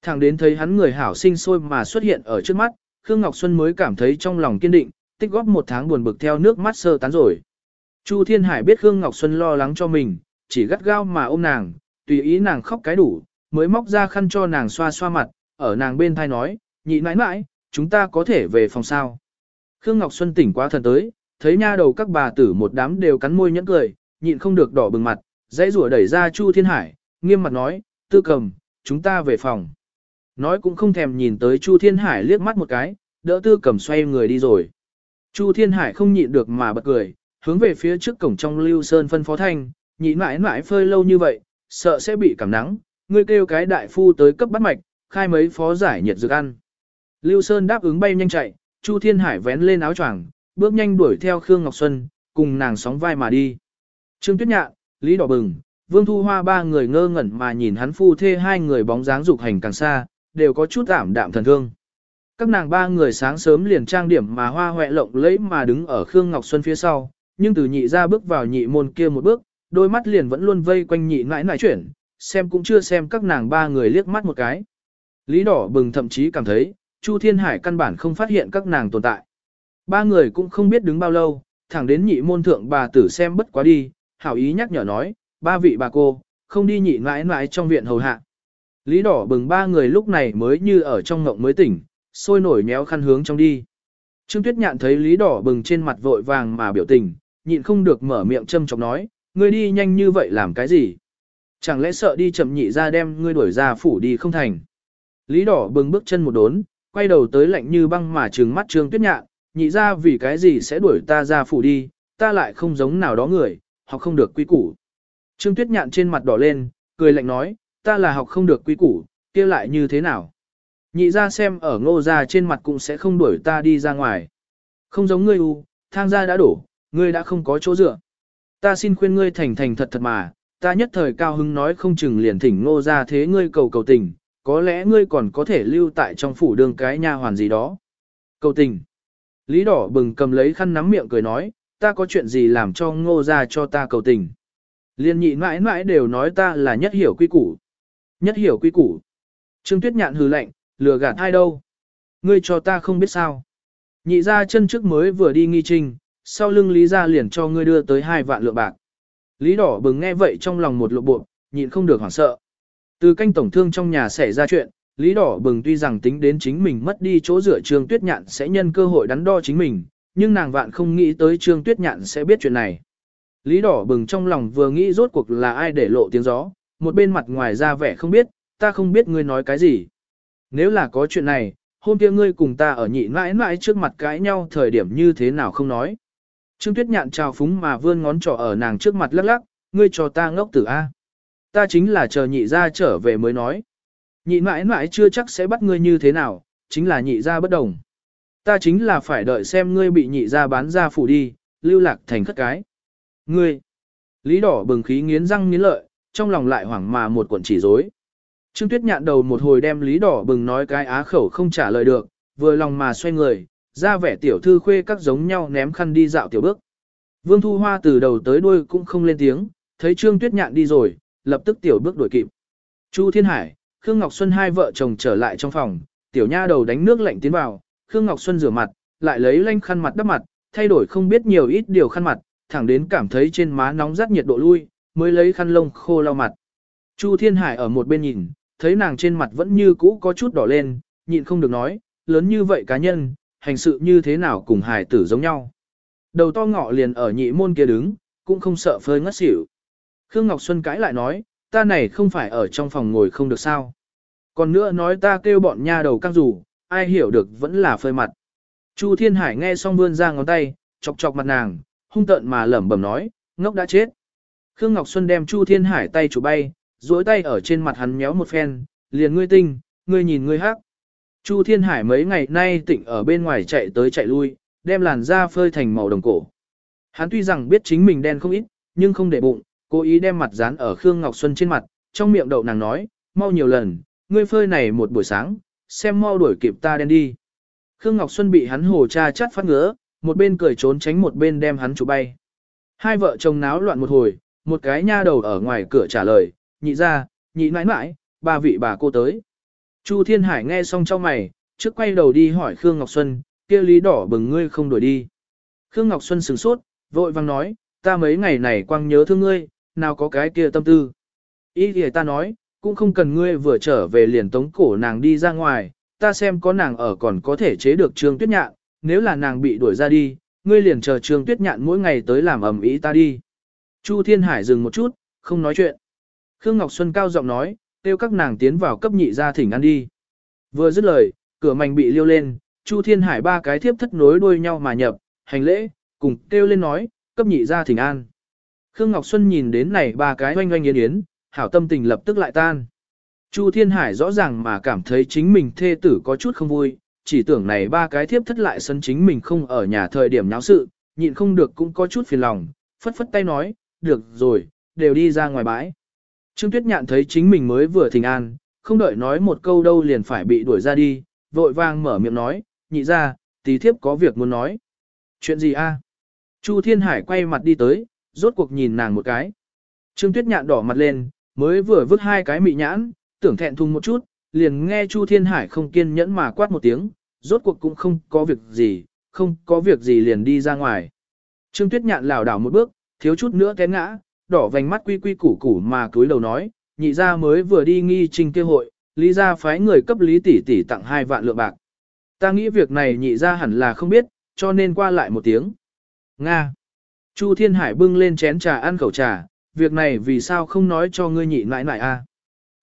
Thẳng đến thấy hắn người hảo sinh sôi mà xuất hiện ở trước mắt, Khương Ngọc Xuân mới cảm thấy trong lòng kiên định, tích góp một tháng buồn bực theo nước mắt sơ tán rồi. Chu Thiên Hải biết Khương Ngọc Xuân lo lắng cho mình, chỉ gắt gao mà ôm nàng, tùy ý nàng khóc cái đủ, mới móc ra khăn cho nàng xoa xoa mặt, ở nàng bên thai nói, nhị mãi mãi, chúng ta có thể về phòng sao. Khương Ngọc Xuân tỉnh quá thần tới, thấy nha đầu các bà tử một đám đều cắn môi nhẫn cười, nhịn không được đỏ bừng mặt, dãy rủa đẩy ra Chu Thiên Hải, nghiêm mặt nói, tư cầm, chúng ta về phòng. Nói cũng không thèm nhìn tới Chu Thiên Hải liếc mắt một cái, đỡ tư cầm xoay người đi rồi. Chu Thiên Hải không nhịn được mà bật cười, hướng về phía trước cổng trong Lưu Sơn phân phó thanh, nhịn mãi mãi phơi lâu như vậy, sợ sẽ bị cảm nắng, ngươi kêu cái đại phu tới cấp bắt mạch, khai mấy phó giải nhiệt dược ăn. Lưu Sơn đáp ứng bay nhanh chạy, Chu Thiên Hải vén lên áo choàng, bước nhanh đuổi theo Khương Ngọc Xuân, cùng nàng sóng vai mà đi. Trương Tuyết Nhạn, Lý Đỏ Bừng, Vương Thu Hoa ba người ngơ ngẩn mà nhìn hắn phu thê hai người bóng dáng dục hành càng xa, đều có chút ảm đạm thần thương. Các nàng ba người sáng sớm liền trang điểm mà hoa hoẹ lộng lẫy mà đứng ở Khương Ngọc Xuân phía sau, nhưng từ nhị ra bước vào nhị môn kia một bước, đôi mắt liền vẫn luôn vây quanh nhị nãi nãi chuyển, xem cũng chưa xem các nàng ba người liếc mắt một cái. Lý đỏ bừng thậm chí cảm thấy, Chu Thiên Hải căn bản không phát hiện các nàng tồn tại. Ba người cũng không biết đứng bao lâu, thẳng đến nhị môn thượng bà tử xem bất quá đi, hảo ý nhắc nhở nói, ba vị bà cô, không đi nhị mãi mãi trong viện hầu hạ. Lý đỏ bừng ba người lúc này mới như ở trong ngộng mới tỉnh, sôi nổi nhéo khăn hướng trong đi. Trương Tuyết Nhạn thấy Lý đỏ bừng trên mặt vội vàng mà biểu tình, nhịn không được mở miệng châm chọc nói, ngươi đi nhanh như vậy làm cái gì? Chẳng lẽ sợ đi chậm nhị ra đem ngươi đuổi ra phủ đi không thành? Lý đỏ bừng bước chân một đốn, quay đầu tới lạnh như băng mà trừng mắt Trương Tuyết Nhạn, nhị ra vì cái gì sẽ đuổi ta ra phủ đi, ta lại không giống nào đó người, học không được quý củ. Trương Tuyết Nhạn trên mặt đỏ lên, cười lạnh nói, ta là học không được quý củ, kia lại như thế nào? Nhị ra xem ở ngô ra trên mặt cũng sẽ không đuổi ta đi ra ngoài. Không giống ngươi u, thang gia đã đổ, ngươi đã không có chỗ dựa. Ta xin khuyên ngươi thành thành thật thật mà, ta nhất thời cao hứng nói không chừng liền thỉnh ngô ra thế ngươi cầu cầu tình, có lẽ ngươi còn có thể lưu tại trong phủ đường cái nha hoàn gì đó. Cầu tình. Lý đỏ bừng cầm lấy khăn nắm miệng cười nói, ta có chuyện gì làm cho ngô ra cho ta cầu tình. Liên nhị mãi mãi đều nói ta là nhất hiểu quy củ. Nhất hiểu quy củ. Trương Tuyết Nhạn hừ lạnh, lừa gạt ai đâu. Ngươi cho ta không biết sao. Nhị ra chân trước mới vừa đi nghi trinh, sau lưng Lý ra liền cho ngươi đưa tới hai vạn lượng bạc. Lý đỏ bừng nghe vậy trong lòng một lộ bộ, nhịn không được hoảng sợ. Từ canh tổng thương trong nhà xảy ra chuyện, Lý đỏ bừng tuy rằng tính đến chính mình mất đi chỗ dựa Trương Tuyết Nhạn sẽ nhân cơ hội đắn đo chính mình, nhưng nàng vạn không nghĩ tới Trương Tuyết Nhạn sẽ biết chuyện này. Lý đỏ bừng trong lòng vừa nghĩ rốt cuộc là ai để lộ tiếng gió, một bên mặt ngoài ra vẻ không biết, ta không biết ngươi nói cái gì. Nếu là có chuyện này, hôm kia ngươi cùng ta ở nhị mãi mãi trước mặt cãi nhau thời điểm như thế nào không nói. Trương Tuyết Nhạn trào phúng mà vươn ngón trỏ ở nàng trước mặt lắc lắc, ngươi cho ta ngốc tử A. Ta chính là chờ nhị ra trở về mới nói. Nhị mãi mãi chưa chắc sẽ bắt ngươi như thế nào, chính là nhị ra bất đồng. Ta chính là phải đợi xem ngươi bị nhị ra bán ra phủ đi, lưu lạc thành khất cái. Ngươi, lý đỏ bừng khí nghiến răng nghiến lợi, trong lòng lại hoảng mà một cuộn chỉ rối. Trương Tuyết nhạn đầu một hồi đem lý đỏ bừng nói cái á khẩu không trả lời được, vừa lòng mà xoay người, ra vẻ tiểu thư khuê các giống nhau ném khăn đi dạo tiểu bước. Vương Thu Hoa từ đầu tới đuôi cũng không lên tiếng, thấy Trương Tuyết nhạn đi rồi, lập tức tiểu bước đuổi kịp. Chu Thiên Hải, Khương Ngọc Xuân hai vợ chồng trở lại trong phòng, tiểu nha đầu đánh nước lạnh tiến vào, Khương Ngọc Xuân rửa mặt, lại lấy lanh khăn mặt đắp mặt, thay đổi không biết nhiều ít điều khăn mặt, thẳng đến cảm thấy trên má nóng rát nhiệt độ lui, mới lấy khăn lông khô lau mặt. Chu Thiên Hải ở một bên nhìn, thấy nàng trên mặt vẫn như cũ có chút đỏ lên, nhịn không được nói, lớn như vậy cá nhân, hành sự như thế nào cùng hải tử giống nhau. Đầu to ngọ liền ở nhị môn kia đứng, cũng không sợ phơi ngất xỉu. Khương Ngọc Xuân cãi lại nói, ta này không phải ở trong phòng ngồi không được sao. Còn nữa nói ta kêu bọn nha đầu căng rủ, ai hiểu được vẫn là phơi mặt. Chu Thiên Hải nghe xong vươn ra ngón tay, chọc chọc mặt nàng, hung tợn mà lẩm bẩm nói, ngốc đã chết. Khương Ngọc Xuân đem Chu Thiên Hải tay chủ bay, duỗi tay ở trên mặt hắn méo một phen, liền ngươi tinh, ngươi nhìn ngươi hắc. Chu Thiên Hải mấy ngày nay tỉnh ở bên ngoài chạy tới chạy lui, đem làn da phơi thành màu đồng cổ. Hắn tuy rằng biết chính mình đen không ít, nhưng không để bụng, cố ý đem mặt dán ở Khương Ngọc Xuân trên mặt, trong miệng đậu nàng nói, mau nhiều lần, ngươi phơi này một buổi sáng, xem mau đuổi kịp ta đen đi. Khương Ngọc Xuân bị hắn hồ cha chát phát ngứa, một bên cười trốn tránh một bên đem hắn chụp bay. Hai vợ chồng náo loạn một hồi, một cái nha đầu ở ngoài cửa trả lời, nhị ra, nhị mãi mãi, ba vị bà cô tới. Chu Thiên Hải nghe xong trong mày, trước quay đầu đi hỏi Khương Ngọc Xuân, kia lý đỏ bừng ngươi không đổi đi. Khương Ngọc Xuân sửng sốt, vội vang nói, ta mấy ngày này quang nhớ thương ngươi, nào có cái kia tâm tư. Ý thì ta nói, cũng không cần ngươi vừa trở về liền tống cổ nàng đi ra ngoài, ta xem có nàng ở còn có thể chế được Trương Tuyết Nhạn, nếu là nàng bị đuổi ra đi, ngươi liền chờ Trương Tuyết Nhạn mỗi ngày tới làm ẩm ý ta đi. Chu Thiên Hải dừng một chút, không nói chuyện. Khương Ngọc Xuân cao giọng nói, kêu các nàng tiến vào cấp nhị gia thỉnh ăn đi. Vừa dứt lời, cửa mảnh bị liêu lên, Chu Thiên Hải ba cái thiếp thất nối đuôi nhau mà nhập, hành lễ, cùng kêu lên nói, cấp nhị gia thỉnh an. Khương Ngọc Xuân nhìn đến này ba cái oanh oanh yến yến, hảo tâm tình lập tức lại tan. Chu Thiên Hải rõ ràng mà cảm thấy chính mình thê tử có chút không vui, chỉ tưởng này ba cái thiếp thất lại sân chính mình không ở nhà thời điểm nháo sự, nhịn không được cũng có chút phiền lòng, phất phất tay nói, được rồi, đều đi ra ngoài bãi. Trương Tuyết Nhạn thấy chính mình mới vừa thình an, không đợi nói một câu đâu liền phải bị đuổi ra đi, vội vang mở miệng nói, nhị ra, tí thiếp có việc muốn nói. Chuyện gì a? Chu Thiên Hải quay mặt đi tới, rốt cuộc nhìn nàng một cái. Trương Tuyết Nhạn đỏ mặt lên, mới vừa vứt hai cái mị nhãn, tưởng thẹn thùng một chút, liền nghe Chu Thiên Hải không kiên nhẫn mà quát một tiếng, rốt cuộc cũng không có việc gì, không có việc gì liền đi ra ngoài. Trương Tuyết Nhạn lảo đảo một bước, thiếu chút nữa té ngã, đỏ vành mắt quy quy củ củ mà cúi đầu nói, nhị gia mới vừa đi nghi trình kêu hội, lý gia phái người cấp lý tỷ tỷ tặng hai vạn lượng bạc. Ta nghĩ việc này nhị gia hẳn là không biết, cho nên qua lại một tiếng. Nga. Chu Thiên Hải bưng lên chén trà ăn khẩu trà, việc này vì sao không nói cho ngươi nhị nãi nãi a?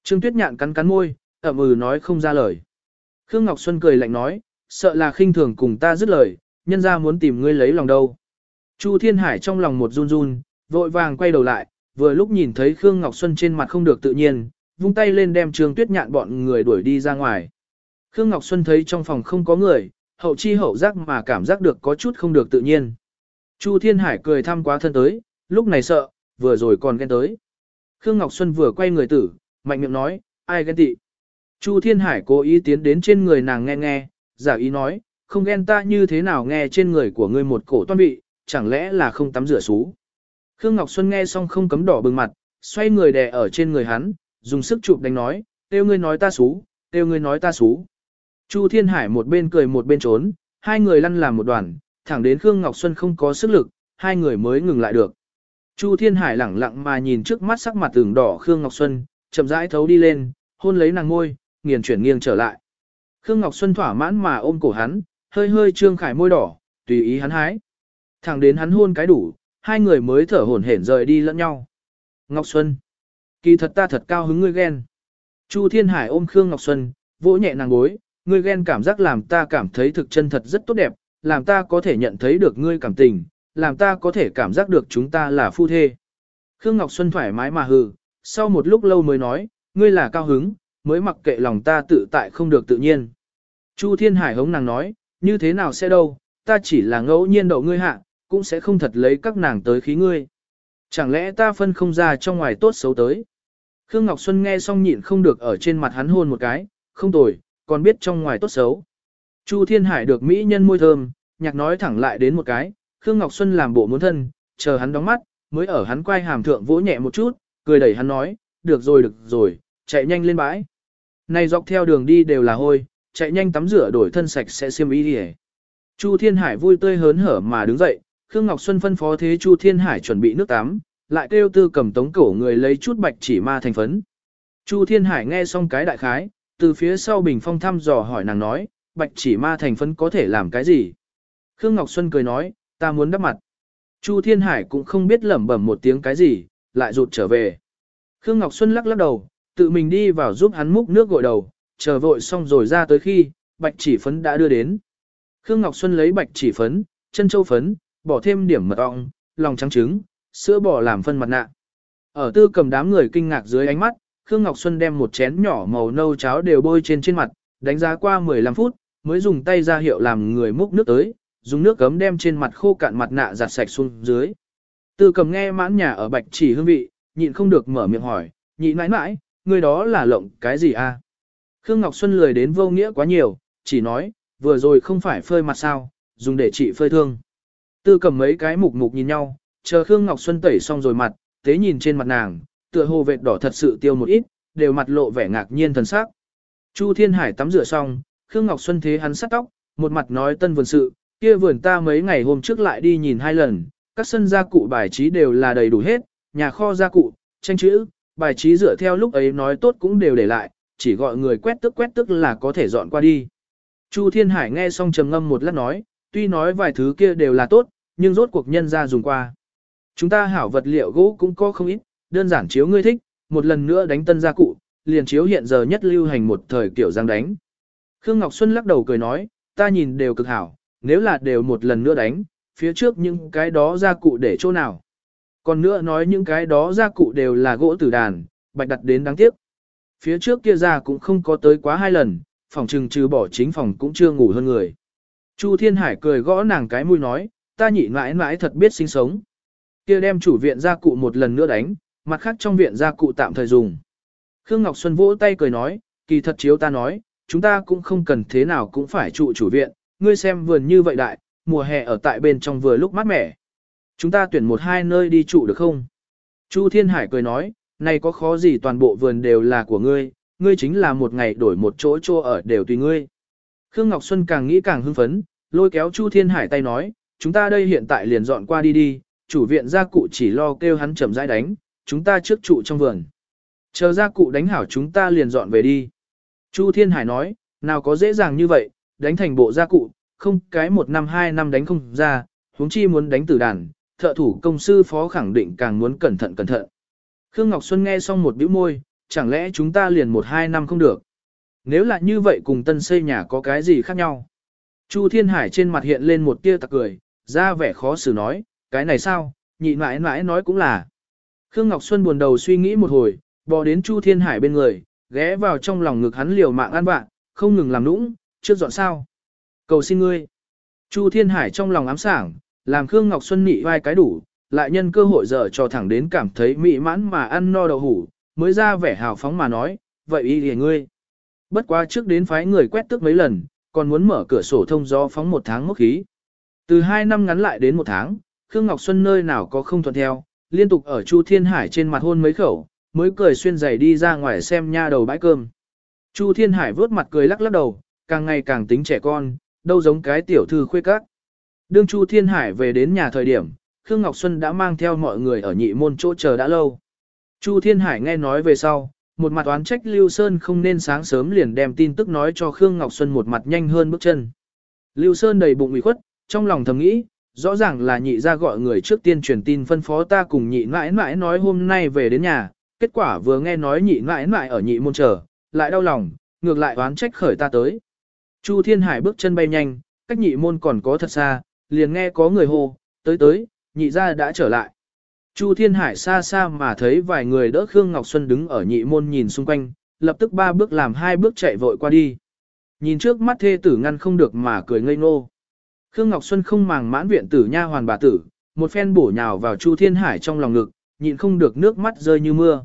Trương Tuyết Nhạn cắn cắn môi, ậm ừ nói không ra lời. Khương Ngọc Xuân cười lạnh nói, sợ là khinh thường cùng ta dứt lời, nhân ra muốn tìm ngươi lấy lòng đâu. Chu Thiên Hải trong lòng một run run, vội vàng quay đầu lại, vừa lúc nhìn thấy Khương Ngọc Xuân trên mặt không được tự nhiên, vung tay lên đem Trương Tuyết Nhạn bọn người đuổi đi ra ngoài. Khương Ngọc Xuân thấy trong phòng không có người, hậu chi hậu giác mà cảm giác được có chút không được tự nhiên. Chu Thiên Hải cười thăm quá thân tới, lúc này sợ, vừa rồi còn ghen tới. Khương Ngọc Xuân vừa quay người tử, mạnh miệng nói, ai ghen tị. Chu Thiên Hải cố ý tiến đến trên người nàng nghe nghe, giả ý nói, không ghen ta như thế nào nghe trên người của ngươi một cổ toan bị, chẳng lẽ là không tắm rửa xú. Khương Ngọc Xuân nghe xong không cấm đỏ bừng mặt, xoay người đè ở trên người hắn, dùng sức chụp đánh nói, tiêu ngươi nói ta xú, tiêu ngươi nói ta xú. Chu Thiên Hải một bên cười một bên trốn, hai người lăn làm một đoàn, thẳng đến Khương Ngọc Xuân không có sức lực, hai người mới ngừng lại được. Chu Thiên Hải lẳng lặng mà nhìn trước mắt sắc mặt tưởng đỏ Khương Ngọc Xuân, chậm rãi thấu đi lên, hôn lấy nàng ngôi, nghiền chuyển nghiêng trở lại. Khương Ngọc Xuân thỏa mãn mà ôm cổ hắn, hơi hơi trương khải môi đỏ, tùy ý hắn hái. Thẳng đến hắn hôn cái đủ, hai người mới thở hổn hển rời đi lẫn nhau. Ngọc Xuân, kỳ thật ta thật cao hứng ngươi ghen. Chu Thiên Hải ôm Khương Ngọc Xuân, vỗ nhẹ nàng gối, ngươi ghen cảm giác làm ta cảm thấy thực chân thật rất tốt đẹp, làm ta có thể nhận thấy được ngươi cảm tình, làm ta có thể cảm giác được chúng ta là phu thê. Khương Ngọc Xuân thoải mái mà hừ, sau một lúc lâu mới nói, ngươi là cao hứng, mới mặc kệ lòng ta tự tại không được tự nhiên. Chu Thiên Hải hống nàng nói, như thế nào sẽ đâu, ta chỉ là ngẫu nhiên đậu ngươi hạ, cũng sẽ không thật lấy các nàng tới khí ngươi. Chẳng lẽ ta phân không ra trong ngoài tốt xấu tới. Khương Ngọc Xuân nghe xong nhịn không được ở trên mặt hắn hôn một cái, không tồi, còn biết trong ngoài tốt xấu. Chu Thiên Hải được mỹ nhân môi thơm, nhạc nói thẳng lại đến một cái, Khương Ngọc Xuân làm bộ muốn thân, chờ hắn đóng mắt, mới ở hắn quay hàm thượng vỗ nhẹ một chút, cười đẩy hắn nói, được rồi được rồi, chạy nhanh lên bãi. Này dọc theo đường đi đều là hôi, chạy nhanh tắm rửa đổi thân sạch sẽ xiêm y đi Chu Thiên Hải vui tươi hớn hở mà đứng dậy, Khương Ngọc Xuân phân phó thế Chu Thiên Hải chuẩn bị nước tắm, lại kêu tư cầm tống cổ người lấy chút bạch chỉ ma thành phấn. Chu Thiên Hải nghe xong cái đại khái, từ phía sau bình phong thăm dò hỏi nàng nói, bạch chỉ ma thành phấn có thể làm cái gì? Khương Ngọc Xuân cười nói, ta muốn đắp mặt. Chu Thiên Hải cũng không biết lẩm bẩm một tiếng cái gì, lại rụt trở về. Khương Ngọc Xuân lắc lắc đầu, tự mình đi vào giúp hắn múc nước gội đầu, chờ vội xong rồi ra tới khi, bạch chỉ phấn đã đưa đến. Khương Ngọc Xuân lấy bạch chỉ phấn, chân châu phấn, bỏ thêm điểm mật ong, lòng trắng trứng, sữa bò làm phân mặt nạ. Ở tư cầm đám người kinh ngạc dưới ánh mắt, Khương Ngọc Xuân đem một chén nhỏ màu nâu cháo đều bôi trên trên mặt, đánh giá qua 15 phút, mới dùng tay ra hiệu làm người múc nước tới, dùng nước gấm đem trên mặt khô cạn mặt nạ giặt sạch xuống dưới. Tư cầm nghe mãn nhà ở bạch chỉ hương vị, nhịn không được mở miệng hỏi, nhịn mãi mãi, người đó là lộng cái gì a? Khương Ngọc Xuân lười đến vô nghĩa quá nhiều, chỉ nói, vừa rồi không phải phơi mặt sao, dùng để trị phơi thương. Tư cầm mấy cái mục mục nhìn nhau, chờ Khương Ngọc Xuân tẩy xong rồi mặt, tế nhìn trên mặt nàng, tựa hồ vệt đỏ thật sự tiêu một ít, đều mặt lộ vẻ ngạc nhiên thần sắc. Chu Thiên Hải tắm rửa xong, Khương Ngọc Xuân thế hắn sắt tóc, một mặt nói tân vườn sự, kia vườn ta mấy ngày hôm trước lại đi nhìn hai lần, các sân gia cụ bài trí đều là đầy đủ hết, nhà kho gia cụ, tranh chữ, bài trí dựa theo lúc ấy nói tốt cũng đều để lại, chỉ gọi người quét tức quét tức là có thể dọn qua đi. Chu Thiên Hải nghe xong trầm ngâm một lát nói, tuy nói vài thứ kia đều là tốt, nhưng rốt cuộc nhân ra dùng qua. Chúng ta hảo vật liệu gỗ cũng có không ít, đơn giản chiếu ngươi thích, một lần nữa đánh tân gia cụ, liền chiếu hiện giờ nhất lưu hành một thời kiểu giang đánh. Khương Ngọc Xuân lắc đầu cười nói, ta nhìn đều cực hảo, nếu là đều một lần nữa đánh, phía trước những cái đó gia cụ để chỗ nào. Còn nữa nói những cái đó gia cụ đều là gỗ tử đàn, bạch đặt đến đáng tiếc. Phía trước kia ra cũng không có tới quá hai lần, phòng trừng trừ bỏ chính phòng cũng chưa ngủ hơn người. Chu Thiên Hải cười gõ nàng cái mũi nói, ta nhị mãi mãi thật biết sinh sống. Kia đem chủ viện gia cụ một lần nữa đánh, mặt khác trong viện gia cụ tạm thời dùng. Khương Ngọc Xuân vỗ tay cười nói, kỳ thật chiếu ta nói, chúng ta cũng không cần thế nào cũng phải trụ chủ viện, ngươi xem vườn như vậy đại, mùa hè ở tại bên trong vừa lúc mát mẻ. Chúng ta tuyển một hai nơi đi trụ được không? Chu Thiên Hải cười nói, này có khó gì toàn bộ vườn đều là của ngươi, ngươi chính là một ngày đổi một chỗ chỗ ở đều tùy ngươi. Khương Ngọc Xuân càng nghĩ càng hưng phấn, lôi kéo Chu Thiên Hải tay nói, chúng ta đây hiện tại liền dọn qua đi đi, chủ viện gia cụ chỉ lo kêu hắn chậm rãi đánh, chúng ta trước trụ trong vườn. Chờ gia cụ đánh hảo chúng ta liền dọn về đi. Chu Thiên Hải nói, nào có dễ dàng như vậy, đánh thành bộ gia cụ, không cái một năm hai năm đánh không ra, huống chi muốn đánh tử đàn, thợ thủ công sư phó khẳng định càng muốn cẩn thận cẩn thận. Khương Ngọc Xuân nghe xong một bĩu môi, chẳng lẽ chúng ta liền một hai năm không được. Nếu là như vậy cùng tân xây nhà có cái gì khác nhau? Chu Thiên Hải trên mặt hiện lên một tia tặc cười, ra vẻ khó xử nói, cái này sao, nhị mãi mãi nói cũng là. Khương Ngọc Xuân buồn đầu suy nghĩ một hồi, bò đến Chu Thiên Hải bên người, ghé vào trong lòng ngực hắn liều mạng ăn bạn, không ngừng làm nũng, trước dọn sao. Cầu xin ngươi. Chu Thiên Hải trong lòng ám sảng, làm Khương Ngọc Xuân nị vai cái đủ, lại nhân cơ hội giờ cho thẳng đến cảm thấy mỹ mãn mà ăn no đậu hủ, mới ra vẻ hào phóng mà nói, vậy ý thì ngươi. Bất quá trước đến phái người quét tước mấy lần, còn muốn mở cửa sổ thông gió phóng một tháng mốc khí. Từ hai năm ngắn lại đến một tháng, Khương Ngọc Xuân nơi nào có không thuận theo, liên tục ở Chu Thiên Hải trên mặt hôn mấy khẩu, mới cười xuyên giày đi ra ngoài xem nha đầu bãi cơm. Chu Thiên Hải vớt mặt cười lắc lắc đầu, càng ngày càng tính trẻ con, đâu giống cái tiểu thư khuê các. Đương Chu Thiên Hải về đến nhà thời điểm, Khương Ngọc Xuân đã mang theo mọi người ở nhị môn chỗ chờ đã lâu. Chu Thiên Hải nghe nói về sau, một mặt oán trách Lưu Sơn không nên sáng sớm liền đem tin tức nói cho Khương Ngọc Xuân một mặt nhanh hơn bước chân. Lưu Sơn đầy bụng ủy khuất, trong lòng thầm nghĩ, rõ ràng là nhị ra gọi người trước tiên truyền tin phân phó ta cùng nhị mãi mãi nói hôm nay về đến nhà, kết quả vừa nghe nói nhị mãi mãi ở nhị môn chờ, lại đau lòng, ngược lại oán trách khởi ta tới. Chu Thiên Hải bước chân bay nhanh, cách nhị môn còn có thật xa, liền nghe có người hô, tới tới, nhị ra đã trở lại. Chu Thiên Hải xa xa mà thấy vài người đỡ Khương Ngọc Xuân đứng ở nhị môn nhìn xung quanh, lập tức ba bước làm hai bước chạy vội qua đi. Nhìn trước mắt thê tử ngăn không được mà cười ngây ngô. Khương Ngọc Xuân không màng mãn viện tử nha hoàn bà tử, một phen bổ nhào vào Chu Thiên Hải trong lòng ngực, nhịn không được nước mắt rơi như mưa.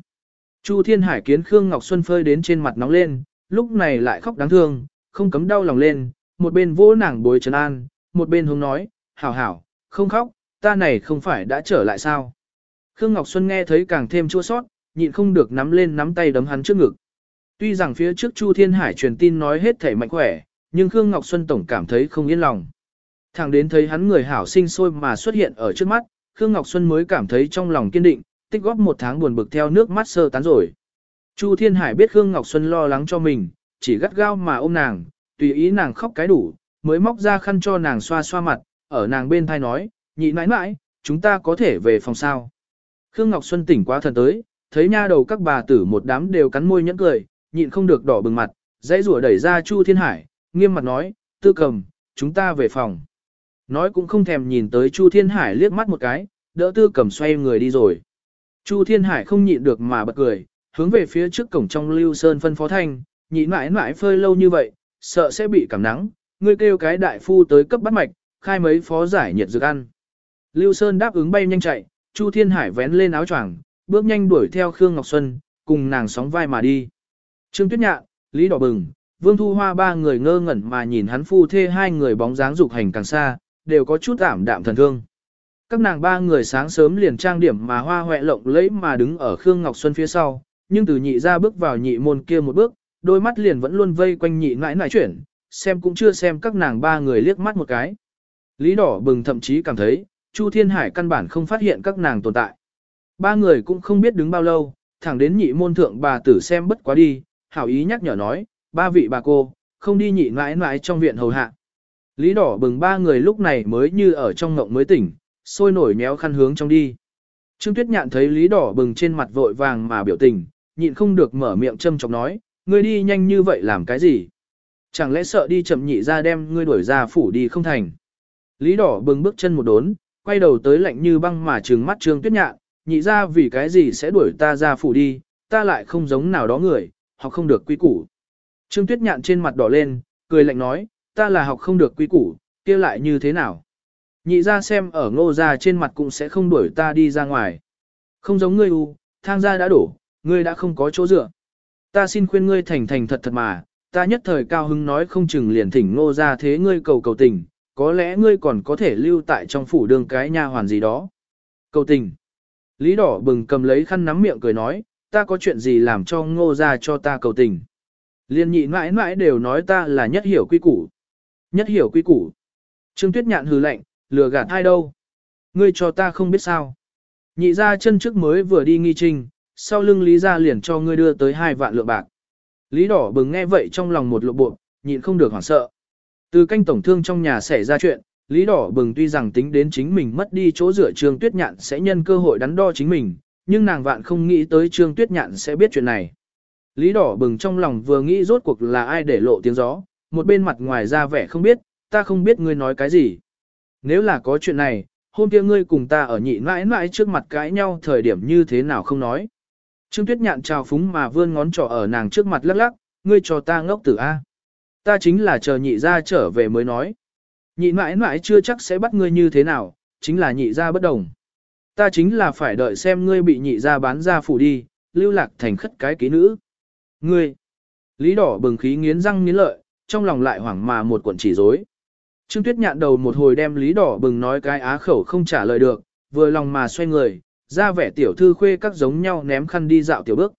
Chu Thiên Hải kiến Khương Ngọc Xuân phơi đến trên mặt nóng lên, lúc này lại khóc đáng thương, không cấm đau lòng lên, một bên vỗ nàng bối trấn an, một bên hướng nói, hảo hảo, không khóc, ta này không phải đã trở lại sao. Khương Ngọc Xuân nghe thấy càng thêm chua sót, nhịn không được nắm lên nắm tay đấm hắn trước ngực. Tuy rằng phía trước Chu Thiên Hải truyền tin nói hết thể mạnh khỏe, nhưng Khương Ngọc Xuân tổng cảm thấy không yên lòng. Thẳng đến thấy hắn người hảo sinh sôi mà xuất hiện ở trước mắt, Khương Ngọc Xuân mới cảm thấy trong lòng kiên định, tích góp một tháng buồn bực theo nước mắt sơ tán rồi. Chu Thiên Hải biết Khương Ngọc Xuân lo lắng cho mình, chỉ gắt gao mà ôm nàng, tùy ý nàng khóc cái đủ, mới móc ra khăn cho nàng xoa xoa mặt, ở nàng bên thai nói, nhị mãi mãi, chúng ta có thể về phòng sao. Khương Ngọc Xuân tỉnh quá thần tới, thấy nha đầu các bà tử một đám đều cắn môi nhẫn cười, nhịn không được đỏ bừng mặt, dãy rủa đẩy ra Chu Thiên Hải, nghiêm mặt nói, tư cầm, chúng ta về phòng. Nói cũng không thèm nhìn tới Chu Thiên Hải liếc mắt một cái, đỡ tư cầm xoay người đi rồi. Chu Thiên Hải không nhịn được mà bật cười, hướng về phía trước cổng trong Lưu Sơn phân phó thanh, nhịn mãi mãi phơi lâu như vậy, sợ sẽ bị cảm nắng, ngươi kêu cái đại phu tới cấp bắt mạch, khai mấy phó giải nhiệt dược ăn. Lưu Sơn đáp ứng bay nhanh chạy, Chu Thiên Hải vén lên áo choàng, bước nhanh đuổi theo Khương Ngọc Xuân, cùng nàng sóng vai mà đi. Trương Tuyết Nhạn, Lý Đỏ Bừng, Vương Thu Hoa ba người ngơ ngẩn mà nhìn hắn phu thê hai người bóng dáng dục hành càng xa, đều có chút ảm đạm thần thương. Các nàng ba người sáng sớm liền trang điểm mà hoa hoẹ lộng lẫy mà đứng ở Khương Ngọc Xuân phía sau, nhưng từ nhị ra bước vào nhị môn kia một bước, đôi mắt liền vẫn luôn vây quanh nhị nãi nãi chuyển, xem cũng chưa xem các nàng ba người liếc mắt một cái. Lý đỏ bừng thậm chí cảm thấy, Chu Thiên Hải căn bản không phát hiện các nàng tồn tại. Ba người cũng không biết đứng bao lâu, thẳng đến nhị môn thượng bà tử xem bất quá đi, hảo ý nhắc nhở nói, ba vị bà cô, không đi nhị mãi mãi trong viện hầu hạ. Lý đỏ bừng ba người lúc này mới như ở trong ngộng mới tỉnh, sôi nổi méo khăn hướng trong đi. Trương Tuyết Nhạn thấy Lý đỏ bừng trên mặt vội vàng mà biểu tình, nhịn không được mở miệng châm chọc nói, ngươi đi nhanh như vậy làm cái gì? Chẳng lẽ sợ đi chậm nhị ra đem ngươi đuổi ra phủ đi không thành? Lý đỏ bừng bước chân một đốn, quay đầu tới lạnh như băng mà trừng mắt Trương Tuyết Nhạn, nhị ra vì cái gì sẽ đuổi ta ra phủ đi, ta lại không giống nào đó người, học không được quy củ. Trương Tuyết Nhạn trên mặt đỏ lên, cười lạnh nói, ta là học không được quy củ, kia lại như thế nào? Nhị ra xem ở ngô ra trên mặt cũng sẽ không đuổi ta đi ra ngoài. Không giống ngươi u, thang gia đã đổ, ngươi đã không có chỗ dựa. Ta xin khuyên ngươi thành thành thật thật mà, ta nhất thời cao hứng nói không chừng liền thỉnh ngô ra thế ngươi cầu cầu tình, có lẽ ngươi còn có thể lưu tại trong phủ đường cái nha hoàn gì đó. Cầu tình. Lý đỏ bừng cầm lấy khăn nắm miệng cười nói, ta có chuyện gì làm cho ngô ra cho ta cầu tình. Liên nhị mãi mãi đều nói ta là nhất hiểu quy củ. Nhất hiểu quy củ. Trương Tuyết Nhạn hừ lạnh, lừa gạt ai đâu. Ngươi cho ta không biết sao. Nhị ra chân trước mới vừa đi nghi trình, sau lưng Lý ra liền cho ngươi đưa tới hai vạn lượng bạc. Lý đỏ bừng nghe vậy trong lòng một lộ bộ, nhịn không được hoảng sợ. Từ canh tổng thương trong nhà xảy ra chuyện, Lý đỏ bừng tuy rằng tính đến chính mình mất đi chỗ rửa Trường Tuyết Nhạn sẽ nhân cơ hội đắn đo chính mình, nhưng nàng vạn không nghĩ tới Trương Tuyết Nhạn sẽ biết chuyện này. Lý đỏ bừng trong lòng vừa nghĩ rốt cuộc là ai để lộ tiếng gió, một bên mặt ngoài ra vẻ không biết, ta không biết ngươi nói cái gì. Nếu là có chuyện này, hôm kia ngươi cùng ta ở nhị mãi mãi trước mặt cãi nhau thời điểm như thế nào không nói. Trương Tuyết Nhạn trào phúng mà vươn ngón trỏ ở nàng trước mặt lắc lắc, ngươi cho ta ngốc tử A. Ta chính là chờ nhị ra trở về mới nói. Nhị mãi mãi chưa chắc sẽ bắt ngươi như thế nào, chính là nhị ra bất đồng. Ta chính là phải đợi xem ngươi bị nhị ra bán ra phủ đi, lưu lạc thành khất cái ký nữ. Ngươi, lý đỏ bừng khí nghiến răng nghiến lợi, trong lòng lại hoảng mà một cuộn chỉ rối. Trương Tuyết nhạn đầu một hồi đem lý đỏ bừng nói cái á khẩu không trả lời được, vừa lòng mà xoay người, ra vẻ tiểu thư khuê các giống nhau ném khăn đi dạo tiểu bước.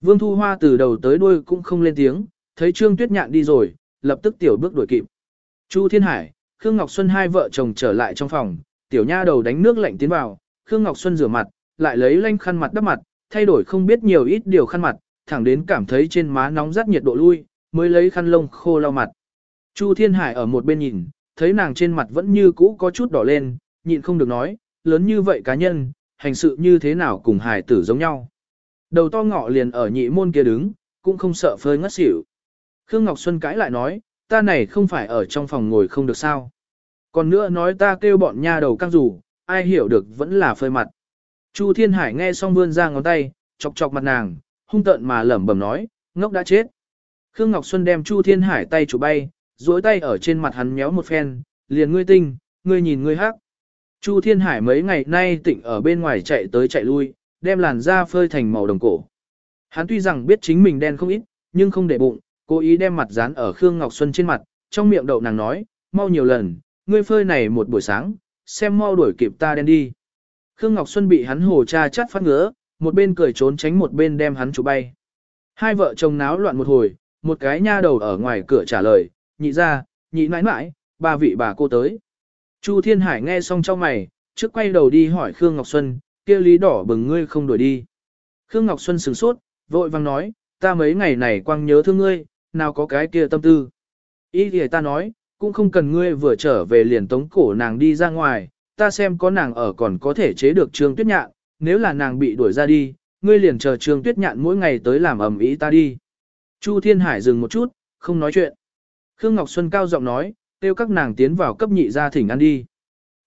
Vương Thu Hoa từ đầu tới đuôi cũng không lên tiếng, thấy Trương Tuyết nhạn đi rồi, lập tức tiểu bước đuổi kịp. Chu Thiên Hải, Khương Ngọc Xuân hai vợ chồng trở lại trong phòng, tiểu nha đầu đánh nước lạnh tiến vào, Khương Ngọc Xuân rửa mặt, lại lấy lanh khăn mặt đắp mặt, thay đổi không biết nhiều ít điều khăn mặt, thẳng đến cảm thấy trên má nóng rát nhiệt độ lui, mới lấy khăn lông khô lau mặt. Chu Thiên Hải ở một bên nhìn, thấy nàng trên mặt vẫn như cũ có chút đỏ lên, nhịn không được nói, lớn như vậy cá nhân, hành sự như thế nào cùng hải tử giống nhau. Đầu to ngọ liền ở nhị môn kia đứng, cũng không sợ phơi ngất xỉu. Khương Ngọc Xuân cãi lại nói, ta này không phải ở trong phòng ngồi không được sao. Còn nữa nói ta kêu bọn nha đầu căng rủ, ai hiểu được vẫn là phơi mặt. Chu Thiên Hải nghe xong vươn ra ngón tay, chọc chọc mặt nàng, hung tợn mà lẩm bẩm nói, ngốc đã chết. Khương Ngọc Xuân đem Chu Thiên Hải tay chủ bay, duỗi tay ở trên mặt hắn méo một phen, liền ngươi tinh, ngươi nhìn ngươi hắc. Chu Thiên Hải mấy ngày nay tịnh ở bên ngoài chạy tới chạy lui, đem làn da phơi thành màu đồng cổ. Hắn tuy rằng biết chính mình đen không ít, nhưng không để bụng, cố ý đem mặt dán ở Khương Ngọc Xuân trên mặt, trong miệng đậu nàng nói, mau nhiều lần, ngươi phơi này một buổi sáng, xem mau đuổi kịp ta đen đi. Khương Ngọc Xuân bị hắn hồ cha chát phát ngứa, một bên cười trốn tránh một bên đem hắn chụp bay. Hai vợ chồng náo loạn một hồi, một cái nha đầu ở ngoài cửa trả lời, nhị ra, nhị mãi mãi, ba vị bà cô tới. Chu Thiên Hải nghe xong cho mày, trước quay đầu đi hỏi Khương Ngọc Xuân, kia lý đỏ bừng ngươi không đuổi đi. Khương Ngọc Xuân sửng sốt, vội vang nói, ta mấy ngày này quang nhớ thương ngươi, nào có cái kia tâm tư. Ý thì ta nói, cũng không cần ngươi vừa trở về liền tống cổ nàng đi ra ngoài, ta xem có nàng ở còn có thể chế được Trương Tuyết Nhạn, nếu là nàng bị đuổi ra đi, ngươi liền chờ Trương Tuyết Nhạn mỗi ngày tới làm ầm ĩ ta đi. Chu Thiên Hải dừng một chút, không nói chuyện. Khương Ngọc Xuân cao giọng nói, kêu các nàng tiến vào cấp nhị gia thỉnh ăn đi.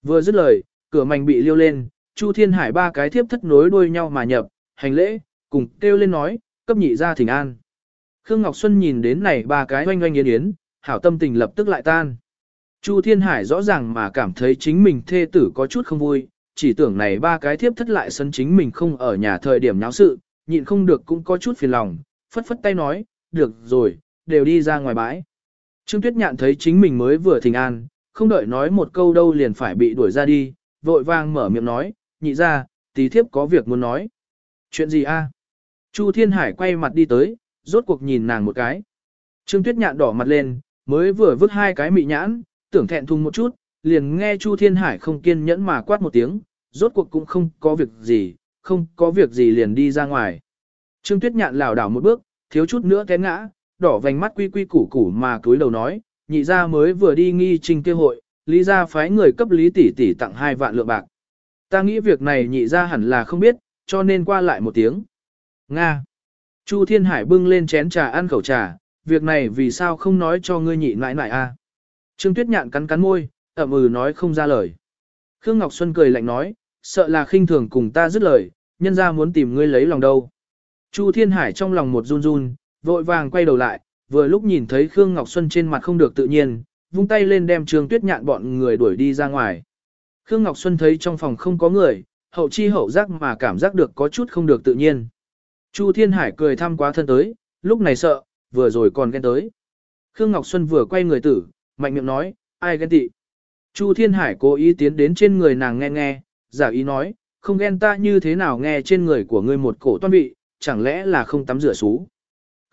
Vừa dứt lời, cửa mảnh bị liêu lên, Chu Thiên Hải ba cái thiếp thất nối đuôi nhau mà nhập, hành lễ, cùng kêu lên nói, cấp nhị gia thỉnh an. Khương Ngọc Xuân nhìn đến này ba cái oanh oanh yến yến, hảo tâm tình lập tức lại tan. Chu Thiên Hải rõ ràng mà cảm thấy chính mình thê tử có chút không vui, chỉ tưởng này ba cái thiếp thất lại sân chính mình không ở nhà thời điểm náo sự, nhịn không được cũng có chút phiền lòng, phất phất tay nói, được rồi, đều đi ra ngoài bãi. Trương Tuyết Nhạn thấy chính mình mới vừa thỉnh an, không đợi nói một câu đâu liền phải bị đuổi ra đi, vội vàng mở miệng nói, nhị ra, tí thiếp có việc muốn nói. Chuyện gì a? Chu Thiên Hải quay mặt đi tới, rốt cuộc nhìn nàng một cái. Trương Tuyết Nhạn đỏ mặt lên, mới vừa vứt hai cái mị nhãn, tưởng thẹn thùng một chút, liền nghe Chu Thiên Hải không kiên nhẫn mà quát một tiếng, rốt cuộc cũng không có việc gì, không có việc gì liền đi ra ngoài. Trương Tuyết Nhạn lảo đảo một bước, thiếu chút nữa té ngã, đỏ vành mắt quy quy củ củ mà cúi đầu nói, nhị gia mới vừa đi nghi trình kêu hội, lý gia phái người cấp lý tỷ tỷ tặng hai vạn lượng bạc. Ta nghĩ việc này nhị gia hẳn là không biết, cho nên qua lại một tiếng. Nga. Chu Thiên Hải bưng lên chén trà ăn khẩu trà, việc này vì sao không nói cho ngươi nhị nãi nãi a? Trương Tuyết Nhạn cắn cắn môi, ậm ừ nói không ra lời. Khương Ngọc Xuân cười lạnh nói, sợ là khinh thường cùng ta dứt lời, nhân ra muốn tìm ngươi lấy lòng đâu. Chu Thiên Hải trong lòng một run run, vội vàng quay đầu lại, vừa lúc nhìn thấy Khương Ngọc Xuân trên mặt không được tự nhiên, vung tay lên đem Trương Tuyết Nhạn bọn người đuổi đi ra ngoài. Khương Ngọc Xuân thấy trong phòng không có người, hậu chi hậu giác mà cảm giác được có chút không được tự nhiên. Chu Thiên Hải cười thăm quá thân tới, lúc này sợ, vừa rồi còn ghen tới. Khương Ngọc Xuân vừa quay người tử, mạnh miệng nói, ai ghen tị. Chu Thiên Hải cố ý tiến đến trên người nàng nghe nghe, giả ý nói, không ghen ta như thế nào nghe trên người của ngươi một cổ toan vị, chẳng lẽ là không tắm rửa xú.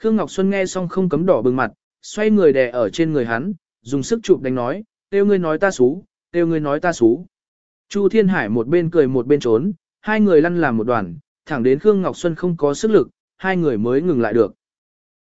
Khương Ngọc Xuân nghe xong không cấm đỏ bừng mặt, xoay người đè ở trên người hắn, dùng sức chụp đánh nói, tiêu ngươi nói ta xú, tiêu ngươi nói ta xú. Chu Thiên Hải một bên cười một bên trốn, hai người lăn làm một đoàn, thẳng đến Khương Ngọc Xuân không có sức lực, hai người mới ngừng lại được.